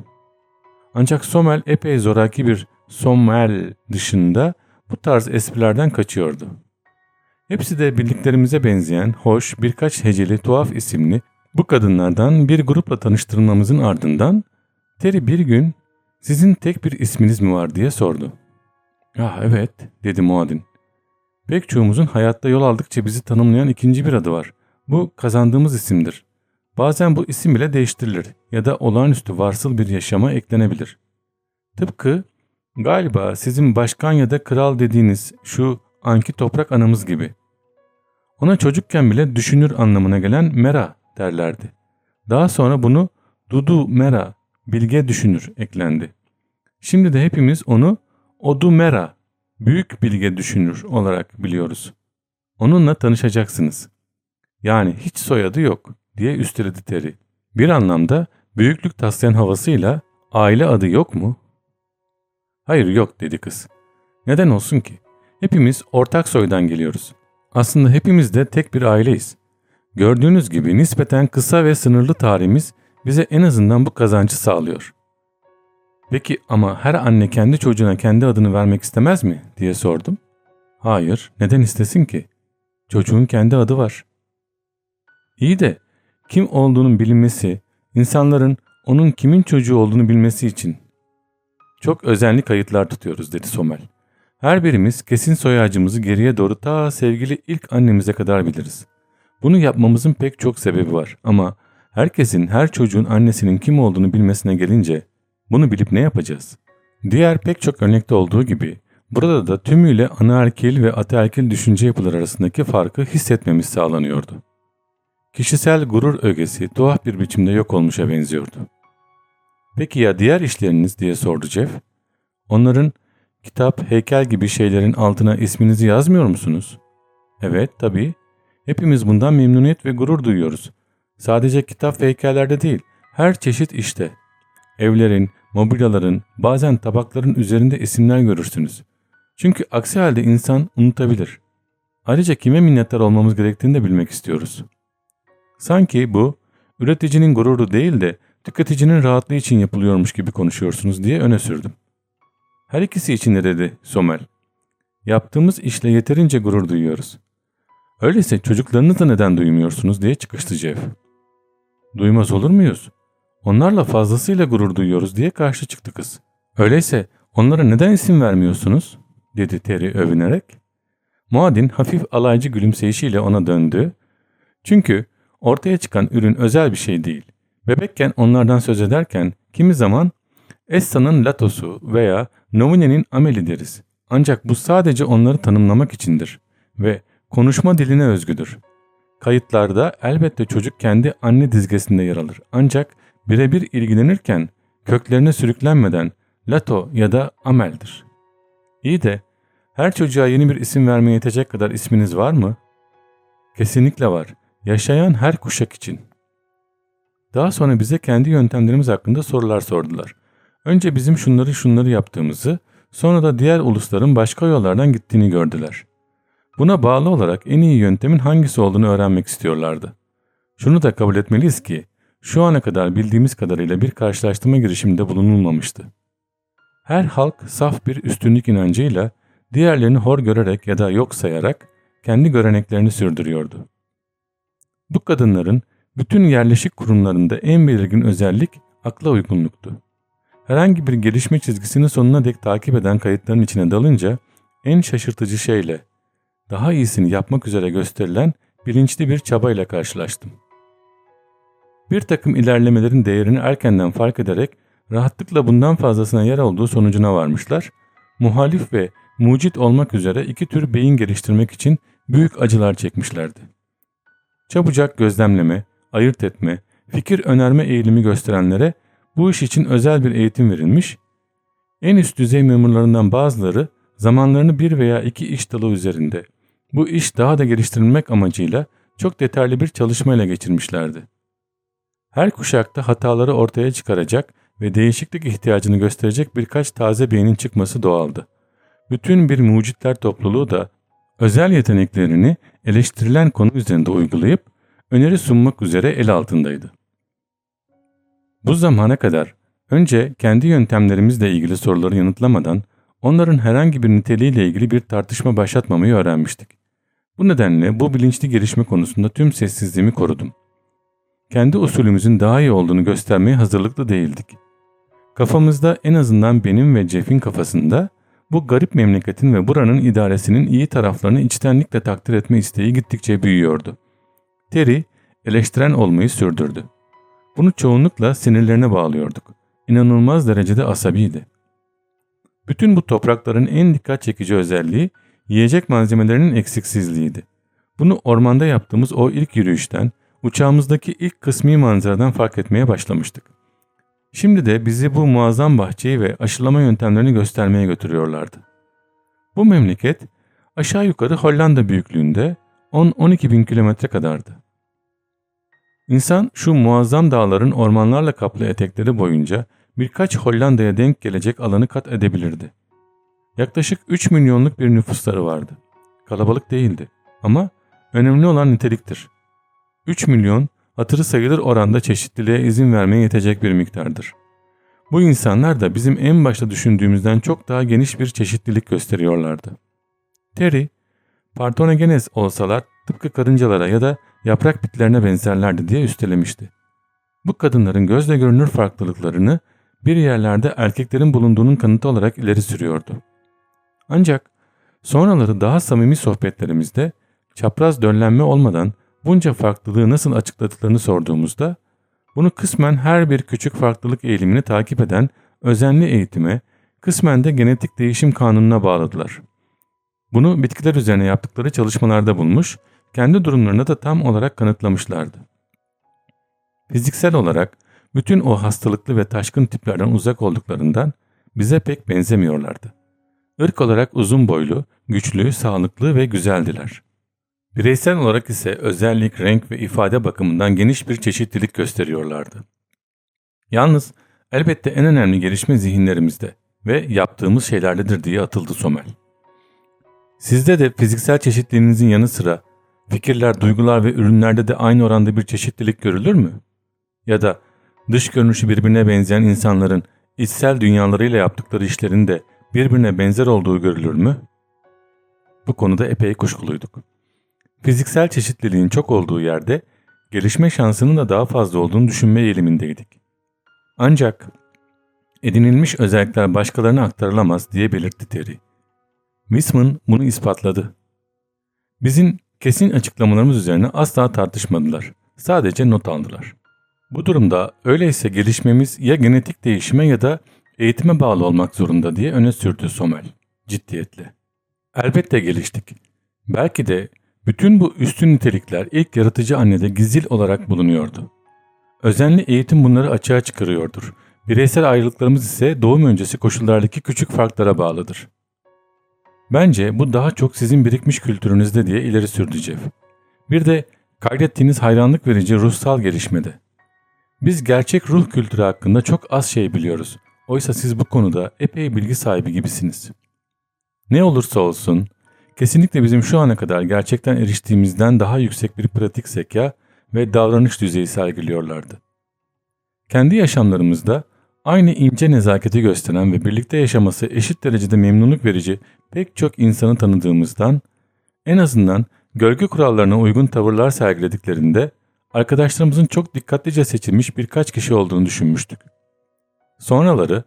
Ancak Somel epey zoraki bir Somel dışında bu tarz esprilerden kaçıyordu. Hepsi de bildiklerimize benzeyen, hoş, birkaç heceli tuhaf isimli bu kadınlardan bir grupla tanıştırılmamızın ardından Terry bir gün sizin tek bir isminiz mi var diye sordu. Ah evet dedi Muadin. Pek çoğumuzun hayatta yol aldıkça bizi tanımlayan ikinci bir adı var. Bu kazandığımız isimdir. Bazen bu isim bile değiştirilir ya da olağanüstü varsıl bir yaşama eklenebilir. Tıpkı galiba sizin başkan ya da kral dediğiniz şu anki toprak anamız gibi. Ona çocukken bile düşünür anlamına gelen mera derlerdi. Daha sonra bunu dudu mera, bilge düşünür eklendi. Şimdi de hepimiz onu odu mera, büyük bilge düşünür olarak biliyoruz. Onunla tanışacaksınız. Yani hiç soyadı yok diye üsteledi Terry. Bir anlamda büyüklük taslayan havasıyla aile adı yok mu? Hayır yok dedi kız. Neden olsun ki? Hepimiz ortak soydan geliyoruz. Aslında hepimiz de tek bir aileyiz. Gördüğünüz gibi nispeten kısa ve sınırlı tarihimiz bize en azından bu kazancı sağlıyor. Peki ama her anne kendi çocuğuna kendi adını vermek istemez mi diye sordum. Hayır, neden istesin ki? Çocuğun kendi adı var. İyi de kim olduğunun bilinmesi, insanların onun kimin çocuğu olduğunu bilmesi için çok özenli kayıtlar tutuyoruz dedi Somel. Her birimiz kesin soy ağacımızı geriye doğru ta sevgili ilk annemize kadar biliriz. Bunu yapmamızın pek çok sebebi var ama herkesin her çocuğun annesinin kim olduğunu bilmesine gelince bunu bilip ne yapacağız? Diğer pek çok örnekte olduğu gibi burada da tümüyle anaerkil ve ataerkil düşünce yapıları arasındaki farkı hissetmemiz sağlanıyordu. Kişisel gurur ögesi tuhaf bir biçimde yok olmuşa benziyordu. Peki ya diğer işleriniz diye sordu Jeff. Onların kitap, heykel gibi şeylerin altına isminizi yazmıyor musunuz? Evet tabii. Hepimiz bundan memnuniyet ve gurur duyuyoruz. Sadece kitap ve heykellerde değil, her çeşit işte. Evlerin, mobilyaların, bazen tabakların üzerinde isimler görürsünüz. Çünkü aksi halde insan unutabilir. Ayrıca kime minnettar olmamız gerektiğini de bilmek istiyoruz. Sanki bu, üreticinin gururu değil de tüketicinin rahatlığı için yapılıyormuş gibi konuşuyorsunuz diye öne sürdüm. Her ikisi için de dedi Somel. Yaptığımız işle yeterince gurur duyuyoruz. Öyleyse çocuklarınızla neden duymuyorsunuz diye çıkıştı Jeff. Duymaz olur muyuz? Onlarla fazlasıyla gurur duyuyoruz diye karşı çıktı kız. Öyleyse onlara neden isim vermiyorsunuz? dedi Terry övünerek. Muadin hafif alaycı gülümseyişiyle ona döndü. Çünkü ortaya çıkan ürün özel bir şey değil. Bebekken onlardan söz ederken kimi zaman Essa'nın latosu veya Nomine'nin ameli deriz. Ancak bu sadece onları tanımlamak içindir ve konuşma diline özgüdür. Kayıtlarda elbette çocuk kendi anne dizgesinde yer alır. Ancak birebir ilgilenirken köklerine sürüklenmeden Lato ya da Amel'dir. İyi de her çocuğa yeni bir isim vermeye yetecek kadar isminiz var mı? Kesinlikle var. Yaşayan her kuşak için. Daha sonra bize kendi yöntemlerimiz hakkında sorular sordular. Önce bizim şunları şunları yaptığımızı, sonra da diğer ulusların başka yollardan gittiğini gördüler. Buna bağlı olarak en iyi yöntemin hangisi olduğunu öğrenmek istiyorlardı. Şunu da kabul etmeliyiz ki, şu ana kadar bildiğimiz kadarıyla bir karşılaştırma girişiminde bulunulmamıştı. Her halk saf bir üstünlük inancıyla, diğerlerini hor görerek ya da yok sayarak kendi göreneklerini sürdürüyordu. Bu kadınların bütün yerleşik kurumlarında en belirgin özellik akla uygunluktu. Herhangi bir gelişme çizgisini sonuna dek takip eden kayıtların içine dalınca en şaşırtıcı şeyle daha iyisini yapmak üzere gösterilen bilinçli bir çabayla karşılaştım. Bir takım ilerlemelerin değerini erkenden fark ederek rahatlıkla bundan fazlasına yer olduğu sonucuna varmışlar, muhalif ve mucit olmak üzere iki tür beyin geliştirmek için büyük acılar çekmişlerdi. Çabucak gözlemleme, ayırt etme, fikir önerme eğilimi gösterenlere bu iş için özel bir eğitim verilmiş, en üst düzey memurlarından bazıları zamanlarını bir veya iki iş dalı üzerinde bu iş daha da geliştirilmek amacıyla çok detaylı bir çalışmayla geçirmişlerdi. Her kuşakta hataları ortaya çıkaracak ve değişiklik ihtiyacını gösterecek birkaç taze beynin çıkması doğaldı. Bütün bir mucitler topluluğu da özel yeteneklerini eleştirilen konu üzerinde uygulayıp öneri sunmak üzere el altındaydı. Bu zamana kadar önce kendi yöntemlerimizle ilgili soruları yanıtlamadan onların herhangi bir niteliğiyle ilgili bir tartışma başlatmamayı öğrenmiştik. Bu nedenle bu bilinçli gelişme konusunda tüm sessizliğimi korudum. Kendi usulümüzün daha iyi olduğunu göstermeye hazırlıklı değildik. Kafamızda en azından benim ve Jeff'in kafasında bu garip memleketin ve buranın idaresinin iyi taraflarını içtenlikle takdir etme isteği gittikçe büyüyordu. Terry eleştiren olmayı sürdürdü. Bunu çoğunlukla sinirlerine bağlıyorduk. İnanılmaz derecede asabiydi. Bütün bu toprakların en dikkat çekici özelliği yiyecek malzemelerinin eksiksizliğiydi. Bunu ormanda yaptığımız o ilk yürüyüşten, uçağımızdaki ilk kısmi manzaradan fark etmeye başlamıştık. Şimdi de bizi bu muazzam bahçeyi ve aşılama yöntemlerini göstermeye götürüyorlardı. Bu memleket aşağı yukarı Hollanda büyüklüğünde 10-12 bin kilometre kadardı. İnsan şu muazzam dağların ormanlarla kaplı etekleri boyunca birkaç Hollanda'ya denk gelecek alanı kat edebilirdi. Yaklaşık 3 milyonluk bir nüfusları vardı. Kalabalık değildi ama önemli olan niteliktir. 3 milyon hatırı sayılır oranda çeşitliliğe izin vermeye yetecek bir miktardır. Bu insanlar da bizim en başta düşündüğümüzden çok daha geniş bir çeşitlilik gösteriyorlardı. Terry, Partonogenes olsalar tıpkı karıncalara ya da yaprak bitlerine benzerlerdi diye üstelemişti. Bu kadınların gözle görünür farklılıklarını bir yerlerde erkeklerin bulunduğunun kanıtı olarak ileri sürüyordu. Ancak sonraları daha samimi sohbetlerimizde çapraz döllenme olmadan bunca farklılığı nasıl açıkladıklarını sorduğumuzda bunu kısmen her bir küçük farklılık eğilimini takip eden özenli eğitime, kısmen de genetik değişim kanununa bağladılar. Bunu bitkiler üzerine yaptıkları çalışmalarda bulmuş, kendi durumlarını da tam olarak kanıtlamışlardı. Fiziksel olarak bütün o hastalıklı ve taşkın tiplerden uzak olduklarından bize pek benzemiyorlardı. Irk olarak uzun boylu, güçlü, sağlıklı ve güzeldiler. Bireysel olarak ise özellik, renk ve ifade bakımından geniş bir çeşitlilik gösteriyorlardı. Yalnız elbette en önemli gelişme zihinlerimizde ve yaptığımız şeylerdedir diye atıldı Somel. Sizde de fiziksel çeşitliliğinizin yanı sıra fikirler, duygular ve ürünlerde de aynı oranda bir çeşitlilik görülür mü? Ya da dış görünüşü birbirine benzeyen insanların içsel dünyalarıyla yaptıkları işlerin de birbirine benzer olduğu görülür mü? Bu konuda epey kuşkuluyduk. Fiziksel çeşitliliğin çok olduğu yerde gelişme şansının da daha fazla olduğunu düşünme eğilimindeydik. Ancak edinilmiş özellikler başkalarına aktarılamaz diye belirtti Terry. Wisman bunu ispatladı. Bizim kesin açıklamalarımız üzerine asla tartışmadılar. Sadece not aldılar. Bu durumda öyleyse gelişmemiz ya genetik değişime ya da eğitime bağlı olmak zorunda diye öne sürdü Somel ciddiyetle. Elbette geliştik. Belki de bütün bu üstün nitelikler ilk yaratıcı annede gizil olarak bulunuyordu. Özenli eğitim bunları açığa çıkarıyordur. Bireysel ayrılıklarımız ise doğum öncesi koşullardaki küçük farklara bağlıdır. Bence bu daha çok sizin birikmiş kültürünüzde diye ileri sürdü Jeff. Bir de kaydettiğiniz hayranlık verici ruhsal gelişmede. Biz gerçek ruh kültürü hakkında çok az şey biliyoruz. Oysa siz bu konuda epey bilgi sahibi gibisiniz. Ne olursa olsun kesinlikle bizim şu ana kadar gerçekten eriştiğimizden daha yüksek bir pratik zeka ve davranış düzeyi sergiliyorlardı. Kendi yaşamlarımızda aynı ince nezaketi gösteren ve birlikte yaşaması eşit derecede memnunluk verici pek çok insanı tanıdığımızdan en azından gölge kurallarına uygun tavırlar sergilediklerinde arkadaşlarımızın çok dikkatlice seçilmiş birkaç kişi olduğunu düşünmüştük. Sonraları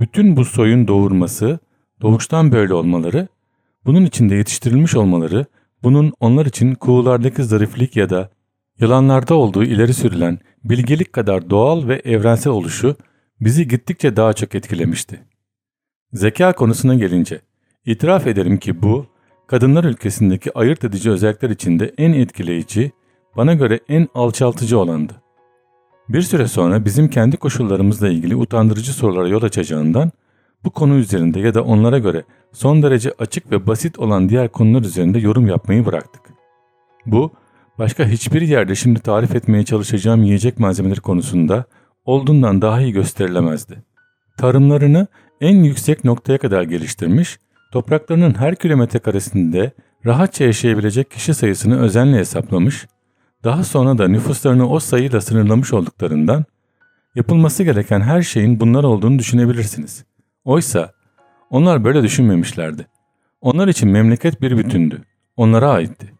bütün bu soyun doğurması, doğuştan böyle olmaları, bunun içinde yetiştirilmiş olmaları, bunun onlar için kuğulardaki zariflik ya da yılanlarda olduğu ileri sürülen bilgelik kadar doğal ve evrensel oluşu bizi gittikçe daha çok etkilemişti. Zeka konusuna gelince, itiraf ederim ki bu, kadınlar ülkesindeki ayırt edici özellikler içinde en etkileyici, bana göre en alçaltıcı olandı. Bir süre sonra bizim kendi koşullarımızla ilgili utandırıcı sorulara yol açacağından bu konu üzerinde ya da onlara göre son derece açık ve basit olan diğer konular üzerinde yorum yapmayı bıraktık. Bu, başka hiçbir yerde şimdi tarif etmeye çalışacağım yiyecek malzemeleri konusunda olduğundan daha iyi gösterilemezdi. Tarımlarını en yüksek noktaya kadar geliştirmiş, topraklarının her kilometre karesinde rahatça yaşayabilecek kişi sayısını özenle hesaplamış, daha sonra da nüfuslarını o sayıyla sınırlamış olduklarından yapılması gereken her şeyin bunlar olduğunu düşünebilirsiniz. Oysa onlar böyle düşünmemişlerdi. Onlar için memleket bir bütündü. Onlara aitti.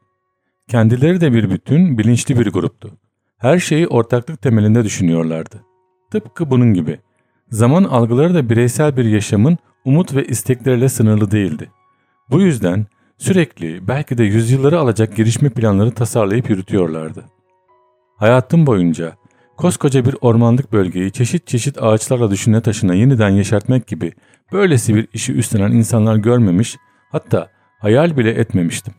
Kendileri de bir bütün, bilinçli bir gruptu. Her şeyi ortaklık temelinde düşünüyorlardı. Tıpkı bunun gibi. Zaman algıları da bireysel bir yaşamın umut ve istekleriyle sınırlı değildi. Bu yüzden sürekli belki de yüzyılları alacak gelişme planları tasarlayıp yürütüyorlardı. Hayatım boyunca koskoca bir ormanlık bölgeyi çeşit çeşit ağaçlarla düşüne taşına yeniden yeşertmek gibi böylesi bir işi üstlenen insanlar görmemiş hatta hayal bile etmemiştim.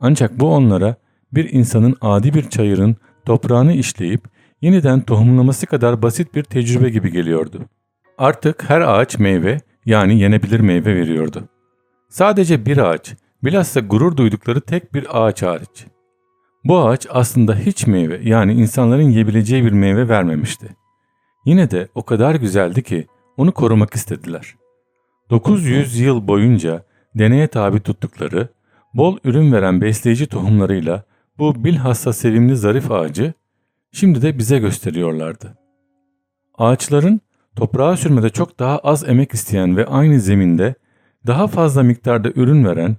Ancak bu onlara bir insanın adi bir çayırın toprağını işleyip yeniden tohumlaması kadar basit bir tecrübe gibi geliyordu. Artık her ağaç meyve yani yenebilir meyve veriyordu. Sadece bir ağaç, bilhassa gurur duydukları tek bir ağaç hariç. Bu ağaç aslında hiç meyve yani insanların yiyebileceği bir meyve vermemişti. Yine de o kadar güzeldi ki onu korumak istediler. 900 yıl boyunca deneye tabi tuttukları, bol ürün veren besleyici tohumlarıyla bu bilhassa sevimli zarif ağacı şimdi de bize gösteriyorlardı. Ağaçların toprağa sürmede çok daha az emek isteyen ve aynı zeminde daha fazla miktarda ürün veren,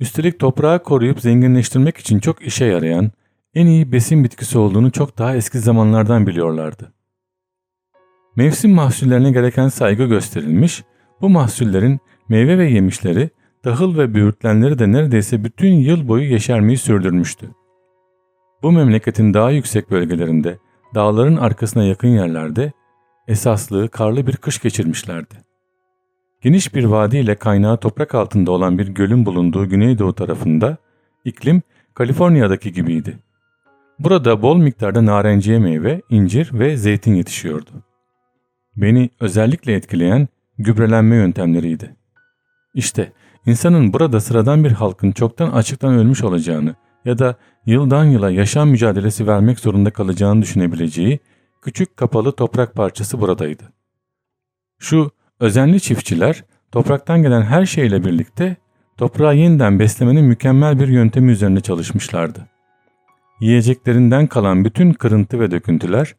üstelik toprağı koruyup zenginleştirmek için çok işe yarayan, en iyi besin bitkisi olduğunu çok daha eski zamanlardan biliyorlardı. Mevsim mahsullerine gereken saygı gösterilmiş, bu mahsullerin meyve ve yemişleri, tahıl ve büyürtlenleri de neredeyse bütün yıl boyu yeşermeyi sürdürmüştü. Bu memleketin daha yüksek bölgelerinde, dağların arkasına yakın yerlerde esaslı karlı bir kış geçirmişlerdi. Geniş bir vadi ile kaynağı toprak altında olan bir gölün bulunduğu güneydoğu tarafında iklim Kaliforniya'daki gibiydi. Burada bol miktarda narenciye meyve, incir ve zeytin yetişiyordu. Beni özellikle etkileyen gübrelenme yöntemleriydi. İşte insanın burada sıradan bir halkın çoktan açıktan ölmüş olacağını ya da yıldan yıla yaşam mücadelesi vermek zorunda kalacağını düşünebileceği küçük kapalı toprak parçası buradaydı. Şu özenli çiftçiler topraktan gelen her şeyle birlikte toprağı yeniden beslemenin mükemmel bir yöntemi üzerine çalışmışlardı. Yiyeceklerinden kalan bütün kırıntı ve döküntüler,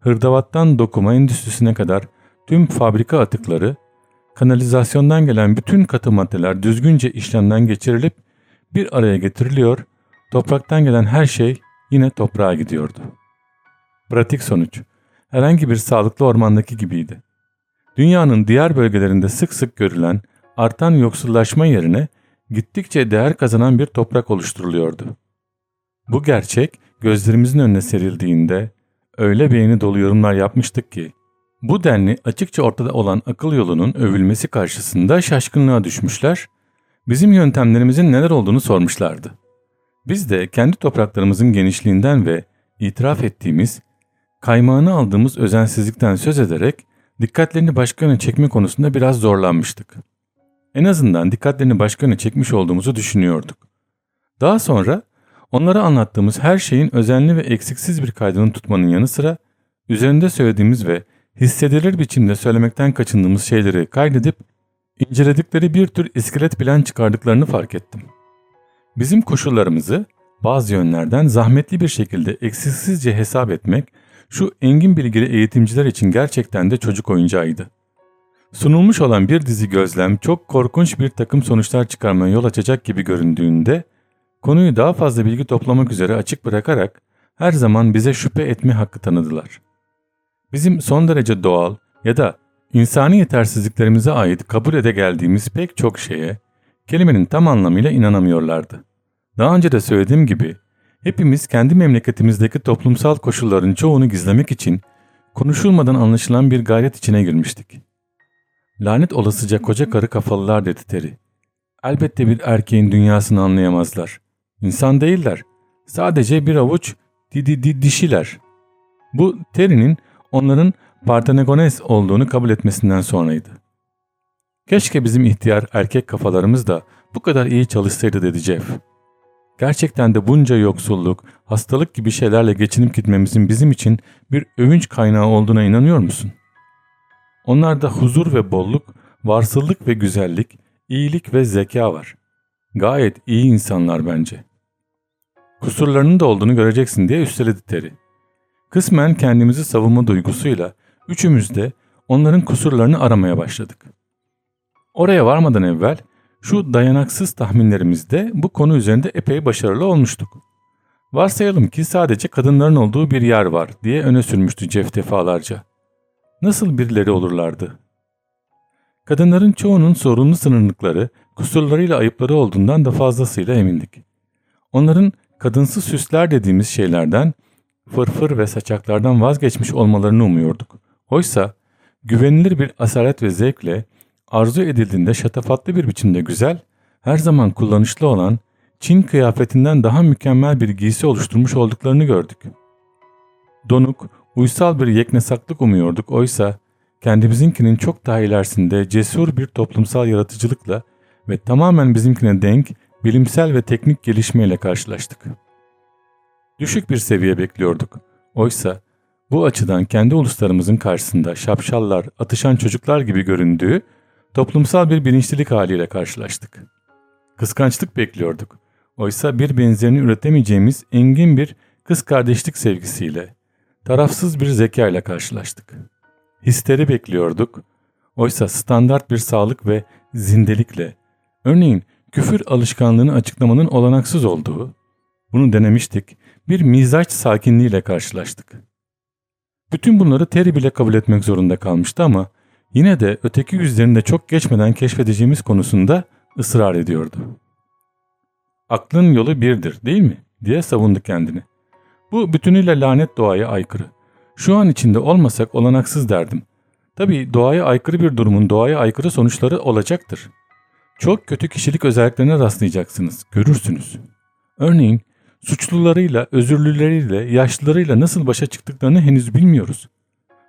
hırdavattan dokuma endüstrisine kadar tüm fabrika atıkları, kanalizasyondan gelen bütün katı maddeler düzgünce işlemden geçirilip bir araya getiriliyor, topraktan gelen her şey yine toprağa gidiyordu. Pratik sonuç, herhangi bir sağlıklı ormandaki gibiydi. Dünyanın diğer bölgelerinde sık sık görülen artan yoksullaşma yerine gittikçe değer kazanan bir toprak oluşturuluyordu. Bu gerçek gözlerimizin önüne serildiğinde öyle beğeni dolu yorumlar yapmıştık ki bu denli açıkça ortada olan akıl yolunun övülmesi karşısında şaşkınlığa düşmüşler, bizim yöntemlerimizin neler olduğunu sormuşlardı. Biz de kendi topraklarımızın genişliğinden ve itiraf ettiğimiz, kaymağını aldığımız özensizlikten söz ederek dikkatlerini başka yöne çekme konusunda biraz zorlanmıştık. En azından dikkatlerini başka yöne çekmiş olduğumuzu düşünüyorduk. Daha sonra onlara anlattığımız her şeyin özenli ve eksiksiz bir kaydını tutmanın yanı sıra üzerinde söylediğimiz ve hissedilir biçimde söylemekten kaçındığımız şeyleri kaydedip inceledikleri bir tür iskelet plan çıkardıklarını fark ettim. Bizim koşullarımızı bazı yönlerden zahmetli bir şekilde eksiksizce hesap etmek şu engin bilgili eğitimciler için gerçekten de çocuk oyuncağıydı. Sunulmuş olan bir dizi gözlem çok korkunç bir takım sonuçlar çıkarmaya yol açacak gibi göründüğünde konuyu daha fazla bilgi toplamak üzere açık bırakarak her zaman bize şüphe etme hakkı tanıdılar. Bizim son derece doğal ya da insani yetersizliklerimize ait kabul ede geldiğimiz pek çok şeye kelimenin tam anlamıyla inanamıyorlardı. Daha önce de söylediğim gibi hepimiz kendi memleketimizdeki toplumsal koşulların çoğunu gizlemek için konuşulmadan anlaşılan bir gayret içine girmiştik. Lanet olasıca koca karı kafalılar dedi Terry. Elbette bir erkeğin dünyasını anlayamazlar. İnsan değiller. Sadece bir avuç di di di dişiler. Bu Terry'nin onların Partenagones olduğunu kabul etmesinden sonraydı. Keşke bizim ihtiyar erkek kafalarımız da bu kadar iyi çalışsaydı dedi Jeff. Gerçekten de bunca yoksulluk, hastalık gibi şeylerle geçinip gitmemizin bizim için bir övünç kaynağı olduğuna inanıyor musun? Onlarda huzur ve bolluk, varsıllık ve güzellik, iyilik ve zeka var. Gayet iyi insanlar bence. Kusurlarının da olduğunu göreceksin diye üsteledi Terry. Kısmen kendimizi savunma duygusuyla üçümüz de onların kusurlarını aramaya başladık. Oraya varmadan evvel şu dayanaksız tahminlerimizde bu konu üzerinde epey başarılı olmuştuk. Varsayalım ki sadece kadınların olduğu bir yer var diye öne sürmüştü Jeff defalarca. Nasıl birileri olurlardı? Kadınların çoğunun sorunlu sınırlıkları, kusurlarıyla ayıpları olduğundan da fazlasıyla emindik. Onların kadınsı süsler dediğimiz şeylerden, fırfır ve saçaklardan vazgeçmiş olmalarını umuyorduk. Oysa güvenilir bir asalet ve zevkle arzu edildiğinde şatafatlı bir biçimde güzel, her zaman kullanışlı olan Çin kıyafetinden daha mükemmel bir giysi oluşturmuş olduklarını gördük. Donuk, uysal bir yeknesaklık umuyorduk oysa kendimizinkinin çok daha ilerisinde cesur bir toplumsal yaratıcılıkla ve tamamen bizimkine denk bilimsel ve teknik gelişmeyle karşılaştık. Düşük bir seviye bekliyorduk. Oysa bu açıdan kendi uluslarımızın karşısında şapşallar, atışan çocuklar gibi göründüğü toplumsal bir bilinçlilik haliyle karşılaştık. Kıskançlık bekliyorduk. Oysa bir benzerini üretemeyeceğimiz engin bir kız kardeşlik sevgisiyle, tarafsız bir zeka ile karşılaştık. histeri bekliyorduk. Oysa standart bir sağlık ve zindelikle, örneğin küfür alışkanlığını açıklamanın olanaksız olduğu, bunu denemiştik, bir mizaç sakinliğiyle karşılaştık. Bütün bunları Terry bile kabul etmek zorunda kalmıştı ama yine de öteki yüzlerinde çok geçmeden keşfedeceğimiz konusunda ısrar ediyordu. Aklın yolu birdir değil mi? diye savundu kendini. Bu bütünüyle lanet doğaya aykırı. Şu an içinde olmasak olanaksız derdim. Tabii doğaya aykırı bir durumun doğaya aykırı sonuçları olacaktır. Çok kötü kişilik özelliklerine rastlayacaksınız, görürsünüz. Örneğin suçlularıyla, özürlüleriyle, yaşlılarıyla nasıl başa çıktıklarını henüz bilmiyoruz.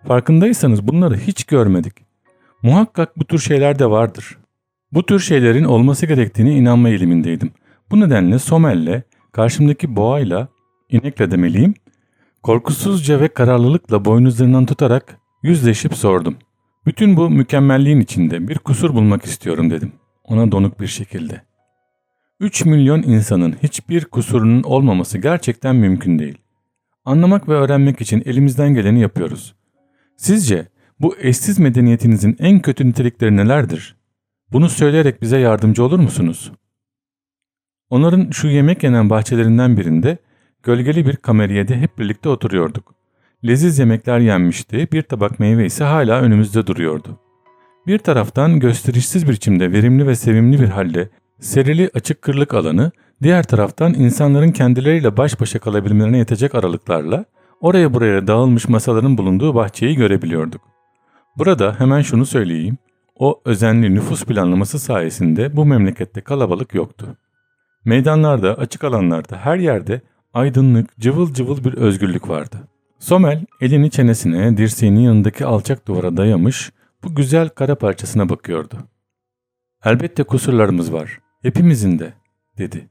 Farkındaysanız bunları hiç görmedik. Muhakkak bu tür şeyler de vardır. Bu tür şeylerin olması gerektiğine inanma eğilimindeydim. Bu nedenle Somel'le, karşımdaki boğayla, inekle demeliyim, korkusuzca ve kararlılıkla boynuzlarından tutarak yüzleşip sordum. Bütün bu mükemmelliğin içinde bir kusur bulmak istiyorum dedim. Ona donuk bir şekilde. 3 milyon insanın hiçbir kusurunun olmaması gerçekten mümkün değil. Anlamak ve öğrenmek için elimizden geleni yapıyoruz. Sizce bu eşsiz medeniyetinizin en kötü nitelikleri nelerdir? Bunu söyleyerek bize yardımcı olur musunuz? Onların şu yemek yenen bahçelerinden birinde gölgeli bir kameriyede hep birlikte oturuyorduk. Leziz yemekler yenmişti, bir tabak meyve ise hala önümüzde duruyordu. Bir taraftan gösterişsiz biçimde verimli ve sevimli bir halde serili açık kırlık alanı, diğer taraftan insanların kendileriyle baş başa kalabilmelerine yetecek aralıklarla oraya buraya dağılmış masaların bulunduğu bahçeyi görebiliyorduk. Burada hemen şunu söyleyeyim, o özenli nüfus planlaması sayesinde bu memlekette kalabalık yoktu. Meydanlarda, açık alanlarda, her yerde aydınlık, cıvıl cıvıl bir özgürlük vardı. Somel elini çenesine, dirseğinin yanındaki alçak duvara dayamış, bu güzel kara parçasına bakıyordu. Elbette kusurlarımız var. Hepimizin de, dedi.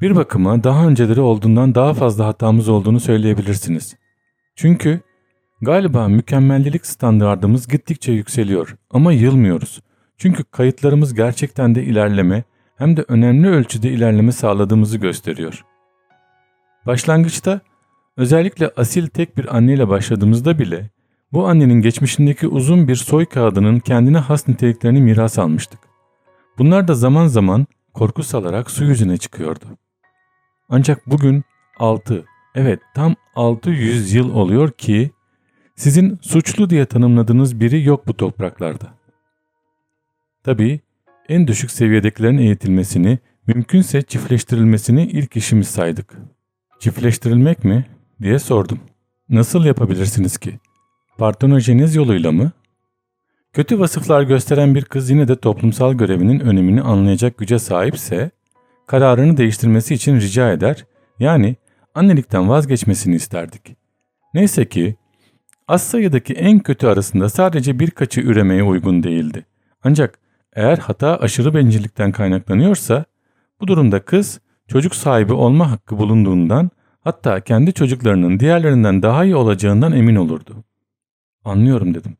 Bir bakıma daha önceleri olduğundan daha fazla hatamız olduğunu söyleyebilirsiniz. Çünkü galiba mükemmellik standartımız gittikçe yükseliyor ama yılmıyoruz. Çünkü kayıtlarımız gerçekten de ilerleme hem de önemli ölçüde ilerleme sağladığımızı gösteriyor. Başlangıçta özellikle asil tek bir anneyle başladığımızda bile bu annenin geçmişindeki uzun bir soy kağıdının kendine has niteliklerini miras almıştık. Bunlar da zaman zaman korku salarak su yüzüne çıkıyordu. Ancak bugün 6, evet tam 600 yıl oluyor ki sizin suçlu diye tanımladığınız biri yok bu topraklarda. Tabii en düşük seviyedekilerin eğitilmesini, mümkünse çiftleştirilmesini ilk işimiz saydık. Çiftleştirilmek mi? diye sordum. Nasıl yapabilirsiniz ki? Partenojeniz yoluyla mı? Kötü vasıflar gösteren bir kız yine de toplumsal görevinin önemini anlayacak güce sahipse, kararını değiştirmesi için rica eder, yani annelikten vazgeçmesini isterdik. Neyse ki, az sayıdaki en kötü arasında sadece birkaçı üremeye uygun değildi. Ancak eğer hata aşırı bencillikten kaynaklanıyorsa, bu durumda kız çocuk sahibi olma hakkı bulunduğundan hatta kendi çocuklarının diğerlerinden daha iyi olacağından emin olurdu. Anlıyorum dedim.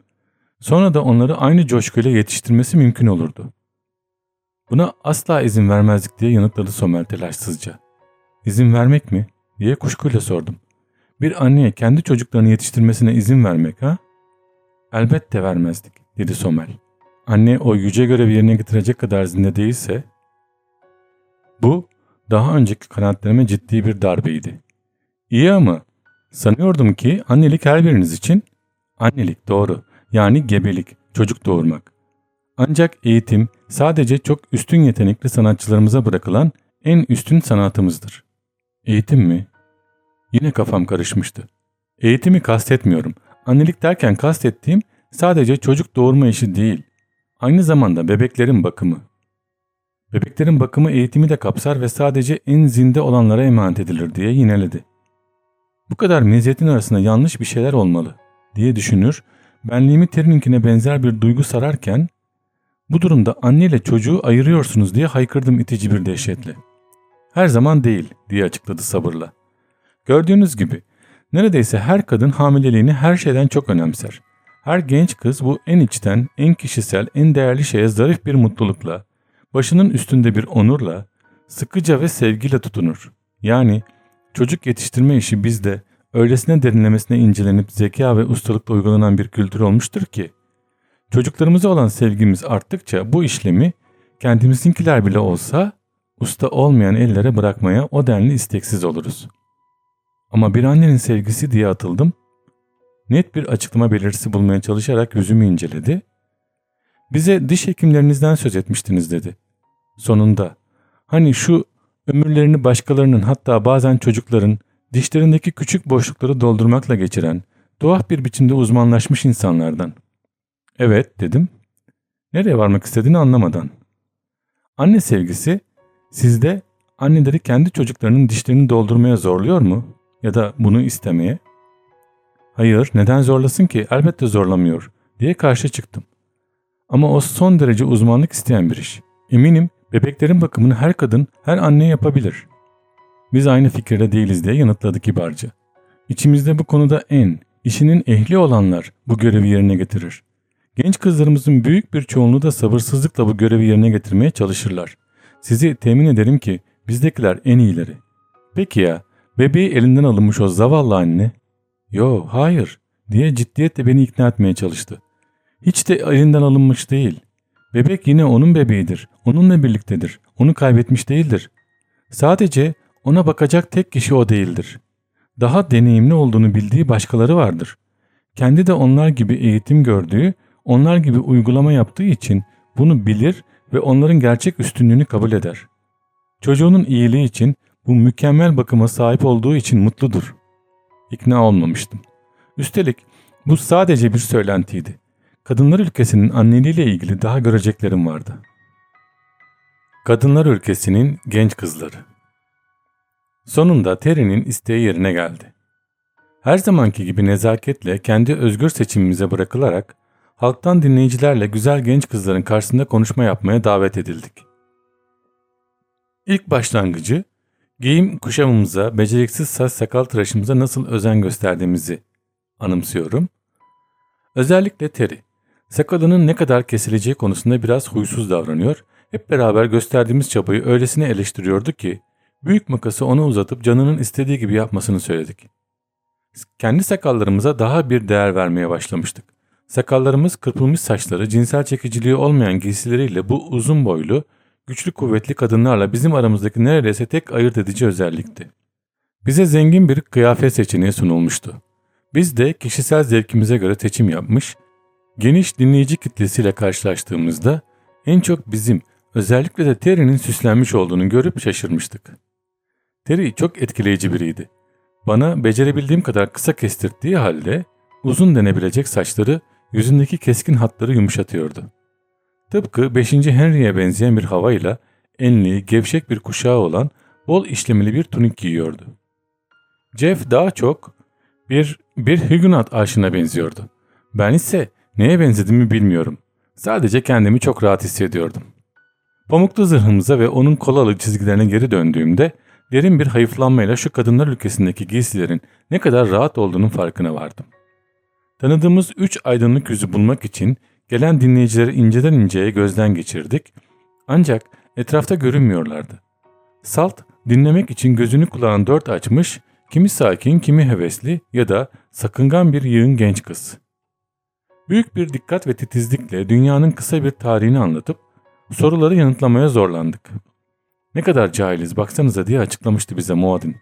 Sonra da onları aynı coşkuyla yetiştirmesi mümkün olurdu. Buna asla izin vermezdik diye yanıtladı Somer telaşsızca. İzin vermek mi? diye kuşkuyla sordum. Bir anneye kendi çocuklarını yetiştirmesine izin vermek ha? Elbette vermezdik dedi Somel. Anne o yüce görevi yerine getirecek kadar zinde değilse bu daha önceki kanaatlerime ciddi bir darbeydi. İyi ama sanıyordum ki annelik her biriniz için annelik doğru yani gebelik, çocuk doğurmak. Ancak eğitim sadece çok üstün yetenekli sanatçılarımıza bırakılan en üstün sanatımızdır. Eğitim mi? Yine kafam karışmıştı. Eğitimi kastetmiyorum. Annelik derken kastettiğim sadece çocuk doğurma işi değil. Aynı zamanda bebeklerin bakımı. Bebeklerin bakımı eğitimi de kapsar ve sadece en zinde olanlara emanet edilir diye yineledi. Bu kadar meziyetin arasında yanlış bir şeyler olmalı diye düşünür benliğimi Terininkine benzer bir duygu sararken bu durumda anne ile çocuğu ayırıyorsunuz diye haykırdım itici bir dehşetle. Her zaman değil diye açıkladı sabırla. Gördüğünüz gibi neredeyse her kadın hamileliğini her şeyden çok önemser. Her genç kız bu en içten, en kişisel, en değerli şeye zarif bir mutlulukla, başının üstünde bir onurla, sıkıca ve sevgiyle tutunur. Yani çocuk yetiştirme işi bizde öylesine derinlemesine incelenip zeka ve ustalıkla uygulanan bir kültür olmuştur ki, çocuklarımıza olan sevgimiz arttıkça bu işlemi kendimizinkiler bile olsa usta olmayan ellere bırakmaya o denli isteksiz oluruz. Ama bir annenin sevgisi diye atıldım. Net bir açıklama belirtisi bulmaya çalışarak yüzümü inceledi. Bize diş hekimlerinizden söz etmiştiniz dedi. Sonunda hani şu ömürlerini başkalarının hatta bazen çocukların dişlerindeki küçük boşlukları doldurmakla geçiren tuhaf bir biçimde uzmanlaşmış insanlardan. Evet dedim. Nereye varmak istediğini anlamadan. Anne sevgisi sizde anneleri kendi çocuklarının dişlerini doldurmaya zorluyor mu? Ya da bunu istemeye? Hayır neden zorlasın ki elbette zorlamıyor diye karşı çıktım. Ama o son derece uzmanlık isteyen bir iş. Eminim bebeklerin bakımını her kadın her anne yapabilir. Biz aynı fikirde değiliz diye yanıtladı kibarca. İçimizde bu konuda en, işinin ehli olanlar bu görevi yerine getirir. Genç kızlarımızın büyük bir çoğunluğu da sabırsızlıkla bu görevi yerine getirmeye çalışırlar. Sizi temin ederim ki bizdekiler en iyileri. Peki ya bebeği elinden alınmış o zavallı anne? Yo hayır diye ciddiyetle beni ikna etmeye çalıştı. Hiç de elinden alınmış değil. Bebek yine onun bebeğidir. Onunla birliktedir. Onu kaybetmiş değildir. Sadece ona bakacak tek kişi o değildir. Daha deneyimli olduğunu bildiği başkaları vardır. Kendi de onlar gibi eğitim gördüğü, onlar gibi uygulama yaptığı için bunu bilir ve onların gerçek üstünlüğünü kabul eder. Çocuğunun iyiliği için bu mükemmel bakıma sahip olduğu için mutludur. İkna olmamıştım. Üstelik bu sadece bir söylentiydi. Kadınlar ülkesinin anneliğiyle ilgili daha göreceklerim vardı. Kadınlar ülkesinin genç kızları Sonunda Terry'nin isteği yerine geldi. Her zamanki gibi nezaketle kendi özgür seçimimize bırakılarak halktan dinleyicilerle güzel genç kızların karşısında konuşma yapmaya davet edildik. İlk başlangıcı giyim kuşamımıza, beceriksiz saç sakal tıraşımıza nasıl özen gösterdiğimizi anımsıyorum. Özellikle Terry, sakalının ne kadar kesileceği konusunda biraz huysuz davranıyor, hep beraber gösterdiğimiz çabayı öylesine eleştiriyordu ki Büyük makası ona uzatıp canının istediği gibi yapmasını söyledik. Kendi sakallarımıza daha bir değer vermeye başlamıştık. Sakallarımız kırpılmış saçları, cinsel çekiciliği olmayan giysileriyle bu uzun boylu, güçlü kuvvetli kadınlarla bizim aramızdaki neredeyse tek ayırt edici özellikti. Bize zengin bir kıyafet seçeneği sunulmuştu. Biz de kişisel zevkimize göre seçim yapmış, geniş dinleyici kitlesiyle karşılaştığımızda en çok bizim özellikle de Terry'nin süslenmiş olduğunu görüp şaşırmıştık. Terry çok etkileyici biriydi. Bana becerebildiğim kadar kısa kestirdiği halde uzun denebilecek saçları yüzündeki keskin hatları yumuşatıyordu. Tıpkı 5. Henry'e benzeyen bir havayla enli, gevşek bir kuşağı olan bol işlemeli bir tunik giyiyordu. Jeff daha çok bir, bir Huguenot aşına benziyordu. Ben ise neye benzediğimi bilmiyorum. Sadece kendimi çok rahat hissediyordum. Pamuklu zırhımıza ve onun kolalı çizgilerine geri döndüğümde derin bir hayıflanmayla şu kadınlar ülkesindeki giysilerin ne kadar rahat olduğunun farkına vardım. Tanıdığımız üç aydınlık yüzü bulmak için gelen dinleyicileri inceden inceye gözden geçirdik ancak etrafta görünmüyorlardı. Salt dinlemek için gözünü kulağını dört açmış, kimi sakin kimi hevesli ya da sakıngan bir yığın genç kız. Büyük bir dikkat ve titizlikle dünyanın kısa bir tarihini anlatıp soruları yanıtlamaya zorlandık. Ne kadar cahiliz baksanıza diye açıklamıştı bize Muad'in.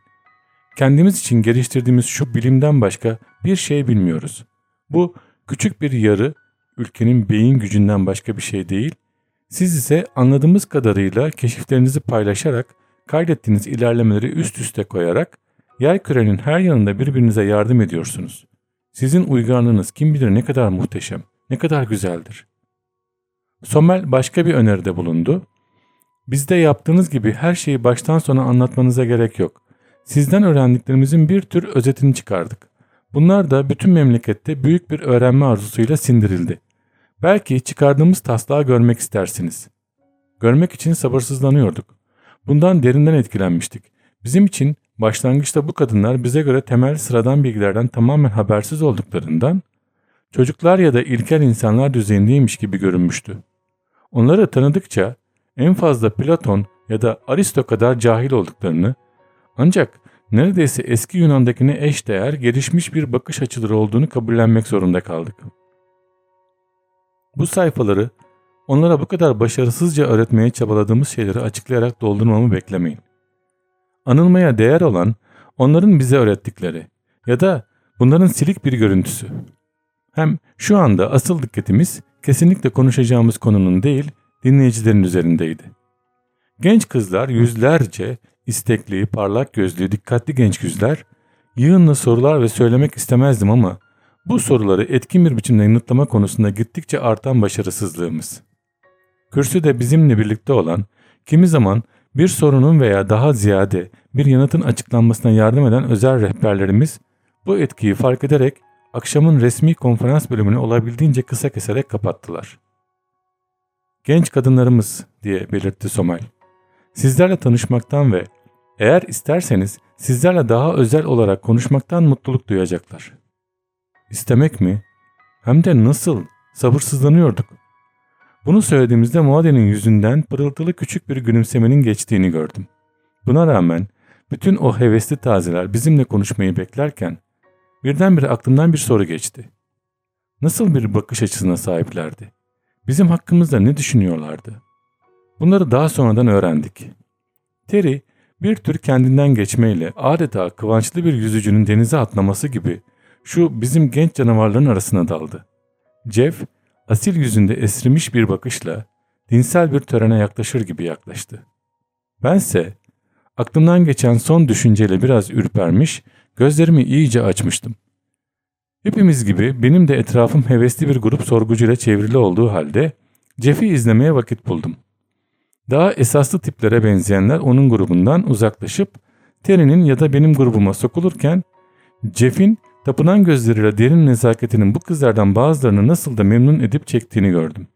Kendimiz için geliştirdiğimiz şu bilimden başka bir şey bilmiyoruz. Bu küçük bir yarı ülkenin beyin gücünden başka bir şey değil. Siz ise anladığımız kadarıyla keşiflerinizi paylaşarak kaydettiğiniz ilerlemeleri üst üste koyarak yer kürenin her yanında birbirinize yardım ediyorsunuz. Sizin uygarlığınız kim bilir ne kadar muhteşem, ne kadar güzeldir. Sommel başka bir öneride bulundu. Bizde yaptığınız gibi her şeyi baştan sona anlatmanıza gerek yok. Sizden öğrendiklerimizin bir tür özetini çıkardık. Bunlar da bütün memlekette büyük bir öğrenme arzusuyla sindirildi. Belki çıkardığımız taslağı görmek istersiniz. Görmek için sabırsızlanıyorduk. Bundan derinden etkilenmiştik. Bizim için başlangıçta bu kadınlar bize göre temel sıradan bilgilerden tamamen habersiz olduklarından çocuklar ya da ilkel insanlar düzeyindeymiş gibi görünmüştü. Onları tanıdıkça en fazla Platon ya da Aristo kadar cahil olduklarını ancak neredeyse eski Yunan'dakine eş değer gelişmiş bir bakış açıları olduğunu kabullenmek zorunda kaldık. Bu sayfaları onlara bu kadar başarısızca öğretmeye çabaladığımız şeyleri açıklayarak doldurmamı beklemeyin. Anılmaya değer olan onların bize öğrettikleri ya da bunların silik bir görüntüsü. Hem şu anda asıl dikkatimiz kesinlikle konuşacağımız konunun değil dinleyicilerin üzerindeydi. Genç kızlar yüzlerce istekli, parlak gözlü, dikkatli genç yüzler yığınla sorular ve söylemek istemezdim ama bu soruları etkin bir biçimde yanıtlama konusunda gittikçe artan başarısızlığımız. Kürsüde bizimle birlikte olan, kimi zaman bir sorunun veya daha ziyade bir yanıtın açıklanmasına yardım eden özel rehberlerimiz bu etkiyi fark ederek akşamın resmi konferans bölümünü olabildiğince kısa keserek kapattılar. Genç kadınlarımız diye belirtti Somel. Sizlerle tanışmaktan ve eğer isterseniz sizlerle daha özel olarak konuşmaktan mutluluk duyacaklar. İstemek mi? Hem de nasıl? Sabırsızlanıyorduk. Bunu söylediğimizde Muade'nin yüzünden pırıltılı küçük bir gülümsemenin geçtiğini gördüm. Buna rağmen bütün o hevesli tazeler bizimle konuşmayı beklerken birdenbire aklımdan bir soru geçti. Nasıl bir bakış açısına sahiplerdi? Bizim hakkımızda ne düşünüyorlardı? Bunları daha sonradan öğrendik. Terry bir tür kendinden geçmeyle adeta kıvançlı bir yüzücünün denize atlaması gibi şu bizim genç canavarların arasına daldı. Jeff asil yüzünde esrimiş bir bakışla dinsel bir törene yaklaşır gibi yaklaştı. Bense aklımdan geçen son düşünceyle biraz ürpermiş, gözlerimi iyice açmıştım. Hepimiz gibi benim de etrafım hevesli bir grup sorgucuyla çevrili olduğu halde Jeff'i izlemeye vakit buldum. Daha esaslı tiplere benzeyenler onun grubundan uzaklaşıp Terry'nin ya da benim grubuma sokulurken Jeff'in tapınan gözleriyle derin nezaketinin bu kızlardan bazılarını nasıl da memnun edip çektiğini gördüm.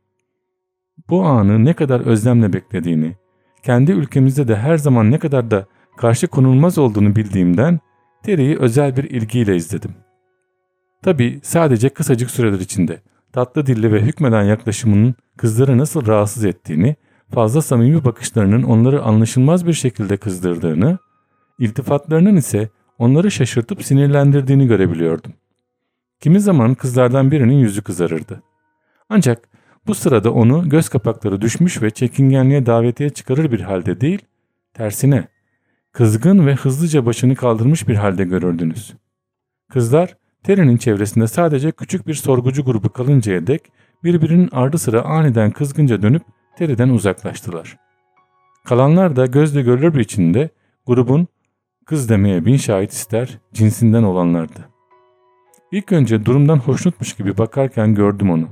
Bu anı ne kadar özlemle beklediğini, kendi ülkemizde de her zaman ne kadar da karşı konulmaz olduğunu bildiğimden Terry'i özel bir ilgiyle izledim. Tabi sadece kısacık süreler içinde tatlı dilli ve hükmeden yaklaşımının kızları nasıl rahatsız ettiğini, fazla samimi bakışlarının onları anlaşılmaz bir şekilde kızdırdığını, iltifatlarının ise onları şaşırtıp sinirlendirdiğini görebiliyordum. Kimi zaman kızlardan birinin yüzü kızarırdı. Ancak bu sırada onu göz kapakları düşmüş ve çekingenliğe davetiye çıkarır bir halde değil, tersine kızgın ve hızlıca başını kaldırmış bir halde görürdünüz. Kızlar Terry'nin çevresinde sadece küçük bir sorgucu grubu kalıncaya dek birbirinin ardı sıra aniden kızgınca dönüp Terry'den uzaklaştılar. Kalanlar da gözle görülür bir içinde grubun kız demeye bin şahit ister cinsinden olanlardı. İlk önce durumdan hoşnutmuş gibi bakarken gördüm onu.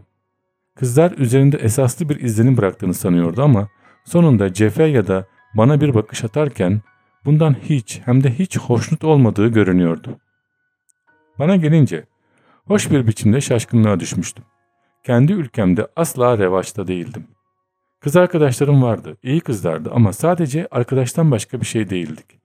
Kızlar üzerinde esaslı bir izlenim bıraktığını sanıyordu ama sonunda Cefe ya da bana bir bakış atarken bundan hiç hem de hiç hoşnut olmadığı görünüyordu. Bana gelince hoş bir biçimde şaşkınlığa düşmüştüm. Kendi ülkemde asla revaçta değildim. Kız arkadaşlarım vardı, iyi kızlardı ama sadece arkadaştan başka bir şey değildik.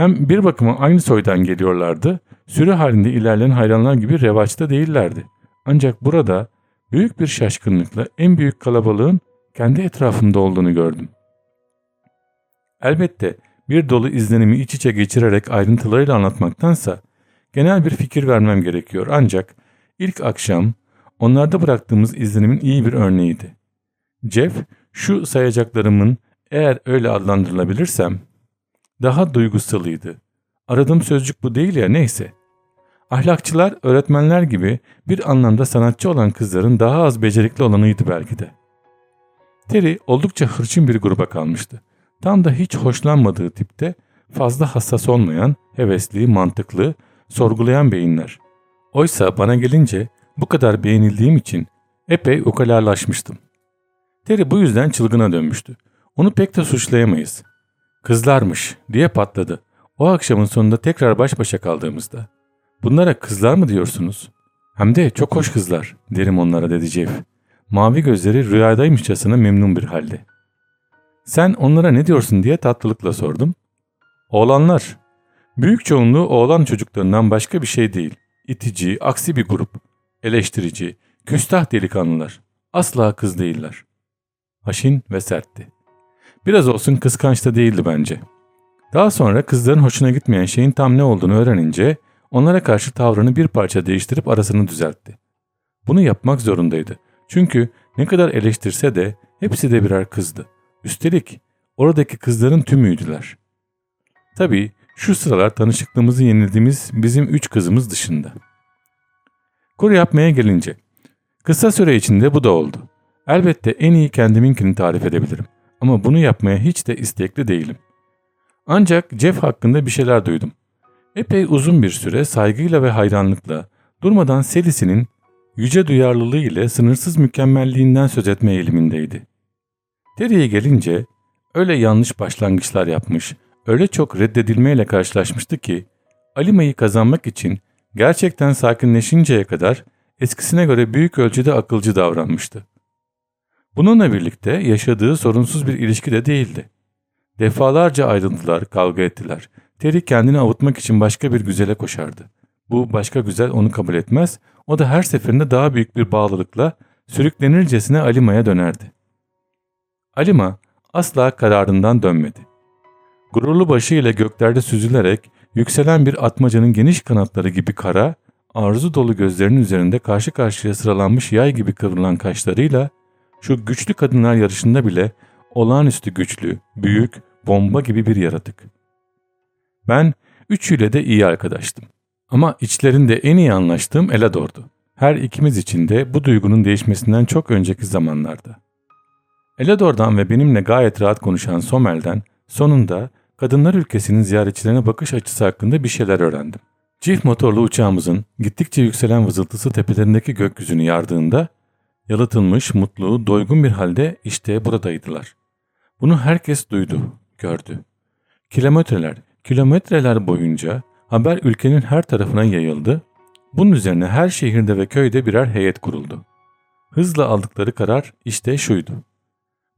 Hem bir bakıma aynı soydan geliyorlardı, sürü halinde ilerleyen hayranlar gibi revaçta değillerdi. Ancak burada büyük bir şaşkınlıkla en büyük kalabalığın kendi etrafımda olduğunu gördüm. Elbette bir dolu izlenimi iç içe geçirerek ayrıntılarıyla anlatmaktansa genel bir fikir vermem gerekiyor ancak ilk akşam onlarda bıraktığımız izlenimin iyi bir örneğiydi. Jeff şu sayacaklarımın eğer öyle adlandırılabilirsem daha duygusalıydı. Aradığım sözcük bu değil ya neyse. Ahlakçılar öğretmenler gibi bir anlamda sanatçı olan kızların daha az becerikli olanıydı belki de. Terry oldukça hırçın bir gruba kalmıştı. Tam da hiç hoşlanmadığı tipte fazla hassas olmayan, hevesli, mantıklı, sorgulayan beyinler. Oysa bana gelince bu kadar beğenildiğim için epey ukalalaşmıştım. Terry bu yüzden çılgına dönmüştü. Onu pek de suçlayamayız. Kızlarmış diye patladı. O akşamın sonunda tekrar baş başa kaldığımızda. Bunlara kızlar mı diyorsunuz? Hem de çok hoş kızlar derim onlara dedi Jeff. Mavi gözleri rüyadaymışçasına memnun bir halde. Sen onlara ne diyorsun diye tatlılıkla sordum. Oğlanlar. Büyük çoğunluğu oğlan çocuklarından başka bir şey değil. İtici, aksi bir grup. Eleştirici, küstah delikanlılar. Asla kız değiller. Haşin ve sertti. Biraz olsun kıskanç da değildi bence. Daha sonra kızların hoşuna gitmeyen şeyin tam ne olduğunu öğrenince onlara karşı tavrını bir parça değiştirip arasını düzeltti. Bunu yapmak zorundaydı. Çünkü ne kadar eleştirse de hepsi de birer kızdı. Üstelik oradaki kızların tümüydüler. Tabii şu sıralar tanışıklığımızı yenildiğimiz bizim üç kızımız dışında. Kur yapmaya gelince. Kısa süre içinde bu da oldu. Elbette en iyi kendiminkini tarif edebilirim. Ama bunu yapmaya hiç de istekli değilim. Ancak Jeff hakkında bir şeyler duydum. Epey uzun bir süre saygıyla ve hayranlıkla durmadan Selisy'nin yüce duyarlılığı ile sınırsız mükemmelliğinden söz etme eğilimindeydi. Terry'e gelince öyle yanlış başlangıçlar yapmış, öyle çok reddedilmeyle karşılaşmıştı ki Alima'yı kazanmak için gerçekten sakinleşinceye kadar eskisine göre büyük ölçüde akılcı davranmıştı. Bununla birlikte yaşadığı sorunsuz bir ilişki de değildi. Defalarca ayrıldılar, kavga ettiler. Terry kendini avutmak için başka bir güzele koşardı. Bu başka güzel onu kabul etmez, o da her seferinde daha büyük bir bağlılıkla sürüklenircesine Alima'ya dönerdi. Alima asla kararından dönmedi. Gururlu başıyla göklerde süzülerek yükselen bir atmacanın geniş kanatları gibi kara, arzu dolu gözlerinin üzerinde karşı karşıya sıralanmış yay gibi kıvrılan kaşlarıyla şu güçlü kadınlar yarışında bile olağanüstü güçlü, büyük, bomba gibi bir yaratık. Ben üçüyle de iyi arkadaştım. Ama içlerinde en iyi anlaştığım Elador'du. Her ikimiz için de bu duygunun değişmesinden çok önceki zamanlarda. Elador'dan ve benimle gayet rahat konuşan Somel'den sonunda kadınlar ülkesinin ziyaretçilerine bakış açısı hakkında bir şeyler öğrendim. Çift motorlu uçağımızın gittikçe yükselen vızıltısı tepelerindeki gökyüzünü yardığında yalıtılmış, mutlu, doygun bir halde işte buradaydılar. Bunu herkes duydu, gördü. Kilometreler, kilometreler boyunca haber ülkenin her tarafına yayıldı. Bunun üzerine her şehirde ve köyde birer heyet kuruldu. Hızla aldıkları karar işte şuydu.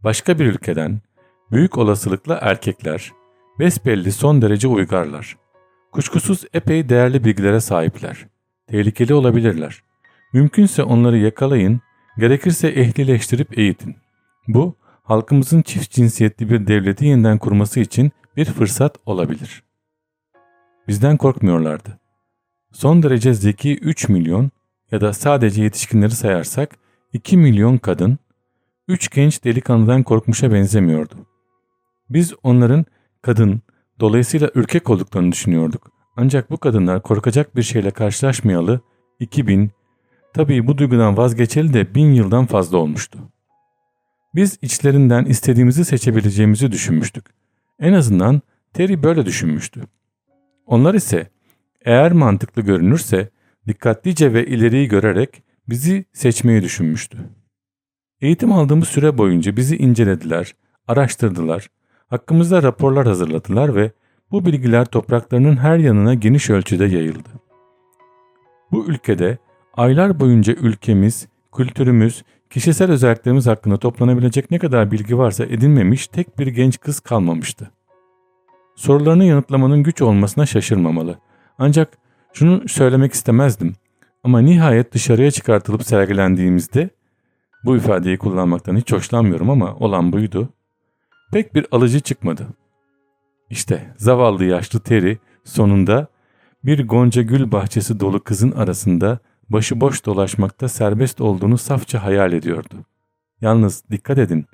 Başka bir ülkeden büyük olasılıkla erkekler, besbelli son derece uygarlar. Kuşkusuz epey değerli bilgilere sahipler. Tehlikeli olabilirler. Mümkünse onları yakalayın, gerekirse ehlileştirip eğitin. Bu, halkımızın çift cinsiyetli bir devleti yeniden kurması için bir fırsat olabilir. Bizden korkmuyorlardı. Son derece zeki 3 milyon ya da sadece yetişkinleri sayarsak 2 milyon kadın, 3 genç delikanlıdan korkmuşa benzemiyordu. Biz onların kadın, dolayısıyla ürkek olduklarını düşünüyorduk. Ancak bu kadınlar korkacak bir şeyle karşılaşmayalı 2000, tabii bu duygudan vazgeçeli de bin yıldan fazla olmuştu. Biz içlerinden istediğimizi seçebileceğimizi düşünmüştük. En azından Terry böyle düşünmüştü. Onlar ise eğer mantıklı görünürse dikkatlice ve ileriyi görerek bizi seçmeyi düşünmüştü. Eğitim aldığımız süre boyunca bizi incelediler, araştırdılar, hakkımızda raporlar hazırladılar ve bu bilgiler topraklarının her yanına geniş ölçüde yayıldı. Bu ülkede aylar boyunca ülkemiz, kültürümüz, kişisel özelliklerimiz hakkında toplanabilecek ne kadar bilgi varsa edinmemiş tek bir genç kız kalmamıştı. Sorularını yanıtlamanın güç olmasına şaşırmamalı. Ancak şunu söylemek istemezdim. Ama nihayet dışarıya çıkartılıp sergilendiğimizde bu ifadeyi kullanmaktan hiç hoşlanmıyorum ama olan buydu. Pek bir alıcı çıkmadı. İşte zavallı yaşlı Terry sonunda bir gonca gül bahçesi dolu kızın arasında başıboş dolaşmakta serbest olduğunu safça hayal ediyordu. Yalnız dikkat edin.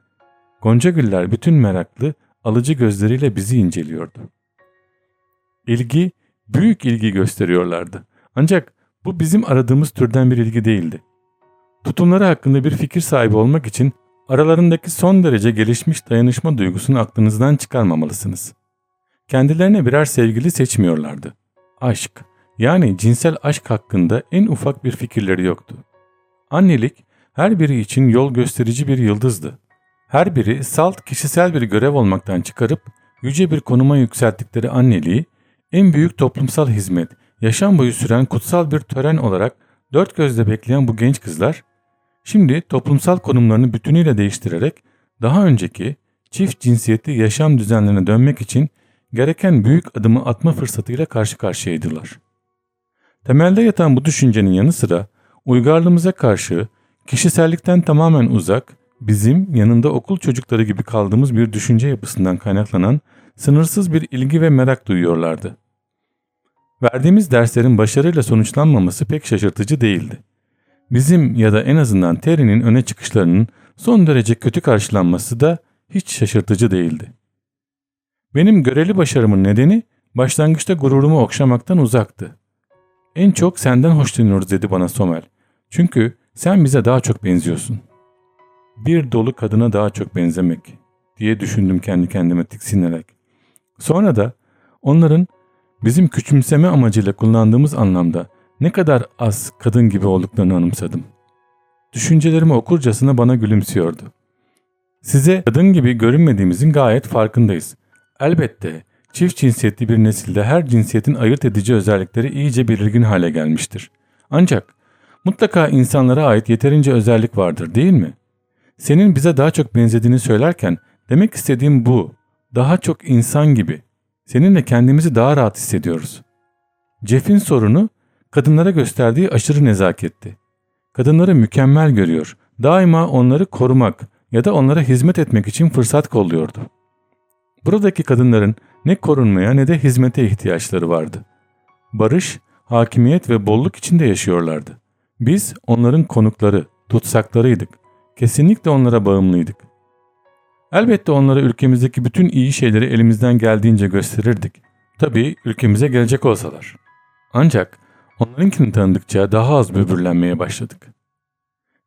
Gonca güller bütün meraklı, alıcı gözleriyle bizi inceliyordu. İlgi, büyük ilgi gösteriyorlardı. Ancak bu bizim aradığımız türden bir ilgi değildi. Tutumları hakkında bir fikir sahibi olmak için aralarındaki son derece gelişmiş dayanışma duygusunu aklınızdan çıkarmamalısınız. Kendilerine birer sevgili seçmiyorlardı. Aşk, yani cinsel aşk hakkında en ufak bir fikirleri yoktu. Annelik her biri için yol gösterici bir yıldızdı. Her biri salt kişisel bir görev olmaktan çıkarıp yüce bir konuma yükselttikleri anneliği en büyük toplumsal hizmet, yaşam boyu süren kutsal bir tören olarak dört gözle bekleyen bu genç kızlar şimdi toplumsal konumlarını bütünüyle değiştirerek daha önceki çift cinsiyetli yaşam düzenlerine dönmek için gereken büyük adımı atma fırsatıyla karşı karşıyaydılar. Temelde yatan bu düşüncenin yanı sıra uygarlığımıza karşı kişisellikten tamamen uzak, bizim yanında okul çocukları gibi kaldığımız bir düşünce yapısından kaynaklanan sınırsız bir ilgi ve merak duyuyorlardı. Verdiğimiz derslerin başarıyla sonuçlanmaması pek şaşırtıcı değildi. Bizim ya da en azından Terry'nin öne çıkışlarının son derece kötü karşılanması da hiç şaşırtıcı değildi. Benim göreli başarımın nedeni başlangıçta gururumu okşamaktan uzaktı. En çok senden hoşlanıyoruz dedi bana Somel. Çünkü sen bize daha çok benziyorsun. Bir dolu kadına daha çok benzemek diye düşündüm kendi kendime tiksinerek. Sonra da onların bizim küçümseme amacıyla kullandığımız anlamda ne kadar az kadın gibi olduklarını anımsadım. Düşüncelerimi okurcasına bana gülümsüyordu. Size kadın gibi görünmediğimizin gayet farkındayız. Elbette çift cinsiyetli bir nesilde her cinsiyetin ayırt edici özellikleri iyice belirgin hale gelmiştir. Ancak mutlaka insanlara ait yeterince özellik vardır değil mi? Senin bize daha çok benzediğini söylerken demek istediğim bu. Daha çok insan gibi. Seninle kendimizi daha rahat hissediyoruz. Jeff'in sorunu kadınlara gösterdiği aşırı nezaketti. Kadınları mükemmel görüyor. Daima onları korumak ya da onlara hizmet etmek için fırsat kolluyordu. Buradaki kadınların ne korunmaya ne de hizmete ihtiyaçları vardı. Barış, hakimiyet ve bolluk içinde yaşıyorlardı. Biz onların konukları, tutsaklarıydık. Kesinlikle onlara bağımlıydık. Elbette onlara ülkemizdeki bütün iyi şeyleri elimizden geldiğince gösterirdik. Tabii ülkemize gelecek olsalar. Ancak onlarınkini tanıdıkça daha az böbürlenmeye başladık.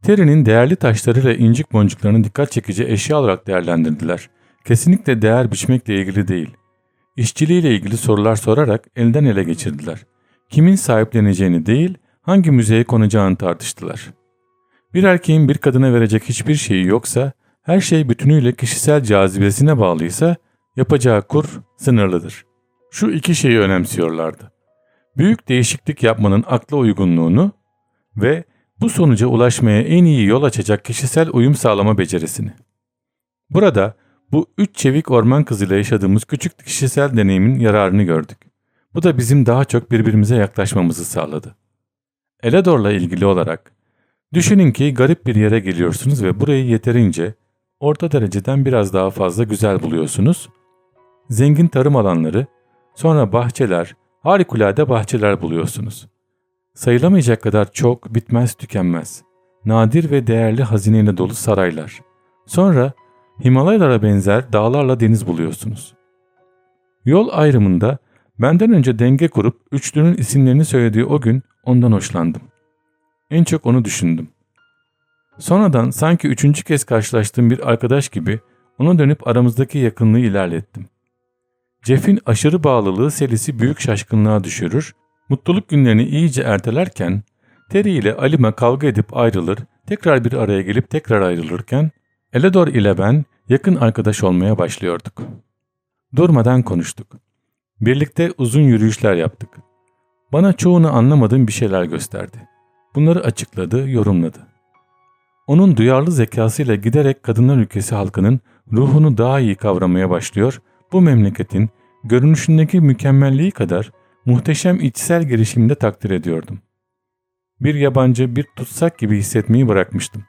Terry'nin değerli taşlarıyla incik boncuklarını dikkat çekici eşya olarak değerlendirdiler. Kesinlikle değer biçmekle ilgili değil. İşçiliğiyle ilgili sorular sorarak elden ele geçirdiler. Kimin sahipleneceğini değil, hangi müzeye konacağını tartıştılar. Bir erkeğin bir kadına verecek hiçbir şeyi yoksa, her şey bütünüyle kişisel cazibesine bağlıysa, yapacağı kur sınırlıdır. Şu iki şeyi önemsiyorlardı. Büyük değişiklik yapmanın akla uygunluğunu ve bu sonuca ulaşmaya en iyi yol açacak kişisel uyum sağlama becerisini. Burada bu üç çevik orman kızıyla yaşadığımız küçük kişisel deneyimin yararını gördük. Bu da bizim daha çok birbirimize yaklaşmamızı sağladı. Elador'la ilgili olarak düşünün ki garip bir yere geliyorsunuz ve burayı yeterince orta dereceden biraz daha fazla güzel buluyorsunuz. Zengin tarım alanları, sonra bahçeler, harikulade bahçeler buluyorsunuz. Sayılamayacak kadar çok, bitmez tükenmez. Nadir ve değerli hazineyle dolu saraylar. Sonra Himalayalara benzer dağlarla deniz buluyorsunuz. Yol ayrımında benden önce denge kurup üçlünün isimlerini söylediği o gün ondan hoşlandım. En çok onu düşündüm. Sonradan sanki üçüncü kez karşılaştığım bir arkadaş gibi ona dönüp aramızdaki yakınlığı ilerlettim. Jeff'in aşırı bağlılığı Selis'i büyük şaşkınlığa düşürür, mutluluk günlerini iyice ertelerken Terry ile Alima kavga edip ayrılır, tekrar bir araya gelip tekrar ayrılırken Elador ile ben yakın arkadaş olmaya başlıyorduk. Durmadan konuştuk. Birlikte uzun yürüyüşler yaptık. Bana çoğunu anlamadığım bir şeyler gösterdi. Bunları açıkladı, yorumladı. Onun duyarlı zekasıyla giderek kadınlar ülkesi halkının ruhunu daha iyi kavramaya başlıyor, bu memleketin görünüşündeki mükemmelliği kadar muhteşem içsel girişiminde takdir ediyordum. Bir yabancı, bir tutsak gibi hissetmeyi bırakmıştım.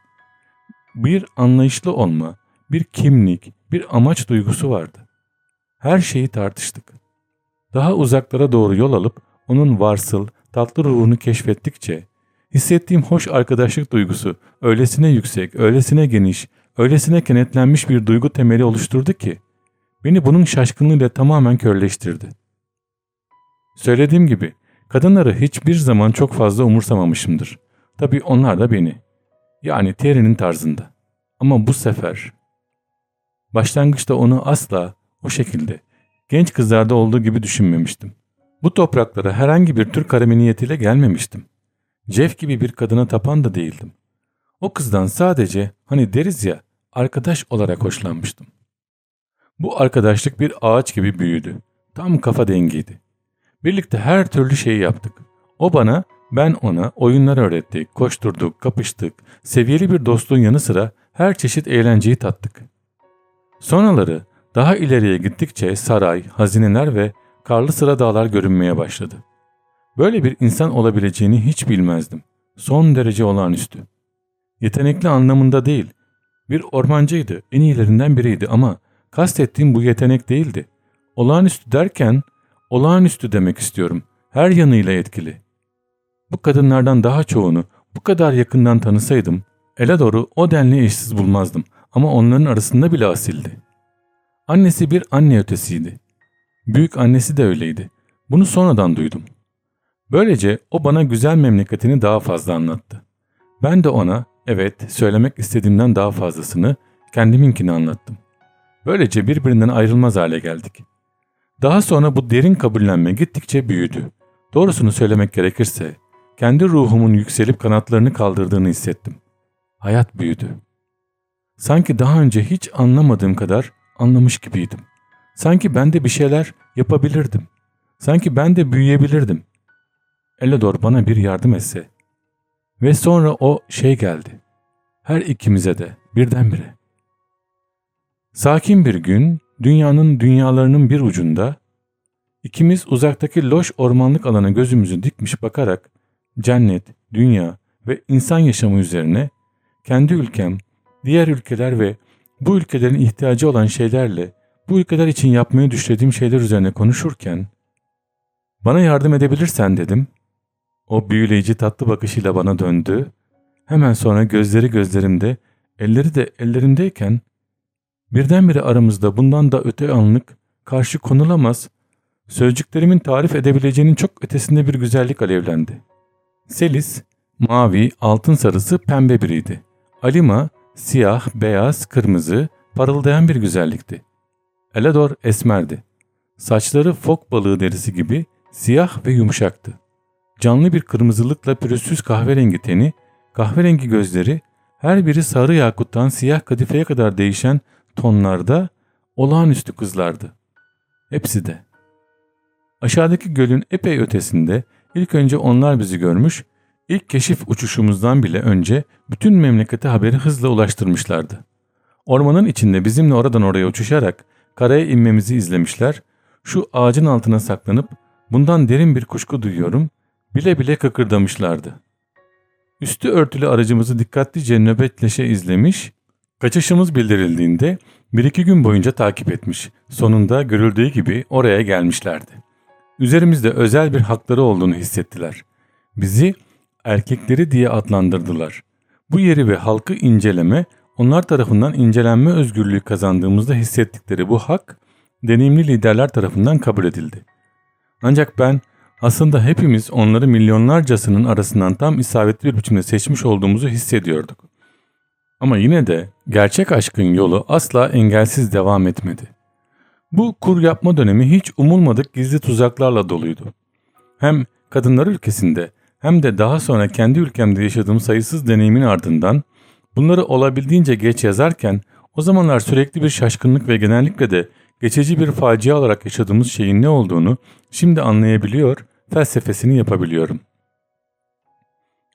Bir anlayışlı olma, bir kimlik, bir amaç duygusu vardı. Her şeyi tartıştık. Daha uzaklara doğru yol alıp onun varsıl, tatlı ruhunu keşfettikçe hissettiğim hoş arkadaşlık duygusu öylesine yüksek, öylesine geniş, öylesine kenetlenmiş bir duygu temeli oluşturdu ki beni bunun şaşkınlığıyla tamamen körleştirdi. Söylediğim gibi kadınları hiçbir zaman çok fazla umursamamışımdır. Tabii onlar da beni. Yani Terry'nin tarzında. Ama bu sefer Başlangıçta onu asla o şekilde genç kızlarda olduğu gibi düşünmemiştim. Bu topraklara herhangi bir Türk haremi niyetiyle gelmemiştim. Jeff gibi bir kadına tapan da değildim. O kızdan sadece hani deriz ya arkadaş olarak hoşlanmıştım. Bu arkadaşlık bir ağaç gibi büyüdü. Tam kafa dengiydi. Birlikte her türlü şeyi yaptık. O bana, ben ona oyunlar öğrettik, koşturduk, kapıştık. Seviyeli bir dostluğun yanı sıra her çeşit eğlenceyi tattık. Sonraları daha ileriye gittikçe saray, hazineler ve karlı sıra dağlar görünmeye başladı. Böyle bir insan olabileceğini hiç bilmezdim. Son derece olağanüstü. Yetenekli anlamında değil. Bir ormancıydı, en iyilerinden biriydi ama kastettiğim bu yetenek değildi. Olağanüstü derken olağanüstü demek istiyorum. Her yanıyla etkili. Bu kadınlardan daha çoğunu bu kadar yakından tanısaydım Elador'u o denli eşsiz bulmazdım ama onların arasında bile asildi. Annesi bir anne ötesiydi. Büyük annesi de öyleydi. Bunu sonradan duydum. Böylece o bana güzel memleketini daha fazla anlattı. Ben de ona evet söylemek istediğimden daha fazlasını kendiminkini anlattım. Böylece birbirinden ayrılmaz hale geldik. Daha sonra bu derin kabullenme gittikçe büyüdü. Doğrusunu söylemek gerekirse kendi ruhumun yükselip kanatlarını kaldırdığını hissettim. Hayat büyüdü. Sanki daha önce hiç anlamadığım kadar anlamış gibiydim. Sanki ben de bir şeyler yapabilirdim. Sanki ben de büyüyebilirdim. Elador bana bir yardım etse. Ve sonra o şey geldi. Her ikimize de birdenbire. Sakin bir gün dünyanın dünyalarının bir ucunda ikimiz uzaktaki loş ormanlık alana gözümüzü dikmiş bakarak cennet, dünya ve insan yaşamı üzerine kendi ülkem, diğer ülkeler ve bu ülkelerin ihtiyacı olan şeylerle bu ülkeler için yapmayı düşlediğim şeyler üzerine konuşurken bana yardım edebilirsen dedim. O büyüleyici tatlı bakışıyla bana döndü. Hemen sonra gözleri gözlerimde, elleri de ellerimdeyken birdenbire aramızda bundan da öte anlık karşı konulamaz, sözcüklerimin tarif edebileceğinin çok ötesinde bir güzellik alevlendi. Selis, mavi, altın sarısı pembe biriydi. Alima, siyah, beyaz, kırmızı, parıldayan bir güzellikti. Elador esmerdi. Saçları fok balığı derisi gibi siyah ve yumuşaktı. Canlı bir kırmızılıkla pürüzsüz kahverengi teni, kahverengi gözleri, her biri sarı yakuttan siyah kadifeye kadar değişen tonlarda olağanüstü kızlardı. Hepsi de. Aşağıdaki gölün epey ötesinde ilk önce onlar bizi görmüş, ilk keşif uçuşumuzdan bile önce bütün memlekete haberi hızla ulaştırmışlardı. Ormanın içinde bizimle oradan oraya uçuşarak karaya inmemizi izlemişler, şu ağacın altına saklanıp bundan derin bir kuşku duyuyorum, bile bile kıkırdamışlardı. Üstü örtülü aracımızı dikkatlice nöbetleşe izlemiş, kaçışımız bildirildiğinde bir iki gün boyunca takip etmiş, sonunda görüldüğü gibi oraya gelmişlerdi. Üzerimizde özel bir hakları olduğunu hissettiler. Bizi erkekleri diye adlandırdılar. Bu yeri ve halkı inceleme, onlar tarafından incelenme özgürlüğü kazandığımızda hissettikleri bu hak, deneyimli liderler tarafından kabul edildi. Ancak ben aslında hepimiz onları milyonlarcasının arasından tam isabetli bir biçimde seçmiş olduğumuzu hissediyorduk. Ama yine de gerçek aşkın yolu asla engelsiz devam etmedi. Bu kur yapma dönemi hiç umulmadık gizli tuzaklarla doluydu. Hem kadınlar ülkesinde hem de daha sonra kendi ülkemde yaşadığım sayısız deneyimin ardından bunları olabildiğince geç yazarken o zamanlar sürekli bir şaşkınlık ve genellikle de geçici bir facia olarak yaşadığımız şeyin ne olduğunu şimdi anlayabiliyor, felsefesini yapabiliyorum.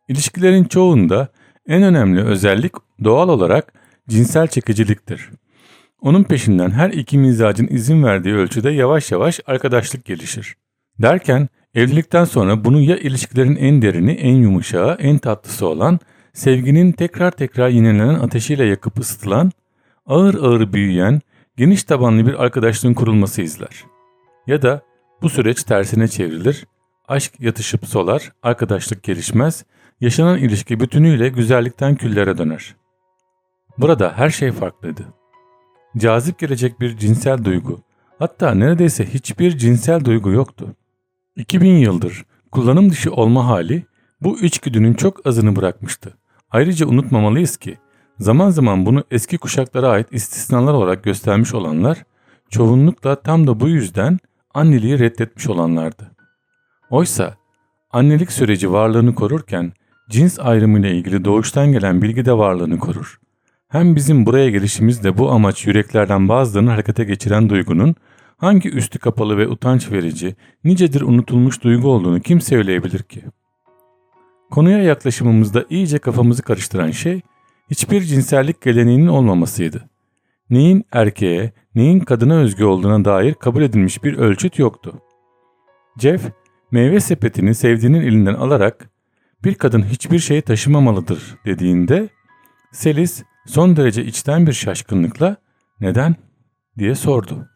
İlişkilerin çoğunda en önemli özellik doğal olarak cinsel çekiciliktir. Onun peşinden her iki mizacın izin verdiği ölçüde yavaş yavaş arkadaşlık gelişir. Derken evlilikten sonra bunu ya ilişkilerin en derini, en yumuşağı, en tatlısı olan, sevginin tekrar tekrar yinelenen ateşiyle yakıp ısıtılan, ağır ağır büyüyen, geniş tabanlı bir arkadaşlığın kurulması izler. Ya da bu süreç tersine çevrilir, aşk yatışıp solar, arkadaşlık gelişmez, yaşanan ilişki bütünüyle güzellikten küllere döner. Burada her şey farklıydı. Cazip gelecek bir cinsel duygu, hatta neredeyse hiçbir cinsel duygu yoktu. 2000 yıldır kullanım dışı olma hali bu içgüdünün çok azını bırakmıştı. Ayrıca unutmamalıyız ki zaman zaman bunu eski kuşaklara ait istisnalar olarak göstermiş olanlar çoğunlukla tam da bu yüzden anneliği reddetmiş olanlardı. Oysa annelik süreci varlığını korurken cins ayrımıyla ilgili doğuştan gelen bilgi de varlığını korur. Hem bizim buraya gelişimiz de bu amaç yüreklerden bazılarını harekete geçiren duygunun hangi üstü kapalı ve utanç verici, nicedir unutulmuş duygu olduğunu kim söyleyebilir ki? Konuya yaklaşımımızda iyice kafamızı karıştıran şey hiçbir cinsellik geleneğinin olmamasıydı. Neyin erkeğe, neyin kadına özgü olduğuna dair kabul edilmiş bir ölçüt yoktu. Jeff, meyve sepetini sevdiğinin elinden alarak bir kadın hiçbir şey taşımamalıdır dediğinde Selis son derece içten bir şaşkınlıkla neden diye sordu.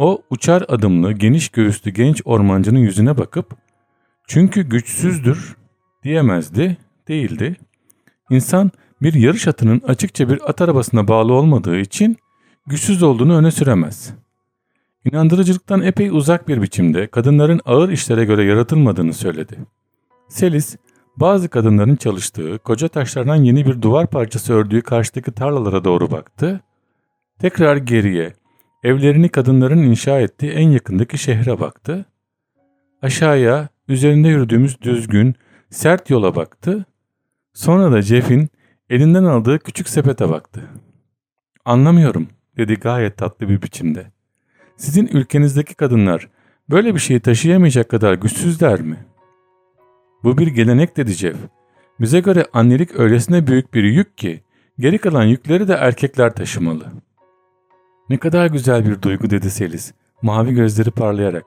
O uçar adımlı, geniş göğüslü genç ormancının yüzüne bakıp çünkü güçsüzdür diyemezdi, değildi. İnsan bir yarış atının açıkça bir at arabasına bağlı olmadığı için güçsüz olduğunu öne süremez. İnandırıcılıktan epey uzak bir biçimde kadınların ağır işlere göre yaratılmadığını söyledi. Selis, bazı kadınların çalıştığı, koca taşlardan yeni bir duvar parçası ördüğü karşıdaki tarlalara doğru baktı. Tekrar geriye, evlerini kadınların inşa ettiği en yakındaki şehre baktı. Aşağıya, üzerinde yürüdüğümüz düzgün, sert yola baktı. Sonra da Jeff'in elinden aldığı küçük sepete baktı. Anlamıyorum, dedi gayet tatlı bir biçimde. Sizin ülkenizdeki kadınlar böyle bir şeyi taşıyamayacak kadar güçsüzler mi? Bu bir gelenek dedi Jeff. Bize göre annelik öylesine büyük bir yük ki geri kalan yükleri de erkekler taşımalı. Ne kadar güzel bir duygu dedi Selis, mavi gözleri parlayarak.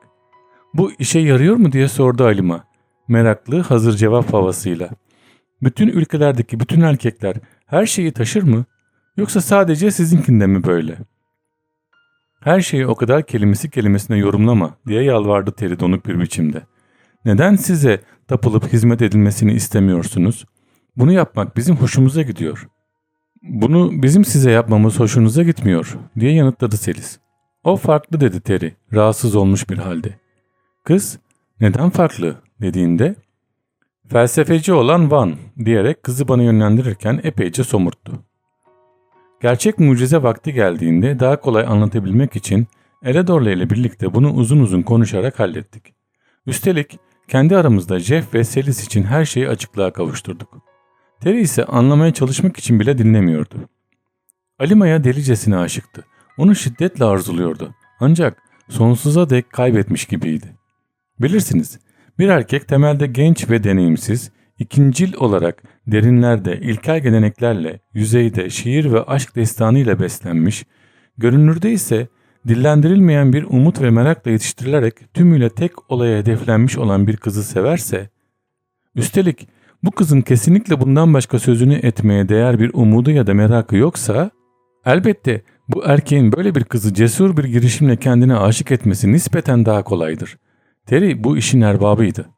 Bu işe yarıyor mu diye sordu Alima, meraklı hazır cevap havasıyla. Bütün ülkelerdeki bütün erkekler her şeyi taşır mı? Yoksa sadece sizinkinde mi böyle? Her şeyi o kadar kelimesi kelimesine yorumlama diye yalvardı Teri donuk bir biçimde. Neden size tapılıp hizmet edilmesini istemiyorsunuz? Bunu yapmak bizim hoşumuza gidiyor. Bunu bizim size yapmamız hoşunuza gitmiyor diye yanıtladı Selis. O farklı dedi Terry rahatsız olmuş bir halde. Kız neden farklı dediğinde felsefeci olan Van diyerek kızı bana yönlendirirken epeyce somurttu. Gerçek mucize vakti geldiğinde daha kolay anlatabilmek için Eredorla ile birlikte bunu uzun uzun konuşarak hallettik. Üstelik kendi aramızda Jeff ve Selis için her şeyi açıklığa kavuşturduk. Terry ise anlamaya çalışmak için bile dinlemiyordu. Alima'ya delicesine aşıktı. Onu şiddetle arzuluyordu. Ancak sonsuza dek kaybetmiş gibiydi. Bilirsiniz, bir erkek temelde genç ve deneyimsiz, ikincil olarak derinlerde, ilkel geleneklerle, yüzeyde şiir ve aşk destanıyla beslenmiş, görünürde ise dillendirilmeyen bir umut ve merakla yetiştirilerek tümüyle tek olaya hedeflenmiş olan bir kızı severse, üstelik bu kızın kesinlikle bundan başka sözünü etmeye değer bir umudu ya da merakı yoksa, elbette bu erkeğin böyle bir kızı cesur bir girişimle kendine aşık etmesi nispeten daha kolaydır. Terry bu işin erbabıydı.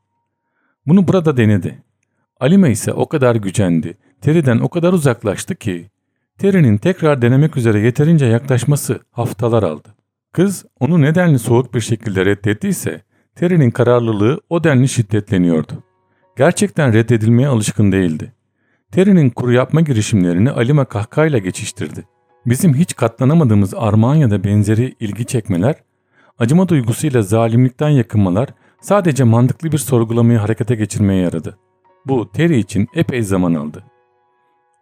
Bunu burada denedi. Alime ise o kadar gücendi, Terry'den o kadar uzaklaştı ki, Terry'nin tekrar denemek üzere yeterince yaklaşması haftalar aldı. Kız onu nedenli soğuk bir şekilde reddettiyse Terry'nin kararlılığı o denli şiddetleniyordu. Gerçekten reddedilmeye alışkın değildi. Terry'nin kuru yapma girişimlerini Alima kahkayla geçiştirdi. Bizim hiç katlanamadığımız armağan ya da benzeri ilgi çekmeler, acıma duygusuyla zalimlikten yakınmalar sadece mantıklı bir sorgulamayı harekete geçirmeye yaradı. Bu Terry için epey zaman aldı.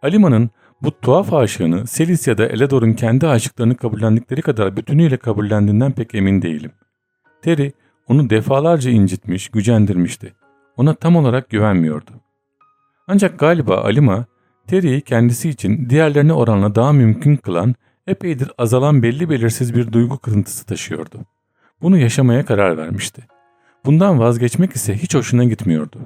Alima'nın bu tuhaf aşığını Selis ya da Elador'un kendi aşıklarını kabullendikleri kadar bütünüyle kabullendiğinden pek emin değilim. Terry onu defalarca incitmiş, gücendirmişti. Ona tam olarak güvenmiyordu. Ancak galiba Alima, Terry'i kendisi için diğerlerine oranla daha mümkün kılan, epeydir azalan belli belirsiz bir duygu kırıntısı taşıyordu. Bunu yaşamaya karar vermişti. Bundan vazgeçmek ise hiç hoşuna gitmiyordu.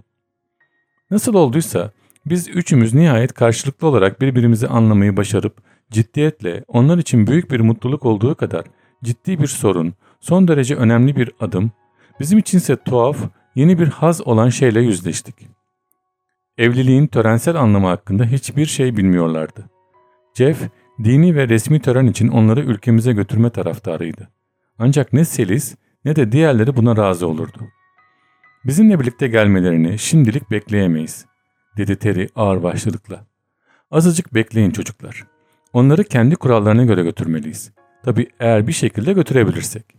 Nasıl olduysa biz üçümüz nihayet karşılıklı olarak birbirimizi anlamayı başarıp ciddiyetle onlar için büyük bir mutluluk olduğu kadar ciddi bir sorun, son derece önemli bir adım, bizim içinse tuhaf, yeni bir haz olan şeyle yüzleştik. Evliliğin törensel anlamı hakkında hiçbir şey bilmiyorlardı. Jeff, dini ve resmi tören için onları ülkemize götürme taraftarıydı. Ancak ne Selis ne de diğerleri buna razı olurdu. Bizimle birlikte gelmelerini şimdilik bekleyemeyiz dedi Terry ağır başlılıkla. Azıcık bekleyin çocuklar. Onları kendi kurallarına göre götürmeliyiz. Tabi eğer bir şekilde götürebilirsek.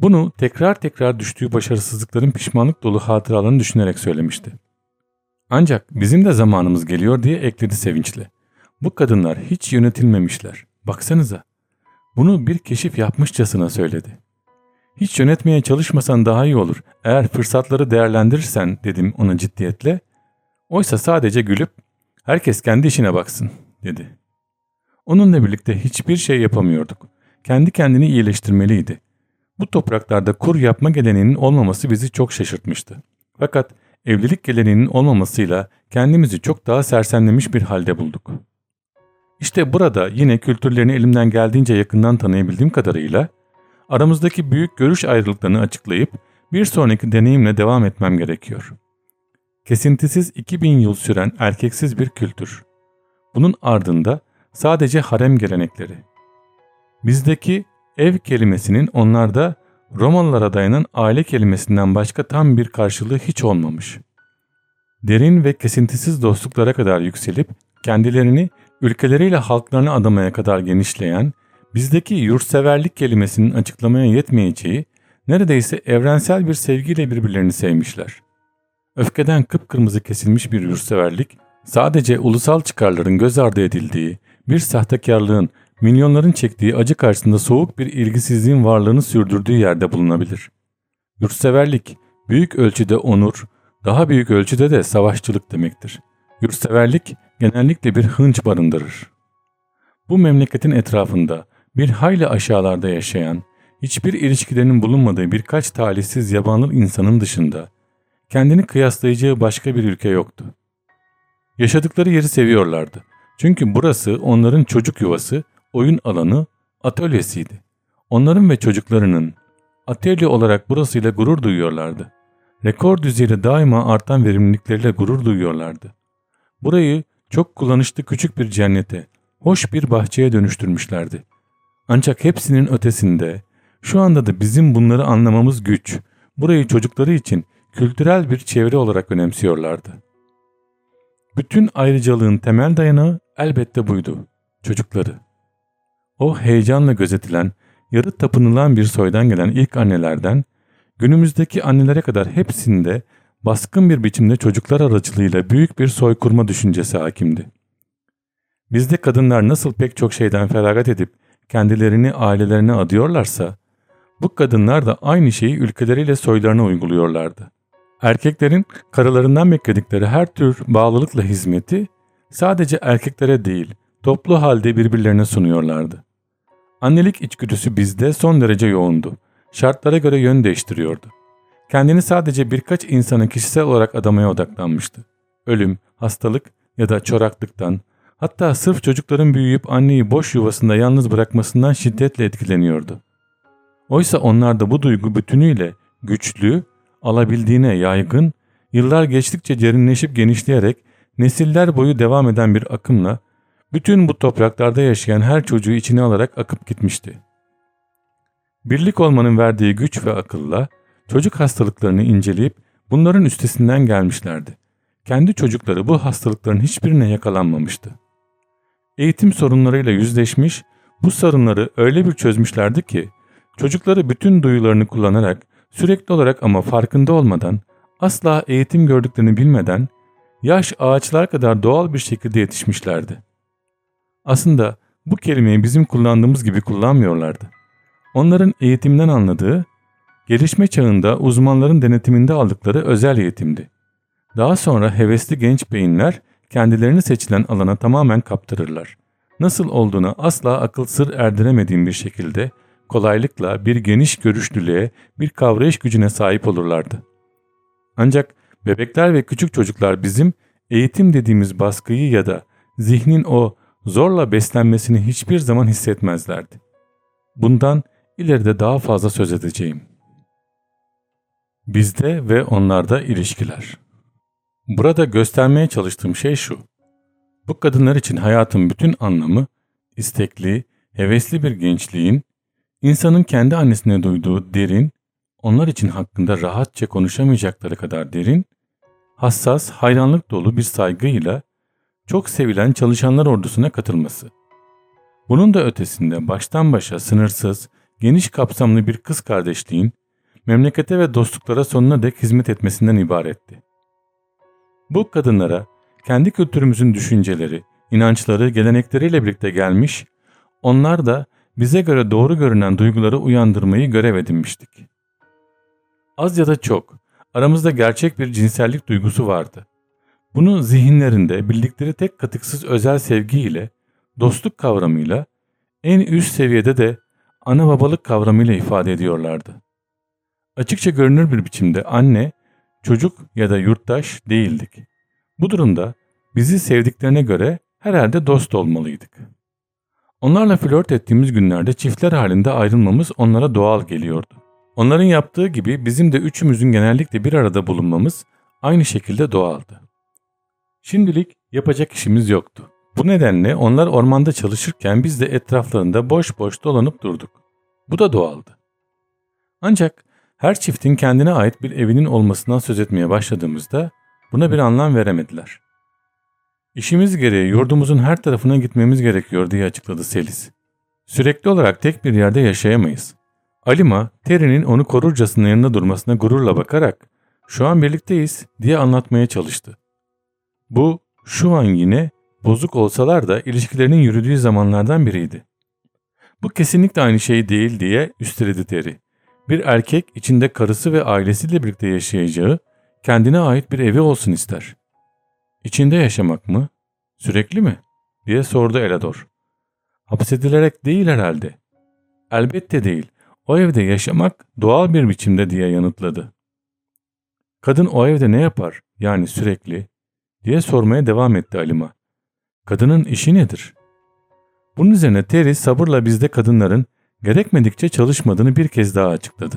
Bunu tekrar tekrar düştüğü başarısızlıkların pişmanlık dolu hatıralarını düşünerek söylemişti. Ancak bizim de zamanımız geliyor diye ekledi sevinçle. Bu kadınlar hiç yönetilmemişler. Baksanıza. Bunu bir keşif yapmışçasına söyledi. Hiç yönetmeye çalışmasan daha iyi olur. Eğer fırsatları değerlendirirsen dedim ona ciddiyetle. Oysa sadece gülüp herkes kendi işine baksın dedi. Onunla birlikte hiçbir şey yapamıyorduk. Kendi kendini iyileştirmeliydi. Bu topraklarda kur yapma geleneğinin olmaması bizi çok şaşırtmıştı. Fakat evlilik geleneğinin olmamasıyla kendimizi çok daha sersemlemiş bir halde bulduk. İşte burada yine kültürlerini elimden geldiğince yakından tanıyabildiğim kadarıyla aramızdaki büyük görüş ayrılıklarını açıklayıp bir sonraki deneyimle devam etmem gerekiyor. Kesintisiz 2000 yıl süren erkeksiz bir kültür. Bunun ardında sadece harem gelenekleri. Bizdeki ev kelimesinin onlarda Romalılara dayanan aile kelimesinden başka tam bir karşılığı hiç olmamış. Derin ve kesintisiz dostluklara kadar yükselip kendilerini ülkeleriyle halklarını adamaya kadar genişleyen, bizdeki yurtseverlik kelimesinin açıklamaya yetmeyeceği, neredeyse evrensel bir sevgiyle birbirlerini sevmişler. Öfkeden kıpkırmızı kesilmiş bir yurtseverlik, sadece ulusal çıkarların göz ardı edildiği, bir sahtekarlığın, milyonların çektiği acı karşısında soğuk bir ilgisizliğin varlığını sürdürdüğü yerde bulunabilir. Yurtseverlik, büyük ölçüde onur, daha büyük ölçüde de savaşçılık demektir. Yurtseverlik genellikle bir hınç barındırır. Bu memleketin etrafında bir hayli aşağılarda yaşayan, hiçbir ilişkilerinin bulunmadığı birkaç talihsiz yabanlı insanın dışında kendini kıyaslayacağı başka bir ülke yoktu. Yaşadıkları yeri seviyorlardı. Çünkü burası onların çocuk yuvası, oyun alanı, atölyesiydi. Onların ve çocuklarının atölye olarak burasıyla gurur duyuyorlardı. Rekor düzeyde daima artan verimlilikleriyle gurur duyuyorlardı. Burayı çok kullanışlı küçük bir cennete, hoş bir bahçeye dönüştürmüşlerdi. Ancak hepsinin ötesinde, şu anda da bizim bunları anlamamız güç, burayı çocukları için kültürel bir çevre olarak önemsiyorlardı. Bütün ayrıcalığın temel dayanağı elbette buydu, çocukları. O heyecanla gözetilen, yarı tapınılan bir soydan gelen ilk annelerden, günümüzdeki annelere kadar hepsinde baskın bir biçimde çocuklar aracılığıyla büyük bir soykurma düşüncesi hakimdi. Bizde kadınlar nasıl pek çok şeyden feragat edip kendilerini ailelerine adıyorlarsa, bu kadınlar da aynı şeyi ülkeleriyle soylarına uyguluyorlardı. Erkeklerin karılarından bekledikleri her tür bağlılıkla hizmeti sadece erkeklere değil, toplu halde birbirlerine sunuyorlardı. Annelik içgüdüsü bizde son derece yoğundu. Şartlara göre yön değiştiriyordu. Kendini sadece birkaç insanın kişisel olarak adamaya odaklanmıştı. Ölüm, hastalık ya da çoraklıktan, hatta sırf çocukların büyüyüp anneyi boş yuvasında yalnız bırakmasından şiddetle etkileniyordu. Oysa onlarda bu duygu bütünüyle güçlü, alabildiğine yaygın, yıllar geçtikçe derinleşip genişleyerek nesiller boyu devam eden bir akımla bütün bu topraklarda yaşayan her çocuğu içine alarak akıp gitmişti. Birlik olmanın verdiği güç ve akılla çocuk hastalıklarını inceleyip bunların üstesinden gelmişlerdi. Kendi çocukları bu hastalıkların hiçbirine yakalanmamıştı. Eğitim sorunlarıyla yüzleşmiş, bu sorunları öyle bir çözmüşlerdi ki çocukları bütün duyularını kullanarak sürekli olarak ama farkında olmadan asla eğitim gördüklerini bilmeden yaş ağaçlar kadar doğal bir şekilde yetişmişlerdi. Aslında bu kelimeyi bizim kullandığımız gibi kullanmıyorlardı. Onların eğitimden anladığı, gelişme çağında uzmanların denetiminde aldıkları özel eğitimdi. Daha sonra hevesli genç beyinler kendilerini seçilen alana tamamen kaptırırlar. Nasıl olduğuna asla akıl sır erdiremediğim bir şekilde kolaylıkla bir geniş görüşlülüğe, bir kavrayış gücüne sahip olurlardı. Ancak bebekler ve küçük çocuklar bizim eğitim dediğimiz baskıyı ya da zihnin o zorla beslenmesini hiçbir zaman hissetmezlerdi. Bundan ileride daha fazla söz edeceğim. Bizde ve onlarda ilişkiler. Burada göstermeye çalıştığım şey şu. Bu kadınlar için hayatın bütün anlamı istekli, hevesli bir gençliğin, insanın kendi annesine duyduğu derin, onlar için hakkında rahatça konuşamayacakları kadar derin, hassas, hayranlık dolu bir saygıyla çok sevilen çalışanlar ordusuna katılması. Bunun da ötesinde baştan başa sınırsız, geniş kapsamlı bir kız kardeşliğin memlekete ve dostluklara sonuna dek hizmet etmesinden ibaretti. Bu kadınlara kendi kültürümüzün düşünceleri, inançları, gelenekleriyle birlikte gelmiş, onlar da bize göre doğru görünen duyguları uyandırmayı görev edinmiştik. Az ya da çok, aramızda gerçek bir cinsellik duygusu vardı. Bunu zihinlerinde bildikleri tek katıksız özel sevgiyle, dostluk kavramıyla, en üst seviyede de ana babalık kavramıyla ifade ediyorlardı. Açıkça görünür bir biçimde anne, çocuk ya da yurttaş değildik. Bu durumda bizi sevdiklerine göre herhalde dost olmalıydık. Onlarla flört ettiğimiz günlerde çiftler halinde ayrılmamız onlara doğal geliyordu. Onların yaptığı gibi bizim de üçümüzün genellikle bir arada bulunmamız aynı şekilde doğaldı. Şimdilik yapacak işimiz yoktu. Bu nedenle onlar ormanda çalışırken biz de etraflarında boş boş dolanıp durduk. Bu da doğaldı. Ancak her çiftin kendine ait bir evinin olmasından söz etmeye başladığımızda buna bir anlam veremediler. İşimiz gereği yurdumuzun her tarafına gitmemiz gerekiyor diye açıkladı Selis. Sürekli olarak tek bir yerde yaşayamayız. Alima, Terry'nin onu korurcasına yanında durmasına gururla bakarak şu an birlikteyiz diye anlatmaya çalıştı. Bu şu an yine bozuk olsalar da ilişkilerinin yürüdüğü zamanlardan biriydi. Bu kesinlikle aynı şey değil diye üsteledi Terry. Bir erkek içinde karısı ve ailesiyle birlikte yaşayacağı, kendine ait bir evi olsun ister. İçinde yaşamak mı? Sürekli mi? diye sordu Elador. Hapsedilerek değil herhalde. Elbette değil. O evde yaşamak doğal bir biçimde diye yanıtladı. Kadın o evde ne yapar? Yani sürekli diye sormaya devam etti Alima. Kadının işi nedir? Bunun üzerine Terry sabırla bizde kadınların gerekmedikçe çalışmadığını bir kez daha açıkladı.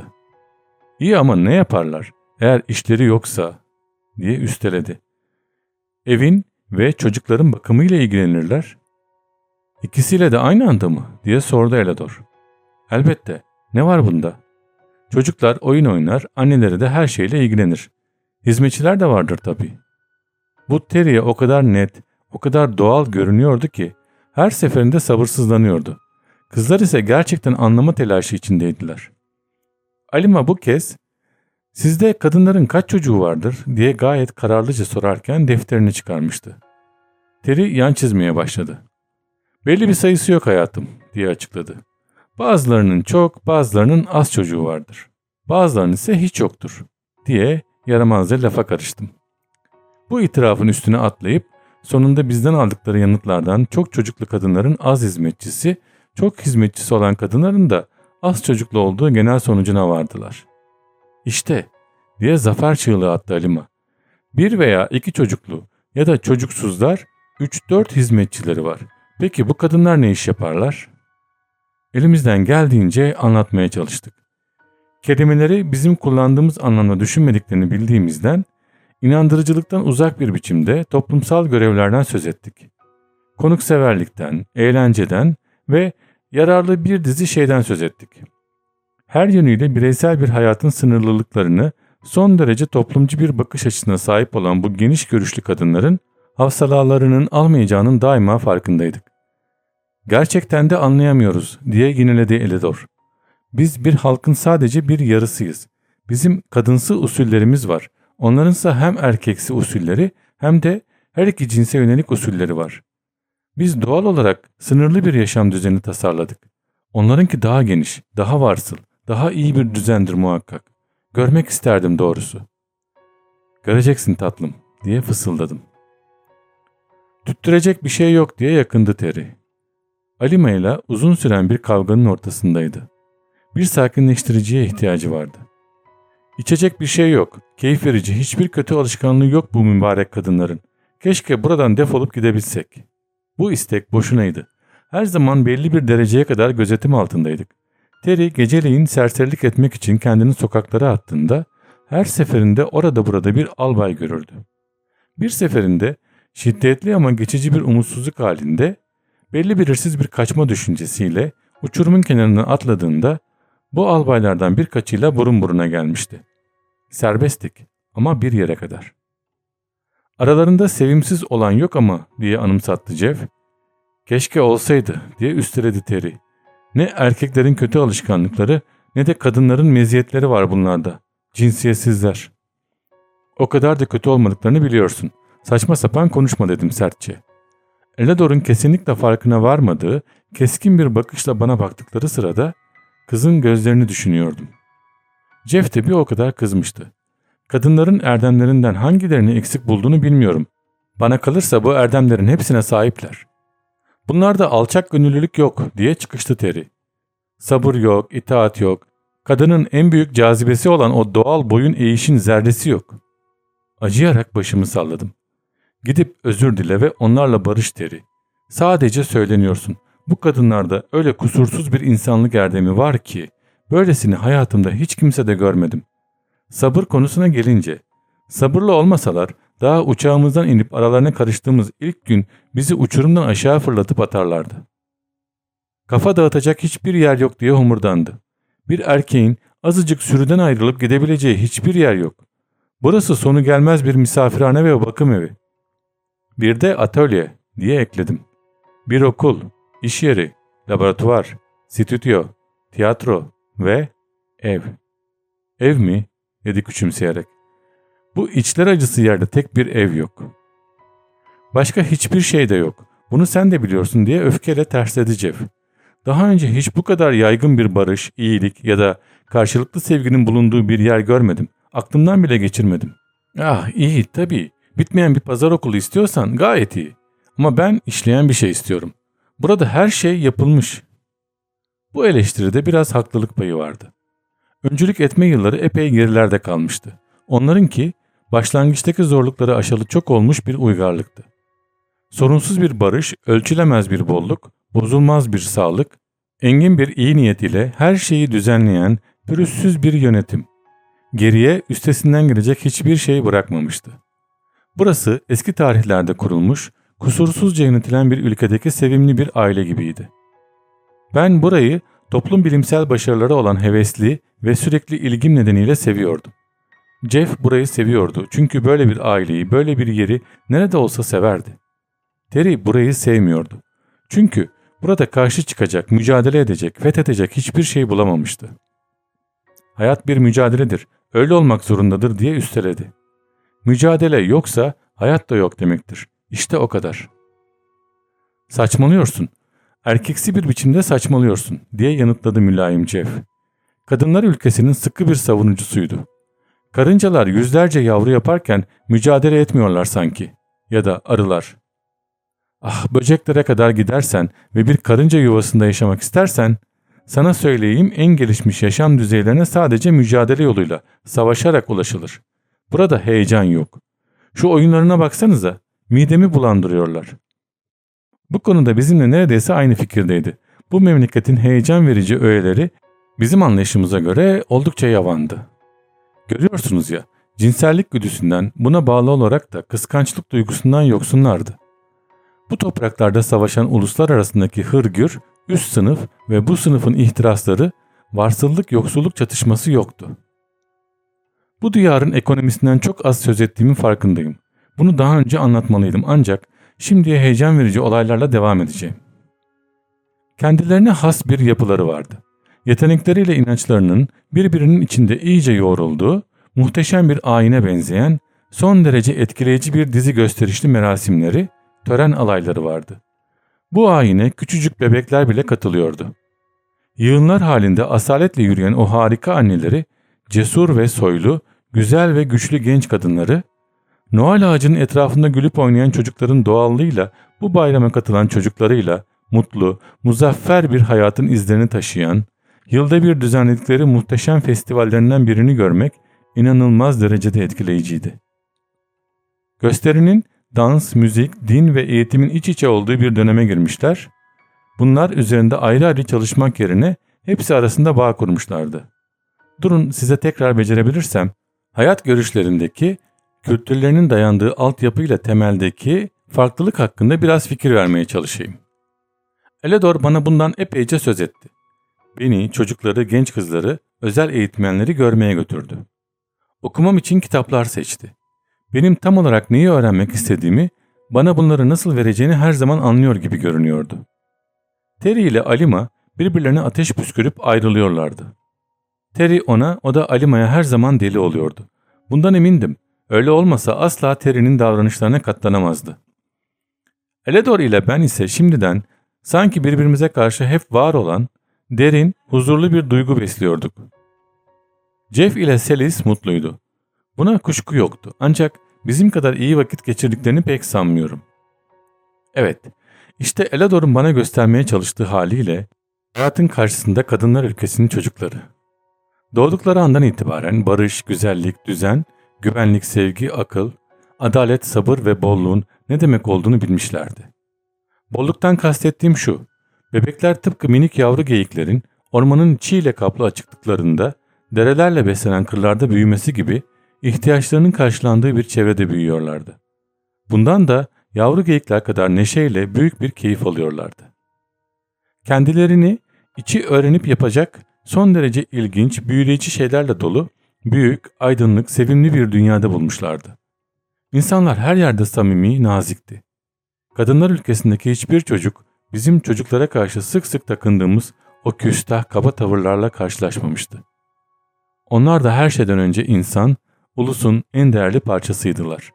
İyi ama ne yaparlar eğer işleri yoksa diye üsteledi. Evin ve çocukların bakımıyla ilgilenirler. İkisiyle de aynı anda mı diye sordu Elador. Elbette ne var bunda? Çocuklar oyun oynar, anneleri de her şeyle ilgilenir. Hizmetçiler de vardır tabii. Bu Terry'e o kadar net, o kadar doğal görünüyordu ki her seferinde sabırsızlanıyordu. Kızlar ise gerçekten anlama telaşı içindeydiler. Alima bu kez sizde kadınların kaç çocuğu vardır diye gayet kararlıca sorarken defterini çıkarmıştı. Terry yan çizmeye başladı. Belli bir sayısı yok hayatım diye açıkladı. Bazılarının çok bazılarının az çocuğu vardır. Bazılarının ise hiç yoktur diye yaramazca lafa karıştım. Bu itirafın üstüne atlayıp sonunda bizden aldıkları yanıtlardan çok çocuklu kadınların az hizmetçisi, çok hizmetçisi olan kadınların da az çocuklu olduğu genel sonucuna vardılar. İşte diye zafer çığlığı attı Alima. Bir veya iki çocuklu ya da çocuksuzlar 3-4 hizmetçileri var. Peki bu kadınlar ne iş yaparlar? Elimizden geldiğince anlatmaya çalıştık. Kelimeleri bizim kullandığımız anlamda düşünmediklerini bildiğimizden inandırıcılıktan uzak bir biçimde toplumsal görevlerden söz ettik. Konukseverlikten, eğlenceden ve yararlı bir dizi şeyden söz ettik. Her yönüyle bireysel bir hayatın sınırlılıklarını son derece toplumcu bir bakış açısına sahip olan bu geniş görüşlü kadınların hafsalalarının almayacağının daima farkındaydık. Gerçekten de anlayamıyoruz diye yineledi Eledor. Biz bir halkın sadece bir yarısıyız. Bizim kadınsı usullerimiz var. Onlarınsa hem erkeksi usulleri hem de her iki cinse yönelik usulleri var. Biz doğal olarak sınırlı bir yaşam düzeni tasarladık. Onlarınki daha geniş, daha varsıl, daha iyi bir düzendir muhakkak. Görmek isterdim doğrusu. Göreceksin tatlım diye fısıldadım. Tüttürecek bir şey yok diye yakındı Terry. Alima ile uzun süren bir kavganın ortasındaydı. Bir sakinleştiriciye ihtiyacı vardı. İçecek bir şey yok. Keyif verici hiçbir kötü alışkanlığı yok bu mübarek kadınların. Keşke buradan defolup gidebilsek. Bu istek boşunaydı. Her zaman belli bir dereceye kadar gözetim altındaydık. Terry geceleyin serserilik etmek için kendini sokaklara attığında her seferinde orada burada bir albay görürdü. Bir seferinde şiddetli ama geçici bir umutsuzluk halinde belli belirsiz bir kaçma düşüncesiyle uçurumun kenarına atladığında bu albaylardan birkaçıyla burun buruna gelmişti. Serbesttik ama bir yere kadar. Aralarında sevimsiz olan yok ama diye anımsattı Jeff. Keşke olsaydı diye üsteledi Terry. Ne erkeklerin kötü alışkanlıkları ne de kadınların meziyetleri var bunlarda. Cinsiyetsizler. O kadar da kötü olmadıklarını biliyorsun. Saçma sapan konuşma dedim sertçe. Elador'un kesinlikle farkına varmadığı keskin bir bakışla bana baktıkları sırada kızın gözlerini düşünüyordum. Jeff de bir o kadar kızmıştı. Kadınların erdemlerinden hangilerini eksik bulduğunu bilmiyorum. Bana kalırsa bu erdemlerin hepsine sahipler. Bunlarda alçak gönüllülük yok diye çıkıştı Terry. Sabır yok, itaat yok. Kadının en büyük cazibesi olan o doğal boyun eğişin zerresi yok. Acıyarak başımı salladım. Gidip özür dile ve onlarla barış Terry. Sadece söyleniyorsun. Bu kadınlarda öyle kusursuz bir insanlık erdemi var ki böylesini hayatımda hiç kimse de görmedim. Sabır konusuna gelince sabırlı olmasalar daha uçağımızdan inip aralarına karıştığımız ilk gün bizi uçurumdan aşağı fırlatıp atarlardı. Kafa dağıtacak hiçbir yer yok diye homurdandı. Bir erkeğin azıcık sürüden ayrılıp gidebileceği hiçbir yer yok. Burası sonu gelmez bir misafirhane ve bakım evi. Bir de atölye diye ekledim. Bir okul, iş yeri, laboratuvar, stüdyo, tiyatro ve ev. Ev mi? dedi küçümseyerek. Bu içler acısı yerde tek bir ev yok. Başka hiçbir şey de yok. Bunu sen de biliyorsun diye öfkeyle tersledi Jeff. Daha önce hiç bu kadar yaygın bir barış, iyilik ya da karşılıklı sevginin bulunduğu bir yer görmedim. Aklımdan bile geçirmedim. Ah iyi tabii. Bitmeyen bir pazar okulu istiyorsan gayet iyi. Ama ben işleyen bir şey istiyorum. Burada her şey yapılmış. Bu eleştiride biraz haklılık payı vardı. Öncülük etme yılları epey gerilerde kalmıştı. Onlarınki başlangıçtaki zorlukları aşalı çok olmuş bir uygarlıktı. Sorunsuz bir barış, ölçülemez bir bolluk, bozulmaz bir sağlık, engin bir iyi niyet ile her şeyi düzenleyen pürüzsüz bir yönetim. Geriye üstesinden gelecek hiçbir şey bırakmamıştı. Burası eski tarihlerde kurulmuş, kusursuzca yönetilen bir ülkedeki sevimli bir aile gibiydi. Ben burayı toplum bilimsel başarıları olan hevesli ve sürekli ilgim nedeniyle seviyordum. Jeff burayı seviyordu çünkü böyle bir aileyi, böyle bir yeri nerede olsa severdi. Terry burayı sevmiyordu. Çünkü burada karşı çıkacak, mücadele edecek, fethedecek hiçbir şey bulamamıştı. Hayat bir mücadeledir, öyle olmak zorundadır diye üsteledi. Mücadele yoksa hayat da yok demektir. İşte o kadar. Saçmalıyorsun. Erkeksi bir biçimde saçmalıyorsun diye yanıtladı mülayim Jeff. Kadınlar ülkesinin sıkı bir savunucusuydu. Karıncalar yüzlerce yavru yaparken mücadele etmiyorlar sanki. Ya da arılar. Ah böceklere kadar gidersen ve bir karınca yuvasında yaşamak istersen sana söyleyeyim en gelişmiş yaşam düzeylerine sadece mücadele yoluyla, savaşarak ulaşılır. Burada heyecan yok. Şu oyunlarına baksanıza, midemi bulandırıyorlar. Bu konuda bizimle neredeyse aynı fikirdeydi. Bu memleketin heyecan verici öğeleri bizim anlayışımıza göre oldukça yavandı. Görüyorsunuz ya, cinsellik güdüsünden buna bağlı olarak da kıskançlık duygusundan yoksunlardı. Bu topraklarda savaşan uluslar arasındaki hırgür, üst sınıf ve bu sınıfın ihtirasları varsıllık yoksulluk çatışması yoktu. Bu diyarın ekonomisinden çok az söz ettiğimin farkındayım. Bunu daha önce anlatmalıydım ancak şimdiye heyecan verici olaylarla devam edeceğim. Kendilerine has bir yapıları vardı. Yetenekleriyle inançlarının birbirinin içinde iyice yoğrulduğu, muhteşem bir ayine benzeyen, son derece etkileyici bir dizi gösterişli merasimleri, tören alayları vardı. Bu ayine küçücük bebekler bile katılıyordu. Yığınlar halinde asaletle yürüyen o harika anneleri, cesur ve soylu, güzel ve güçlü genç kadınları, Noel ağacının etrafında gülüp oynayan çocukların doğallığıyla bu bayrama katılan çocuklarıyla mutlu, muzaffer bir hayatın izlerini taşıyan, yılda bir düzenledikleri muhteşem festivallerinden birini görmek inanılmaz derecede etkileyiciydi. Gösterinin dans, müzik, din ve eğitimin iç içe olduğu bir döneme girmişler. Bunlar üzerinde ayrı ayrı çalışmak yerine hepsi arasında bağ kurmuşlardı. Durun size tekrar becerebilirsem, hayat görüşlerindeki, kültürlerinin dayandığı altyapıyla temeldeki farklılık hakkında biraz fikir vermeye çalışayım. Eledor bana bundan epeyce söz etti. Beni, çocukları, genç kızları, özel eğitmenleri görmeye götürdü. Okumam için kitaplar seçti. Benim tam olarak neyi öğrenmek istediğimi, bana bunları nasıl vereceğini her zaman anlıyor gibi görünüyordu. Terry ile Alima birbirlerine ateş püskürüp ayrılıyorlardı. Terry ona, o da Alima'ya her zaman deli oluyordu. Bundan emindim. Öyle olmasa asla Terry'nin davranışlarına katlanamazdı. Eledor ile ben ise şimdiden sanki birbirimize karşı hep var olan derin, huzurlu bir duygu besliyorduk. Jeff ile Celis mutluydu. Buna kuşku yoktu ancak bizim kadar iyi vakit geçirdiklerini pek sanmıyorum. Evet, işte Elador'un bana göstermeye çalıştığı haliyle hayatın karşısında kadınlar ülkesinin çocukları. Doğdukları andan itibaren barış, güzellik, düzen, güvenlik, sevgi, akıl, adalet, sabır ve bolluğun ne demek olduğunu bilmişlerdi. Bolluktan kastettiğim şu, Bebekler tıpkı minik yavru geyiklerin ormanın çiğle kaplı açıklıklarında derelerle beslenen kırlarda büyümesi gibi ihtiyaçlarının karşılandığı bir çevrede büyüyorlardı. Bundan da yavru geyikler kadar neşeyle büyük bir keyif alıyorlardı. Kendilerini içi öğrenip yapacak son derece ilginç, büyüleyici şeylerle dolu, büyük, aydınlık, sevimli bir dünyada bulmuşlardı. İnsanlar her yerde samimi, nazikti. Kadınlar ülkesindeki hiçbir çocuk bizim çocuklara karşı sık sık takındığımız o küstah kaba tavırlarla karşılaşmamıştı. Onlar da her şeyden önce insan, ulusun en değerli parçasıydılar.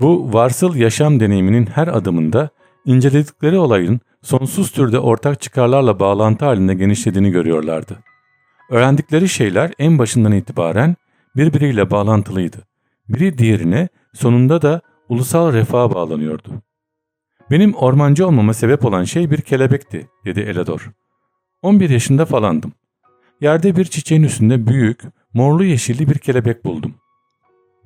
Bu varsıl yaşam deneyiminin her adımında inceledikleri olayın sonsuz türde ortak çıkarlarla bağlantı halinde genişlediğini görüyorlardı. Öğrendikleri şeyler en başından itibaren birbiriyle bağlantılıydı. Biri diğerine sonunda da ulusal refaha bağlanıyordu. Benim ormancı olmama sebep olan şey bir kelebekti, dedi Elador. 11 yaşında falandım. Yerde bir çiçeğin üstünde büyük, morlu yeşilli bir kelebek buldum.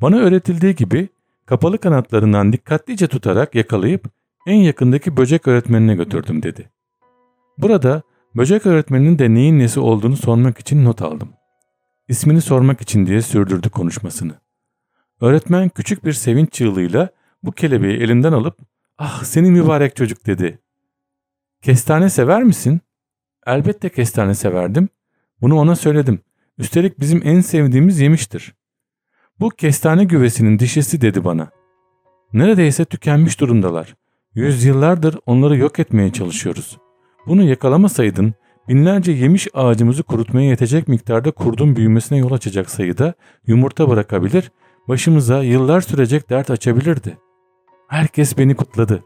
Bana öğretildiği gibi kapalı kanatlarından dikkatlice tutarak yakalayıp en yakındaki böcek öğretmenine götürdüm dedi. Burada böcek öğretmeninin de neyin nesi olduğunu sormak için not aldım. İsmini sormak için diye sürdürdü konuşmasını. Öğretmen küçük bir sevinç çığlığıyla bu kelebeği elinden alıp ''Ah seni mübarek çocuk'' dedi. ''Kestane sever misin?'' ''Elbette kestane severdim. Bunu ona söyledim. Üstelik bizim en sevdiğimiz yemiştir. Bu kestane güvesinin dişisi dedi bana. Neredeyse tükenmiş durumdalar. Yüzyıllardır onları yok etmeye çalışıyoruz. Bunu yakalamasaydın binlerce yemiş ağacımızı kurutmaya yetecek miktarda kurdun büyümesine yol açacak sayıda yumurta bırakabilir, başımıza yıllar sürecek dert açabilirdi. Herkes beni kutladı.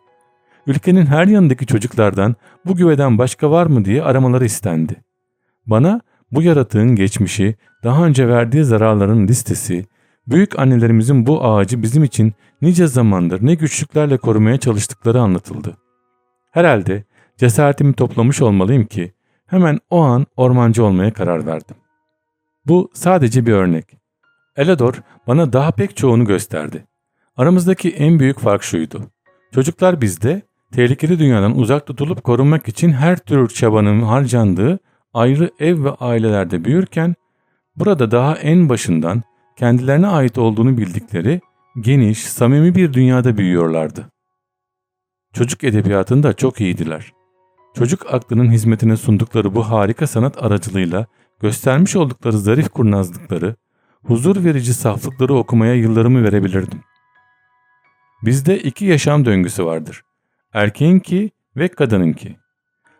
Ülkenin her yanındaki çocuklardan bu güveden başka var mı diye aramaları istendi. Bana bu yaratığın geçmişi, daha önce verdiği zararların listesi, büyük annelerimizin bu ağacı bizim için nice zamandır ne güçlüklerle korumaya çalıştıkları anlatıldı. Herhalde cesaretimi toplamış olmalıyım ki hemen o an ormancı olmaya karar verdim. Bu sadece bir örnek. Elador bana daha pek çoğunu gösterdi. Aramızdaki en büyük fark şuydu. Çocuklar bizde tehlikeli dünyadan uzak tutulup korunmak için her tür çabanın harcandığı ayrı ev ve ailelerde büyürken burada daha en başından kendilerine ait olduğunu bildikleri geniş, samimi bir dünyada büyüyorlardı. Çocuk edebiyatında çok iyiydiler. Çocuk aklının hizmetine sundukları bu harika sanat aracılığıyla göstermiş oldukları zarif kurnazlıkları, huzur verici saflıkları okumaya yıllarımı verebilirdim. Bizde iki yaşam döngüsü vardır. Erkeğinki ve kadınınki.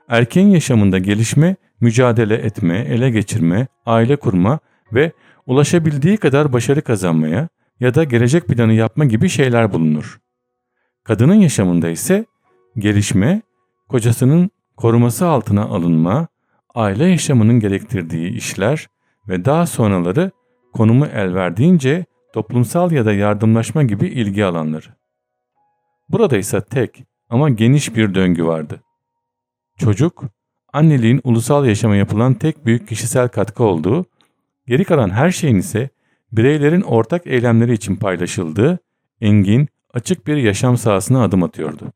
Erkeğin yaşamında gelişme, mücadele etme, ele geçirme, aile kurma ve ulaşabildiği kadar başarı kazanmaya ya da gelecek planı yapma gibi şeyler bulunur. Kadının yaşamında ise gelişme, kocasının koruması altına alınma, aile yaşamının gerektirdiği işler ve daha sonraları konumu el verdiğince toplumsal ya da yardımlaşma gibi ilgi alanları. Burada ise tek ama geniş bir döngü vardı. Çocuk, anneliğin ulusal yaşama yapılan tek büyük kişisel katkı olduğu, geri kalan her şeyin ise bireylerin ortak eylemleri için paylaşıldığı, engin, açık bir yaşam sahasına adım atıyordu.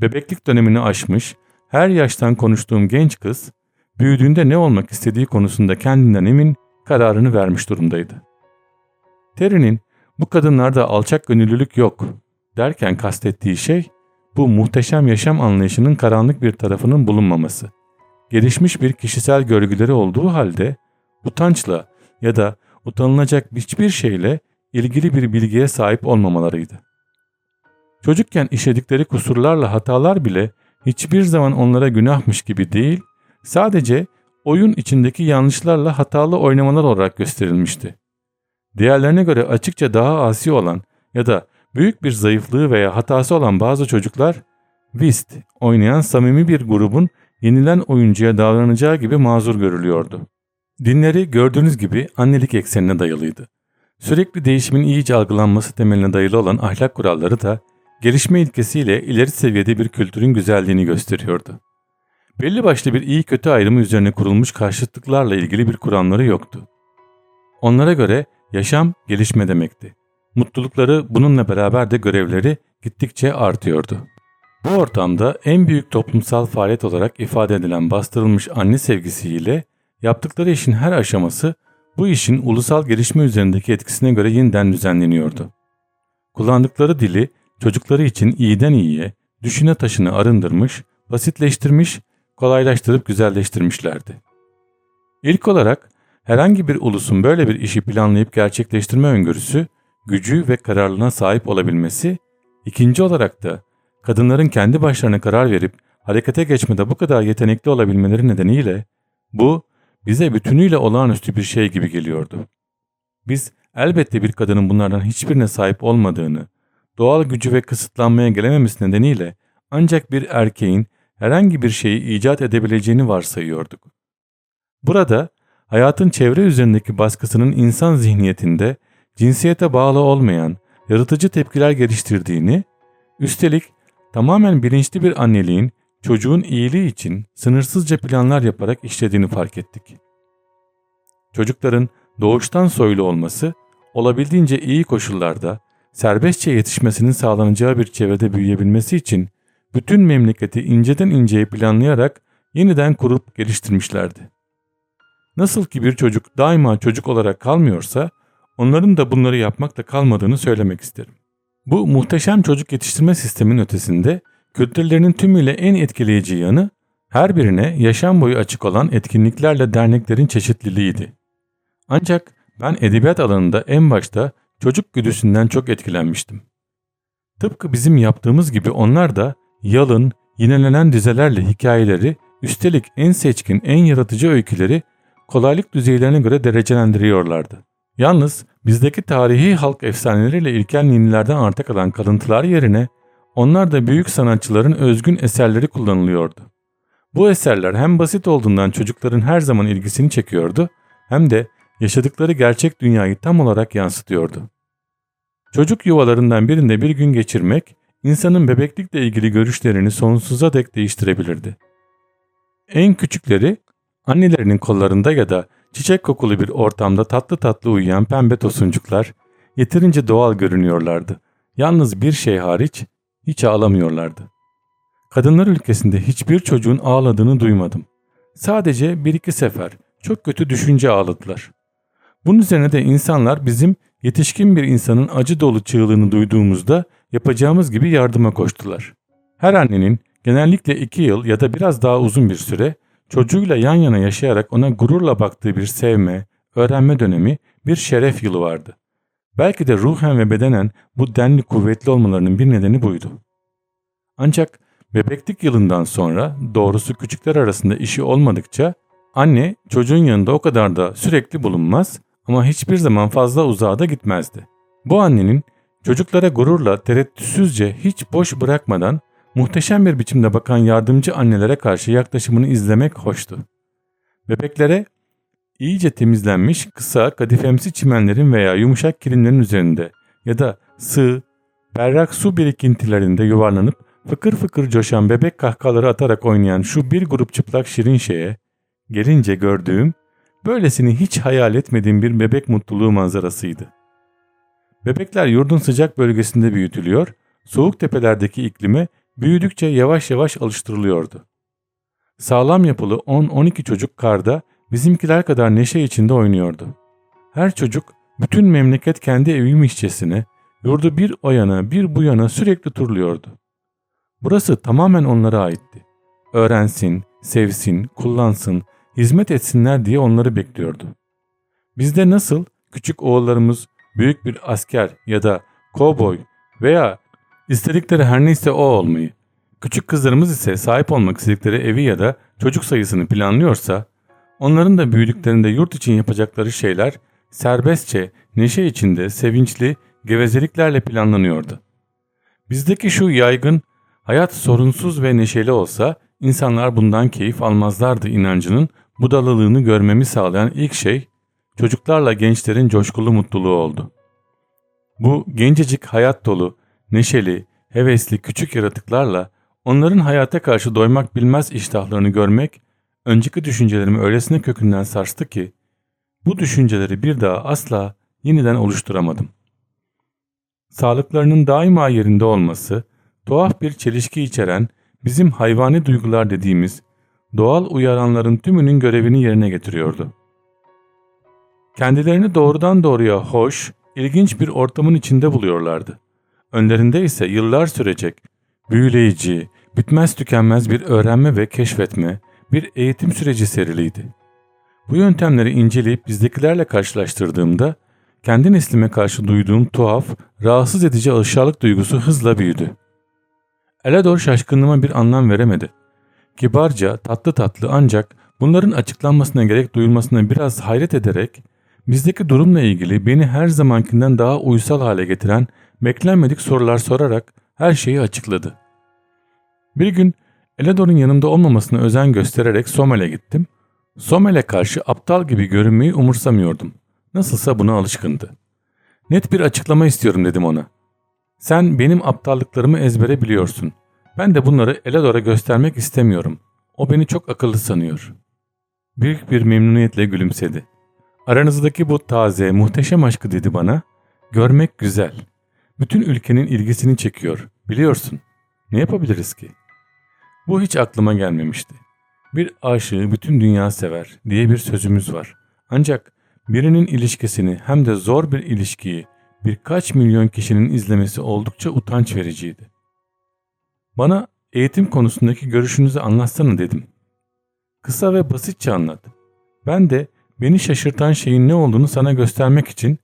Bebeklik dönemini aşmış, her yaştan konuştuğum genç kız, büyüdüğünde ne olmak istediği konusunda kendinden emin kararını vermiş durumdaydı. Terry'nin bu kadınlarda alçak gönüllülük yok derken kastettiği şey bu muhteşem yaşam anlayışının karanlık bir tarafının bulunmaması. Gelişmiş bir kişisel görgüleri olduğu halde utançla ya da utanılacak hiçbir şeyle ilgili bir bilgiye sahip olmamalarıydı. Çocukken işledikleri kusurlarla hatalar bile hiçbir zaman onlara günahmış gibi değil, sadece oyun içindeki yanlışlarla hatalı oynamalar olarak gösterilmişti. Diğerlerine göre açıkça daha asi olan ya da büyük bir zayıflığı veya hatası olan bazı çocuklar Whist oynayan samimi bir grubun yenilen oyuncuya davranacağı gibi mazur görülüyordu. Dinleri gördüğünüz gibi annelik eksenine dayalıydı. Sürekli değişimin iyice algılanması temeline dayalı olan ahlak kuralları da gelişme ilkesiyle ileri seviyede bir kültürün güzelliğini gösteriyordu. Belli başlı bir iyi kötü ayrımı üzerine kurulmuş karşıtlıklarla ilgili bir kuramları yoktu. Onlara göre yaşam gelişme demekti. Mutlulukları bununla beraber de görevleri gittikçe artıyordu. Bu ortamda en büyük toplumsal faaliyet olarak ifade edilen bastırılmış anne sevgisiyle yaptıkları işin her aşaması bu işin ulusal gelişme üzerindeki etkisine göre yeniden düzenleniyordu. Kullandıkları dili çocukları için iyiden iyiye, düşüne taşını arındırmış, basitleştirmiş, kolaylaştırıp güzelleştirmişlerdi. İlk olarak herhangi bir ulusun böyle bir işi planlayıp gerçekleştirme öngörüsü, gücü ve kararlılığına sahip olabilmesi, ikinci olarak da kadınların kendi başlarına karar verip harekete geçmede bu kadar yetenekli olabilmeleri nedeniyle bu bize bütünüyle olağanüstü bir şey gibi geliyordu. Biz elbette bir kadının bunlardan hiçbirine sahip olmadığını, doğal gücü ve kısıtlanmaya gelememesi nedeniyle ancak bir erkeğin herhangi bir şeyi icat edebileceğini varsayıyorduk. Burada hayatın çevre üzerindeki baskısının insan zihniyetinde cinsiyete bağlı olmayan yaratıcı tepkiler geliştirdiğini, üstelik tamamen bilinçli bir anneliğin çocuğun iyiliği için sınırsızca planlar yaparak işlediğini fark ettik. Çocukların doğuştan soylu olması, olabildiğince iyi koşullarda serbestçe yetişmesinin sağlanacağı bir çevrede büyüyebilmesi için bütün memleketi inceden inceye planlayarak yeniden kurup geliştirmişlerdi. Nasıl ki bir çocuk daima çocuk olarak kalmıyorsa, onların da bunları yapmakta kalmadığını söylemek isterim. Bu muhteşem çocuk yetiştirme sistemin ötesinde kültürlerinin tümüyle en etkileyici yanı her birine yaşam boyu açık olan etkinliklerle derneklerin çeşitliliğiydi. Ancak ben edebiyat alanında en başta çocuk güdüsünden çok etkilenmiştim. Tıpkı bizim yaptığımız gibi onlar da yalın, yinelenen dizelerle hikayeleri, üstelik en seçkin, en yaratıcı öyküleri kolaylık düzeylerine göre derecelendiriyorlardı. Yalnız bizdeki tarihi halk efsaneleriyle ilkel ninilerden arta kalan kalıntılar yerine onlar da büyük sanatçıların özgün eserleri kullanılıyordu. Bu eserler hem basit olduğundan çocukların her zaman ilgisini çekiyordu hem de yaşadıkları gerçek dünyayı tam olarak yansıtıyordu. Çocuk yuvalarından birinde bir gün geçirmek insanın bebeklikle ilgili görüşlerini sonsuza dek değiştirebilirdi. En küçükleri annelerinin kollarında ya da çiçek kokulu bir ortamda tatlı tatlı uyuyan pembe tosuncuklar yeterince doğal görünüyorlardı. Yalnız bir şey hariç hiç ağlamıyorlardı. Kadınlar ülkesinde hiçbir çocuğun ağladığını duymadım. Sadece bir iki sefer çok kötü düşünce ağladılar. Bunun üzerine de insanlar bizim yetişkin bir insanın acı dolu çığlığını duyduğumuzda yapacağımız gibi yardıma koştular. Her annenin genellikle iki yıl ya da biraz daha uzun bir süre çocuğuyla yan yana yaşayarak ona gururla baktığı bir sevme, öğrenme dönemi bir şeref yılı vardı. Belki de ruhen ve bedenen bu denli kuvvetli olmalarının bir nedeni buydu. Ancak bebeklik yılından sonra doğrusu küçükler arasında işi olmadıkça anne çocuğun yanında o kadar da sürekli bulunmaz ama hiçbir zaman fazla uzağa da gitmezdi. Bu annenin çocuklara gururla tereddütsüzce hiç boş bırakmadan muhteşem bir biçimde bakan yardımcı annelere karşı yaklaşımını izlemek hoştu. Bebeklere iyice temizlenmiş kısa kadifemsi çimenlerin veya yumuşak kilimlerin üzerinde ya da sığ, berrak su birikintilerinde yuvarlanıp fıkır fıkır coşan bebek kahkahaları atarak oynayan şu bir grup çıplak şirin şeye gelince gördüğüm böylesini hiç hayal etmediğim bir bebek mutluluğu manzarasıydı. Bebekler yurdun sıcak bölgesinde büyütülüyor, soğuk tepelerdeki iklime büyüdükçe yavaş yavaş alıştırılıyordu. Sağlam yapılı 10-12 çocuk karda bizimkiler kadar neşe içinde oynuyordu. Her çocuk bütün memleket kendi eviymişçesine yurdu bir o yana bir bu yana sürekli turluyordu. Burası tamamen onlara aitti. Öğrensin, sevsin, kullansın, hizmet etsinler diye onları bekliyordu. Bizde nasıl küçük oğullarımız büyük bir asker ya da kovboy veya istedikleri her neyse o olmayı, küçük kızlarımız ise sahip olmak istedikleri evi ya da çocuk sayısını planlıyorsa, onların da büyüdüklerinde yurt için yapacakları şeyler serbestçe, neşe içinde, sevinçli, gevezeliklerle planlanıyordu. Bizdeki şu yaygın, hayat sorunsuz ve neşeli olsa insanlar bundan keyif almazlardı inancının budalılığını görmemi sağlayan ilk şey çocuklarla gençlerin coşkulu mutluluğu oldu. Bu gencecik hayat dolu, neşeli, hevesli küçük yaratıklarla onların hayata karşı doymak bilmez iştahlarını görmek önceki düşüncelerimi öylesine kökünden sarstı ki bu düşünceleri bir daha asla yeniden oluşturamadım. Sağlıklarının daima yerinde olması, tuhaf bir çelişki içeren bizim hayvani duygular dediğimiz doğal uyaranların tümünün görevini yerine getiriyordu. Kendilerini doğrudan doğruya hoş, ilginç bir ortamın içinde buluyorlardı. Önlerinde ise yıllar sürecek, büyüleyici, bitmez tükenmez bir öğrenme ve keşfetme, bir eğitim süreci seriliydi. Bu yöntemleri inceleyip bizdekilerle karşılaştırdığımda kendi neslime karşı duyduğum tuhaf, rahatsız edici aşağılık duygusu hızla büyüdü. Elador şaşkınlığıma bir anlam veremedi. Kibarca, tatlı tatlı ancak bunların açıklanmasına gerek duyulmasına biraz hayret ederek bizdeki durumla ilgili beni her zamankinden daha uysal hale getiren beklenmedik sorular sorarak her şeyi açıkladı. Bir gün Elador'un yanımda olmamasına özen göstererek Somel'e gittim. Somel'e karşı aptal gibi görünmeyi umursamıyordum. Nasılsa buna alışkındı. Net bir açıklama istiyorum dedim ona. Sen benim aptallıklarımı ezbere biliyorsun. Ben de bunları Elador'a göstermek istemiyorum. O beni çok akıllı sanıyor. Büyük bir memnuniyetle gülümsedi. Aranızdaki bu taze, muhteşem aşkı dedi bana. Görmek güzel. Bütün ülkenin ilgisini çekiyor. Biliyorsun. Ne yapabiliriz ki? Bu hiç aklıma gelmemişti. Bir aşığı bütün dünya sever diye bir sözümüz var. Ancak birinin ilişkisini hem de zor bir ilişkiyi birkaç milyon kişinin izlemesi oldukça utanç vericiydi. Bana eğitim konusundaki görüşünüzü anlatsana dedim. Kısa ve basitçe anlat. Ben de beni şaşırtan şeyin ne olduğunu sana göstermek için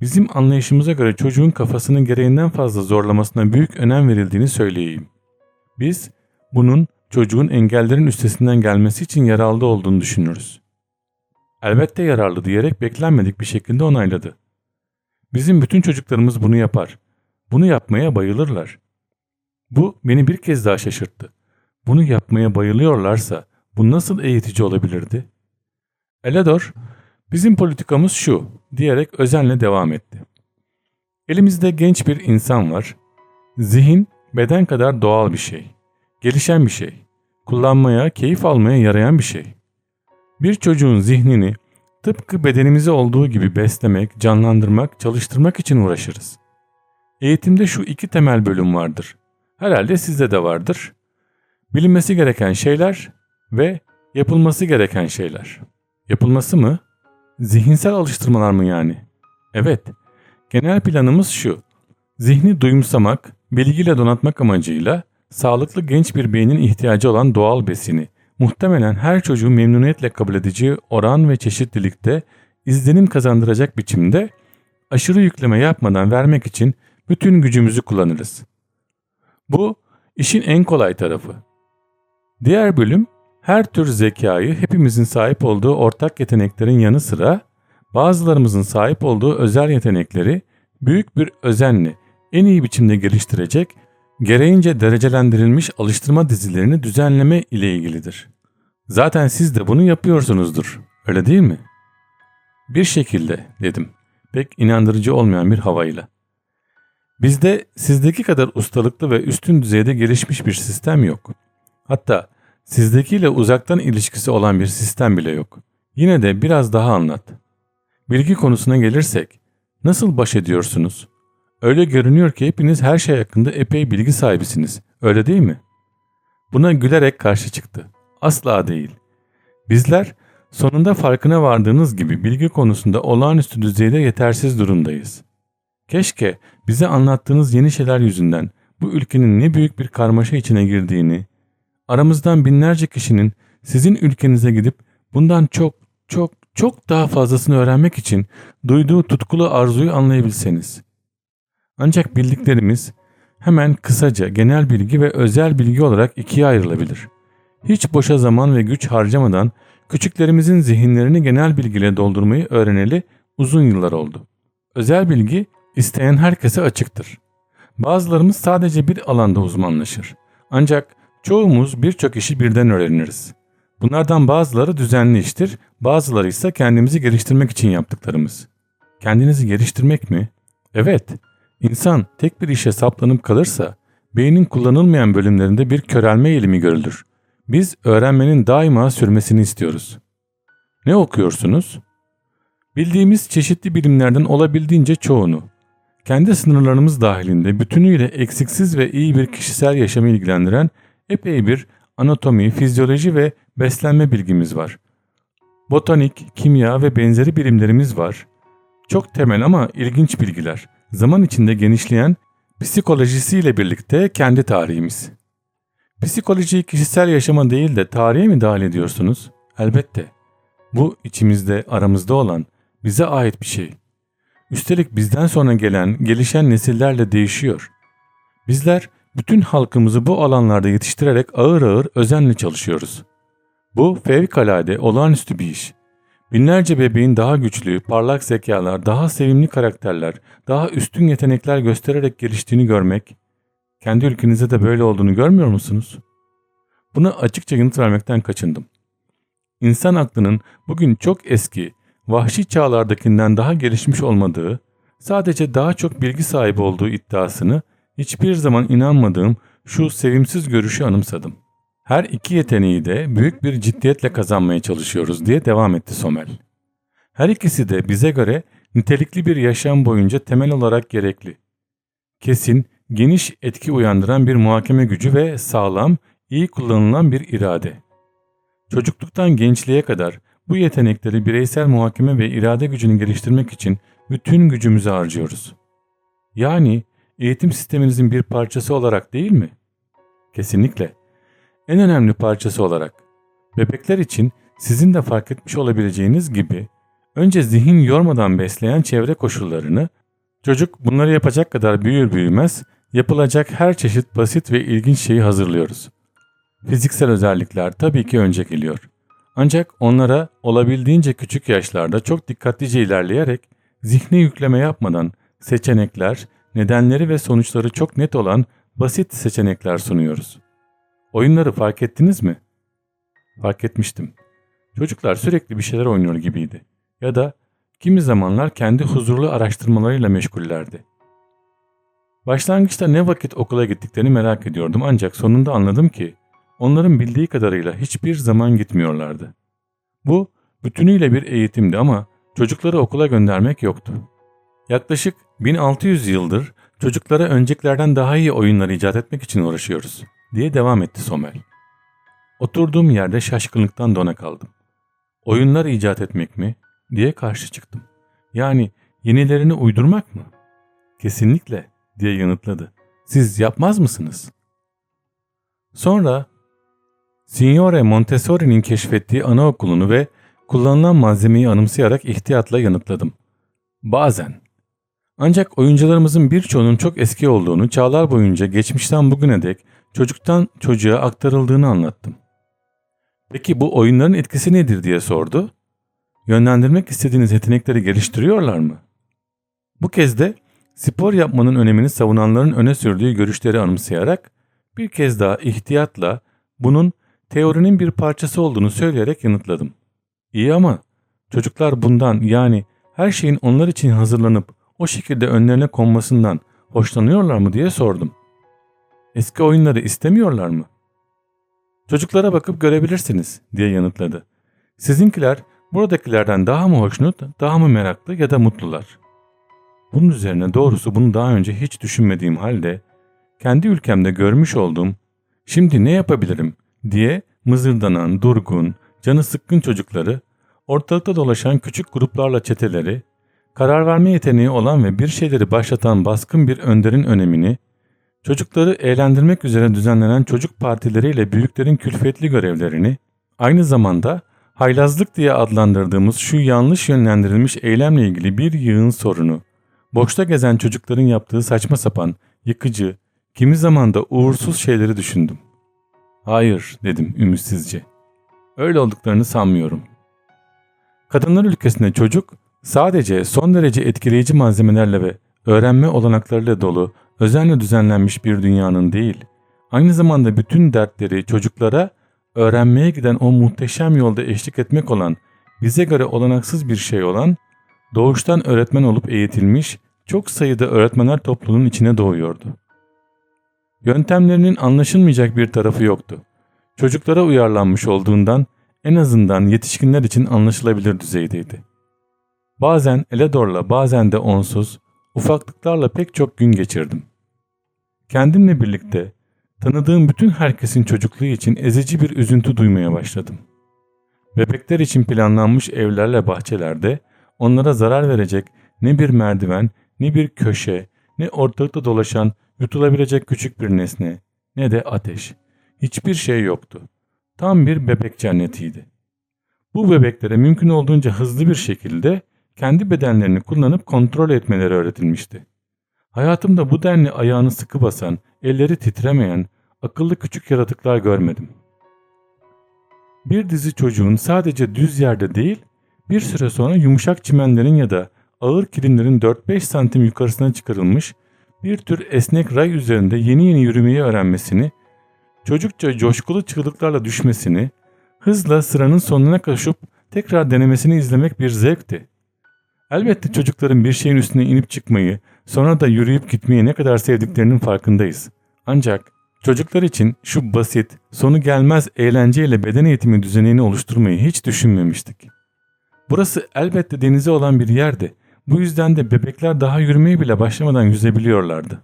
bizim anlayışımıza göre çocuğun kafasının gereğinden fazla zorlamasına büyük önem verildiğini söyleyeyim. Biz bunun çocuğun engellerin üstesinden gelmesi için yararlı olduğunu düşünürüz. Elbette yararlı diyerek beklenmedik bir şekilde onayladı. Bizim bütün çocuklarımız bunu yapar. Bunu yapmaya bayılırlar. Bu beni bir kez daha şaşırttı. Bunu yapmaya bayılıyorlarsa bu nasıl eğitici olabilirdi? Elador, bizim politikamız şu diyerek özenle devam etti. Elimizde genç bir insan var. Zihin beden kadar doğal bir şey. Gelişen bir şey. Kullanmaya, keyif almaya yarayan bir şey. Bir çocuğun zihnini tıpkı bedenimize olduğu gibi beslemek, canlandırmak, çalıştırmak için uğraşırız. Eğitimde şu iki temel bölüm vardır. Herhalde sizde de vardır. Bilinmesi gereken şeyler ve yapılması gereken şeyler. Yapılması mı? Zihinsel alıştırmalar mı yani? Evet. Genel planımız şu. Zihni duyumsamak, bilgiyle donatmak amacıyla sağlıklı genç bir beynin ihtiyacı olan doğal besini, muhtemelen her çocuğu memnuniyetle kabul edici oran ve çeşitlilikte izlenim kazandıracak biçimde aşırı yükleme yapmadan vermek için bütün gücümüzü kullanırız. Bu işin en kolay tarafı. Diğer bölüm her tür zekayı hepimizin sahip olduğu ortak yeteneklerin yanı sıra bazılarımızın sahip olduğu özel yetenekleri büyük bir özenle en iyi biçimde geliştirecek gereğince derecelendirilmiş alıştırma dizilerini düzenleme ile ilgilidir. Zaten siz de bunu yapıyorsunuzdur, öyle değil mi? Bir şekilde dedim, pek inandırıcı olmayan bir havayla. Bizde sizdeki kadar ustalıklı ve üstün düzeyde gelişmiş bir sistem yok. Hatta sizdekiyle uzaktan ilişkisi olan bir sistem bile yok. Yine de biraz daha anlat. Bilgi konusuna gelirsek, nasıl baş ediyorsunuz? Öyle görünüyor ki hepiniz her şey hakkında epey bilgi sahibisiniz. Öyle değil mi? Buna gülerek karşı çıktı. Asla değil. Bizler sonunda farkına vardığınız gibi bilgi konusunda olağanüstü düzeyde yetersiz durumdayız. Keşke bize anlattığınız yeni şeyler yüzünden bu ülkenin ne büyük bir karmaşa içine girdiğini, aramızdan binlerce kişinin sizin ülkenize gidip bundan çok çok çok daha fazlasını öğrenmek için duyduğu tutkulu arzuyu anlayabilseniz. Ancak bildiklerimiz hemen kısaca genel bilgi ve özel bilgi olarak ikiye ayrılabilir. Hiç boşa zaman ve güç harcamadan küçüklerimizin zihinlerini genel bilgiyle doldurmayı öğreneli uzun yıllar oldu. Özel bilgi isteyen herkese açıktır. Bazılarımız sadece bir alanda uzmanlaşır. Ancak çoğumuz birçok işi birden öğreniriz. Bunlardan bazıları düzenli iştir, bazıları ise kendimizi geliştirmek için yaptıklarımız. Kendinizi geliştirmek mi? Evet, İnsan tek bir işe saplanıp kalırsa beynin kullanılmayan bölümlerinde bir körelme eğilimi görülür. Biz öğrenmenin daima sürmesini istiyoruz. Ne okuyorsunuz? Bildiğimiz çeşitli bilimlerden olabildiğince çoğunu. Kendi sınırlarımız dahilinde bütünüyle eksiksiz ve iyi bir kişisel yaşamı ilgilendiren epey bir anatomi, fizyoloji ve beslenme bilgimiz var. Botanik, kimya ve benzeri bilimlerimiz var. Çok temel ama ilginç bilgiler. Zaman içinde genişleyen psikolojisiyle birlikte kendi tarihimiz. Psikolojiyi kişisel yaşama değil de tarihe mi dahil ediyorsunuz? Elbette. Bu içimizde, aramızda olan, bize ait bir şey. Üstelik bizden sonra gelen, gelişen nesillerle değişiyor. Bizler bütün halkımızı bu alanlarda yetiştirerek ağır ağır özenle çalışıyoruz. Bu fevkalade olağanüstü bir iş. Binlerce bebeğin daha güçlü, parlak zekalar, daha sevimli karakterler, daha üstün yetenekler göstererek geliştiğini görmek, kendi ülkenizde de böyle olduğunu görmüyor musunuz? Buna açıkça yanıt vermekten kaçındım. İnsan aklının bugün çok eski, vahşi çağlardakinden daha gelişmiş olmadığı, sadece daha çok bilgi sahibi olduğu iddiasını hiçbir zaman inanmadığım şu sevimsiz görüşü anımsadım. Her iki yeteneği de büyük bir ciddiyetle kazanmaya çalışıyoruz diye devam etti Somel. Her ikisi de bize göre nitelikli bir yaşam boyunca temel olarak gerekli. Kesin, geniş etki uyandıran bir muhakeme gücü ve sağlam, iyi kullanılan bir irade. Çocukluktan gençliğe kadar bu yetenekleri bireysel muhakeme ve irade gücünü geliştirmek için bütün gücümüzü harcıyoruz. Yani eğitim sisteminizin bir parçası olarak değil mi? Kesinlikle. En önemli parçası olarak. Bebekler için sizin de fark etmiş olabileceğiniz gibi önce zihin yormadan besleyen çevre koşullarını, çocuk bunları yapacak kadar büyür büyümez yapılacak her çeşit basit ve ilginç şeyi hazırlıyoruz. Fiziksel özellikler tabii ki önce geliyor. Ancak onlara olabildiğince küçük yaşlarda çok dikkatlice ilerleyerek zihne yükleme yapmadan seçenekler, nedenleri ve sonuçları çok net olan basit seçenekler sunuyoruz. Oyunları fark ettiniz mi? Fark etmiştim. Çocuklar sürekli bir şeyler oynuyor gibiydi. Ya da kimi zamanlar kendi huzurlu araştırmalarıyla meşgullerdi. Başlangıçta ne vakit okula gittiklerini merak ediyordum ancak sonunda anladım ki onların bildiği kadarıyla hiçbir zaman gitmiyorlardı. Bu bütünüyle bir eğitimdi ama çocukları okula göndermek yoktu. Yaklaşık 1600 yıldır çocuklara öncekilerden daha iyi oyunlar icat etmek için uğraşıyoruz diye devam etti Somel. Oturduğum yerde şaşkınlıktan dona kaldım. Oyunlar icat etmek mi diye karşı çıktım. Yani yenilerini uydurmak mı? Kesinlikle diye yanıtladı. Siz yapmaz mısınız? Sonra Signore Montessori'nin keşfettiği anaokulunu ve kullanılan malzemeyi anımsayarak ihtiyatla yanıtladım. Bazen. Ancak oyuncularımızın birçoğunun çok eski olduğunu, çağlar boyunca geçmişten bugüne dek çocuktan çocuğa aktarıldığını anlattım. Peki bu oyunların etkisi nedir diye sordu. Yönlendirmek istediğiniz yetenekleri geliştiriyorlar mı? Bu kez de spor yapmanın önemini savunanların öne sürdüğü görüşleri anımsayarak bir kez daha ihtiyatla bunun teorinin bir parçası olduğunu söyleyerek yanıtladım. İyi ama çocuklar bundan yani her şeyin onlar için hazırlanıp o şekilde önlerine konmasından hoşlanıyorlar mı diye sordum. Eski oyunları istemiyorlar mı? Çocuklara bakıp görebilirsiniz diye yanıtladı. Sizinkiler buradakilerden daha mı hoşnut, daha mı meraklı ya da mutlular? Bunun üzerine doğrusu bunu daha önce hiç düşünmediğim halde kendi ülkemde görmüş olduğum şimdi ne yapabilirim diye mızırdanan, durgun, canı sıkkın çocukları, ortalıkta dolaşan küçük gruplarla çeteleri, karar verme yeteneği olan ve bir şeyleri başlatan baskın bir önderin önemini, çocukları eğlendirmek üzere düzenlenen çocuk partileriyle büyüklerin külfetli görevlerini, aynı zamanda haylazlık diye adlandırdığımız şu yanlış yönlendirilmiş eylemle ilgili bir yığın sorunu, boşta gezen çocukların yaptığı saçma sapan, yıkıcı, kimi zaman da uğursuz şeyleri düşündüm. Hayır dedim ümitsizce. Öyle olduklarını sanmıyorum. Kadınlar ülkesinde çocuk sadece son derece etkileyici malzemelerle ve öğrenme olanaklarıyla dolu özenle düzenlenmiş bir dünyanın değil, aynı zamanda bütün dertleri çocuklara öğrenmeye giden o muhteşem yolda eşlik etmek olan, bize göre olanaksız bir şey olan, doğuştan öğretmen olup eğitilmiş çok sayıda öğretmenler topluluğunun içine doğuyordu. Yöntemlerinin anlaşılmayacak bir tarafı yoktu. Çocuklara uyarlanmış olduğundan en azından yetişkinler için anlaşılabilir düzeydeydi. Bazen Eledor'la bazen de onsuz, ufaklıklarla pek çok gün geçirdim. Kendimle birlikte tanıdığım bütün herkesin çocukluğu için ezici bir üzüntü duymaya başladım. Bebekler için planlanmış evlerle bahçelerde onlara zarar verecek ne bir merdiven, ne bir köşe, ne ortalıkta dolaşan yutulabilecek küçük bir nesne, ne de ateş. Hiçbir şey yoktu. Tam bir bebek cennetiydi. Bu bebeklere mümkün olduğunca hızlı bir şekilde kendi bedenlerini kullanıp kontrol etmeleri öğretilmişti. Hayatımda bu denli ayağını sıkı basan, elleri titremeyen, akıllı küçük yaratıklar görmedim. Bir dizi çocuğun sadece düz yerde değil, bir süre sonra yumuşak çimenlerin ya da ağır kilimlerin 4-5 santim yukarısına çıkarılmış bir tür esnek ray üzerinde yeni yeni yürümeyi öğrenmesini, çocukça coşkulu çığlıklarla düşmesini, hızla sıranın sonuna koşup tekrar denemesini izlemek bir zevkti. Elbette çocukların bir şeyin üstüne inip çıkmayı, sonra da yürüyüp gitmeyi ne kadar sevdiklerinin farkındayız. Ancak çocuklar için şu basit, sonu gelmez eğlenceyle beden eğitimi düzenini oluşturmayı hiç düşünmemiştik. Burası elbette denize olan bir yerdi. Bu yüzden de bebekler daha yürümeye bile başlamadan yüzebiliyorlardı.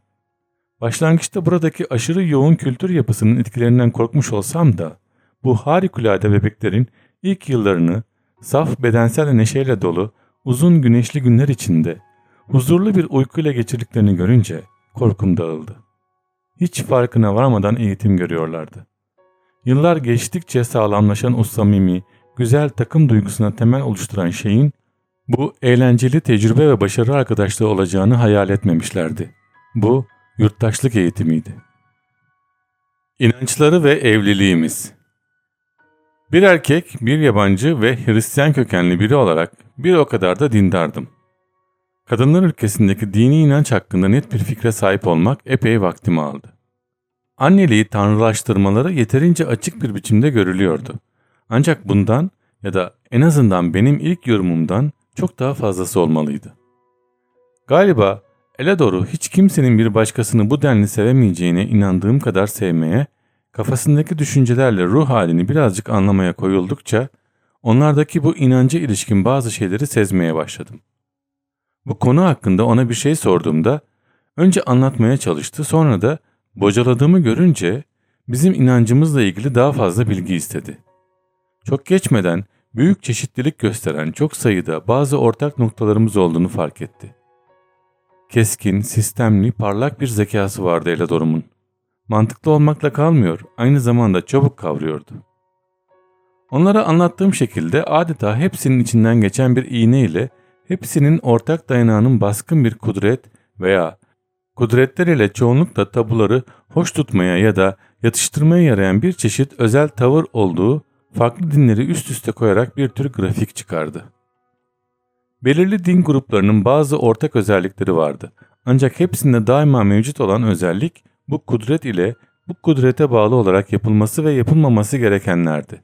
Başlangıçta buradaki aşırı yoğun kültür yapısının etkilerinden korkmuş olsam da bu harikulade bebeklerin ilk yıllarını saf bedensel neşeyle dolu uzun güneşli günler içinde huzurlu bir uykuyla geçirdiklerini görünce korkum dağıldı. Hiç farkına varmadan eğitim görüyorlardı. Yıllar geçtikçe sağlamlaşan o samimi, güzel takım duygusuna temel oluşturan şeyin bu eğlenceli tecrübe ve başarı arkadaşlığı olacağını hayal etmemişlerdi. Bu yurttaşlık eğitimiydi. İnançları ve evliliğimiz Bir erkek, bir yabancı ve Hristiyan kökenli biri olarak bir o kadar da dindardım. Kadınlar ülkesindeki dini inanç hakkında net bir fikre sahip olmak epey vaktimi aldı. Anneliği tanrılaştırmaları yeterince açık bir biçimde görülüyordu. Ancak bundan ya da en azından benim ilk yorumumdan çok daha fazlası olmalıydı. Galiba ele doğru hiç kimsenin bir başkasını bu denli sevemeyeceğine inandığım kadar sevmeye, kafasındaki düşüncelerle ruh halini birazcık anlamaya koyuldukça, onlardaki bu inanca ilişkin bazı şeyleri sezmeye başladım. Bu konu hakkında ona bir şey sorduğumda, önce anlatmaya çalıştı sonra da bocaladığımı görünce bizim inancımızla ilgili daha fazla bilgi istedi. Çok geçmeden büyük çeşitlilik gösteren çok sayıda bazı ortak noktalarımız olduğunu fark etti. Keskin, sistemli, parlak bir zekası vardı Eladorum'un. Mantıklı olmakla kalmıyor, aynı zamanda çabuk kavruyordu. Onlara anlattığım şekilde adeta hepsinin içinden geçen bir iğne ile hepsinin ortak dayanağının baskın bir kudret veya kudretler ile çoğunlukla tabuları hoş tutmaya ya da yatıştırmaya yarayan bir çeşit özel tavır olduğu farklı dinleri üst üste koyarak bir tür grafik çıkardı. Belirli din gruplarının bazı ortak özellikleri vardı. Ancak hepsinde daima mevcut olan özellik bu kudret ile bu kudrete bağlı olarak yapılması ve yapılmaması gerekenlerdi.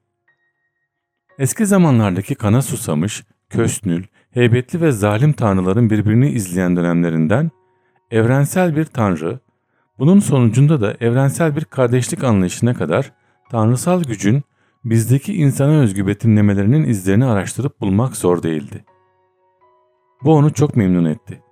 Eski zamanlardaki kana susamış, kösnül, heybetli ve zalim tanrıların birbirini izleyen dönemlerinden evrensel bir tanrı, bunun sonucunda da evrensel bir kardeşlik anlayışına kadar tanrısal gücün bizdeki insana özgü betimlemelerinin izlerini araştırıp bulmak zor değildi. Bu onu çok memnun etti.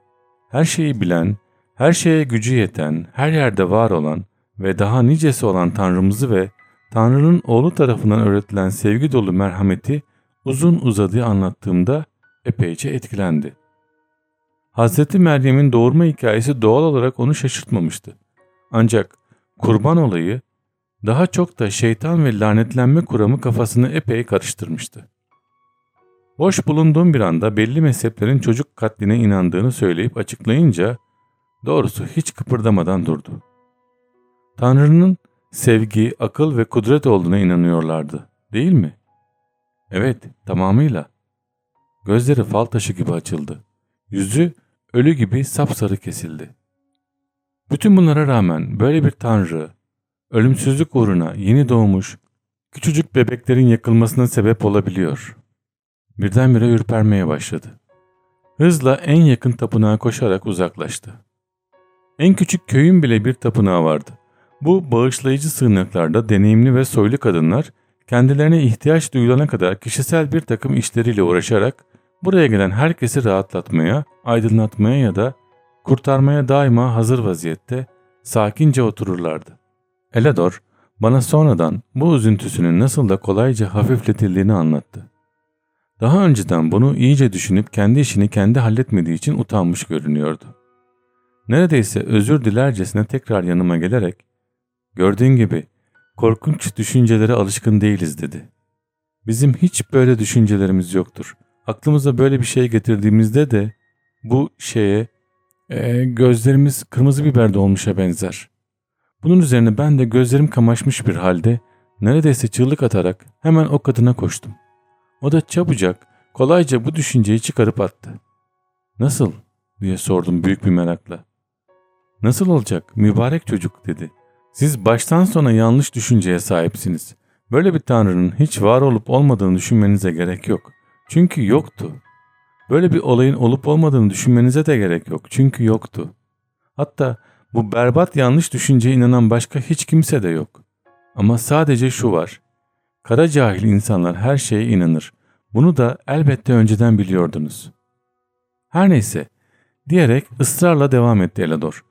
Her şeyi bilen, her şeye gücü yeten, her yerde var olan ve daha nicesi olan Tanrımızı ve Tanrı'nın oğlu tarafından öğretilen sevgi dolu merhameti uzun uzadığı anlattığımda epeyce etkilendi. Hz. Meryem'in doğurma hikayesi doğal olarak onu şaşırtmamıştı. Ancak kurban olayı daha çok da şeytan ve lanetlenme kuramı kafasını epey karıştırmıştı. Boş bulunduğum bir anda belli mezheplerin çocuk katline inandığını söyleyip açıklayınca doğrusu hiç kıpırdamadan durdu. Tanrı'nın sevgi, akıl ve kudret olduğuna inanıyorlardı değil mi? Evet tamamıyla. Gözleri fal taşı gibi açıldı. Yüzü ölü gibi sapsarı kesildi. Bütün bunlara rağmen böyle bir tanrı, ölümsüzlük uğruna yeni doğmuş küçücük bebeklerin yakılmasına sebep olabiliyor. Birdenbire ürpermeye başladı. Hızla en yakın tapınağa koşarak uzaklaştı. En küçük köyün bile bir tapınağı vardı. Bu bağışlayıcı sığınaklarda deneyimli ve soylu kadınlar kendilerine ihtiyaç duyulana kadar kişisel bir takım işleriyle uğraşarak buraya gelen herkesi rahatlatmaya, aydınlatmaya ya da kurtarmaya daima hazır vaziyette sakince otururlardı. Elador bana sonradan bu üzüntüsünün nasıl da kolayca hafifletildiğini anlattı. Daha önceden bunu iyice düşünüp kendi işini kendi halletmediği için utanmış görünüyordu. Neredeyse özür dilercesine tekrar yanıma gelerek ''Gördüğün gibi korkunç düşüncelere alışkın değiliz.'' dedi. ''Bizim hiç böyle düşüncelerimiz yoktur. Aklımıza böyle bir şey getirdiğimizde de bu şeye e, gözlerimiz kırmızı biber olmuşa benzer. Bunun üzerine ben de gözlerim kamaşmış bir halde neredeyse çığlık atarak hemen o kadına koştum. O da çabucak kolayca bu düşünceyi çıkarıp attı. Nasıl diye sordum büyük bir merakla. Nasıl olacak mübarek çocuk dedi. Siz baştan sona yanlış düşünceye sahipsiniz. Böyle bir tanrının hiç var olup olmadığını düşünmenize gerek yok. Çünkü yoktu. Böyle bir olayın olup olmadığını düşünmenize de gerek yok. Çünkü yoktu. Hatta bu berbat yanlış düşünceye inanan başka hiç kimse de yok. Ama sadece şu var. Kara cahil insanlar her şeye inanır. Bunu da elbette önceden biliyordunuz. Her neyse diyerek ısrarla devam etti Elador.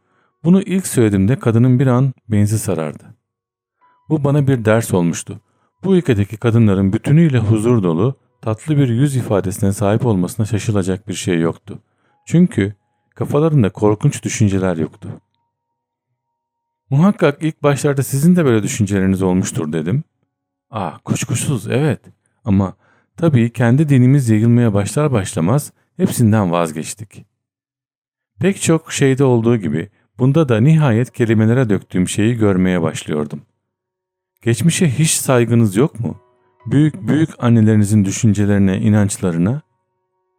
Bunu ilk söylediğimde kadının bir an benzi sarardı. Bu bana bir ders olmuştu. Bu ülkedeki kadınların bütünüyle huzur dolu, tatlı bir yüz ifadesine sahip olmasına şaşılacak bir şey yoktu. Çünkü kafalarında korkunç düşünceler yoktu. Muhakkak ilk başlarda sizin de böyle düşünceleriniz olmuştur dedim. Ah kuşkusuz evet ama tabii kendi dinimiz yayılmaya başlar başlamaz hepsinden vazgeçtik. Pek çok şeyde olduğu gibi bunda da nihayet kelimelere döktüğüm şeyi görmeye başlıyordum. Geçmişe hiç saygınız yok mu? Büyük büyük annelerinizin düşüncelerine, inançlarına?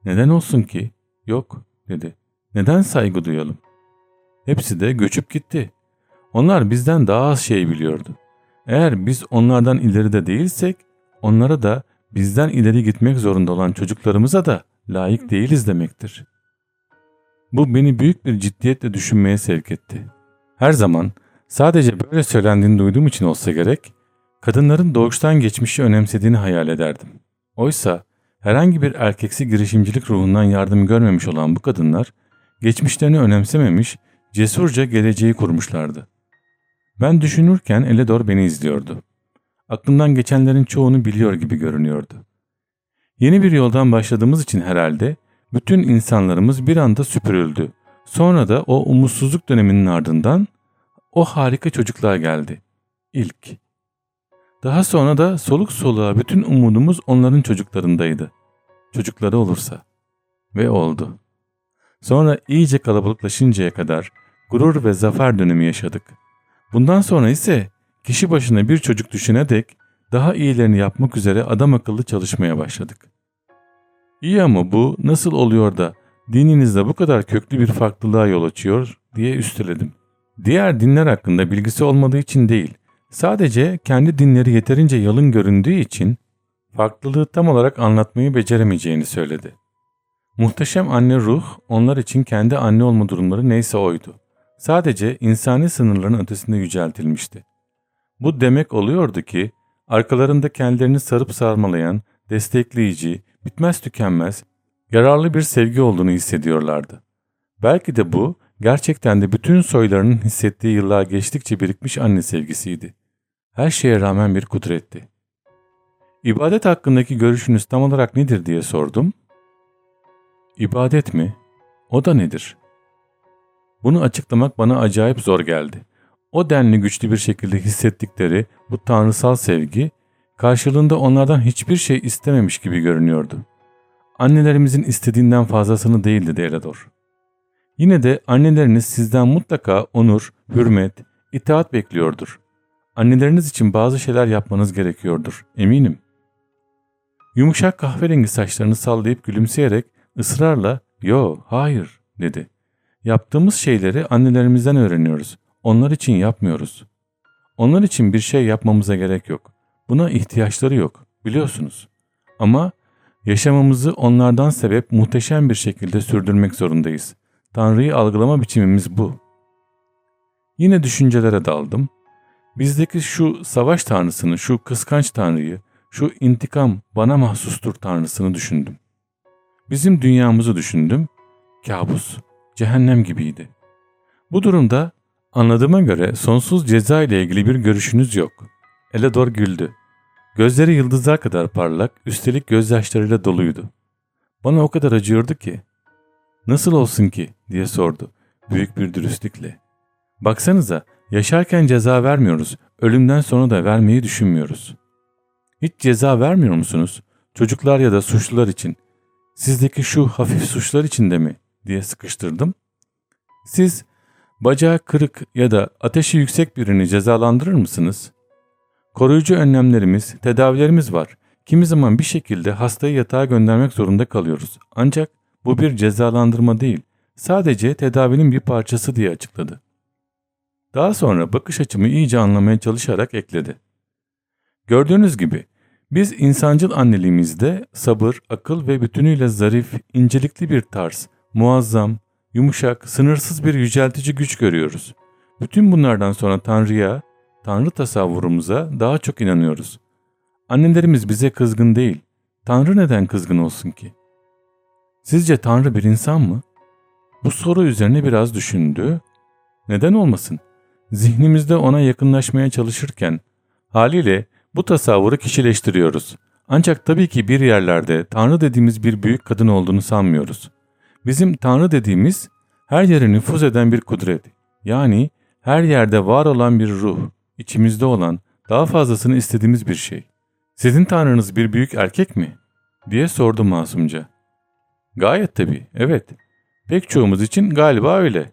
Neden olsun ki? Yok dedi. Neden saygı duyalım? Hepsi de göçüp gitti. Onlar bizden daha az şey biliyordu. Eğer biz onlardan ileride değilsek, onlara da bizden ileri gitmek zorunda olan çocuklarımıza da layık değiliz demektir. Bu beni büyük bir ciddiyetle düşünmeye sevk etti. Her zaman sadece böyle söylendiğini duyduğum için olsa gerek, kadınların doğuştan geçmişi önemsediğini hayal ederdim. Oysa herhangi bir erkeksi girişimcilik ruhundan yardım görmemiş olan bu kadınlar, geçmişlerini önemsememiş, cesurca geleceği kurmuşlardı. Ben düşünürken Eledor beni izliyordu. Aklımdan geçenlerin çoğunu biliyor gibi görünüyordu. Yeni bir yoldan başladığımız için herhalde bütün insanlarımız bir anda süpürüldü. Sonra da o umutsuzluk döneminin ardından o harika çocuklar geldi. İlk. Daha sonra da soluk soluğa bütün umudumuz onların çocuklarındaydı. Çocukları olursa. Ve oldu. Sonra iyice kalabalıklaşıncaya kadar gurur ve zafer dönemi yaşadık. Bundan sonra ise kişi başına bir çocuk düşüne dek daha iyilerini yapmak üzere adam akıllı çalışmaya başladık. İyi ama bu nasıl oluyor da dininizde bu kadar köklü bir farklılığa yol açıyor diye üsteledim. Diğer dinler hakkında bilgisi olmadığı için değil, sadece kendi dinleri yeterince yalın göründüğü için farklılığı tam olarak anlatmayı beceremeyeceğini söyledi. Muhteşem anne ruh onlar için kendi anne olma durumları neyse oydu sadece insani sınırların ötesinde yüceltilmişti. Bu demek oluyordu ki arkalarında kendilerini sarıp sarmalayan, destekleyici, bitmez tükenmez, yararlı bir sevgi olduğunu hissediyorlardı. Belki de bu gerçekten de bütün soylarının hissettiği yıllar geçtikçe birikmiş anne sevgisiydi. Her şeye rağmen bir kudretti. İbadet hakkındaki görüşünüz tam olarak nedir diye sordum. İbadet mi? O da nedir? Bunu açıklamak bana acayip zor geldi. O denli güçlü bir şekilde hissettikleri bu tanrısal sevgi karşılığında onlardan hiçbir şey istememiş gibi görünüyordu. Annelerimizin istediğinden fazlasını değildi Delador. Yine de anneleriniz sizden mutlaka onur, hürmet, itaat bekliyordur. Anneleriniz için bazı şeyler yapmanız gerekiyordur, eminim. Yumuşak kahverengi saçlarını sallayıp gülümseyerek ısrarla ''Yo, hayır'' dedi. Yaptığımız şeyleri annelerimizden öğreniyoruz. Onlar için yapmıyoruz. Onlar için bir şey yapmamıza gerek yok. Buna ihtiyaçları yok. Biliyorsunuz. Ama yaşamamızı onlardan sebep muhteşem bir şekilde sürdürmek zorundayız. Tanrı'yı algılama biçimimiz bu. Yine düşüncelere daldım. Bizdeki şu savaş tanrısını, şu kıskanç tanrıyı, şu intikam bana mahsustur tanrısını düşündüm. Bizim dünyamızı düşündüm. Kabus. Cehennem gibiydi. Bu durumda anladığıma göre sonsuz ceza ile ilgili bir görüşünüz yok. Elador güldü. Gözleri yıldızlar kadar parlak, üstelik gözyaşlarıyla doluydu. Bana o kadar acıyordu ki. Nasıl olsun ki diye sordu büyük bir dürüstlükle. Baksanıza yaşarken ceza vermiyoruz, ölümden sonra da vermeyi düşünmüyoruz. Hiç ceza vermiyor musunuz? Çocuklar ya da suçlular için. Sizdeki şu hafif suçlar için de mi? Diye sıkıştırdım. Siz bacağı kırık ya da ateşi yüksek birini cezalandırır mısınız? Koruyucu önlemlerimiz, tedavilerimiz var. Kimi zaman bir şekilde hastayı yatağa göndermek zorunda kalıyoruz. Ancak bu bir cezalandırma değil, sadece tedavinin bir parçası diye açıkladı. Daha sonra bakış açımı iyice anlamaya çalışarak ekledi. Gördüğünüz gibi biz insancıl anneliğimizde sabır, akıl ve bütünüyle zarif, incelikli bir tarz, muazzam, yumuşak, sınırsız bir yüceltici güç görüyoruz. Bütün bunlardan sonra Tanrı'ya, Tanrı tasavvurumuza daha çok inanıyoruz. Annelerimiz bize kızgın değil. Tanrı neden kızgın olsun ki? Sizce Tanrı bir insan mı? Bu soru üzerine biraz düşündü. Neden olmasın? Zihnimizde ona yakınlaşmaya çalışırken haliyle bu tasavvuru kişileştiriyoruz. Ancak tabii ki bir yerlerde Tanrı dediğimiz bir büyük kadın olduğunu sanmıyoruz. Bizim Tanrı dediğimiz her yere nüfuz eden bir kudret. Yani her yerde var olan bir ruh, içimizde olan, daha fazlasını istediğimiz bir şey. Sizin Tanrınız bir büyük erkek mi? diye sordu masumca. Gayet tabii, evet. Pek çoğumuz için galiba öyle.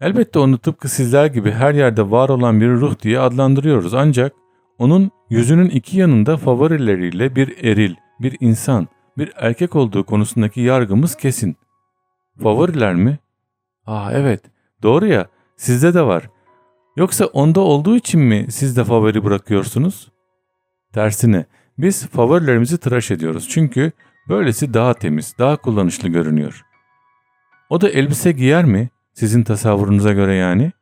Elbette onu tıpkı sizler gibi her yerde var olan bir ruh diye adlandırıyoruz ancak onun yüzünün iki yanında favorileriyle bir eril, bir insan, bir erkek olduğu konusundaki yargımız kesin. Favoriler mi? Ah evet, doğru ya, sizde de var. Yoksa onda olduğu için mi siz de favori bırakıyorsunuz? Tersine, biz favorilerimizi tıraş ediyoruz çünkü böylesi daha temiz, daha kullanışlı görünüyor. O da elbise giyer mi? Sizin tasavvurunuza göre yani?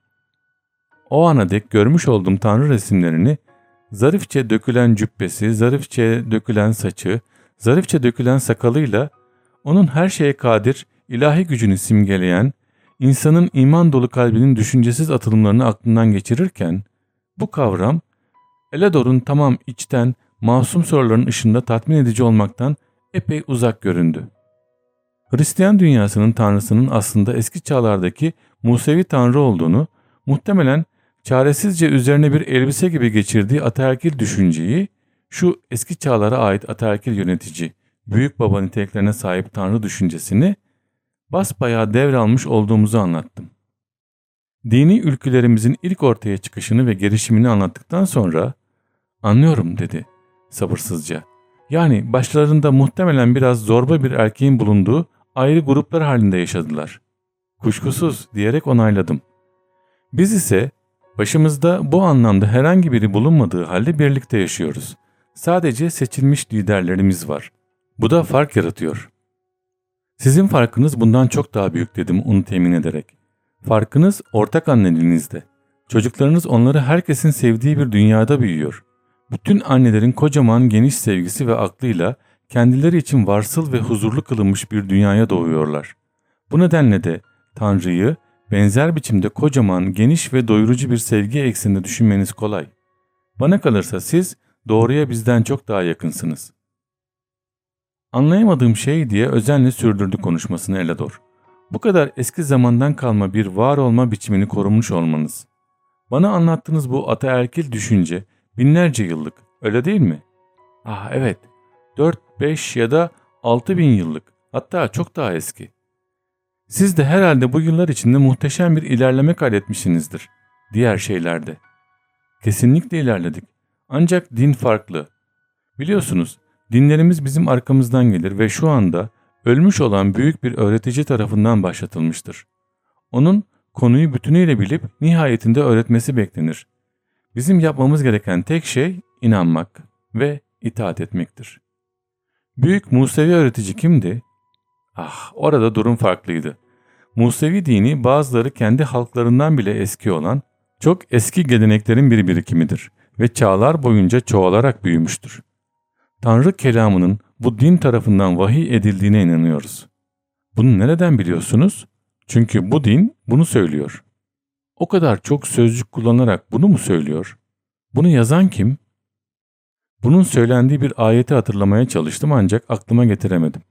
O ana dek görmüş olduğum tanrı resimlerini zarifçe dökülen cübbesi, zarifçe dökülen saçı, zarifçe dökülen sakalıyla onun her şeye kadir ilahi gücünü simgeleyen, insanın iman dolu kalbinin düşüncesiz atılımlarını aklından geçirirken, bu kavram Elador'un tamam içten, masum soruların ışığında tatmin edici olmaktan epey uzak göründü. Hristiyan dünyasının tanrısının aslında eski çağlardaki Musevi tanrı olduğunu, muhtemelen çaresizce üzerine bir elbise gibi geçirdiği ataerkil düşünceyi, şu eski çağlara ait ataerkil yönetici, büyük baba niteliklerine sahip tanrı düşüncesini basbayağı devralmış olduğumuzu anlattım. Dini ülkülerimizin ilk ortaya çıkışını ve gelişimini anlattıktan sonra anlıyorum dedi sabırsızca. Yani başlarında muhtemelen biraz zorba bir erkeğin bulunduğu ayrı gruplar halinde yaşadılar. Kuşkusuz diyerek onayladım. Biz ise başımızda bu anlamda herhangi biri bulunmadığı halde birlikte yaşıyoruz. Sadece seçilmiş liderlerimiz var. Bu da fark yaratıyor. Sizin farkınız bundan çok daha büyük dedim onu temin ederek. Farkınız ortak anneliğinizde. Çocuklarınız onları herkesin sevdiği bir dünyada büyüyor. Bütün annelerin kocaman geniş sevgisi ve aklıyla kendileri için varsıl ve huzurlu kılınmış bir dünyaya doğuyorlar. Bu nedenle de Tanrı'yı benzer biçimde kocaman, geniş ve doyurucu bir sevgi ekseninde düşünmeniz kolay. Bana kalırsa siz doğruya bizden çok daha yakınsınız. Anlayamadığım şey diye özenle sürdürdü konuşmasını Elador. Bu kadar eski zamandan kalma bir var olma biçimini korunmuş olmanız. Bana anlattığınız bu ataerkil düşünce binlerce yıllık öyle değil mi? Ah evet 4, 5 ya da 6 bin yıllık hatta çok daha eski. Siz de herhalde bu yıllar içinde muhteşem bir ilerleme kaydetmişsinizdir diğer şeylerde. Kesinlikle ilerledik. Ancak din farklı. Biliyorsunuz dinlerimiz bizim arkamızdan gelir ve şu anda ölmüş olan büyük bir öğretici tarafından başlatılmıştır. Onun konuyu bütünüyle bilip nihayetinde öğretmesi beklenir. Bizim yapmamız gereken tek şey inanmak ve itaat etmektir. Büyük Musevi öğretici kimdi? Ah orada durum farklıydı. Musevi dini bazıları kendi halklarından bile eski olan çok eski geleneklerin bir birikimidir ve çağlar boyunca çoğalarak büyümüştür. Tanrı kelamının bu din tarafından vahiy edildiğine inanıyoruz. Bunu nereden biliyorsunuz? Çünkü bu din bunu söylüyor. O kadar çok sözcük kullanarak bunu mu söylüyor? Bunu yazan kim? Bunun söylendiği bir ayeti hatırlamaya çalıştım ancak aklıma getiremedim.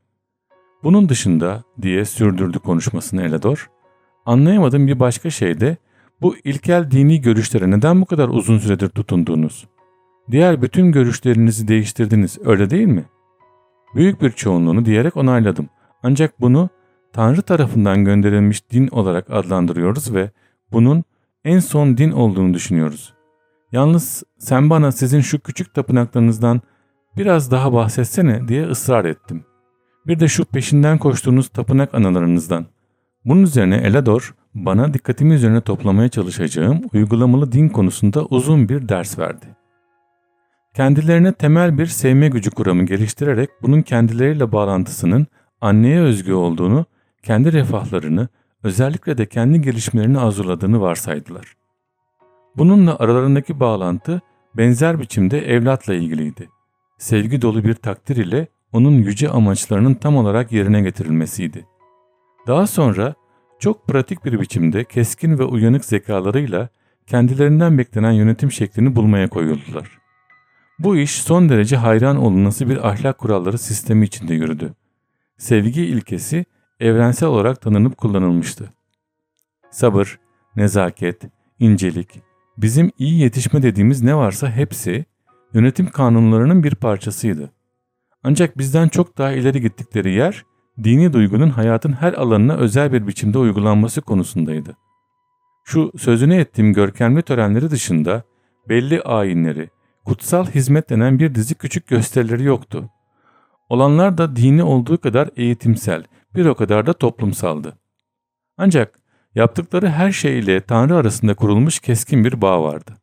Bunun dışında diye sürdürdü konuşmasını Elador. Anlayamadığım bir başka şey de bu ilkel dini görüşlere neden bu kadar uzun süredir tutunduğunuz? Diğer bütün görüşlerinizi değiştirdiniz öyle değil mi? Büyük bir çoğunluğunu diyerek onayladım. Ancak bunu Tanrı tarafından gönderilmiş din olarak adlandırıyoruz ve bunun en son din olduğunu düşünüyoruz. Yalnız sen bana sizin şu küçük tapınaklarınızdan biraz daha bahsetsene diye ısrar ettim. Bir de şu peşinden koştuğunuz tapınak analarınızdan. Bunun üzerine Elador bana dikkatimi üzerine toplamaya çalışacağım uygulamalı din konusunda uzun bir ders verdi. Kendilerine temel bir sevme gücü kuramı geliştirerek bunun kendileriyle bağlantısının anneye özgü olduğunu, kendi refahlarını, özellikle de kendi gelişmelerini arzuladığını varsaydılar. Bununla aralarındaki bağlantı benzer biçimde evlatla ilgiliydi. Sevgi dolu bir takdir ile onun yüce amaçlarının tam olarak yerine getirilmesiydi. Daha sonra çok pratik bir biçimde keskin ve uyanık zekalarıyla kendilerinden beklenen yönetim şeklini bulmaya koyuldular. Bu iş son derece hayran olunası bir ahlak kuralları sistemi içinde yürüdü. Sevgi ilkesi evrensel olarak tanınıp kullanılmıştı. Sabır, nezaket, incelik, bizim iyi yetişme dediğimiz ne varsa hepsi yönetim kanunlarının bir parçasıydı. Ancak bizden çok daha ileri gittikleri yer dini duygunun hayatın her alanına özel bir biçimde uygulanması konusundaydı. Şu sözünü ettiğim görkemli törenleri dışında belli ayinleri, kutsal hizmet denen bir dizi küçük gösterileri yoktu. Olanlar da dini olduğu kadar eğitimsel, bir o kadar da toplumsaldı. Ancak yaptıkları her şey ile Tanrı arasında kurulmuş keskin bir bağ vardı.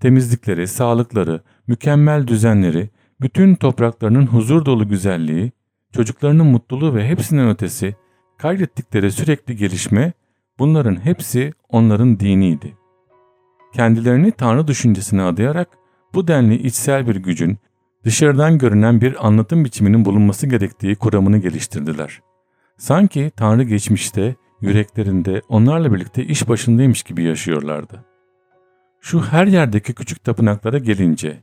Temizlikleri, sağlıkları, mükemmel düzenleri, bütün topraklarının huzur dolu güzelliği, çocuklarının mutluluğu ve hepsinden ötesi kaydettikleri sürekli gelişme bunların hepsi onların diniydi. Kendilerini Tanrı düşüncesine adayarak bu denli içsel bir gücün dışarıdan görünen bir anlatım biçiminin bulunması gerektiği kuramını geliştirdiler. Sanki Tanrı geçmişte, yüreklerinde onlarla birlikte iş başındaymış gibi yaşıyorlardı. Şu her yerdeki küçük tapınaklara gelince,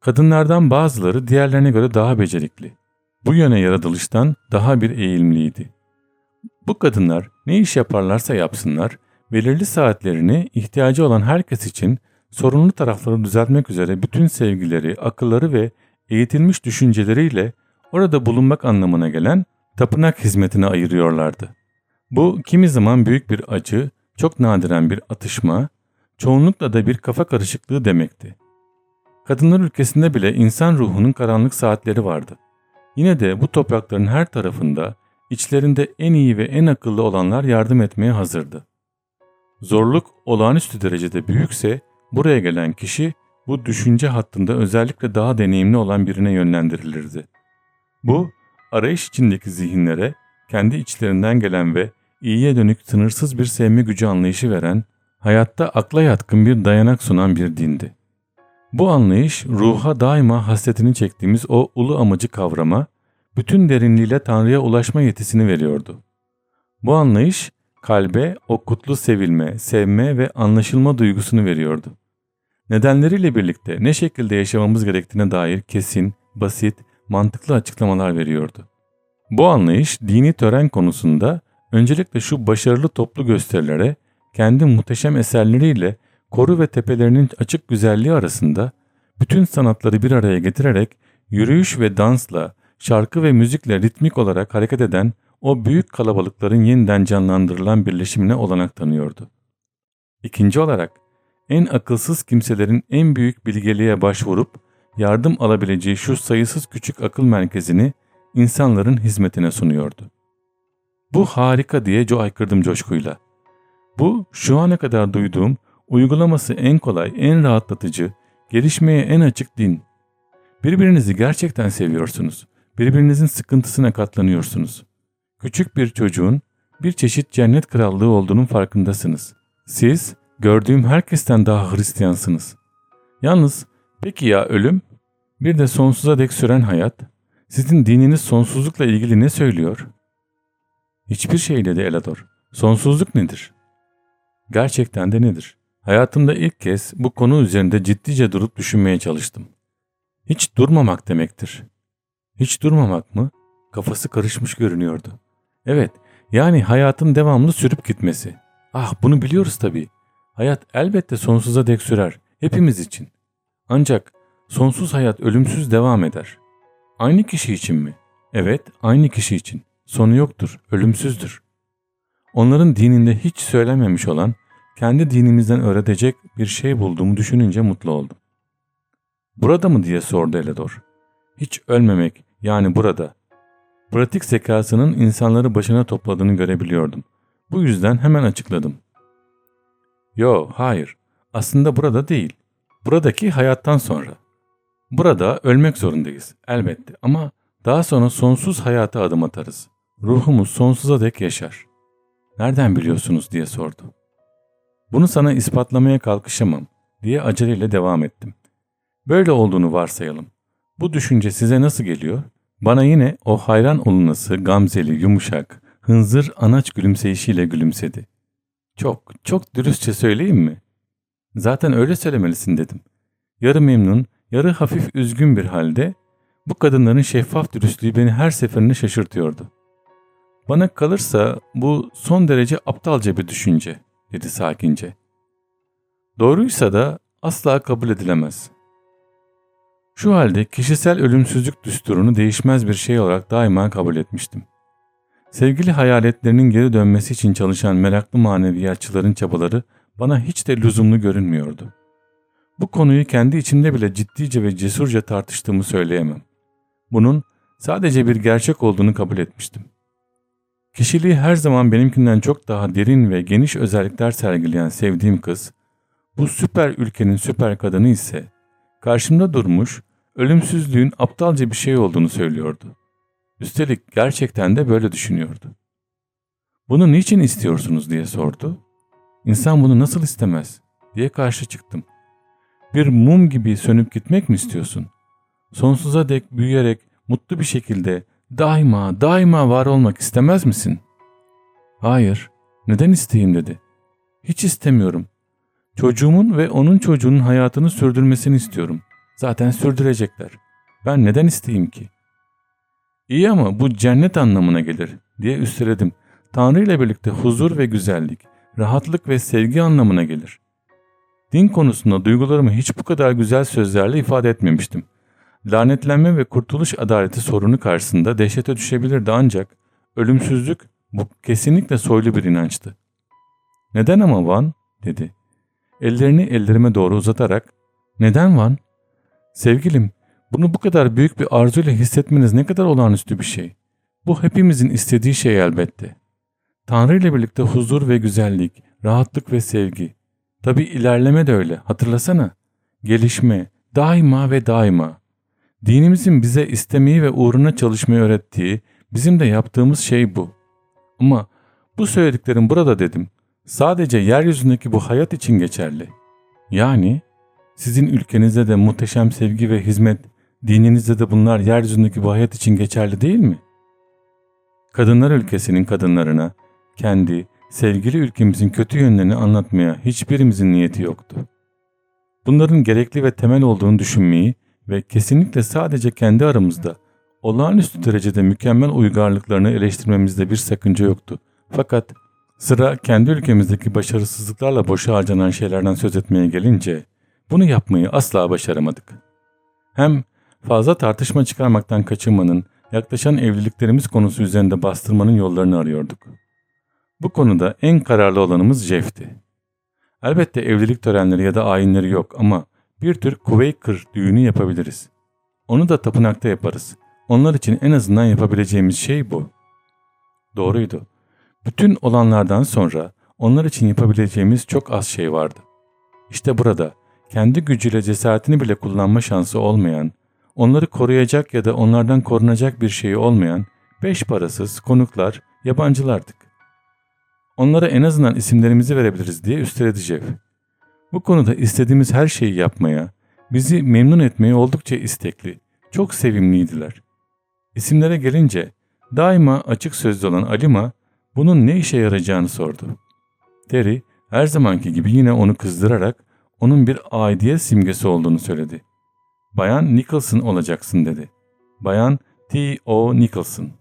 kadınlardan bazıları diğerlerine göre daha becerikli, bu yöne yaratılıştan daha bir eğilimliydi. Bu kadınlar ne iş yaparlarsa yapsınlar, belirli saatlerini ihtiyacı olan herkes için sorunlu tarafları düzeltmek üzere bütün sevgileri, akılları ve eğitilmiş düşünceleriyle orada bulunmak anlamına gelen tapınak hizmetine ayırıyorlardı. Bu kimi zaman büyük bir acı, çok nadiren bir atışma, çoğunlukla da bir kafa karışıklığı demekti. Kadınlar ülkesinde bile insan ruhunun karanlık saatleri vardı. Yine de bu toprakların her tarafında içlerinde en iyi ve en akıllı olanlar yardım etmeye hazırdı. Zorluk olağanüstü derecede büyükse buraya gelen kişi bu düşünce hattında özellikle daha deneyimli olan birine yönlendirilirdi. Bu arayış içindeki zihinlere kendi içlerinden gelen ve iyiye dönük sınırsız bir sevme gücü anlayışı veren, hayatta akla yatkın bir dayanak sunan bir dindi. Bu anlayış ruha daima hasretini çektiğimiz o ulu amacı kavrama, bütün derinliğiyle Tanrı'ya ulaşma yetisini veriyordu. Bu anlayış kalbe o kutlu sevilme, sevme ve anlaşılma duygusunu veriyordu. Nedenleriyle birlikte ne şekilde yaşamamız gerektiğine dair kesin, basit, mantıklı açıklamalar veriyordu. Bu anlayış dini tören konusunda öncelikle şu başarılı toplu gösterilere kendi muhteşem eserleriyle koru ve tepelerinin açık güzelliği arasında bütün sanatları bir araya getirerek yürüyüş ve dansla, şarkı ve müzikle ritmik olarak hareket eden o büyük kalabalıkların yeniden canlandırılan birleşimine olanak tanıyordu. İkinci olarak en akılsız kimselerin en büyük bilgeliğe başvurup yardım alabileceği şu sayısız küçük akıl merkezini insanların hizmetine sunuyordu. Bu harika diye co aykırdım coşkuyla. Bu şu ana kadar duyduğum uygulaması en kolay, en rahatlatıcı, gelişmeye en açık din. Birbirinizi gerçekten seviyorsunuz. Birbirinizin sıkıntısına katlanıyorsunuz. Küçük bir çocuğun bir çeşit cennet krallığı olduğunun farkındasınız. Siz gördüğüm herkesten daha Hristiyansınız. Yalnız peki ya ölüm? Bir de sonsuza dek süren hayat? Sizin dininiz sonsuzlukla ilgili ne söylüyor? Hiçbir şeyle de Elador. Sonsuzluk nedir? Gerçekten de nedir? Hayatımda ilk kez bu konu üzerinde ciddice durup düşünmeye çalıştım. Hiç durmamak demektir. Hiç durmamak mı? Kafası karışmış görünüyordu. Evet, yani hayatın devamlı sürüp gitmesi. Ah bunu biliyoruz tabii. Hayat elbette sonsuza dek sürer. Hepimiz için. Ancak sonsuz hayat ölümsüz devam eder. Aynı kişi için mi? Evet, aynı kişi için. Sonu yoktur, ölümsüzdür. Onların dininde hiç söylememiş olan, kendi dinimizden öğretecek bir şey bulduğumu düşününce mutlu oldum. Burada mı diye sordu Elador. Hiç ölmemek, yani burada. Pratik zekasının insanları başına topladığını görebiliyordum. Bu yüzden hemen açıkladım. Yo, hayır. Aslında burada değil. Buradaki hayattan sonra. Burada ölmek zorundayız elbette ama daha sonra sonsuz hayata adım atarız. Ruhumuz sonsuza dek yaşar. Nereden biliyorsunuz diye sordu. Bunu sana ispatlamaya kalkışamam diye aceleyle devam ettim. Böyle olduğunu varsayalım. Bu düşünce size nasıl geliyor? Bana yine o hayran olunası, gamzeli, yumuşak, hınzır anaç gülümseyişiyle gülümsedi. Çok, çok dürüstçe söyleyeyim mi? Zaten öyle söylemelisin dedim. Yarı memnun, yarı hafif üzgün bir halde bu kadınların şeffaf dürüstlüğü beni her seferinde şaşırtıyordu. Bana kalırsa bu son derece aptalca bir düşünce, dedi sakince. Doğruysa da asla kabul edilemez. Şu halde kişisel ölümsüzlük düsturunu değişmez bir şey olarak daima kabul etmiştim. Sevgili hayaletlerinin geri dönmesi için çalışan meraklı maneviyatçıların çabaları bana hiç de lüzumlu görünmüyordu. Bu konuyu kendi içimde bile ciddice ve cesurca tartıştığımı söyleyemem. Bunun sadece bir gerçek olduğunu kabul etmiştim. Kişiliği her zaman benimkinden çok daha derin ve geniş özellikler sergileyen sevdiğim kız, bu süper ülkenin süper kadını ise karşımda durmuş, ölümsüzlüğün aptalca bir şey olduğunu söylüyordu. Üstelik gerçekten de böyle düşünüyordu. Bunu niçin istiyorsunuz diye sordu. İnsan bunu nasıl istemez diye karşı çıktım. Bir mum gibi sönüp gitmek mi istiyorsun? Sonsuza dek büyüyerek mutlu bir şekilde daima daima var olmak istemez misin? Hayır. Neden isteyeyim dedi. Hiç istemiyorum. Çocuğumun ve onun çocuğunun hayatını sürdürmesini istiyorum. Zaten sürdürecekler. Ben neden isteyeyim ki? İyi ama bu cennet anlamına gelir diye üsteledim. Tanrı ile birlikte huzur ve güzellik, rahatlık ve sevgi anlamına gelir. Din konusunda duygularımı hiç bu kadar güzel sözlerle ifade etmemiştim. Lanetlenme ve kurtuluş adaleti sorunu karşısında dehşete düşebilirdi ancak ölümsüzlük bu kesinlikle soylu bir inançtı. Neden ama Van? dedi. Ellerini ellerime doğru uzatarak neden Van? Sevgilim bunu bu kadar büyük bir arzuyla hissetmeniz ne kadar olağanüstü bir şey. Bu hepimizin istediği şey elbette. Tanrı ile birlikte huzur ve güzellik, rahatlık ve sevgi. Tabi ilerleme de öyle hatırlasana. Gelişme, daima ve daima. Dinimizin bize istemeyi ve uğruna çalışmayı öğrettiği, bizim de yaptığımız şey bu. Ama bu söylediklerim burada dedim. Sadece yeryüzündeki bu hayat için geçerli. Yani sizin ülkenizde de muhteşem sevgi ve hizmet, dininizde de bunlar yeryüzündeki bu hayat için geçerli değil mi? Kadınlar ülkesinin kadınlarına kendi, sevgili ülkemizin kötü yönlerini anlatmaya hiçbirimizin niyeti yoktu. Bunların gerekli ve temel olduğunu düşünmeyi ve kesinlikle sadece kendi aramızda olağanüstü derecede mükemmel uygarlıklarını eleştirmemizde bir sakınca yoktu. Fakat sıra kendi ülkemizdeki başarısızlıklarla boşa harcanan şeylerden söz etmeye gelince bunu yapmayı asla başaramadık. Hem fazla tartışma çıkarmaktan kaçınmanın, yaklaşan evliliklerimiz konusu üzerinde bastırmanın yollarını arıyorduk. Bu konuda en kararlı olanımız Jeff'ti. Elbette evlilik törenleri ya da ayinleri yok ama bir tür Quaker düğünü yapabiliriz. Onu da tapınakta yaparız. Onlar için en azından yapabileceğimiz şey bu. Doğruydu. Bütün olanlardan sonra onlar için yapabileceğimiz çok az şey vardı. İşte burada kendi gücüyle cesaretini bile kullanma şansı olmayan, onları koruyacak ya da onlardan korunacak bir şeyi olmayan beş parasız konuklar, yabancılardık. Onlara en azından isimlerimizi verebiliriz diye üsteledi Jeff. Bu konuda istediğimiz her şeyi yapmaya, bizi memnun etmeye oldukça istekli, çok sevimliydiler. İsimlere gelince daima açık sözlü olan Alima bunun ne işe yarayacağını sordu. Terry her zamanki gibi yine onu kızdırarak onun bir aidiyet simgesi olduğunu söyledi. Bayan Nicholson olacaksın dedi. Bayan T.O. Nicholson.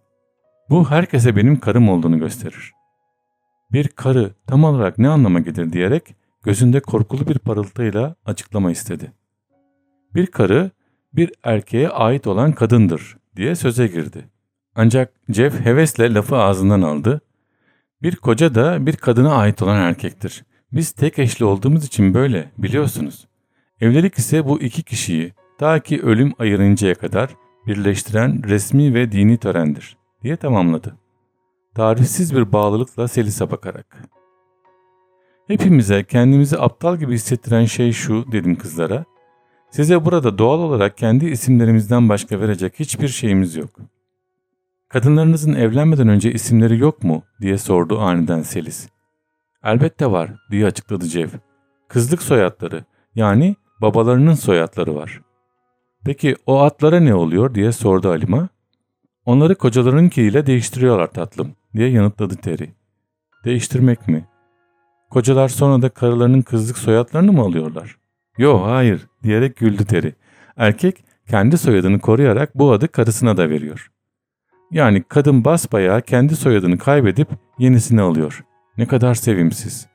Bu herkese benim karım olduğunu gösterir. Bir karı tam olarak ne anlama gelir diyerek gözünde korkulu bir parıltıyla açıklama istedi. Bir karı bir erkeğe ait olan kadındır diye söze girdi. Ancak Jeff hevesle lafı ağzından aldı. Bir koca da bir kadına ait olan erkektir. Biz tek eşli olduğumuz için böyle biliyorsunuz. Evlilik ise bu iki kişiyi ta ki ölüm ayırıncaya kadar birleştiren resmi ve dini törendir diye tamamladı. Tarihsiz bir bağlılıkla Selis'e bakarak. Hepimize kendimizi aptal gibi hissettiren şey şu dedim kızlara. Size burada doğal olarak kendi isimlerimizden başka verecek hiçbir şeyimiz yok. Kadınlarınızın evlenmeden önce isimleri yok mu diye sordu aniden Selis. Elbette var diye açıkladı Cev. Kızlık soyadları yani babalarının soyadları var. Peki o atlara ne oluyor diye sordu Alima. Onları kocalarınkiyle değiştiriyorlar tatlım diye yanıtladı Terry. Değiştirmek mi? Kocalar sonra da karılarının kızlık soyadlarını mı alıyorlar? Yo hayır diyerek güldü Terry. Erkek kendi soyadını koruyarak bu adı karısına da veriyor. Yani kadın basbayağı kendi soyadını kaybedip yenisini alıyor. Ne kadar sevimsiz.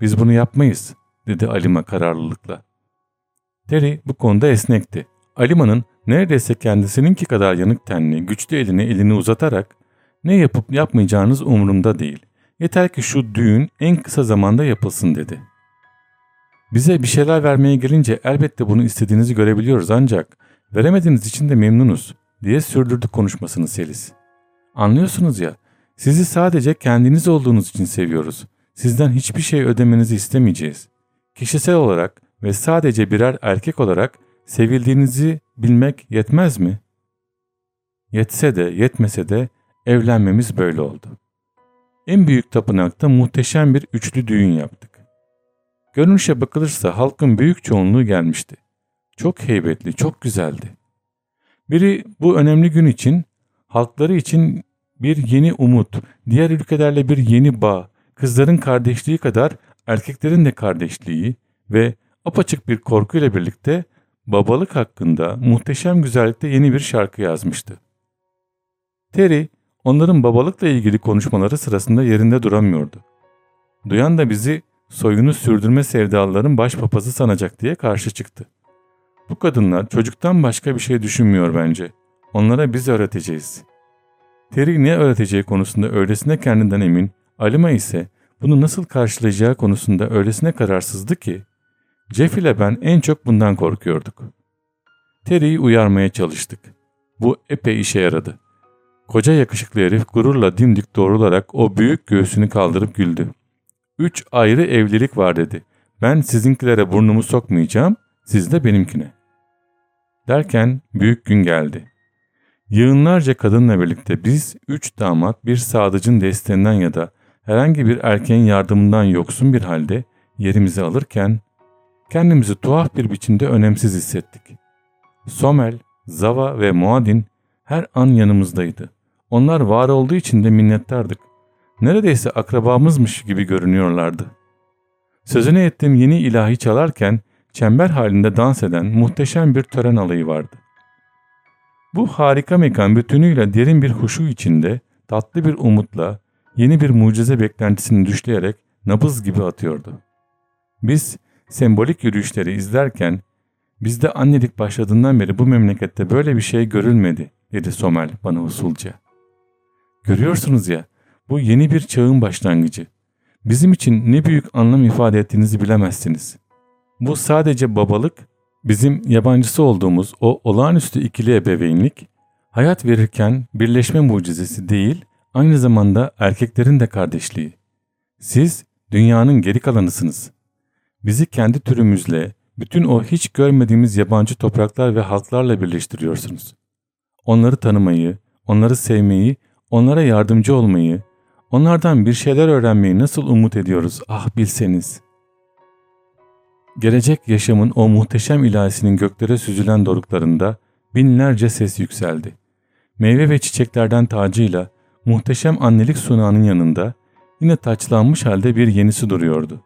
Biz bunu yapmayız dedi Alima kararlılıkla. Terry bu konuda esnekti. Alima'nın neredeyse kendisininki kadar yanık tenli, güçlü eline elini uzatarak ne yapıp yapmayacağınız umurumda değil. Yeter ki şu düğün en kısa zamanda yapılsın dedi. Bize bir şeyler vermeye gelince elbette bunu istediğinizi görebiliyoruz ancak veremediğiniz için de memnunuz diye sürdürdü konuşmasını Selis. Anlıyorsunuz ya sizi sadece kendiniz olduğunuz için seviyoruz. Sizden hiçbir şey ödemenizi istemeyeceğiz. Kişisel olarak ve sadece birer erkek olarak sevildiğinizi bilmek yetmez mi? Yetse de yetmese de evlenmemiz böyle oldu. En büyük tapınakta muhteşem bir üçlü düğün yaptık. Görünüşe bakılırsa halkın büyük çoğunluğu gelmişti. Çok heybetli, çok güzeldi. Biri bu önemli gün için, halkları için bir yeni umut, diğer ülkelerle bir yeni bağ, kızların kardeşliği kadar erkeklerin de kardeşliği ve apaçık bir korkuyla birlikte babalık hakkında muhteşem güzellikte yeni bir şarkı yazmıştı. Terry onların babalıkla ilgili konuşmaları sırasında yerinde duramıyordu. Duyan da bizi soyunu sürdürme sevdalıların başpapazı sanacak diye karşı çıktı. Bu kadınlar çocuktan başka bir şey düşünmüyor bence. Onlara biz öğreteceğiz. Terry ne öğreteceği konusunda öylesine kendinden emin, Alima ise bunu nasıl karşılayacağı konusunda öylesine kararsızdı ki Jeff ile ben en çok bundan korkuyorduk. Terry'i uyarmaya çalıştık. Bu epey işe yaradı. Koca yakışıklı herif gururla dimdik doğrularak o büyük göğsünü kaldırıp güldü. Üç ayrı evlilik var dedi. Ben sizinkilere burnumu sokmayacağım, siz de benimkine. Derken büyük gün geldi. Yığınlarca kadınla birlikte biz üç damat bir sadıcın desteğinden ya da herhangi bir erkeğin yardımından yoksun bir halde yerimizi alırken kendimizi tuhaf bir biçimde önemsiz hissettik. Somel, Zava ve Muadin her an yanımızdaydı. Onlar var olduğu için de minnettardık. Neredeyse akrabamızmış gibi görünüyorlardı. Sözünü ettiğim yeni ilahi çalarken çember halinde dans eden muhteşem bir tören alayı vardı. Bu harika mekan bütünüyle derin bir huşu içinde tatlı bir umutla yeni bir mucize beklentisini düşleyerek nabız gibi atıyordu. Biz sembolik yürüyüşleri izlerken bizde annelik başladığından beri bu memlekette böyle bir şey görülmedi dedi Somel bana usulca. Görüyorsunuz ya bu yeni bir çağın başlangıcı. Bizim için ne büyük anlam ifade ettiğinizi bilemezsiniz. Bu sadece babalık, bizim yabancısı olduğumuz o olağanüstü ikili ebeveynlik, hayat verirken birleşme mucizesi değil, aynı zamanda erkeklerin de kardeşliği. Siz dünyanın geri kalanısınız. Bizi kendi türümüzle, bütün o hiç görmediğimiz yabancı topraklar ve halklarla birleştiriyorsunuz. Onları tanımayı, onları sevmeyi, onlara yardımcı olmayı, onlardan bir şeyler öğrenmeyi nasıl umut ediyoruz ah bilseniz. Gelecek yaşamın o muhteşem ilahisinin göklere süzülen doruklarında binlerce ses yükseldi. Meyve ve çiçeklerden tacıyla muhteşem annelik sunağının yanında yine taçlanmış halde bir yenisi duruyordu.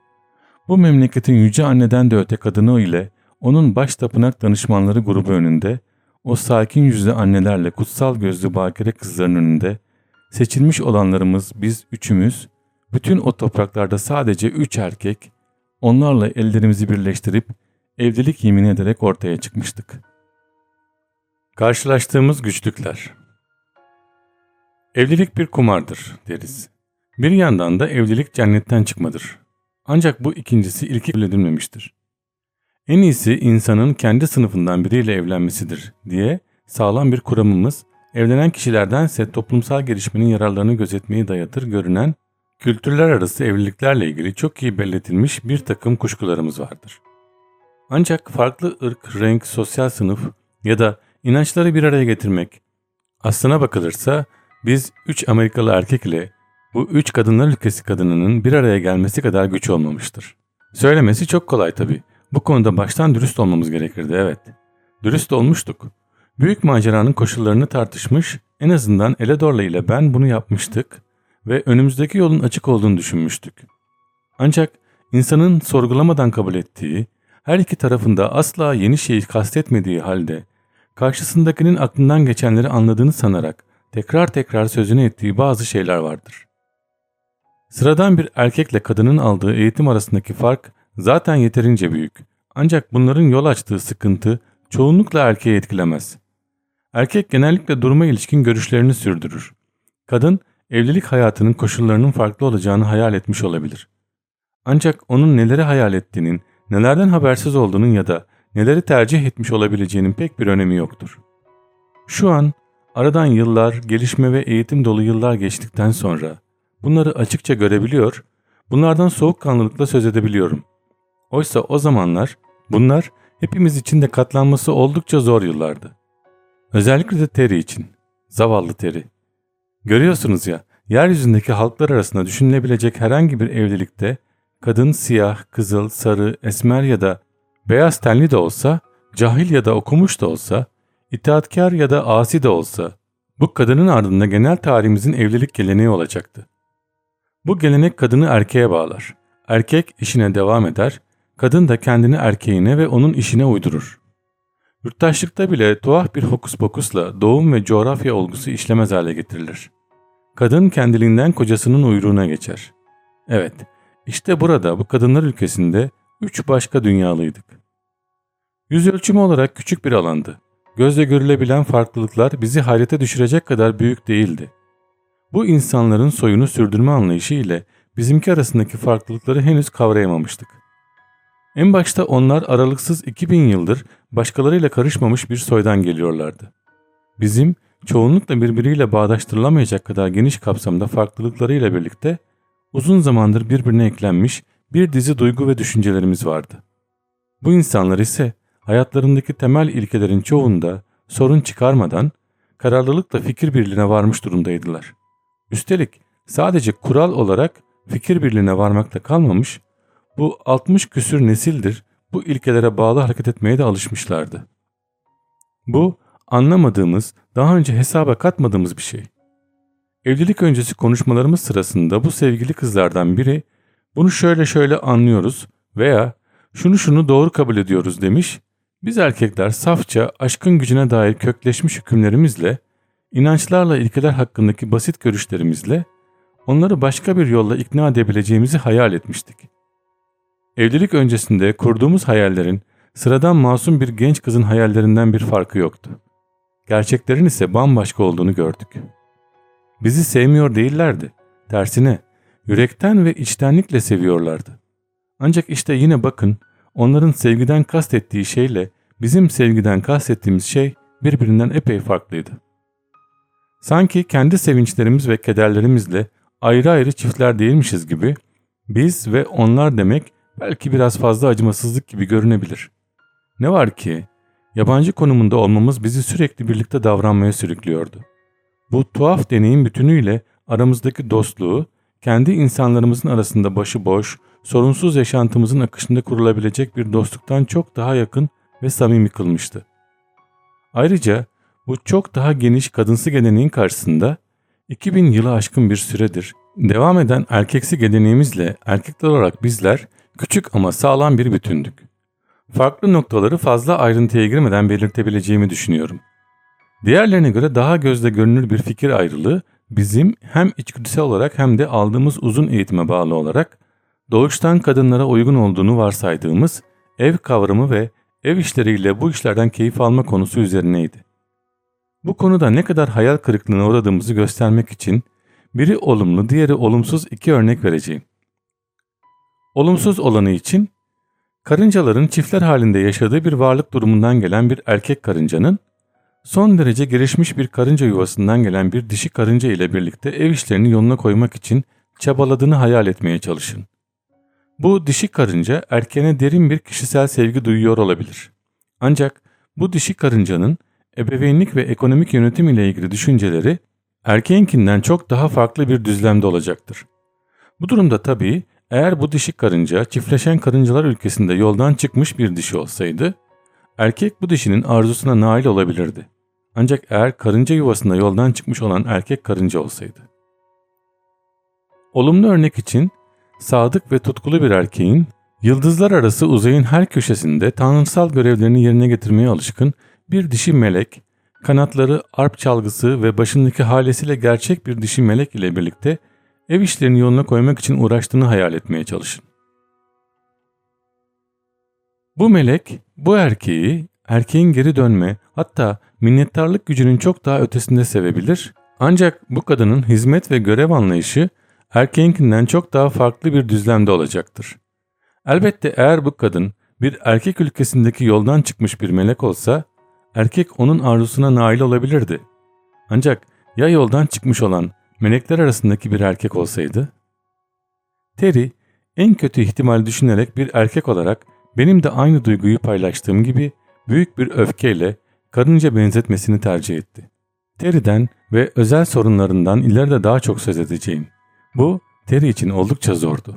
Bu memleketin yüce anneden de öte kadını ile onun baş tapınak danışmanları grubu önünde, o sakin yüzlü annelerle kutsal gözlü bakire kızların önünde, seçilmiş olanlarımız biz üçümüz, bütün o topraklarda sadece üç erkek, onlarla ellerimizi birleştirip evlilik yemin ederek ortaya çıkmıştık. Karşılaştığımız güçlükler Evlilik bir kumardır deriz. Bir yandan da evlilik cennetten çıkmadır. Ancak bu ikincisi ilki kabul edilmemiştir. En iyisi insanın kendi sınıfından biriyle evlenmesidir diye sağlam bir kuramımız evlenen kişilerdense toplumsal gelişmenin yararlarını gözetmeyi dayatır görünen kültürler arası evliliklerle ilgili çok iyi belletilmiş bir takım kuşkularımız vardır. Ancak farklı ırk, renk, sosyal sınıf ya da inançları bir araya getirmek aslına bakılırsa biz üç Amerikalı erkek ile bu üç kadınlar ülkesi kadınının bir araya gelmesi kadar güç olmamıştır. Söylemesi çok kolay tabi. Bu konuda baştan dürüst olmamız gerekirdi evet. Dürüst olmuştuk. Büyük maceranın koşullarını tartışmış, en azından Eledorla ile ben bunu yapmıştık ve önümüzdeki yolun açık olduğunu düşünmüştük. Ancak insanın sorgulamadan kabul ettiği, her iki tarafında asla yeni şeyi kastetmediği halde, karşısındakinin aklından geçenleri anladığını sanarak tekrar tekrar sözünü ettiği bazı şeyler vardır. Sıradan bir erkekle kadının aldığı eğitim arasındaki fark zaten yeterince büyük. Ancak bunların yol açtığı sıkıntı çoğunlukla erkeği etkilemez. Erkek genellikle duruma ilişkin görüşlerini sürdürür. Kadın evlilik hayatının koşullarının farklı olacağını hayal etmiş olabilir. Ancak onun neleri hayal ettiğinin, nelerden habersiz olduğunun ya da neleri tercih etmiş olabileceğinin pek bir önemi yoktur. Şu an aradan yıllar, gelişme ve eğitim dolu yıllar geçtikten sonra bunları açıkça görebiliyor, bunlardan soğukkanlılıkla söz edebiliyorum. Oysa o zamanlar bunlar hepimiz için de katlanması oldukça zor yıllardı. Özellikle de Terry için. Zavallı Terry. Görüyorsunuz ya, yeryüzündeki halklar arasında düşünülebilecek herhangi bir evlilikte kadın siyah, kızıl, sarı, esmer ya da beyaz tenli de olsa, cahil ya da okumuş da olsa, itaatkar ya da asi de olsa, bu kadının ardında genel tarihimizin evlilik geleneği olacaktı. Bu gelenek kadını erkeğe bağlar. Erkek işine devam eder, kadın da kendini erkeğine ve onun işine uydurur. Yurttaşlıkta bile tuhaf bir hokus pokusla doğum ve coğrafya olgusu işlemez hale getirilir. Kadın kendiliğinden kocasının uyruğuna geçer. Evet, işte burada bu kadınlar ülkesinde üç başka dünyalıydık. Yüz ölçümü olarak küçük bir alandı. Gözle görülebilen farklılıklar bizi hayrete düşürecek kadar büyük değildi. Bu insanların soyunu sürdürme anlayışı ile bizimki arasındaki farklılıkları henüz kavrayamamıştık. En başta onlar aralıksız 2000 yıldır başkalarıyla karışmamış bir soydan geliyorlardı. Bizim çoğunlukla birbiriyle bağdaştırılamayacak kadar geniş kapsamda farklılıklarıyla birlikte uzun zamandır birbirine eklenmiş bir dizi duygu ve düşüncelerimiz vardı. Bu insanlar ise hayatlarındaki temel ilkelerin çoğunda sorun çıkarmadan kararlılıkla fikir birliğine varmış durumdaydılar. Üstelik sadece kural olarak fikir birliğine varmakta kalmamış, bu 60 küsür nesildir bu ilkelere bağlı hareket etmeye de alışmışlardı. Bu anlamadığımız, daha önce hesaba katmadığımız bir şey. Evlilik öncesi konuşmalarımız sırasında bu sevgili kızlardan biri bunu şöyle şöyle anlıyoruz veya şunu şunu doğru kabul ediyoruz demiş. Biz erkekler safça aşkın gücüne dair kökleşmiş hükümlerimizle, inançlarla ilkeler hakkındaki basit görüşlerimizle onları başka bir yolla ikna edebileceğimizi hayal etmiştik. Evlilik öncesinde kurduğumuz hayallerin sıradan masum bir genç kızın hayallerinden bir farkı yoktu. Gerçeklerin ise bambaşka olduğunu gördük. Bizi sevmiyor değillerdi. Tersine yürekten ve içtenlikle seviyorlardı. Ancak işte yine bakın onların sevgiden kastettiği şeyle bizim sevgiden kastettiğimiz şey birbirinden epey farklıydı. Sanki kendi sevinçlerimiz ve kederlerimizle ayrı ayrı çiftler değilmişiz gibi biz ve onlar demek belki biraz fazla acımasızlık gibi görünebilir. Ne var ki yabancı konumunda olmamız bizi sürekli birlikte davranmaya sürüklüyordu. Bu tuhaf deneyim bütünüyle aramızdaki dostluğu, kendi insanlarımızın arasında başıboş, sorunsuz yaşantımızın akışında kurulabilecek bir dostluktan çok daha yakın ve samimi kılmıştı. Ayrıca bu çok daha geniş kadınsı geleneğin karşısında 2000 yılı aşkın bir süredir Devam eden erkeksi geleneğimizle erkekler olarak bizler küçük ama sağlam bir bütündük. Farklı noktaları fazla ayrıntıya girmeden belirtebileceğimi düşünüyorum. Diğerlerine göre daha gözle görünür bir fikir ayrılığı bizim hem içgüdüsel olarak hem de aldığımız uzun eğitime bağlı olarak doğuştan kadınlara uygun olduğunu varsaydığımız ev kavramı ve ev işleriyle bu işlerden keyif alma konusu üzerineydi. Bu konuda ne kadar hayal kırıklığına uğradığımızı göstermek için biri olumlu diğeri olumsuz iki örnek vereceğim. Olumsuz olanı için karıncaların çiftler halinde yaşadığı bir varlık durumundan gelen bir erkek karıncanın son derece gelişmiş bir karınca yuvasından gelen bir dişi karınca ile birlikte ev işlerini yoluna koymak için çabaladığını hayal etmeye çalışın. Bu dişi karınca erkeğine derin bir kişisel sevgi duyuyor olabilir. Ancak bu dişi karıncanın ebeveynlik ve ekonomik yönetim ile ilgili düşünceleri erkeğinkinden çok daha farklı bir düzlemde olacaktır. Bu durumda tabii eğer bu dişi karınca çiftleşen karıncalar ülkesinde yoldan çıkmış bir dişi olsaydı, erkek bu dişinin arzusuna nail olabilirdi. Ancak eğer karınca yuvasında yoldan çıkmış olan erkek karınca olsaydı. Olumlu örnek için sadık ve tutkulu bir erkeğin yıldızlar arası uzayın her köşesinde tanrısal görevlerini yerine getirmeye alışkın bir dişi melek, kanatları, arp çalgısı ve başındaki halesiyle gerçek bir dişi melek ile birlikte ev işlerini yoluna koymak için uğraştığını hayal etmeye çalışın. Bu melek, bu erkeği erkeğin geri dönme hatta minnettarlık gücünün çok daha ötesinde sevebilir ancak bu kadının hizmet ve görev anlayışı erkeğinkinden çok daha farklı bir düzlemde olacaktır. Elbette eğer bu kadın bir erkek ülkesindeki yoldan çıkmış bir melek olsa erkek onun arzusuna nail olabilirdi. Ancak ya yoldan çıkmış olan melekler arasındaki bir erkek olsaydı? Terry en kötü ihtimal düşünerek bir erkek olarak benim de aynı duyguyu paylaştığım gibi büyük bir öfkeyle karınca benzetmesini tercih etti. Terry'den ve özel sorunlarından ileride daha çok söz edeceğim. Bu Terry için oldukça zordu.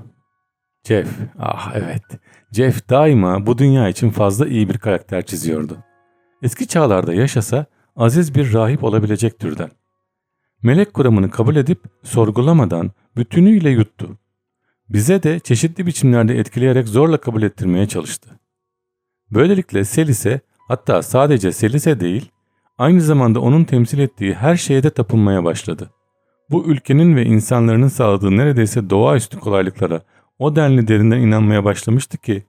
Jeff, ah evet, Jeff daima bu dünya için fazla iyi bir karakter çiziyordu. Eski çağlarda yaşasa aziz bir rahip olabilecek türden. Melek kuramını kabul edip sorgulamadan bütünüyle yuttu. Bize de çeşitli biçimlerde etkileyerek zorla kabul ettirmeye çalıştı. Böylelikle Selis'e hatta sadece Selis'e değil aynı zamanda onun temsil ettiği her şeye de tapınmaya başladı. Bu ülkenin ve insanların sağladığı neredeyse doğaüstü kolaylıklara o denli derinden inanmaya başlamıştı ki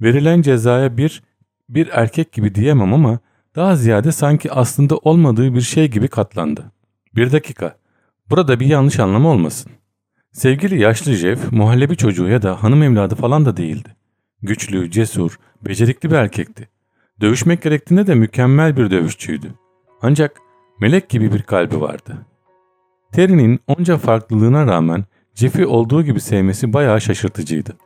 verilen cezaya bir bir erkek gibi diyemem ama daha ziyade sanki aslında olmadığı bir şey gibi katlandı. Bir dakika. Burada bir yanlış anlama olmasın. Sevgili yaşlı Jeff muhallebi çocuğu ya da hanım evladı falan da değildi. Güçlü, cesur, becerikli bir erkekti. Dövüşmek gerektiğinde de mükemmel bir dövüşçüydü. Ancak melek gibi bir kalbi vardı. Terry'nin onca farklılığına rağmen Jeff'i olduğu gibi sevmesi bayağı şaşırtıcıydı.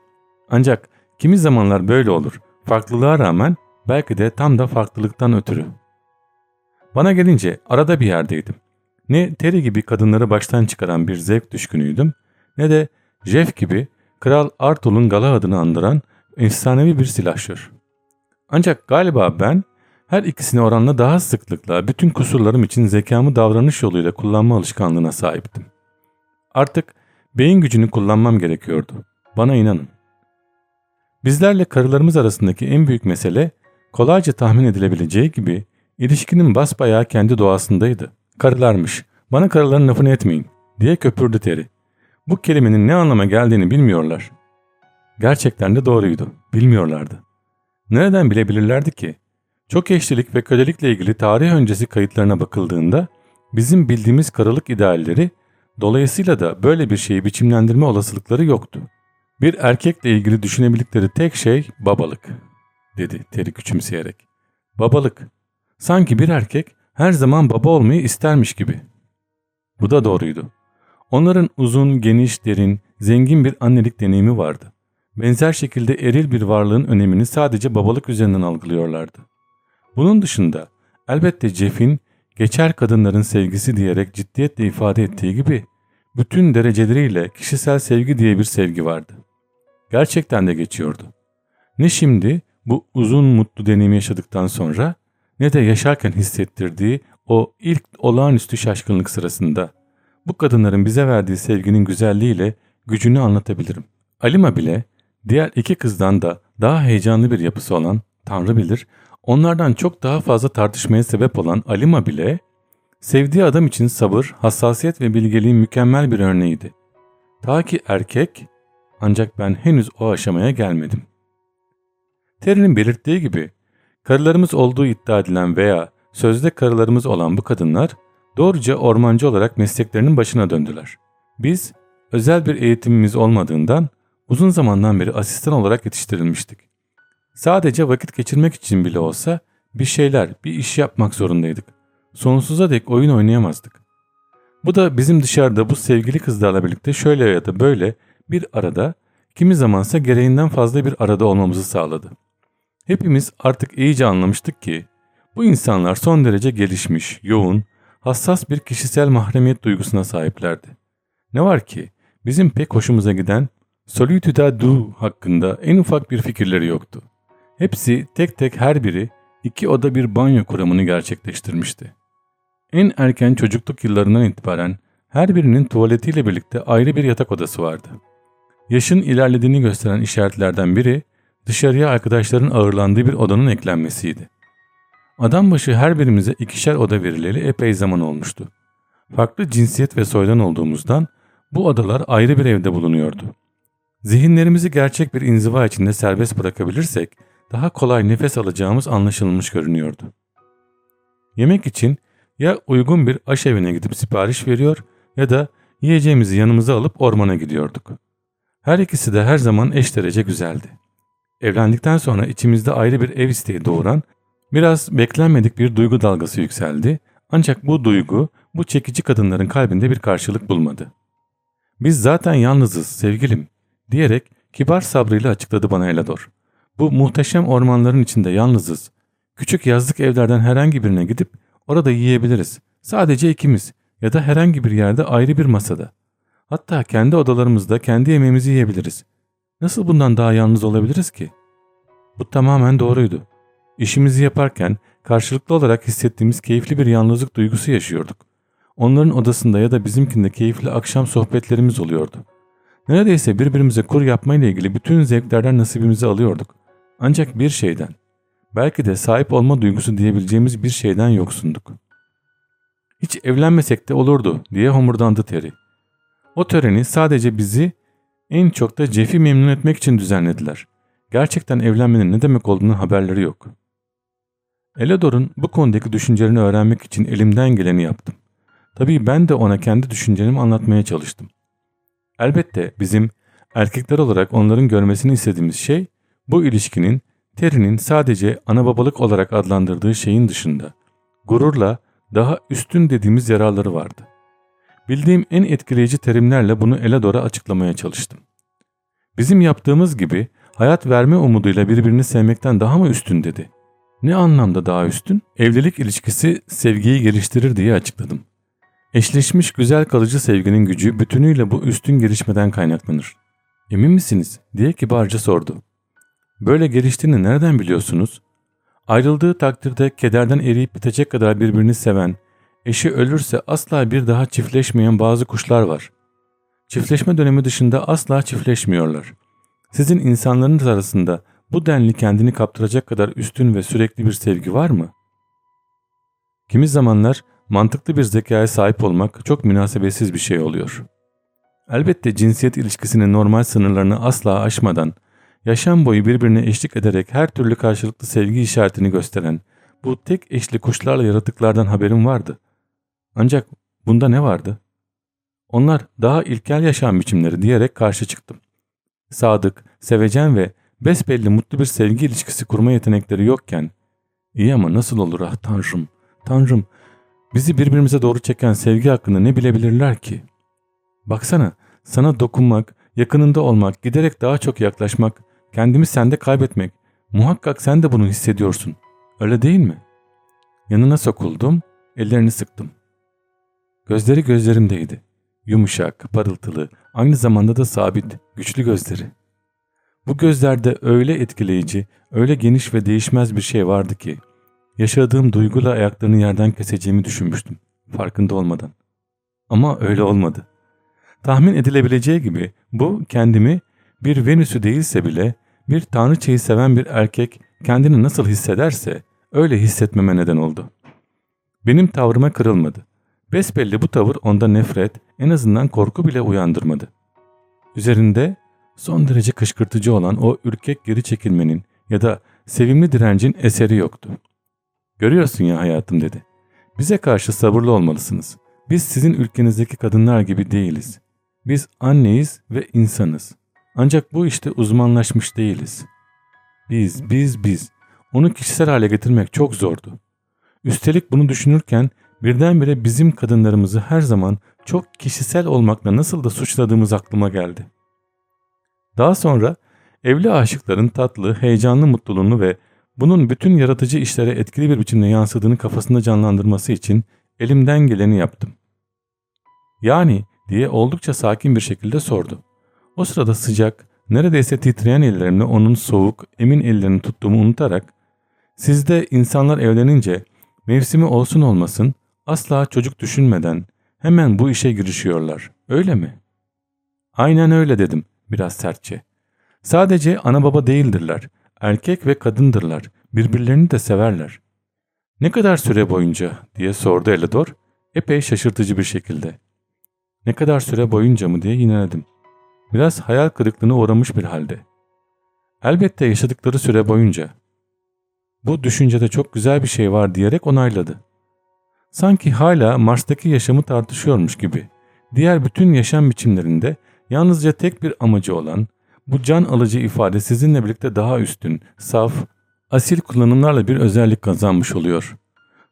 Ancak kimi zamanlar böyle olur. Farklılığa rağmen belki de tam da farklılıktan ötürü. Bana gelince arada bir yerdeydim. Ne Terry gibi kadınları baştan çıkaran bir zevk düşkünüydüm ne de Jeff gibi Kral Arthur'un gala adını andıran efsanevi bir silahşör. Ancak galiba ben her ikisine oranla daha sıklıkla bütün kusurlarım için zekamı davranış yoluyla kullanma alışkanlığına sahiptim. Artık beyin gücünü kullanmam gerekiyordu. Bana inanın. Bizlerle karılarımız arasındaki en büyük mesele kolayca tahmin edilebileceği gibi ilişkinin basbayağı kendi doğasındaydı. Karılarmış. Bana karıların lafını etmeyin diye köpürdü Terry. Bu kelimenin ne anlama geldiğini bilmiyorlar. Gerçekten de doğruydu. Bilmiyorlardı. Nereden bilebilirlerdi ki? Çok eşlilik ve kölelikle ilgili tarih öncesi kayıtlarına bakıldığında bizim bildiğimiz karılık idealleri dolayısıyla da böyle bir şeyi biçimlendirme olasılıkları yoktu. Bir erkekle ilgili düşünebildikleri tek şey babalık, dedi Terry küçümseyerek. Babalık. Sanki bir erkek her zaman baba olmayı istermiş gibi. Bu da doğruydu. Onların uzun, geniş, derin, zengin bir annelik deneyimi vardı. Benzer şekilde eril bir varlığın önemini sadece babalık üzerinden algılıyorlardı. Bunun dışında elbette Jeff'in geçer kadınların sevgisi diyerek ciddiyetle ifade ettiği gibi bütün dereceleriyle kişisel sevgi diye bir sevgi vardı. Gerçekten de geçiyordu. Ne şimdi bu uzun mutlu deneyimi yaşadıktan sonra ne de yaşarken hissettirdiği o ilk olağanüstü şaşkınlık sırasında bu kadınların bize verdiği sevginin güzelliğiyle gücünü anlatabilirim. Alima bile diğer iki kızdan da daha heyecanlı bir yapısı olan Tanrı bilir onlardan çok daha fazla tartışmaya sebep olan Alima bile sevdiği adam için sabır, hassasiyet ve bilgeliğin mükemmel bir örneğiydi. Ta ki erkek ancak ben henüz o aşamaya gelmedim. Terry'nin belirttiği gibi karılarımız olduğu iddia edilen veya sözde karılarımız olan bu kadınlar doğruca ormancı olarak mesleklerinin başına döndüler. Biz özel bir eğitimimiz olmadığından uzun zamandan beri asistan olarak yetiştirilmiştik. Sadece vakit geçirmek için bile olsa bir şeyler, bir iş yapmak zorundaydık. Sonsuza dek oyun oynayamazdık. Bu da bizim dışarıda bu sevgili kızlarla birlikte şöyle ya da böyle bir arada, kimi zamansa gereğinden fazla bir arada olmamızı sağladı. Hepimiz artık iyice anlamıştık ki bu insanlar son derece gelişmiş, yoğun, hassas bir kişisel mahremiyet duygusuna sahiplerdi. Ne var ki bizim pek hoşumuza giden Solitude du hakkında en ufak bir fikirleri yoktu. Hepsi tek tek her biri iki oda bir banyo kuramını gerçekleştirmişti. En erken çocukluk yıllarından itibaren her birinin tuvaletiyle birlikte ayrı bir yatak odası vardı. Yaşın ilerlediğini gösteren işaretlerden biri dışarıya arkadaşların ağırlandığı bir odanın eklenmesiydi. Adam başı her birimize ikişer oda verileli epey zaman olmuştu. Farklı cinsiyet ve soydan olduğumuzdan bu odalar ayrı bir evde bulunuyordu. Zihinlerimizi gerçek bir inziva içinde serbest bırakabilirsek daha kolay nefes alacağımız anlaşılmış görünüyordu. Yemek için ya uygun bir aşevine gidip sipariş veriyor ya da yiyeceğimizi yanımıza alıp ormana gidiyorduk. Her ikisi de her zaman eş derece güzeldi. Evlendikten sonra içimizde ayrı bir ev isteği doğuran biraz beklenmedik bir duygu dalgası yükseldi ancak bu duygu bu çekici kadınların kalbinde bir karşılık bulmadı. Biz zaten yalnızız sevgilim diyerek kibar sabrıyla açıkladı bana Elador. Bu muhteşem ormanların içinde yalnızız. Küçük yazlık evlerden herhangi birine gidip orada yiyebiliriz. Sadece ikimiz ya da herhangi bir yerde ayrı bir masada. Hatta kendi odalarımızda kendi yemeğimizi yiyebiliriz. Nasıl bundan daha yalnız olabiliriz ki? Bu tamamen doğruydu. İşimizi yaparken karşılıklı olarak hissettiğimiz keyifli bir yalnızlık duygusu yaşıyorduk. Onların odasında ya da bizimkinde keyifli akşam sohbetlerimiz oluyordu. Neredeyse birbirimize kur yapmayla ilgili bütün zevklerden nasibimizi alıyorduk. Ancak bir şeyden, belki de sahip olma duygusu diyebileceğimiz bir şeyden yoksunduk. Hiç evlenmesek de olurdu diye homurdandı Terry. O töreni sadece bizi en çok da Jeff'i memnun etmek için düzenlediler. Gerçekten evlenmenin ne demek olduğunu haberleri yok. Elador'un bu konudaki düşüncelerini öğrenmek için elimden geleni yaptım. Tabii ben de ona kendi düşüncelerimi anlatmaya çalıştım. Elbette bizim erkekler olarak onların görmesini istediğimiz şey bu ilişkinin Terry'nin sadece ana babalık olarak adlandırdığı şeyin dışında gururla daha üstün dediğimiz yararları vardı. Bildiğim en etkileyici terimlerle bunu Elador'a açıklamaya çalıştım. Bizim yaptığımız gibi hayat verme umuduyla birbirini sevmekten daha mı üstün dedi. Ne anlamda daha üstün? Evlilik ilişkisi sevgiyi geliştirir diye açıkladım. Eşleşmiş güzel kalıcı sevginin gücü bütünüyle bu üstün gelişmeden kaynaklanır. Emin misiniz? diye kibarca sordu. Böyle geliştiğini nereden biliyorsunuz? Ayrıldığı takdirde kederden eriyip bitecek kadar birbirini seven, eşi ölürse asla bir daha çiftleşmeyen bazı kuşlar var. Çiftleşme dönemi dışında asla çiftleşmiyorlar. Sizin insanlarınız arasında bu denli kendini kaptıracak kadar üstün ve sürekli bir sevgi var mı? Kimi zamanlar mantıklı bir zekaya sahip olmak çok münasebetsiz bir şey oluyor. Elbette cinsiyet ilişkisinin normal sınırlarını asla aşmadan, yaşam boyu birbirine eşlik ederek her türlü karşılıklı sevgi işaretini gösteren bu tek eşli kuşlarla yaratıklardan haberim vardı. Ancak bunda ne vardı? Onlar daha ilkel yaşam biçimleri diyerek karşı çıktım. Sadık, sevecen ve besbelli mutlu bir sevgi ilişkisi kurma yetenekleri yokken, iyi ama nasıl olur ah tanrım, tanrım, bizi birbirimize doğru çeken sevgi hakkında ne bilebilirler ki? Baksana, sana dokunmak, yakınında olmak, giderek daha çok yaklaşmak, kendimi sende kaybetmek, muhakkak sen de bunu hissediyorsun. Öyle değil mi? Yanına sokuldum, ellerini sıktım. Gözleri gözlerimdeydi. Yumuşak, parıltılı, aynı zamanda da sabit, güçlü gözleri. Bu gözlerde öyle etkileyici, öyle geniş ve değişmez bir şey vardı ki, yaşadığım duyguyla ayaklarını yerden keseceğimi düşünmüştüm, farkında olmadan. Ama öyle olmadı. Tahmin edilebileceği gibi bu kendimi bir Venüs'ü değilse bile bir tanrıçayı seven bir erkek kendini nasıl hissederse öyle hissetmeme neden oldu. Benim tavrıma kırılmadı. Besbelli bu tavır onda nefret, en azından korku bile uyandırmadı. Üzerinde son derece kışkırtıcı olan o ürkek geri çekilmenin ya da sevimli direncin eseri yoktu. Görüyorsun ya hayatım dedi. Bize karşı sabırlı olmalısınız. Biz sizin ülkenizdeki kadınlar gibi değiliz. Biz anneyiz ve insanız. Ancak bu işte uzmanlaşmış değiliz. Biz, biz, biz. Onu kişisel hale getirmek çok zordu. Üstelik bunu düşünürken birdenbire bizim kadınlarımızı her zaman çok kişisel olmakla nasıl da suçladığımız aklıma geldi. Daha sonra evli aşıkların tatlı, heyecanlı mutluluğunu ve bunun bütün yaratıcı işlere etkili bir biçimde yansıdığını kafasında canlandırması için elimden geleni yaptım. Yani diye oldukça sakin bir şekilde sordu. O sırada sıcak, neredeyse titreyen ellerimle onun soğuk, emin ellerini tuttuğumu unutarak ''Sizde insanlar evlenince mevsimi olsun olmasın asla çocuk düşünmeden hemen bu işe girişiyorlar, öyle mi?'' ''Aynen öyle'' dedim biraz sertçe. ''Sadece ana baba değildirler, erkek ve kadındırlar, birbirlerini de severler.'' ''Ne kadar süre boyunca?'' diye sordu Elador, epey şaşırtıcı bir şekilde. ''Ne kadar süre boyunca mı?'' diye yineledim biraz hayal kırıklığına uğramış bir halde. Elbette yaşadıkları süre boyunca. Bu düşüncede çok güzel bir şey var diyerek onayladı. Sanki hala Mars'taki yaşamı tartışıyormuş gibi. Diğer bütün yaşam biçimlerinde yalnızca tek bir amacı olan bu can alıcı ifade sizinle birlikte daha üstün, saf, asil kullanımlarla bir özellik kazanmış oluyor.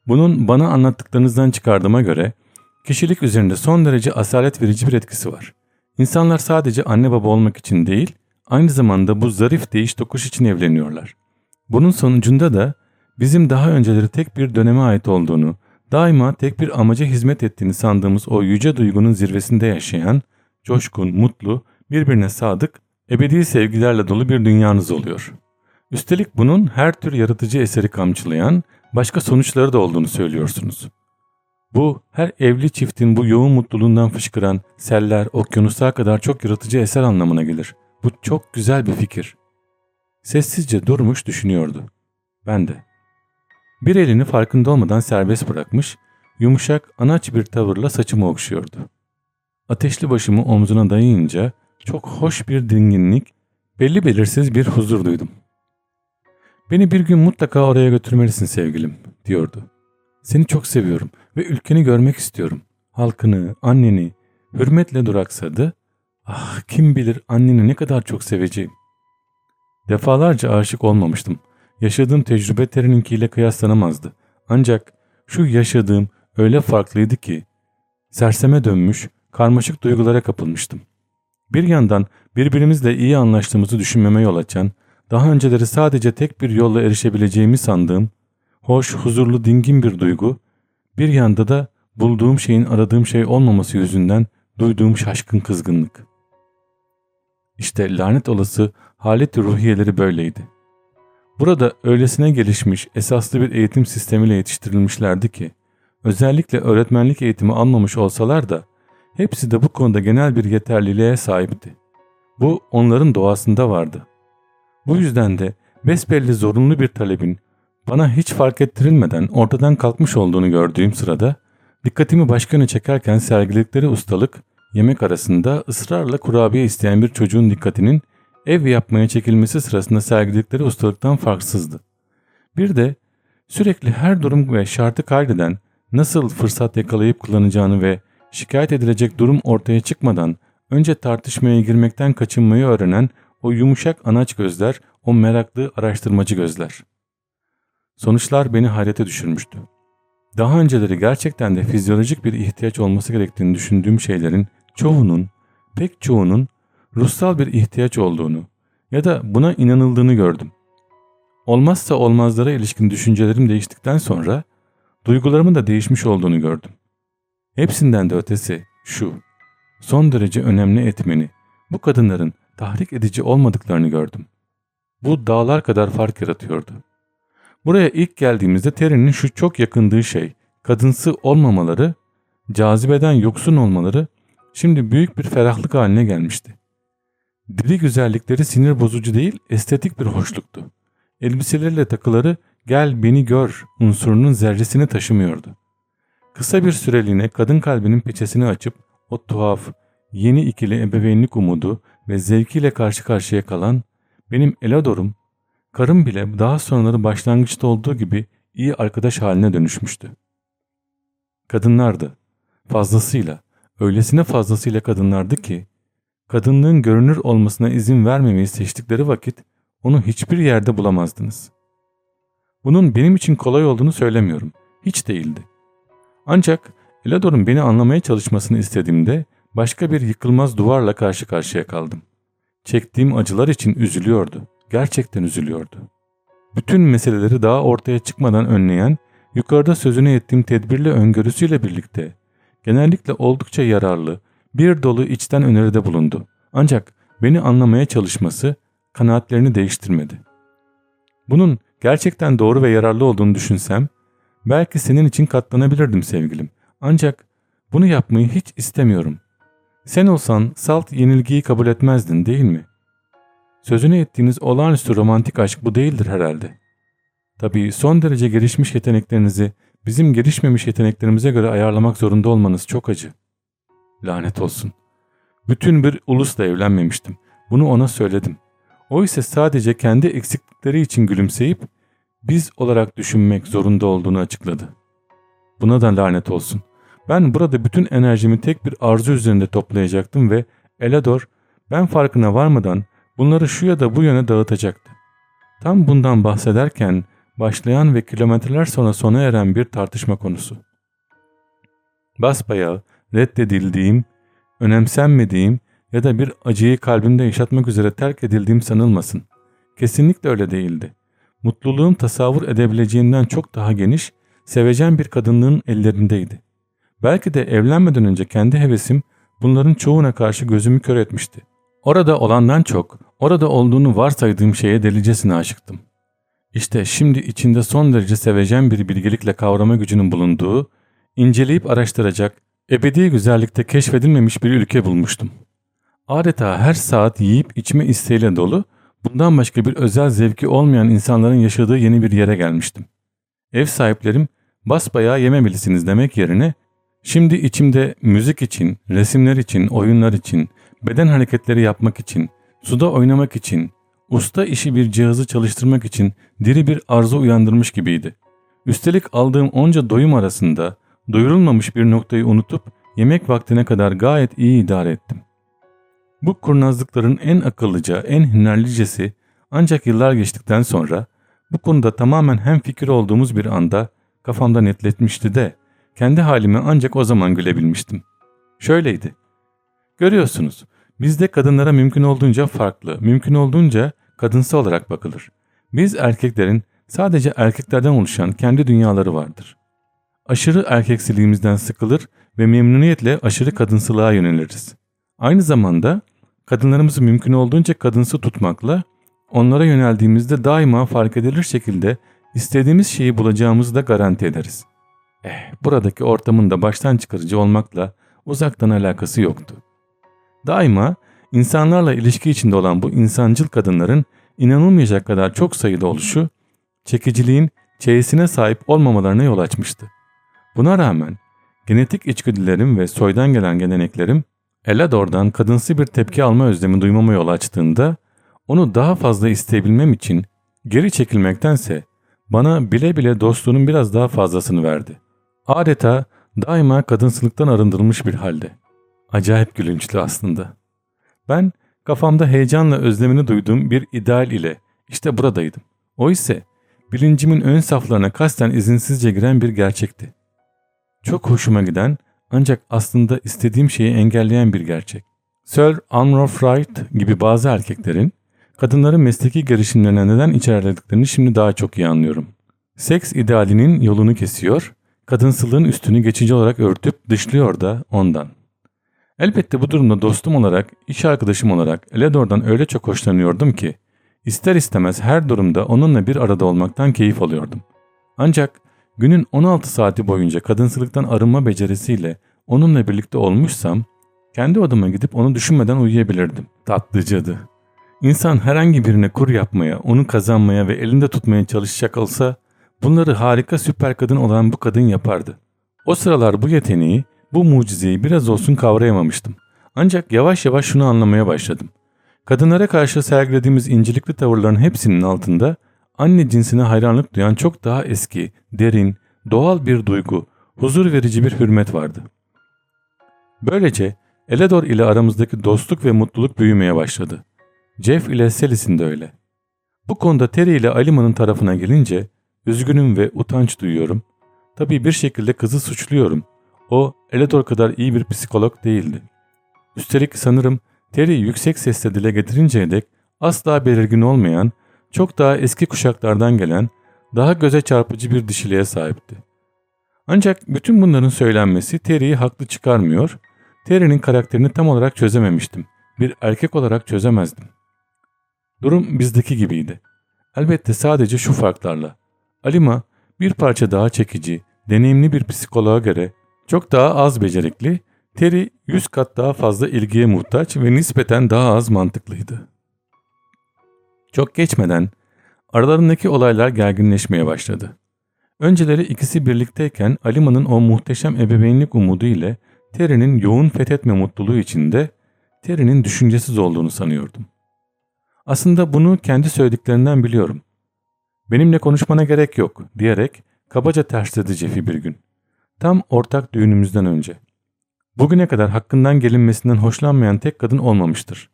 Bunun bana anlattıklarınızdan çıkardığıma göre kişilik üzerinde son derece asalet verici bir etkisi var. İnsanlar sadece anne baba olmak için değil, aynı zamanda bu zarif değiş tokuş için evleniyorlar. Bunun sonucunda da bizim daha önceleri tek bir döneme ait olduğunu, daima tek bir amaca hizmet ettiğini sandığımız o yüce duygunun zirvesinde yaşayan, coşkun, mutlu, birbirine sadık, ebedi sevgilerle dolu bir dünyanız oluyor. Üstelik bunun her tür yaratıcı eseri kamçılayan başka sonuçları da olduğunu söylüyorsunuz. Bu her evli çiftin bu yoğun mutluluğundan fışkıran seller, okyanuslar kadar çok yaratıcı eser anlamına gelir. Bu çok güzel bir fikir. Sessizce durmuş düşünüyordu. Ben de. Bir elini farkında olmadan serbest bırakmış, yumuşak, anaç bir tavırla saçımı okşuyordu. Ateşli başımı omzuna dayayınca çok hoş bir dinginlik, belli belirsiz bir huzur duydum. Beni bir gün mutlaka oraya götürmelisin sevgilim, diyordu. Seni çok seviyorum ve ülkeni görmek istiyorum. Halkını, anneni, hürmetle duraksadı. Ah kim bilir anneni ne kadar çok seveceğim. Defalarca aşık olmamıştım. Yaşadığım tecrübe Terry'ninkiyle kıyaslanamazdı. Ancak şu yaşadığım öyle farklıydı ki serseme dönmüş, karmaşık duygulara kapılmıştım. Bir yandan birbirimizle iyi anlaştığımızı düşünmeme yol açan, daha önceleri sadece tek bir yolla erişebileceğimi sandığım hoş, huzurlu, dingin bir duygu, bir yanda da bulduğum şeyin aradığım şey olmaması yüzünden duyduğum şaşkın kızgınlık. İşte lanet olası halet ruhiyeleri böyleydi. Burada öylesine gelişmiş, esaslı bir eğitim sistemiyle yetiştirilmişlerdi ki, özellikle öğretmenlik eğitimi almamış olsalar da, hepsi de bu konuda genel bir yeterliliğe sahipti. Bu onların doğasında vardı. Bu yüzden de besbelli zorunlu bir talebin bana hiç fark ettirilmeden ortadan kalkmış olduğunu gördüğüm sırada dikkatimi başka yöne çekerken sergiledikleri ustalık yemek arasında ısrarla kurabiye isteyen bir çocuğun dikkatinin ev yapmaya çekilmesi sırasında sergiledikleri ustalıktan farksızdı. Bir de sürekli her durum ve şartı kaydeden nasıl fırsat yakalayıp kullanacağını ve şikayet edilecek durum ortaya çıkmadan önce tartışmaya girmekten kaçınmayı öğrenen o yumuşak anaç gözler, o meraklı araştırmacı gözler. Sonuçlar beni hayrete düşürmüştü. Daha önceleri gerçekten de fizyolojik bir ihtiyaç olması gerektiğini düşündüğüm şeylerin çoğunun, pek çoğunun ruhsal bir ihtiyaç olduğunu ya da buna inanıldığını gördüm. Olmazsa olmazlara ilişkin düşüncelerim değiştikten sonra duygularımın da değişmiş olduğunu gördüm. Hepsinden de ötesi şu, son derece önemli etmeni, bu kadınların tahrik edici olmadıklarını gördüm. Bu dağlar kadar fark yaratıyordu. Buraya ilk geldiğimizde Terry'nin şu çok yakındığı şey, kadınsı olmamaları cazibeden yoksun olmaları şimdi büyük bir ferahlık haline gelmişti. Diri güzellikleri sinir bozucu değil, estetik bir hoşluktu. Elbiseleriyle takıları gel beni gör unsurunun zerresini taşımıyordu. Kısa bir süreliğine kadın kalbinin peçesini açıp o tuhaf, yeni ikili ebeveynlik umudu ve zevkiyle karşı karşıya kalan benim Elador'um, karım bile daha sonraları başlangıçta olduğu gibi iyi arkadaş haline dönüşmüştü. Kadınlardı. Fazlasıyla, öylesine fazlasıyla kadınlardı ki, kadınlığın görünür olmasına izin vermemeyi seçtikleri vakit onu hiçbir yerde bulamazdınız. Bunun benim için kolay olduğunu söylemiyorum. Hiç değildi. Ancak Elador'un beni anlamaya çalışmasını istediğimde başka bir yıkılmaz duvarla karşı karşıya kaldım. Çektiğim acılar için üzülüyordu. Gerçekten üzülüyordu. Bütün meseleleri daha ortaya çıkmadan önleyen, yukarıda sözünü ettiğim tedbirli öngörüsüyle birlikte genellikle oldukça yararlı, bir dolu içten öneride bulundu. Ancak beni anlamaya çalışması kanaatlerini değiştirmedi. Bunun gerçekten doğru ve yararlı olduğunu düşünsem, belki senin için katlanabilirdim sevgilim. Ancak bunu yapmayı hiç istemiyorum. Sen olsan salt yenilgiyi kabul etmezdin değil mi? Sözünü ettiğiniz olağanüstü romantik aşk bu değildir herhalde. Tabii son derece gelişmiş yeteneklerinizi bizim gelişmemiş yeteneklerimize göre ayarlamak zorunda olmanız çok acı. Lanet olsun. Bütün bir ulusla evlenmemiştim. Bunu ona söyledim. O ise sadece kendi eksiklikleri için gülümseyip biz olarak düşünmek zorunda olduğunu açıkladı. Buna da lanet olsun. Ben burada bütün enerjimi tek bir arzu üzerinde toplayacaktım ve Elador ben farkına varmadan bunları şu ya da bu yöne dağıtacaktı. Tam bundan bahsederken başlayan ve kilometreler sonra sona eren bir tartışma konusu. Basbayağı reddedildiğim, önemsenmediğim ya da bir acıyı kalbimde yaşatmak üzere terk edildiğim sanılmasın. Kesinlikle öyle değildi. Mutluluğum tasavvur edebileceğinden çok daha geniş, sevecen bir kadınlığın ellerindeydi. Belki de evlenmeden önce kendi hevesim bunların çoğuna karşı gözümü kör etmişti. Orada olandan çok, orada olduğunu varsaydığım şeye delicesine aşıktım. İşte şimdi içinde son derece sevecen bir bilgelikle kavrama gücünün bulunduğu, inceleyip araştıracak, ebedi güzellikte keşfedilmemiş bir ülke bulmuştum. Adeta her saat yiyip içme isteğiyle dolu, bundan başka bir özel zevki olmayan insanların yaşadığı yeni bir yere gelmiştim. Ev sahiplerim basbayağı yememelisiniz demek yerine Şimdi içimde müzik için, resimler için, oyunlar için, beden hareketleri yapmak için, suda oynamak için, usta işi bir cihazı çalıştırmak için diri bir arzu uyandırmış gibiydi. Üstelik aldığım onca doyum arasında doyurulmamış bir noktayı unutup yemek vaktine kadar gayet iyi idare ettim. Bu kurnazlıkların en akıllıca, en hünerlicesi ancak yıllar geçtikten sonra bu konuda tamamen hem fikir olduğumuz bir anda kafamda netletmişti de kendi halime ancak o zaman gülebilmiştim. Şöyleydi. Görüyorsunuz, bizde kadınlara mümkün olduğunca farklı, mümkün olduğunca kadınsı olarak bakılır. Biz erkeklerin sadece erkeklerden oluşan kendi dünyaları vardır. Aşırı erkeksiliğimizden sıkılır ve memnuniyetle aşırı kadınsılığa yöneliriz. Aynı zamanda kadınlarımızı mümkün olduğunca kadınsı tutmakla onlara yöneldiğimizde daima fark edilir şekilde istediğimiz şeyi bulacağımızı da garanti ederiz. Eh, buradaki ortamın da baştan çıkarıcı olmakla uzaktan alakası yoktu. Daima insanlarla ilişki içinde olan bu insancıl kadınların inanılmayacak kadar çok sayıda oluşu, çekiciliğin çeyesine sahip olmamalarına yol açmıştı. Buna rağmen genetik içgüdülerim ve soydan gelen geleneklerim Elador'dan kadınsı bir tepki alma özlemi duymama yol açtığında onu daha fazla isteyebilmem için geri çekilmektense bana bile bile dostluğunun biraz daha fazlasını verdi. Adeta daima kadınsılıktan arındırılmış bir halde. Acayip gülünçlü aslında. Ben kafamda heyecanla özlemini duyduğum bir ideal ile işte buradaydım. O ise bilincimin ön saflarına kasten izinsizce giren bir gerçekti. Çok hoşuma giden ancak aslında istediğim şeyi engelleyen bir gerçek. Sir Anro Wright gibi bazı erkeklerin kadınların mesleki girişimlerine neden içerlediklerini şimdi daha çok iyi anlıyorum. Seks idealinin yolunu kesiyor kadınsılığın üstünü geçici olarak örtüp dışlıyor da ondan. Elbette bu durumda dostum olarak, iş arkadaşım olarak Ledor'dan öyle çok hoşlanıyordum ki, ister istemez her durumda onunla bir arada olmaktan keyif alıyordum. Ancak günün 16 saati boyunca kadınsılıktan arınma becerisiyle onunla birlikte olmuşsam kendi odama gidip onu düşünmeden uyuyabilirdim. Tatlı cadı. İnsan herhangi birine kur yapmaya, onu kazanmaya ve elinde tutmaya çalışacak olsa bunları harika süper kadın olan bu kadın yapardı. O sıralar bu yeteneği, bu mucizeyi biraz olsun kavrayamamıştım. Ancak yavaş yavaş şunu anlamaya başladım. Kadınlara karşı sergilediğimiz incelikli tavırların hepsinin altında anne cinsine hayranlık duyan çok daha eski, derin, doğal bir duygu, huzur verici bir hürmet vardı. Böylece Eledor ile aramızdaki dostluk ve mutluluk büyümeye başladı. Jeff ile Selis'in de öyle. Bu konuda Terry ile Alima'nın tarafına gelince üzgünüm ve utanç duyuyorum. Tabii bir şekilde kızı suçluyorum. O Eledor kadar iyi bir psikolog değildi. Üstelik sanırım Terry yüksek sesle dile getirinceye dek asla belirgin olmayan, çok daha eski kuşaklardan gelen, daha göze çarpıcı bir dişiliğe sahipti. Ancak bütün bunların söylenmesi Terry'i haklı çıkarmıyor, Terry'nin karakterini tam olarak çözememiştim. Bir erkek olarak çözemezdim. Durum bizdeki gibiydi. Elbette sadece şu farklarla. Alima bir parça daha çekici, deneyimli bir psikoloğa göre çok daha az becerikli, Terry yüz kat daha fazla ilgiye muhtaç ve nispeten daha az mantıklıydı. Çok geçmeden aralarındaki olaylar gerginleşmeye başladı. Önceleri ikisi birlikteyken Alima'nın o muhteşem ebeveynlik umudu ile Terry'nin yoğun fethetme mutluluğu içinde Terry'nin düşüncesiz olduğunu sanıyordum. Aslında bunu kendi söylediklerinden biliyorum. Benimle konuşmana gerek yok diyerek kabaca tersledi Jeff'i bir gün. Tam ortak düğünümüzden önce. Bugüne kadar hakkından gelinmesinden hoşlanmayan tek kadın olmamıştır.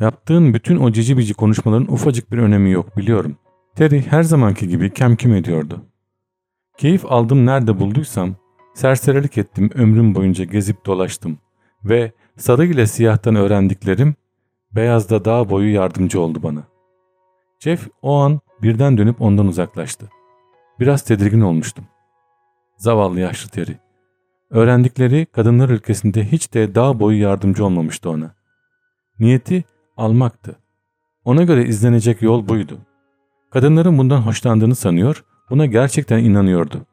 Yaptığın bütün o cici bici konuşmaların ufacık bir önemi yok biliyorum. Terry her zamanki gibi kemküm ediyordu. Keyif aldım nerede bulduysam, serserilik ettim ömrüm boyunca gezip dolaştım ve sarı ile siyahtan öğrendiklerim beyazda dağ boyu yardımcı oldu bana. Jeff o an birden dönüp ondan uzaklaştı. Biraz tedirgin olmuştum. Zavallı yaşlı Terry. Öğrendikleri kadınlar ülkesinde hiç de dağ boyu yardımcı olmamıştı ona. Niyeti almaktı. Ona göre izlenecek yol buydu. Kadınların bundan hoşlandığını sanıyor, buna gerçekten inanıyordu.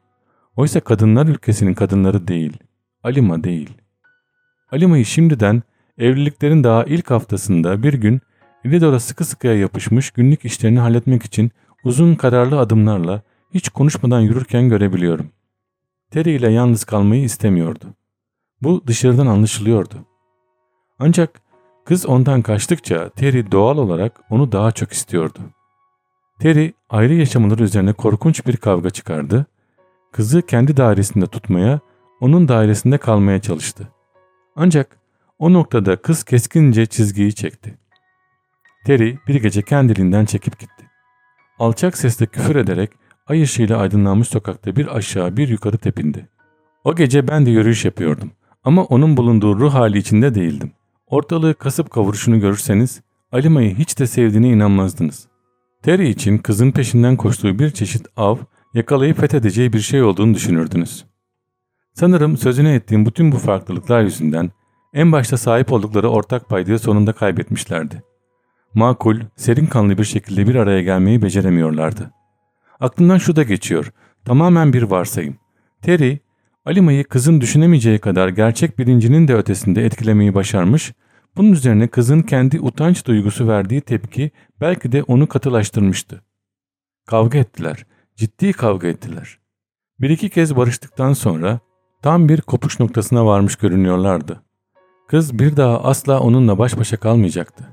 Oysa kadınlar ülkesinin kadınları değil, Alima değil. Alima'yı şimdiden evliliklerin daha ilk haftasında bir gün Ilidor'a sıkı sıkıya yapışmış günlük işlerini halletmek için uzun kararlı adımlarla hiç konuşmadan yürürken görebiliyorum. Terry ile yalnız kalmayı istemiyordu. Bu dışarıdan anlaşılıyordu. Ancak kız ondan kaçtıkça Terry doğal olarak onu daha çok istiyordu. Terry ayrı yaşamaları üzerine korkunç bir kavga çıkardı. Kızı kendi dairesinde tutmaya, onun dairesinde kalmaya çalıştı. Ancak o noktada kız keskince çizgiyi çekti. Terry bir gece kendiliğinden çekip gitti. Alçak sesle küfür ederek ay ışığıyla aydınlanmış sokakta bir aşağı bir yukarı tepindi. O gece ben de yürüyüş yapıyordum ama onun bulunduğu ruh hali içinde değildim. Ortalığı kasıp kavuruşunu görürseniz Alima'yı hiç de sevdiğine inanmazdınız. Terry için kızın peşinden koştuğu bir çeşit av, yakalayıp fethedeceği bir şey olduğunu düşünürdünüz. Sanırım sözüne ettiğim bütün bu farklılıklar yüzünden en başta sahip oldukları ortak paydığı sonunda kaybetmişlerdi. Makul, serin kanlı bir şekilde bir araya gelmeyi beceremiyorlardı. Aklından şu da geçiyor, tamamen bir varsayım. Terry, Alima'yı kızın düşünemeyeceği kadar gerçek bilincinin de ötesinde etkilemeyi başarmış, bunun üzerine kızın kendi utanç duygusu verdiği tepki belki de onu katılaştırmıştı. Kavga ettiler, ciddi kavga ettiler. Bir iki kez barıştıktan sonra tam bir kopuş noktasına varmış görünüyorlardı. Kız bir daha asla onunla baş başa kalmayacaktı.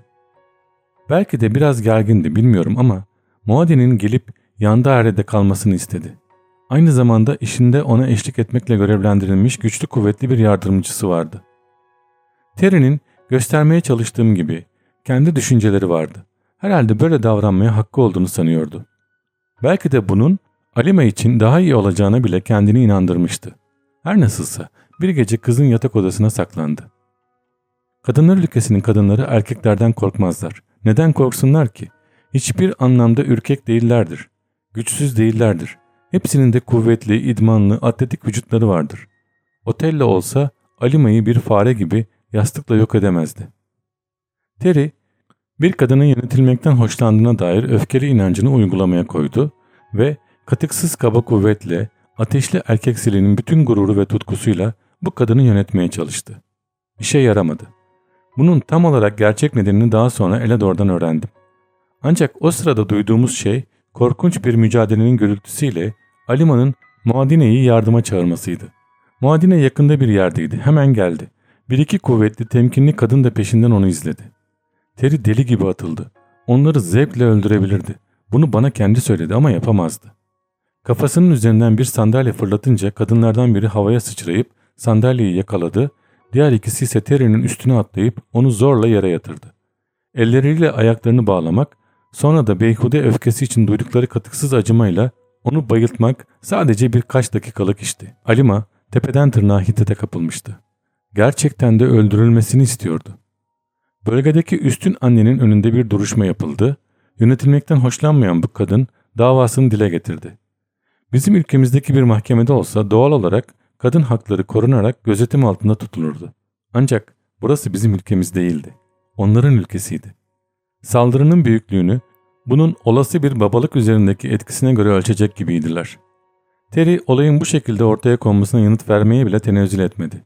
Belki de biraz gergindi bilmiyorum ama Moadi'nin gelip yan dairede kalmasını istedi. Aynı zamanda işinde ona eşlik etmekle görevlendirilmiş güçlü kuvvetli bir yardımcısı vardı. Terry'nin göstermeye çalıştığım gibi kendi düşünceleri vardı. Herhalde böyle davranmaya hakkı olduğunu sanıyordu. Belki de bunun Alime için daha iyi olacağına bile kendini inandırmıştı. Her nasılsa bir gece kızın yatak odasına saklandı. Kadınlar ülkesinin kadınları erkeklerden korkmazlar. Neden korksunlar ki? Hiçbir anlamda ürkek değillerdir. Güçsüz değillerdir. Hepsinin de kuvvetli, idmanlı, atletik vücutları vardır. Otello olsa Alima'yı bir fare gibi yastıkla yok edemezdi. Terry, bir kadının yönetilmekten hoşlandığına dair öfkeli inancını uygulamaya koydu ve katıksız kaba kuvvetle ateşli erkek silinin bütün gururu ve tutkusuyla bu kadını yönetmeye çalıştı. İşe yaramadı. Bunun tam olarak gerçek nedenini daha sonra Elador'dan öğrendim. Ancak o sırada duyduğumuz şey korkunç bir mücadelenin gürültüsüyle Alima'nın Muadine'yi yardıma çağırmasıydı. Muadine yakında bir yerdeydi. Hemen geldi. Bir iki kuvvetli temkinli kadın da peşinden onu izledi. Teri deli gibi atıldı. Onları zevkle öldürebilirdi. Bunu bana kendi söyledi ama yapamazdı. Kafasının üzerinden bir sandalye fırlatınca kadınlardan biri havaya sıçrayıp sandalyeyi yakaladı. Diğer ikisi ise Terry'nin üstüne atlayıp onu zorla yere yatırdı. Elleriyle ayaklarını bağlamak, sonra da beyhude öfkesi için duydukları katıksız acımayla onu bayıltmak sadece birkaç dakikalık işti. Alima tepeden tırnağa hiddete kapılmıştı. Gerçekten de öldürülmesini istiyordu. Bölgedeki üstün annenin önünde bir duruşma yapıldı. Yönetilmekten hoşlanmayan bu kadın davasını dile getirdi. Bizim ülkemizdeki bir mahkemede olsa doğal olarak kadın hakları korunarak gözetim altında tutulurdu. Ancak burası bizim ülkemiz değildi. Onların ülkesiydi. Saldırının büyüklüğünü bunun olası bir babalık üzerindeki etkisine göre ölçecek gibiydiler. Terry olayın bu şekilde ortaya konmasına yanıt vermeye bile tenezzül etmedi.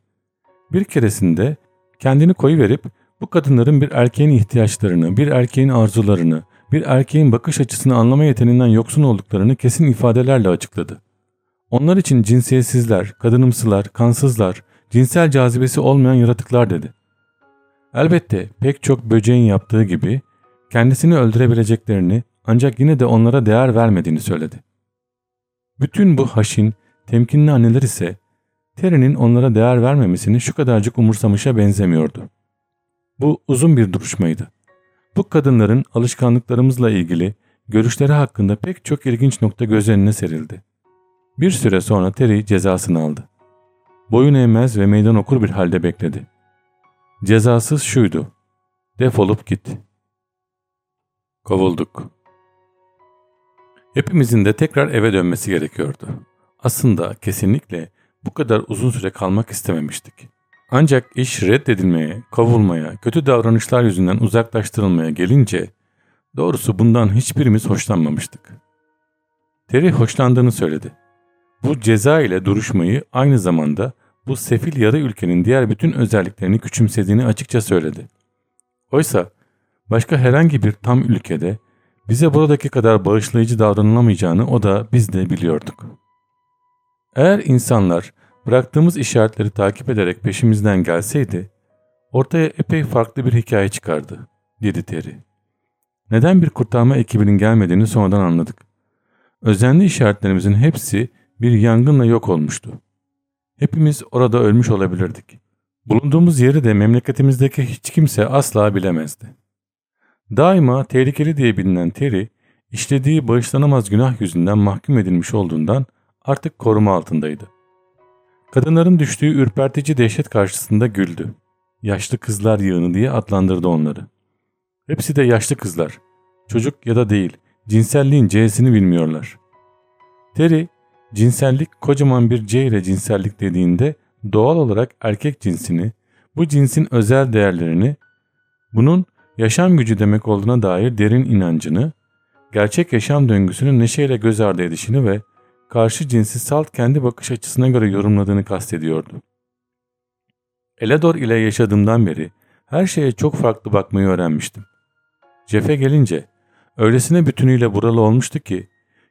Bir keresinde kendini koyuverip bu kadınların bir erkeğin ihtiyaçlarını, bir erkeğin arzularını, bir erkeğin bakış açısını anlama yeteneğinden yoksun olduklarını kesin ifadelerle açıkladı. Onlar için cinsiyetsizler, kadınımsılar, kansızlar, cinsel cazibesi olmayan yaratıklar dedi. Elbette pek çok böceğin yaptığı gibi kendisini öldürebileceklerini ancak yine de onlara değer vermediğini söyledi. Bütün bu haşin, temkinli anneler ise Terry'nin onlara değer vermemesini şu kadarcık umursamışa benzemiyordu. Bu uzun bir duruşmaydı. Bu kadınların alışkanlıklarımızla ilgili görüşleri hakkında pek çok ilginç nokta göz önüne serildi. Bir süre sonra Terry cezasını aldı. Boyun eğmez ve meydan okur bir halde bekledi. Cezasız şuydu. Defolup git. Kovulduk. Hepimizin de tekrar eve dönmesi gerekiyordu. Aslında kesinlikle bu kadar uzun süre kalmak istememiştik. Ancak iş reddedilmeye, kovulmaya, kötü davranışlar yüzünden uzaklaştırılmaya gelince doğrusu bundan hiçbirimiz hoşlanmamıştık. Terry hoşlandığını söyledi. Bu ceza ile duruşmayı aynı zamanda bu sefil yarı ülkenin diğer bütün özelliklerini küçümsediğini açıkça söyledi. Oysa başka herhangi bir tam ülkede bize buradaki kadar bağışlayıcı davranılamayacağını o da biz de biliyorduk. Eğer insanlar bıraktığımız işaretleri takip ederek peşimizden gelseydi, ortaya epey farklı bir hikaye çıkardı, dedi Terry. Neden bir kurtarma ekibinin gelmediğini sonradan anladık. Özenli işaretlerimizin hepsi bir yangınla yok olmuştu. Hepimiz orada ölmüş olabilirdik. Bulunduğumuz yeri de memleketimizdeki hiç kimse asla bilemezdi. Daima tehlikeli diye bilinen Terry, işlediği bağışlanamaz günah yüzünden mahkum edilmiş olduğundan artık koruma altındaydı. Kadınların düştüğü ürpertici dehşet karşısında güldü. Yaşlı kızlar yığını diye adlandırdı onları. Hepsi de yaşlı kızlar. Çocuk ya da değil, cinselliğin C'sini bilmiyorlar. Terry, cinsellik kocaman bir C ile cinsellik dediğinde doğal olarak erkek cinsini, bu cinsin özel değerlerini, bunun yaşam gücü demek olduğuna dair derin inancını, gerçek yaşam döngüsünün neşeyle göz ardı edişini ve karşı cinsi salt kendi bakış açısına göre yorumladığını kastediyordu. Elador ile yaşadığımdan beri her şeye çok farklı bakmayı öğrenmiştim. Jeff'e gelince öylesine bütünüyle buralı olmuştu ki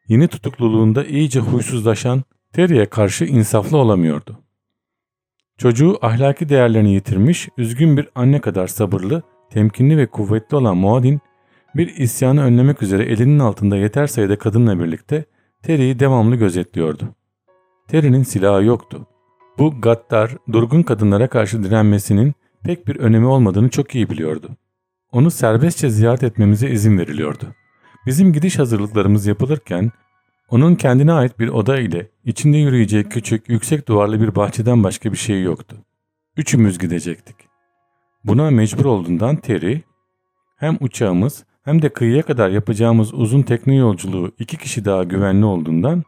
yeni tutukluluğunda iyice huysuzlaşan Terry'e karşı insaflı olamıyordu. Çocuğu ahlaki değerlerini yitirmiş, üzgün bir anne kadar sabırlı, temkinli ve kuvvetli olan Muadin, bir isyanı önlemek üzere elinin altında yeter sayıda kadınla birlikte Terry'i devamlı gözetliyordu. Terry'nin silahı yoktu. Bu gaddar, durgun kadınlara karşı direnmesinin pek bir önemi olmadığını çok iyi biliyordu. Onu serbestçe ziyaret etmemize izin veriliyordu. Bizim gidiş hazırlıklarımız yapılırken onun kendine ait bir oda ile içinde yürüyeceği küçük, yüksek duvarlı bir bahçeden başka bir şey yoktu. Üçümüz gidecektik. Buna mecbur olduğundan Terry, hem uçağımız hem de kıyıya kadar yapacağımız uzun tekne yolculuğu iki kişi daha güvenli olduğundan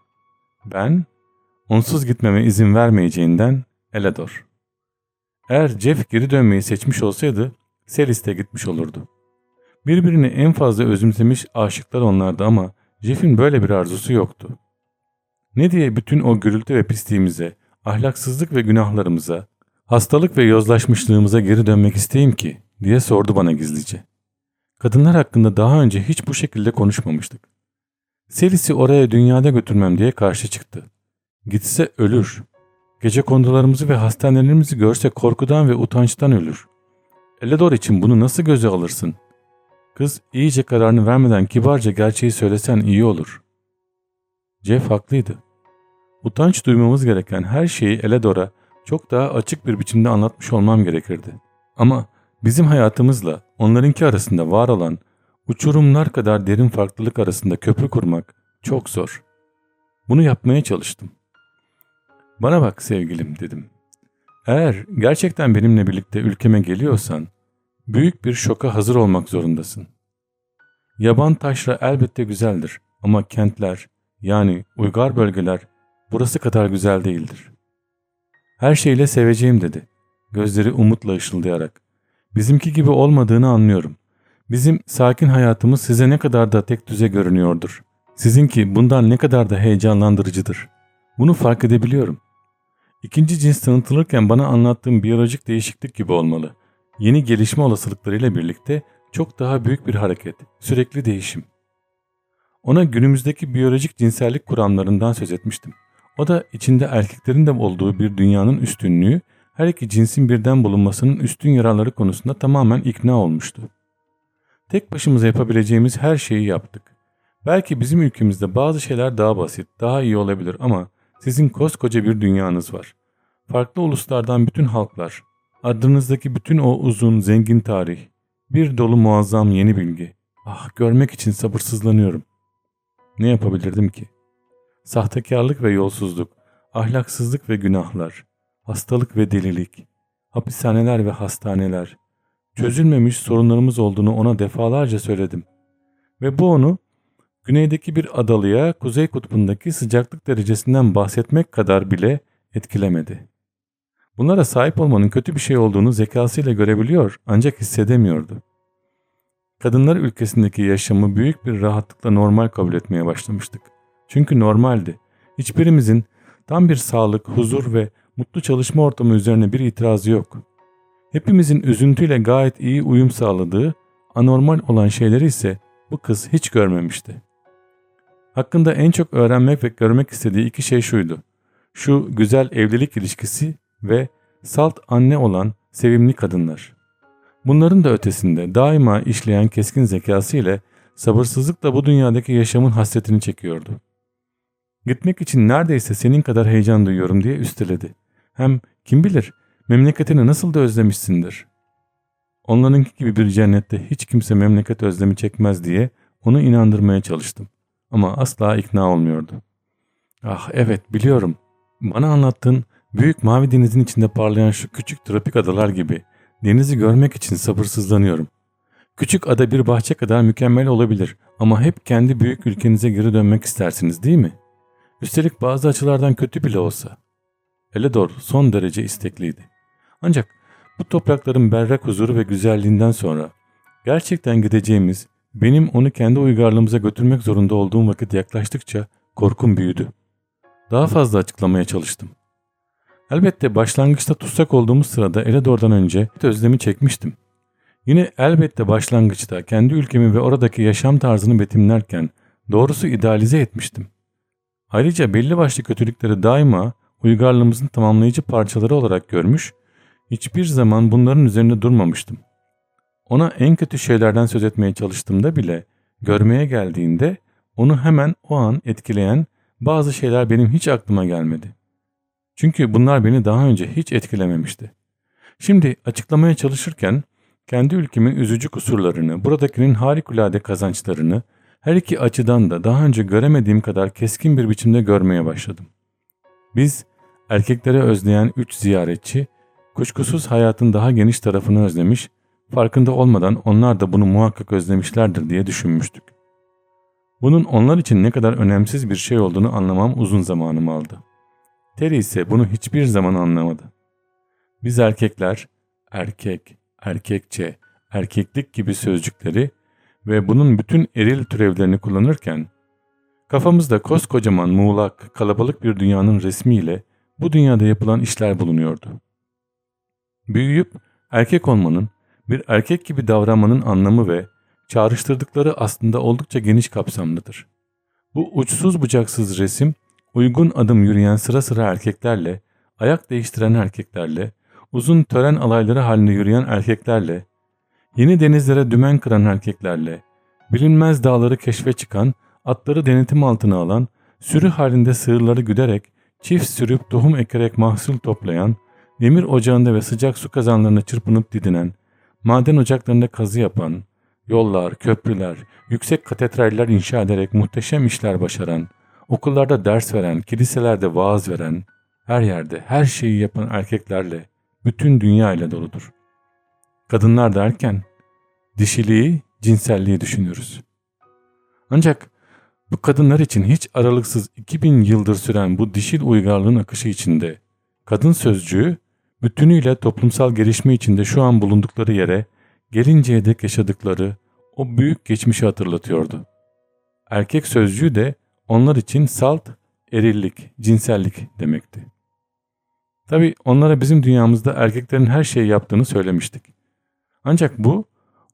ben onsuz gitmeme izin vermeyeceğinden Elador. Eğer Jeff geri dönmeyi seçmiş olsaydı Selis de gitmiş olurdu. Birbirini en fazla özümsemiş aşıklar onlardı ama Jeff'in böyle bir arzusu yoktu. Ne diye bütün o gürültü ve pisliğimize, ahlaksızlık ve günahlarımıza, hastalık ve yozlaşmışlığımıza geri dönmek isteyeyim ki diye sordu bana gizlice. Kadınlar hakkında daha önce hiç bu şekilde konuşmamıştık. Selis'i oraya dünyada götürmem diye karşı çıktı. Gitse ölür. Gece kondularımızı ve hastanelerimizi görse korkudan ve utançtan ölür. Eledor için bunu nasıl göze alırsın? Kız iyice kararını vermeden kibarca gerçeği söylesen iyi olur. Jeff haklıydı. Utanç duymamız gereken her şeyi Eledor'a çok daha açık bir biçimde anlatmış olmam gerekirdi. Ama bizim hayatımızla onlarınki arasında var olan uçurumlar kadar derin farklılık arasında köprü kurmak çok zor. Bunu yapmaya çalıştım. Bana bak sevgilim dedim. Eğer gerçekten benimle birlikte ülkeme geliyorsan büyük bir şoka hazır olmak zorundasın. Yaban taşra elbette güzeldir ama kentler yani uygar bölgeler burası kadar güzel değildir. Her şeyle seveceğim dedi. Gözleri umutla ışıldayarak. Bizimki gibi olmadığını anlıyorum. Bizim sakin hayatımız size ne kadar da tek düze görünüyordur. Sizinki bundan ne kadar da heyecanlandırıcıdır. Bunu fark edebiliyorum. İkinci cins tanıtılırken bana anlattığım biyolojik değişiklik gibi olmalı. Yeni gelişme olasılıklarıyla birlikte çok daha büyük bir hareket, sürekli değişim. Ona günümüzdeki biyolojik cinsellik kuramlarından söz etmiştim. O da içinde erkeklerin de olduğu bir dünyanın üstünlüğü, her iki cinsin birden bulunmasının üstün yararları konusunda tamamen ikna olmuştu. Tek başımıza yapabileceğimiz her şeyi yaptık. Belki bizim ülkemizde bazı şeyler daha basit, daha iyi olabilir ama sizin koskoca bir dünyanız var. Farklı uluslardan bütün halklar, adınızdaki bütün o uzun, zengin tarih, bir dolu muazzam yeni bilgi. Ah görmek için sabırsızlanıyorum. Ne yapabilirdim ki? Sahtekarlık ve yolsuzluk, ahlaksızlık ve günahlar, hastalık ve delilik, hapishaneler ve hastaneler, çözülmemiş sorunlarımız olduğunu ona defalarca söyledim. Ve bu onu güneydeki bir adalıya kuzey kutbundaki sıcaklık derecesinden bahsetmek kadar bile etkilemedi. Bunlara sahip olmanın kötü bir şey olduğunu zekasıyla görebiliyor ancak hissedemiyordu. Kadınlar ülkesindeki yaşamı büyük bir rahatlıkla normal kabul etmeye başlamıştık. Çünkü normaldi. Hiçbirimizin tam bir sağlık, huzur ve mutlu çalışma ortamı üzerine bir itirazı yok. Hepimizin üzüntüyle gayet iyi uyum sağladığı, anormal olan şeyleri ise bu kız hiç görmemişti. Hakkında en çok öğrenmek ve görmek istediği iki şey şuydu. Şu güzel evlilik ilişkisi ve salt anne olan sevimli kadınlar. Bunların da ötesinde daima işleyen keskin zekası ile sabırsızlıkla bu dünyadaki yaşamın hasretini çekiyordu. Gitmek için neredeyse senin kadar heyecan duyuyorum diye üsteledi. Hem kim bilir memleketini nasıl da özlemişsindir. Onlarınki gibi bir cennette hiç kimse memleket özlemi çekmez diye onu inandırmaya çalıştım. Ama asla ikna olmuyordu. Ah evet biliyorum. Bana anlattığın büyük mavi denizin içinde parlayan şu küçük tropik adalar gibi denizi görmek için sabırsızlanıyorum. Küçük ada bir bahçe kadar mükemmel olabilir ama hep kendi büyük ülkenize geri dönmek istersiniz değil mi? Üstelik bazı açılardan kötü bile olsa. Eledor son derece istekliydi. Ancak bu toprakların berrak huzuru ve güzelliğinden sonra gerçekten gideceğimiz, benim onu kendi uygarlığımıza götürmek zorunda olduğum vakit yaklaştıkça korkum büyüdü. Daha fazla açıklamaya çalıştım. Elbette başlangıçta tutsak olduğumuz sırada Eledor'dan önce özlemi çekmiştim. Yine elbette başlangıçta kendi ülkemi ve oradaki yaşam tarzını betimlerken doğrusu idealize etmiştim. Ayrıca belli başlı kötülükleri daima uygarlığımızın tamamlayıcı parçaları olarak görmüş, hiçbir zaman bunların üzerinde durmamıştım. Ona en kötü şeylerden söz etmeye çalıştığımda bile görmeye geldiğinde onu hemen o an etkileyen bazı şeyler benim hiç aklıma gelmedi. Çünkü bunlar beni daha önce hiç etkilememişti. Şimdi açıklamaya çalışırken kendi ülkemin üzücü kusurlarını, buradakinin harikulade kazançlarını her iki açıdan da daha önce göremediğim kadar keskin bir biçimde görmeye başladım. Biz erkeklere özleyen üç ziyaretçi kuşkusuz hayatın daha geniş tarafını özlemiş, farkında olmadan onlar da bunu muhakkak özlemişlerdir diye düşünmüştük. Bunun onlar için ne kadar önemsiz bir şey olduğunu anlamam uzun zamanımı aldı. Terry ise bunu hiçbir zaman anlamadı. Biz erkekler erkek, erkekçe, erkeklik gibi sözcükleri ve bunun bütün eril türevlerini kullanırken kafamızda koskocaman muğlak, kalabalık bir dünyanın resmiyle bu dünyada yapılan işler bulunuyordu. Büyüyüp erkek olmanın, bir erkek gibi davranmanın anlamı ve çağrıştırdıkları aslında oldukça geniş kapsamlıdır. Bu uçsuz bucaksız resim, uygun adım yürüyen sıra sıra erkeklerle, ayak değiştiren erkeklerle, uzun tören alayları halinde yürüyen erkeklerle, yeni denizlere dümen kıran erkeklerle, bilinmez dağları keşfe çıkan, atları denetim altına alan, sürü halinde sığırları güderek, çift sürüp tohum ekerek mahsul toplayan, demir ocağında ve sıcak su kazanlarına çırpınıp didinen, maden ocaklarında kazı yapan, yollar, köprüler, yüksek katedraller inşa ederek muhteşem işler başaran, okullarda ders veren, kiliselerde vaaz veren, her yerde her şeyi yapan erkeklerle, bütün dünya ile doludur. Kadınlar derken dişiliği, cinselliği düşünürüz. Ancak bu kadınlar için hiç aralıksız 2000 yıldır süren bu dişil uygarlığın akışı içinde kadın sözcüğü bütünüyle toplumsal gelişme içinde şu an bulundukları yere gelinceye dek yaşadıkları o büyük geçmişi hatırlatıyordu. Erkek sözcüğü de onlar için salt, erillik, cinsellik demekti. Tabi onlara bizim dünyamızda erkeklerin her şeyi yaptığını söylemiştik. Ancak bu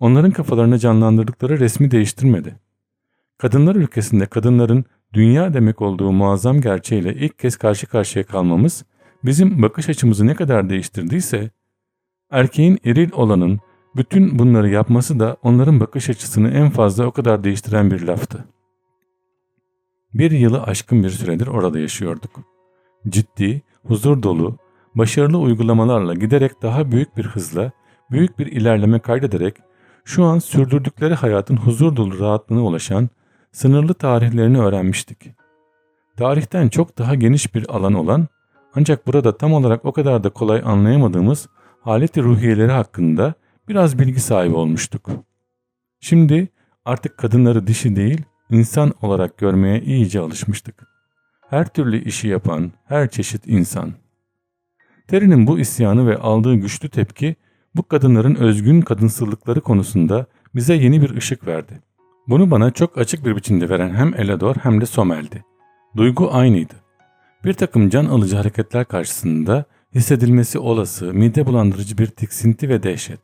onların kafalarını canlandırdıkları resmi değiştirmedi. Kadınlar ülkesinde kadınların dünya demek olduğu muazzam gerçeğiyle ilk kez karşı karşıya kalmamız bizim bakış açımızı ne kadar değiştirdiyse, erkeğin eril olanın bütün bunları yapması da onların bakış açısını en fazla o kadar değiştiren bir laftı. Bir yılı aşkın bir süredir orada yaşıyorduk. Ciddi, huzur dolu, başarılı uygulamalarla giderek daha büyük bir hızla, büyük bir ilerleme kaydederek şu an sürdürdükleri hayatın huzur dolu rahatlığına ulaşan sınırlı tarihlerini öğrenmiştik. Tarihten çok daha geniş bir alan olan ancak burada tam olarak o kadar da kolay anlayamadığımız haleti ruhiyeleri hakkında biraz bilgi sahibi olmuştuk. Şimdi artık kadınları dişi değil insan olarak görmeye iyice alışmıştık. Her türlü işi yapan her çeşit insan. Terry'nin bu isyanı ve aldığı güçlü tepki bu kadınların özgün kadınsızlıkları konusunda bize yeni bir ışık verdi. Bunu bana çok açık bir biçimde veren hem Elador hem de Somel'di. Duygu aynıydı. Bir takım can alıcı hareketler karşısında hissedilmesi olası, mide bulandırıcı bir tiksinti ve dehşet.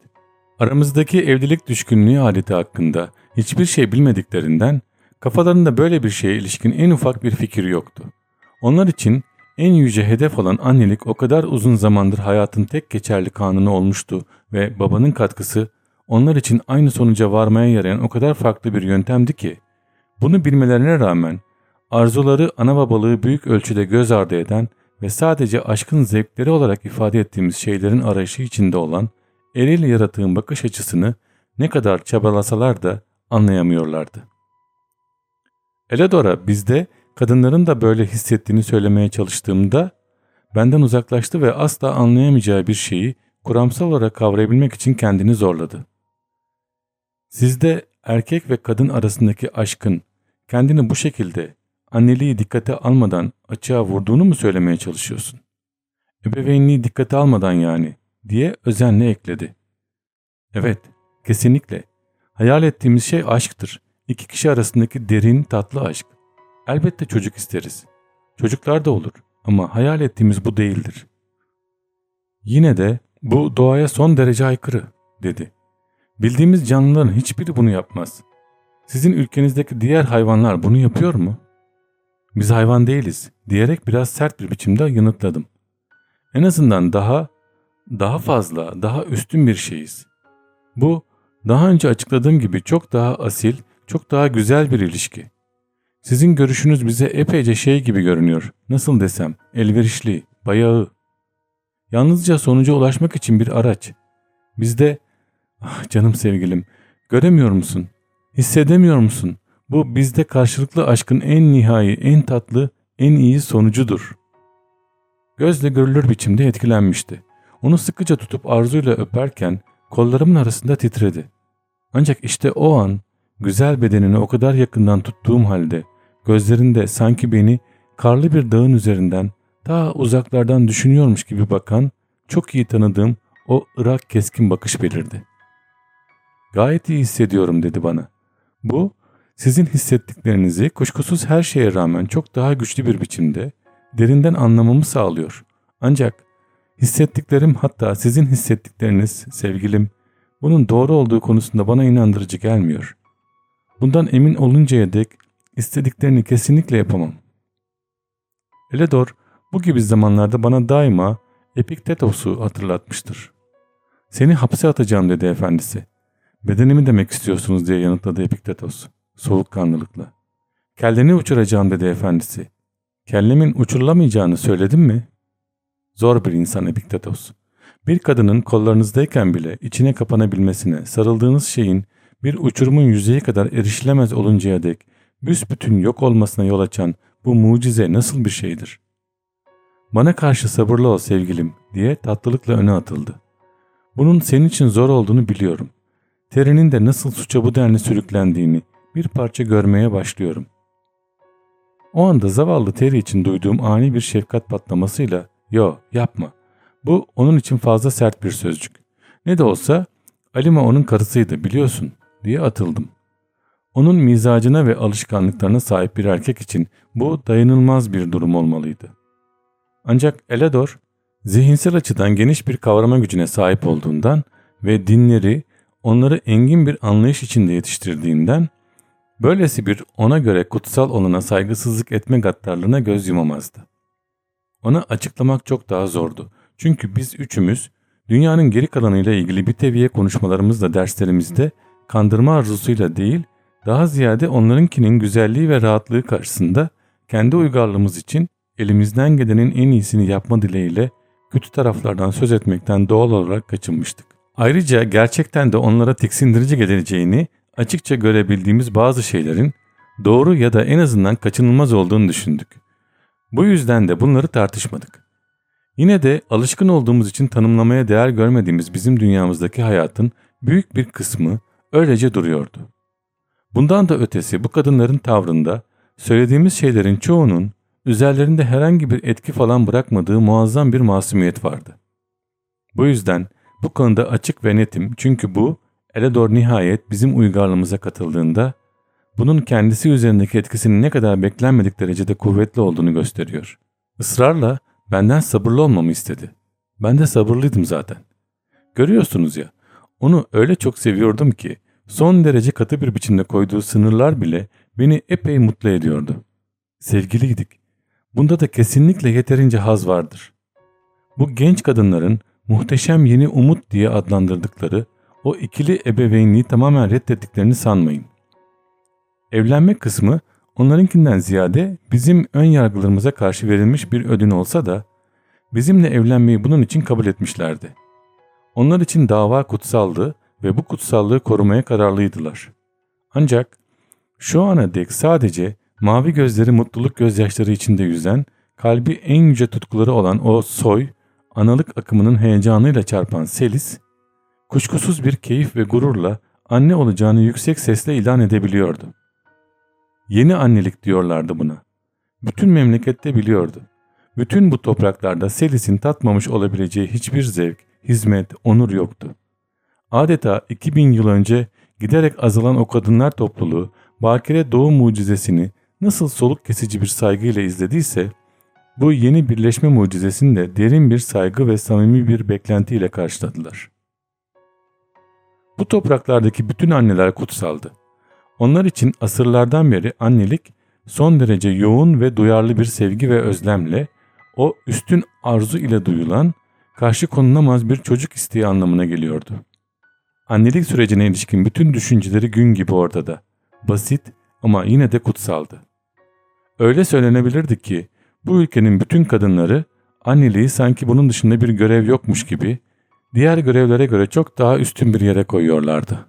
Aramızdaki evlilik düşkünlüğü adeti hakkında hiçbir şey bilmediklerinden kafalarında böyle bir şeye ilişkin en ufak bir fikir yoktu. Onlar için en yüce hedef olan annelik o kadar uzun zamandır hayatın tek geçerli kanunu olmuştu ve babanın katkısı onlar için aynı sonuca varmaya yarayan o kadar farklı bir yöntemdi ki bunu bilmelerine rağmen arzuları ana babalığı büyük ölçüde göz ardı eden ve sadece aşkın zevkleri olarak ifade ettiğimiz şeylerin arayışı içinde olan eril yaratığın bakış açısını ne kadar çabalasalar da anlayamıyorlardı. Eladora bizde kadınların da böyle hissettiğini söylemeye çalıştığımda benden uzaklaştı ve asla anlayamayacağı bir şeyi kuramsal olarak kavrayabilmek için kendini zorladı. Sizde erkek ve kadın arasındaki aşkın kendini bu şekilde anneliği dikkate almadan açığa vurduğunu mu söylemeye çalışıyorsun? Ebeveynliği dikkate almadan yani diye özenle ekledi. Evet, kesinlikle. Hayal ettiğimiz şey aşktır. İki kişi arasındaki derin, tatlı aşk. Elbette çocuk isteriz. Çocuklar da olur ama hayal ettiğimiz bu değildir. Yine de bu doğaya son derece aykırı, dedi. Bildiğimiz canlıların hiçbiri bunu yapmaz. Sizin ülkenizdeki diğer hayvanlar bunu yapıyor mu? Biz hayvan değiliz diyerek biraz sert bir biçimde yanıtladım. En azından daha, daha fazla, daha üstün bir şeyiz. Bu, daha önce açıkladığım gibi çok daha asil, çok daha güzel bir ilişki. Sizin görüşünüz bize epeyce şey gibi görünüyor. Nasıl desem, elverişli, bayağı. Yalnızca sonuca ulaşmak için bir araç. Bizde Ah canım sevgilim, göremiyor musun? Hissedemiyor musun? Bu bizde karşılıklı aşkın en nihai, en tatlı, en iyi sonucudur. Gözle görülür biçimde etkilenmişti. Onu sıkıca tutup arzuyla öperken kollarımın arasında titredi. Ancak işte o an güzel bedenini o kadar yakından tuttuğum halde gözlerinde sanki beni karlı bir dağın üzerinden daha uzaklardan düşünüyormuş gibi bakan çok iyi tanıdığım o ırak keskin bakış belirdi. Gayet iyi hissediyorum dedi bana. Bu sizin hissettiklerinizi kuşkusuz her şeye rağmen çok daha güçlü bir biçimde derinden anlamamı sağlıyor. Ancak hissettiklerim hatta sizin hissettikleriniz sevgilim bunun doğru olduğu konusunda bana inandırıcı gelmiyor. Bundan emin oluncaya dek istediklerini kesinlikle yapamam. Eledor bu gibi zamanlarda bana daima Epiktetos'u hatırlatmıştır. Seni hapse atacağım dedi efendisi. Bedenimi demek istiyorsunuz diye yanıtladı Epiktetos soğukkanlılıkla. Kelleni uçuracağım dedi efendisi. Kellemin uçurulamayacağını söyledim mi? Zor bir insan Epiktetos. Bir kadının kollarınızdayken bile içine kapanabilmesine, sarıldığınız şeyin bir uçurumun yüzeyi kadar erişilemez oluncaya dek büsbütün yok olmasına yol açan bu mucize nasıl bir şeydir? Bana karşı sabırlı ol sevgilim diye tatlılıkla öne atıldı. Bunun senin için zor olduğunu biliyorum. Terinin de nasıl suça bu denli sürüklendiğini bir parça görmeye başlıyorum. O anda zavallı Terry için duyduğum ani bir şefkat patlamasıyla ''Yo yapma. Bu onun için fazla sert bir sözcük. Ne de olsa Alima onun karısıydı biliyorsun.'' diye atıldım. Onun mizacına ve alışkanlıklarına sahip bir erkek için bu dayanılmaz bir durum olmalıydı. Ancak Elador zihinsel açıdan geniş bir kavrama gücüne sahip olduğundan ve dinleri onları engin bir anlayış içinde yetiştirdiğinden böylesi bir ona göre kutsal olana saygısızlık etme gaddarlığına göz yumamazdı. Ona açıklamak çok daha zordu. Çünkü biz üçümüz dünyanın geri kalanıyla ilgili bir teviye konuşmalarımızla derslerimizde kandırma arzusuyla değil, daha ziyade onlarınkinin güzelliği ve rahatlığı karşısında kendi uygarlığımız için elimizden gelenin en iyisini yapma dileğiyle kötü taraflardan söz etmekten doğal olarak kaçınmıştık. Ayrıca gerçekten de onlara tiksindirici geleceğini açıkça görebildiğimiz bazı şeylerin doğru ya da en azından kaçınılmaz olduğunu düşündük. Bu yüzden de bunları tartışmadık. Yine de alışkın olduğumuz için tanımlamaya değer görmediğimiz bizim dünyamızdaki hayatın büyük bir kısmı öylece duruyordu. Bundan da ötesi bu kadınların tavrında söylediğimiz şeylerin çoğunun üzerlerinde herhangi bir etki falan bırakmadığı muazzam bir masumiyet vardı. Bu yüzden bu konuda açık ve netim çünkü bu Eledor nihayet bizim uygarlığımıza katıldığında bunun kendisi üzerindeki etkisinin ne kadar beklenmedik derecede kuvvetli olduğunu gösteriyor. Israrla benden sabırlı olmamı istedi. Ben de sabırlıydım zaten. Görüyorsunuz ya, onu öyle çok seviyordum ki son derece katı bir biçimde koyduğu sınırlar bile beni epey mutlu ediyordu. Sevgiliydik. Bunda da kesinlikle yeterince haz vardır. Bu genç kadınların muhteşem yeni umut diye adlandırdıkları o ikili ebeveynliği tamamen reddettiklerini sanmayın. Evlenme kısmı onlarınkinden ziyade bizim ön yargılarımıza karşı verilmiş bir ödün olsa da bizimle evlenmeyi bunun için kabul etmişlerdi. Onlar için dava kutsaldı ve bu kutsallığı korumaya kararlıydılar. Ancak şu ana dek sadece mavi gözleri mutluluk gözyaşları içinde yüzen, kalbi en yüce tutkuları olan o soy, analık akımının heyecanıyla çarpan Selis, kuşkusuz bir keyif ve gururla anne olacağını yüksek sesle ilan edebiliyordu. Yeni annelik diyorlardı buna. Bütün memlekette biliyordu. Bütün bu topraklarda Selis'in tatmamış olabileceği hiçbir zevk, hizmet, onur yoktu. Adeta 2000 yıl önce giderek azalan o kadınlar topluluğu bakire doğum mucizesini nasıl soluk kesici bir saygıyla izlediyse bu yeni birleşme mucizesini de derin bir saygı ve samimi bir beklentiyle karşıladılar. Bu topraklardaki bütün anneler kutsaldı. Onlar için asırlardan beri annelik son derece yoğun ve duyarlı bir sevgi ve özlemle o üstün arzu ile duyulan, karşı konulamaz bir çocuk isteği anlamına geliyordu. Annelik sürecine ilişkin bütün düşünceleri gün gibi ortada. Basit ama yine de kutsaldı. Öyle söylenebilirdi ki bu ülkenin bütün kadınları anneliği sanki bunun dışında bir görev yokmuş gibi diğer görevlere göre çok daha üstün bir yere koyuyorlardı.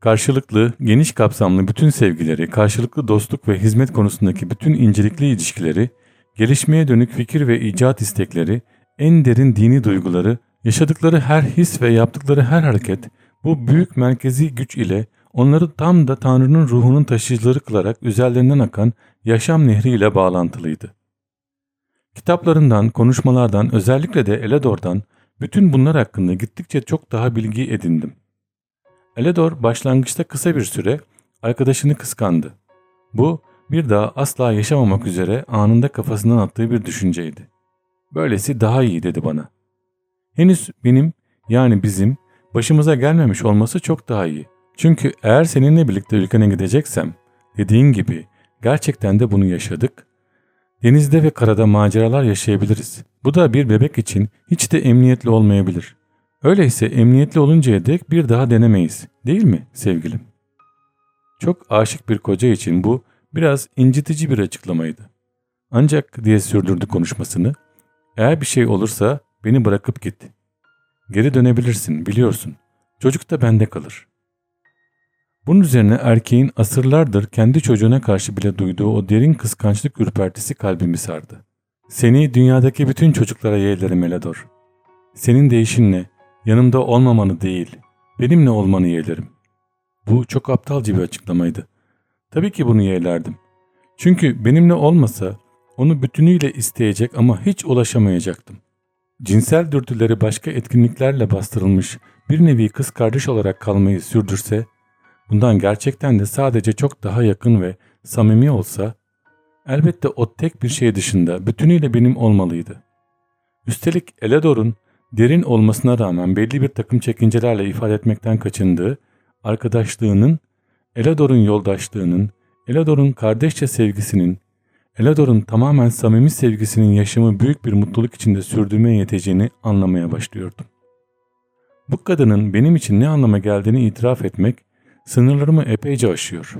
Karşılıklı, geniş kapsamlı bütün sevgileri, karşılıklı dostluk ve hizmet konusundaki bütün incelikli ilişkileri, gelişmeye dönük fikir ve icat istekleri, en derin dini duyguları, yaşadıkları her his ve yaptıkları her hareket bu büyük merkezi güç ile onları tam da Tanrı'nın ruhunun taşıyıcıları kılarak üzerlerinden akan yaşam nehriyle bağlantılıydı. Kitaplarından, konuşmalardan, özellikle de Eledor'dan bütün bunlar hakkında gittikçe çok daha bilgi edindim. Eledor başlangıçta kısa bir süre arkadaşını kıskandı. Bu bir daha asla yaşamamak üzere anında kafasından attığı bir düşünceydi. Böylesi daha iyi dedi bana. Henüz benim yani bizim başımıza gelmemiş olması çok daha iyi. Çünkü eğer seninle birlikte ülkene gideceksem dediğin gibi gerçekten de bunu yaşadık. Denizde ve karada maceralar yaşayabiliriz. Bu da bir bebek için hiç de emniyetli olmayabilir. Öyleyse emniyetli oluncaya dek bir daha denemeyiz değil mi sevgilim? Çok aşık bir koca için bu biraz incitici bir açıklamaydı. Ancak diye sürdürdü konuşmasını. Eğer bir şey olursa beni bırakıp git. Geri dönebilirsin biliyorsun. Çocuk da bende kalır. Bunun üzerine erkeğin asırlardır kendi çocuğuna karşı bile duyduğu o derin kıskançlık ürpertisi kalbimi sardı. Seni dünyadaki bütün çocuklara yeğlerim Elador. Senin değişinle yanımda olmamanı değil, benimle olmanı yeğlerim. Bu çok aptalca bir açıklamaydı. Tabii ki bunu yeğlerdim. Çünkü benimle olmasa onu bütünüyle isteyecek ama hiç ulaşamayacaktım. Cinsel dürtüleri başka etkinliklerle bastırılmış bir nevi kız kardeş olarak kalmayı sürdürse, bundan gerçekten de sadece çok daha yakın ve samimi olsa, elbette o tek bir şey dışında bütünüyle benim olmalıydı. Üstelik Elador'un derin olmasına rağmen belli bir takım çekincelerle ifade etmekten kaçındığı, arkadaşlığının, Elador'un yoldaşlığının, Elador'un kardeşçe sevgisinin, Elador'un tamamen samimi sevgisinin yaşamı büyük bir mutluluk içinde sürdürmeye yeteceğini anlamaya başlıyordum. Bu kadının benim için ne anlama geldiğini itiraf etmek sınırlarımı epeyce aşıyor.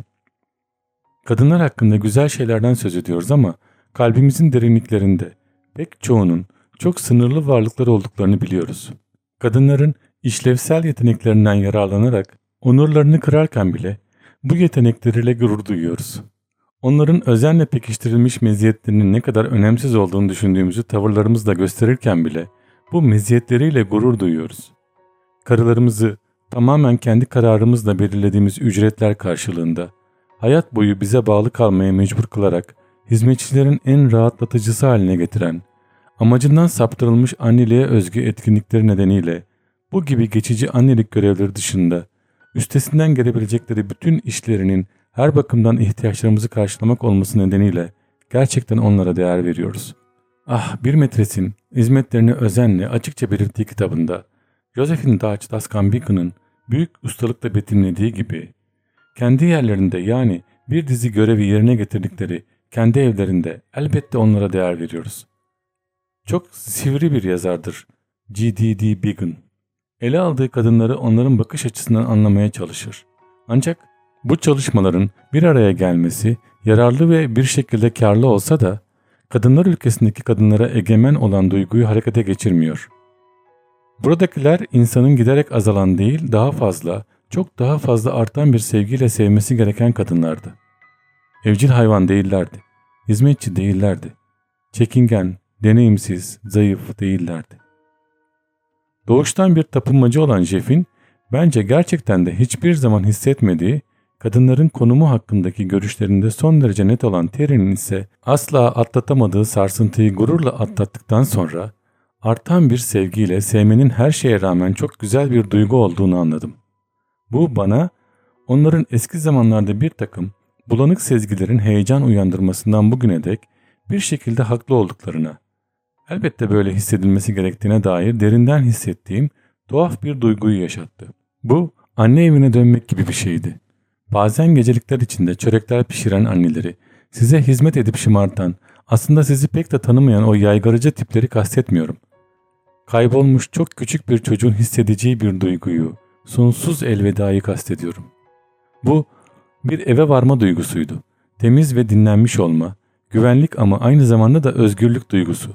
Kadınlar hakkında güzel şeylerden söz ediyoruz ama kalbimizin derinliklerinde pek çoğunun çok sınırlı varlıklar olduklarını biliyoruz. Kadınların işlevsel yeteneklerinden yararlanarak onurlarını kırarken bile bu yetenekleriyle gurur duyuyoruz. Onların özenle pekiştirilmiş meziyetlerinin ne kadar önemsiz olduğunu düşündüğümüzü tavırlarımızla gösterirken bile bu meziyetleriyle gurur duyuyoruz. Karılarımızı tamamen kendi kararımızla belirlediğimiz ücretler karşılığında hayat boyu bize bağlı kalmaya mecbur kılarak hizmetçilerin en rahatlatıcısı haline getiren, amacından saptırılmış anneliğe özgü etkinlikleri nedeniyle bu gibi geçici annelik görevleri dışında üstesinden gelebilecekleri bütün işlerinin her bakımdan ihtiyaçlarımızı karşılamak olması nedeniyle gerçekten onlara değer veriyoruz. Ah bir metresin hizmetlerini özenle açıkça belirttiği kitabında Josephine Dutch Daskambikan'ın büyük ustalıkla betimlediği gibi kendi yerlerinde yani bir dizi görevi yerine getirdikleri kendi evlerinde elbette onlara değer veriyoruz. Çok sivri bir yazardır G.D.D. Biggin. Ele aldığı kadınları onların bakış açısından anlamaya çalışır. Ancak bu çalışmaların bir araya gelmesi yararlı ve bir şekilde karlı olsa da kadınlar ülkesindeki kadınlara egemen olan duyguyu harekete geçirmiyor. Buradakiler insanın giderek azalan değil daha fazla, çok daha fazla artan bir sevgiyle sevmesi gereken kadınlardı. Evcil hayvan değillerdi, hizmetçi değillerdi, çekingen, deneyimsiz, zayıf değillerdi. Doğuştan bir tapınmacı olan Jeff'in bence gerçekten de hiçbir zaman hissetmediği kadınların konumu hakkındaki görüşlerinde son derece net olan Terry'nin ise asla atlatamadığı sarsıntıyı gururla atlattıktan sonra artan bir sevgiyle sevmenin her şeye rağmen çok güzel bir duygu olduğunu anladım. Bu bana onların eski zamanlarda bir takım bulanık sezgilerin heyecan uyandırmasından bugüne dek bir şekilde haklı olduklarına, elbette böyle hissedilmesi gerektiğine dair derinden hissettiğim tuhaf bir duyguyu yaşattı. Bu anne evine dönmek gibi bir şeydi. Bazen gecelikler içinde çörekler pişiren anneleri, size hizmet edip şımartan, aslında sizi pek de tanımayan o yaygarıcı tipleri kastetmiyorum. Kaybolmuş çok küçük bir çocuğun hissedeceği bir duyguyu, sonsuz elvedayı kastediyorum. Bu bir eve varma duygusuydu. Temiz ve dinlenmiş olma, güvenlik ama aynı zamanda da özgürlük duygusu.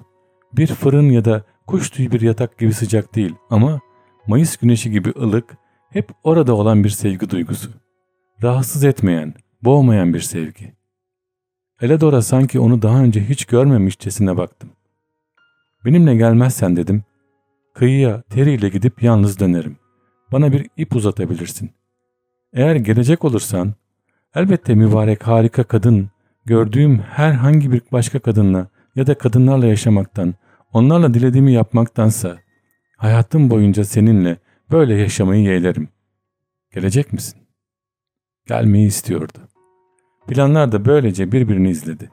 Bir fırın ya da kuş tüyü bir yatak gibi sıcak değil ama Mayıs güneşi gibi ılık, hep orada olan bir sevgi duygusu. Rahatsız etmeyen, boğmayan bir sevgi. Eladora sanki onu daha önce hiç görmemişçesine baktım. Benimle gelmezsen dedim, kıyıya teriyle gidip yalnız dönerim. Bana bir ip uzatabilirsin. Eğer gelecek olursan, elbette mübarek harika kadın, gördüğüm herhangi bir başka kadınla ya da kadınlarla yaşamaktan, onlarla dilediğimi yapmaktansa, hayatım boyunca seninle böyle yaşamayı yeğlerim. Gelecek misin? Gelmeyi istiyordu. Planlar da böylece birbirini izledi.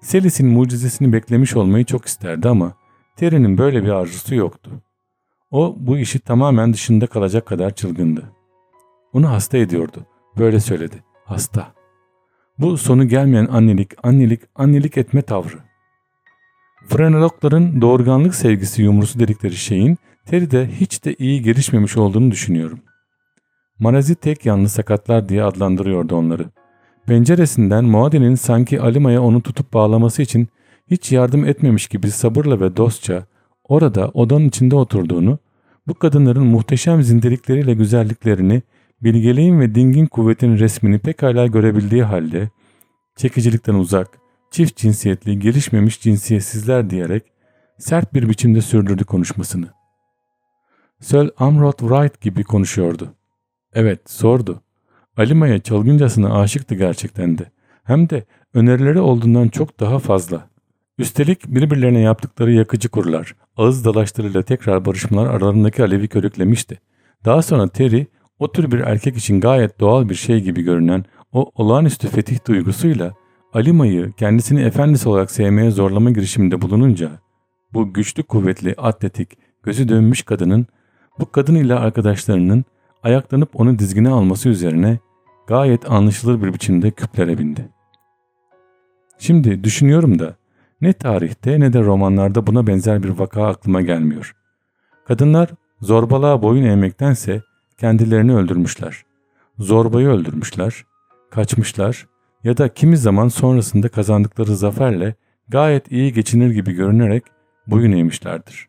Selis'in mucizesini beklemiş olmayı çok isterdi ama Terry'nin böyle bir arzusu yoktu. O bu işi tamamen dışında kalacak kadar çılgındı. Onu hasta ediyordu. Böyle söyledi. Hasta. Bu sonu gelmeyen annelik, annelik, annelik etme tavrı. Frenologların doğurganlık sevgisi yumrusu dedikleri şeyin Terry'de hiç de iyi gelişmemiş olduğunu düşünüyorum. Marazi tek yanlı sakatlar diye adlandırıyordu onları. Penceresinden Muadi'nin sanki Alima'ya onu tutup bağlaması için hiç yardım etmemiş gibi sabırla ve dostça orada odanın içinde oturduğunu, bu kadınların muhteşem zindelikleriyle güzelliklerini, bilgeliğin ve dingin kuvvetin resmini pekala görebildiği halde, çekicilikten uzak, çift cinsiyetli, gelişmemiş cinsiyetsizler diyerek sert bir biçimde sürdürdü konuşmasını. Sir Amrod Wright gibi konuşuyordu. Evet, sordu. Alima'ya çalgıncasına aşıktı gerçekten de. Hem de önerileri olduğundan çok daha fazla. Üstelik birbirlerine yaptıkları yakıcı kurlar, ağız dalaşlarıyla tekrar barışmalar aralarındaki alevi körüklemişti. Daha sonra Terry, o tür bir erkek için gayet doğal bir şey gibi görünen o olağanüstü fetih duygusuyla Alima'yı kendisini efendisi olarak sevmeye zorlama girişiminde bulununca, bu güçlü kuvvetli, atletik, gözü dönmüş kadının, bu kadın ile arkadaşlarının ayaklanıp onu dizgine alması üzerine gayet anlaşılır bir biçimde küplere bindi. Şimdi düşünüyorum da ne tarihte ne de romanlarda buna benzer bir vaka aklıma gelmiyor. Kadınlar zorbalığa boyun eğmektense kendilerini öldürmüşler. Zorbayı öldürmüşler, kaçmışlar ya da kimi zaman sonrasında kazandıkları zaferle gayet iyi geçinir gibi görünerek boyun eğmişlerdir.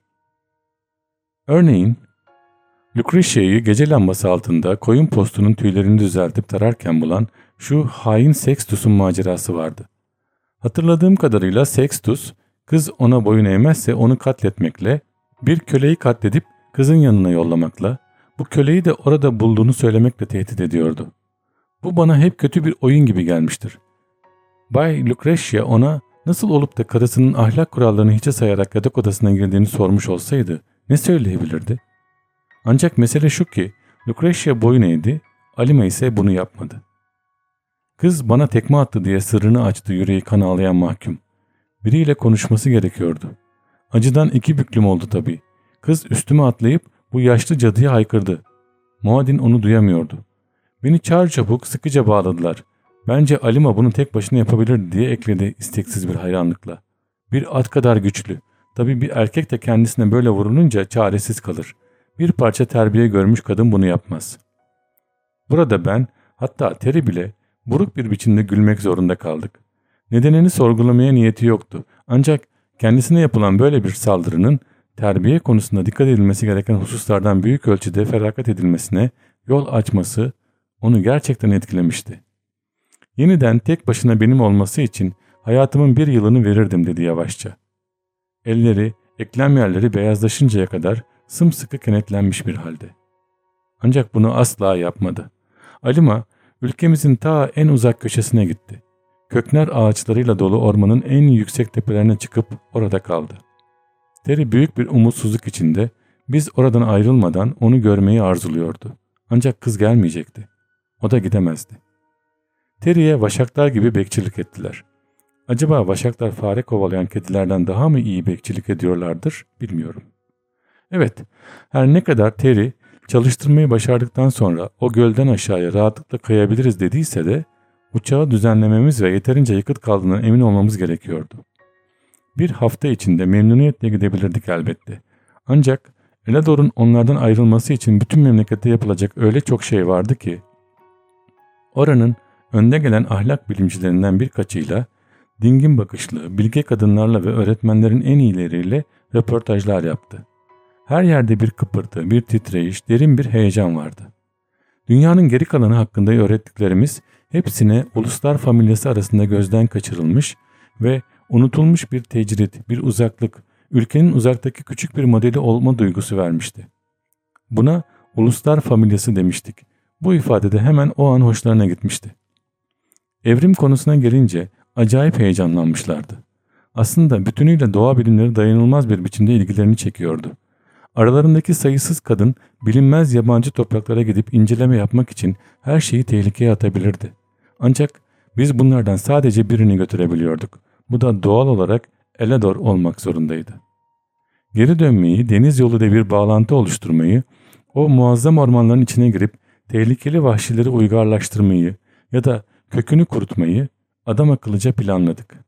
Örneğin Lucretia'yı gece lambası altında koyun postunun tüylerini düzeltip tararken bulan şu hain Sextus'un macerası vardı. Hatırladığım kadarıyla Sextus, kız ona boyun eğmezse onu katletmekle, bir köleyi katledip kızın yanına yollamakla, bu köleyi de orada bulduğunu söylemekle tehdit ediyordu. Bu bana hep kötü bir oyun gibi gelmiştir. Bay Lucretia ona nasıl olup da karısının ahlak kurallarını hiçe sayarak yatak odasına girdiğini sormuş olsaydı ne söyleyebilirdi? Ancak mesele şu ki Lucretia boyun eğdi, Alima ise bunu yapmadı. Kız bana tekme attı diye sırrını açtı yüreği kan ağlayan mahkum. Biriyle konuşması gerekiyordu. Acıdan iki büklüm oldu tabii. Kız üstüme atlayıp bu yaşlı cadıya haykırdı. Muadin onu duyamıyordu. Beni çağır çabuk sıkıca bağladılar. Bence Alima bunu tek başına yapabilir diye ekledi isteksiz bir hayranlıkla. Bir at kadar güçlü. Tabii bir erkek de kendisine böyle vurulunca çaresiz kalır. Bir parça terbiye görmüş kadın bunu yapmaz. Burada ben hatta Teri bile buruk bir biçimde gülmek zorunda kaldık. Nedenini sorgulamaya niyeti yoktu. Ancak kendisine yapılan böyle bir saldırının terbiye konusunda dikkat edilmesi gereken hususlardan büyük ölçüde feragat edilmesine yol açması onu gerçekten etkilemişti. Yeniden tek başına benim olması için hayatımın bir yılını verirdim dedi yavaşça. Elleri, eklem yerleri beyazlaşıncaya kadar sımsıkı kenetlenmiş bir halde. Ancak bunu asla yapmadı. Alima ülkemizin ta en uzak köşesine gitti. Kökner ağaçlarıyla dolu ormanın en yüksek tepelerine çıkıp orada kaldı. Terry büyük bir umutsuzluk içinde biz oradan ayrılmadan onu görmeyi arzuluyordu. Ancak kız gelmeyecekti. O da gidemezdi. Terry'e vaşaklar gibi bekçilik ettiler. Acaba vaşaklar fare kovalayan kedilerden daha mı iyi bekçilik ediyorlardır bilmiyorum. Evet, her ne kadar Terry çalıştırmayı başardıktan sonra o gölden aşağıya rahatlıkla kayabiliriz dediyse de uçağı düzenlememiz ve yeterince yakıt kaldığına emin olmamız gerekiyordu. Bir hafta içinde memnuniyetle gidebilirdik elbette. Ancak Elador'un onlardan ayrılması için bütün memlekette yapılacak öyle çok şey vardı ki oranın önde gelen ahlak bilimcilerinden birkaçıyla dingin bakışlı, bilge kadınlarla ve öğretmenlerin en iyileriyle röportajlar yaptı. Her yerde bir kıpırtı, bir titreyiş, derin bir heyecan vardı. Dünyanın geri kalanı hakkında öğrettiklerimiz hepsine uluslar familyası arasında gözden kaçırılmış ve unutulmuş bir tecrit, bir uzaklık, ülkenin uzaktaki küçük bir modeli olma duygusu vermişti. Buna uluslar familyası demiştik. Bu ifadede hemen o an hoşlarına gitmişti. Evrim konusuna gelince acayip heyecanlanmışlardı. Aslında bütünüyle doğa bilimleri dayanılmaz bir biçimde ilgilerini çekiyordu. Aralarındaki sayısız kadın bilinmez yabancı topraklara gidip inceleme yapmak için her şeyi tehlikeye atabilirdi. Ancak biz bunlardan sadece birini götürebiliyorduk. Bu da doğal olarak Elador olmak zorundaydı. geri dönmeyi, deniz yolu ile bir bağlantı oluşturmayı, o muazzam ormanların içine girip tehlikeli vahşileri uygarlaştırmayı ya da kökünü kurutmayı adam akıllıca planladık.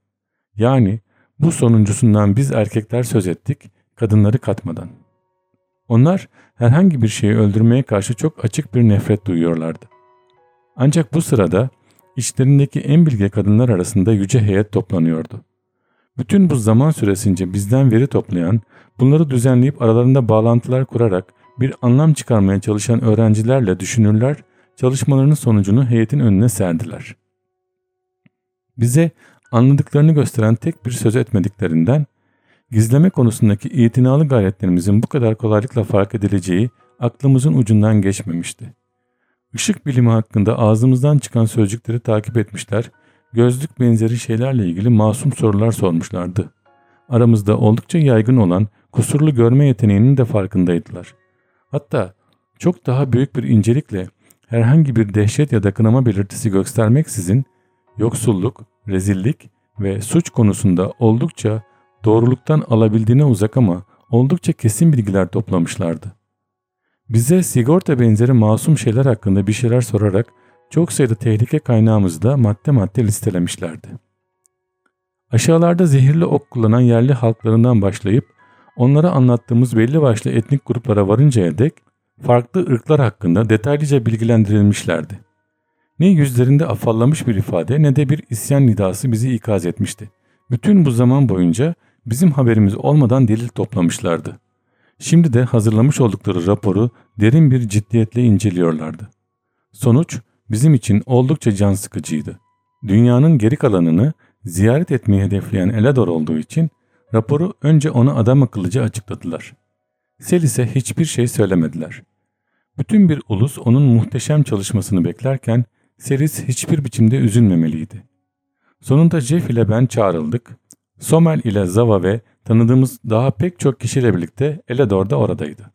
Yani bu sonuncusundan biz erkekler söz ettik, kadınları katmadan. Onlar herhangi bir şeyi öldürmeye karşı çok açık bir nefret duyuyorlardı. Ancak bu sırada içlerindeki en bilge kadınlar arasında yüce heyet toplanıyordu. Bütün bu zaman süresince bizden veri toplayan, bunları düzenleyip aralarında bağlantılar kurarak bir anlam çıkarmaya çalışan öğrencilerle düşünürler, çalışmalarının sonucunu heyetin önüne serdiler. Bize anladıklarını gösteren tek bir söz etmediklerinden, gizleme konusundaki itinalı gayretlerimizin bu kadar kolaylıkla fark edileceği aklımızın ucundan geçmemişti. Işık bilimi hakkında ağzımızdan çıkan sözcükleri takip etmişler, gözlük benzeri şeylerle ilgili masum sorular sormuşlardı. Aramızda oldukça yaygın olan kusurlu görme yeteneğinin de farkındaydılar. Hatta çok daha büyük bir incelikle herhangi bir dehşet ya da kınama belirtisi göstermeksizin yoksulluk, rezillik ve suç konusunda oldukça doğruluktan alabildiğine uzak ama oldukça kesin bilgiler toplamışlardı. Bize sigorta benzeri masum şeyler hakkında bir şeyler sorarak çok sayıda tehlike kaynağımızı da madde madde listelemişlerdi. Aşağılarda zehirli ok kullanan yerli halklarından başlayıp onlara anlattığımız belli başlı etnik gruplara varıncaya dek farklı ırklar hakkında detaylıca bilgilendirilmişlerdi. Ne yüzlerinde afallamış bir ifade ne de bir isyan nidası bizi ikaz etmişti. Bütün bu zaman boyunca bizim haberimiz olmadan delil toplamışlardı. Şimdi de hazırlamış oldukları raporu derin bir ciddiyetle inceliyorlardı. Sonuç bizim için oldukça can sıkıcıydı. Dünyanın geri kalanını ziyaret etmeyi hedefleyen Elador olduğu için raporu önce ona adam akıllıca açıkladılar. Selis'e hiçbir şey söylemediler. Bütün bir ulus onun muhteşem çalışmasını beklerken Selis hiçbir biçimde üzülmemeliydi. Sonunda Jeff ile ben çağrıldık. Somel ile Zava ve tanıdığımız daha pek çok kişiyle birlikte Elador da oradaydı.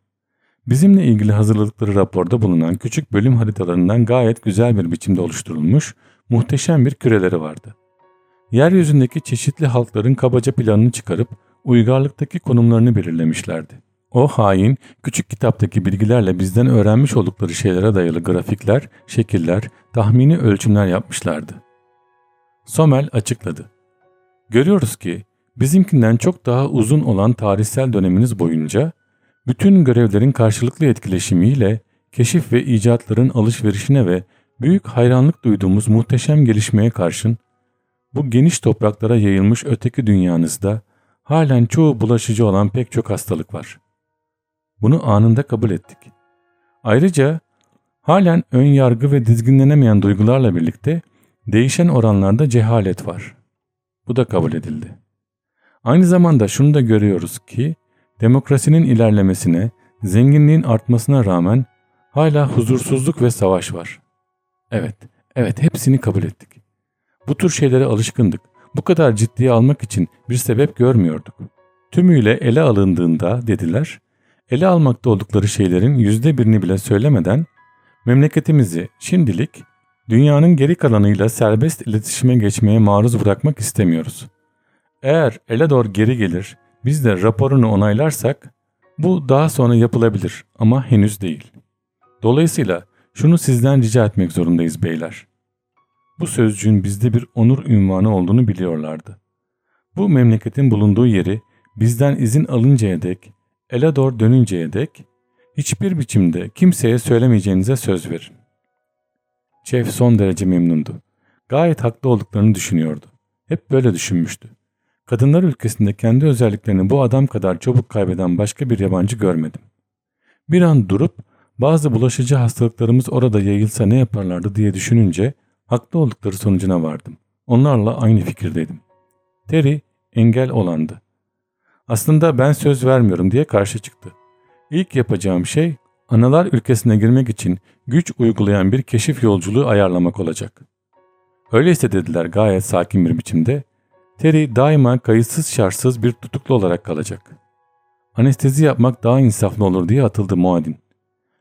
Bizimle ilgili hazırladıkları raporda bulunan küçük bölüm haritalarından gayet güzel bir biçimde oluşturulmuş muhteşem bir küreleri vardı. Yeryüzündeki çeşitli halkların kabaca planını çıkarıp uygarlıktaki konumlarını belirlemişlerdi. O hain küçük kitaptaki bilgilerle bizden öğrenmiş oldukları şeylere dayalı grafikler, şekiller, tahmini ölçümler yapmışlardı. Somel açıkladı. Görüyoruz ki bizimkinden çok daha uzun olan tarihsel döneminiz boyunca bütün görevlerin karşılıklı etkileşimiyle keşif ve icatların alışverişine ve büyük hayranlık duyduğumuz muhteşem gelişmeye karşın bu geniş topraklara yayılmış öteki dünyanızda halen çoğu bulaşıcı olan pek çok hastalık var. Bunu anında kabul ettik. Ayrıca halen ön yargı ve dizginlenemeyen duygularla birlikte değişen oranlarda cehalet var. Bu da kabul edildi. Aynı zamanda şunu da görüyoruz ki demokrasinin ilerlemesine, zenginliğin artmasına rağmen hala huzursuzluk ve savaş var. Evet, evet hepsini kabul ettik. Bu tür şeylere alışkındık. Bu kadar ciddiye almak için bir sebep görmüyorduk. Tümüyle ele alındığında dediler, ele almakta oldukları şeylerin yüzde birini bile söylemeden memleketimizi şimdilik dünyanın geri kalanıyla serbest iletişime geçmeye maruz bırakmak istemiyoruz. Eğer Elador geri gelir, biz de raporunu onaylarsak bu daha sonra yapılabilir ama henüz değil. Dolayısıyla şunu sizden rica etmek zorundayız beyler. Bu sözcüğün bizde bir onur ünvanı olduğunu biliyorlardı. Bu memleketin bulunduğu yeri bizden izin alıncaya dek, Elador dönünceye dek hiçbir biçimde kimseye söylemeyeceğinize söz verin. Chef son derece memnundu. Gayet haklı olduklarını düşünüyordu. Hep böyle düşünmüştü. Kadınlar ülkesinde kendi özelliklerini bu adam kadar çabuk kaybeden başka bir yabancı görmedim. Bir an durup bazı bulaşıcı hastalıklarımız orada yayılsa ne yaparlardı diye düşününce haklı oldukları sonucuna vardım. Onlarla aynı fikirdeydim. Terry engel olandı. Aslında ben söz vermiyorum diye karşı çıktı. İlk yapacağım şey analar ülkesine girmek için güç uygulayan bir keşif yolculuğu ayarlamak olacak. Öyleyse dediler gayet sakin bir biçimde. Terry daima kayıtsız şartsız bir tutuklu olarak kalacak. Anestezi yapmak daha insaflı olur diye atıldı muadin.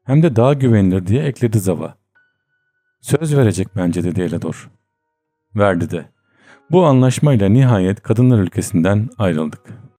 Hem de daha güvenilir diye ekledi Zava. Söz verecek bence dedi Elador. Verdi de. Bu anlaşmayla nihayet kadınlar ülkesinden ayrıldık.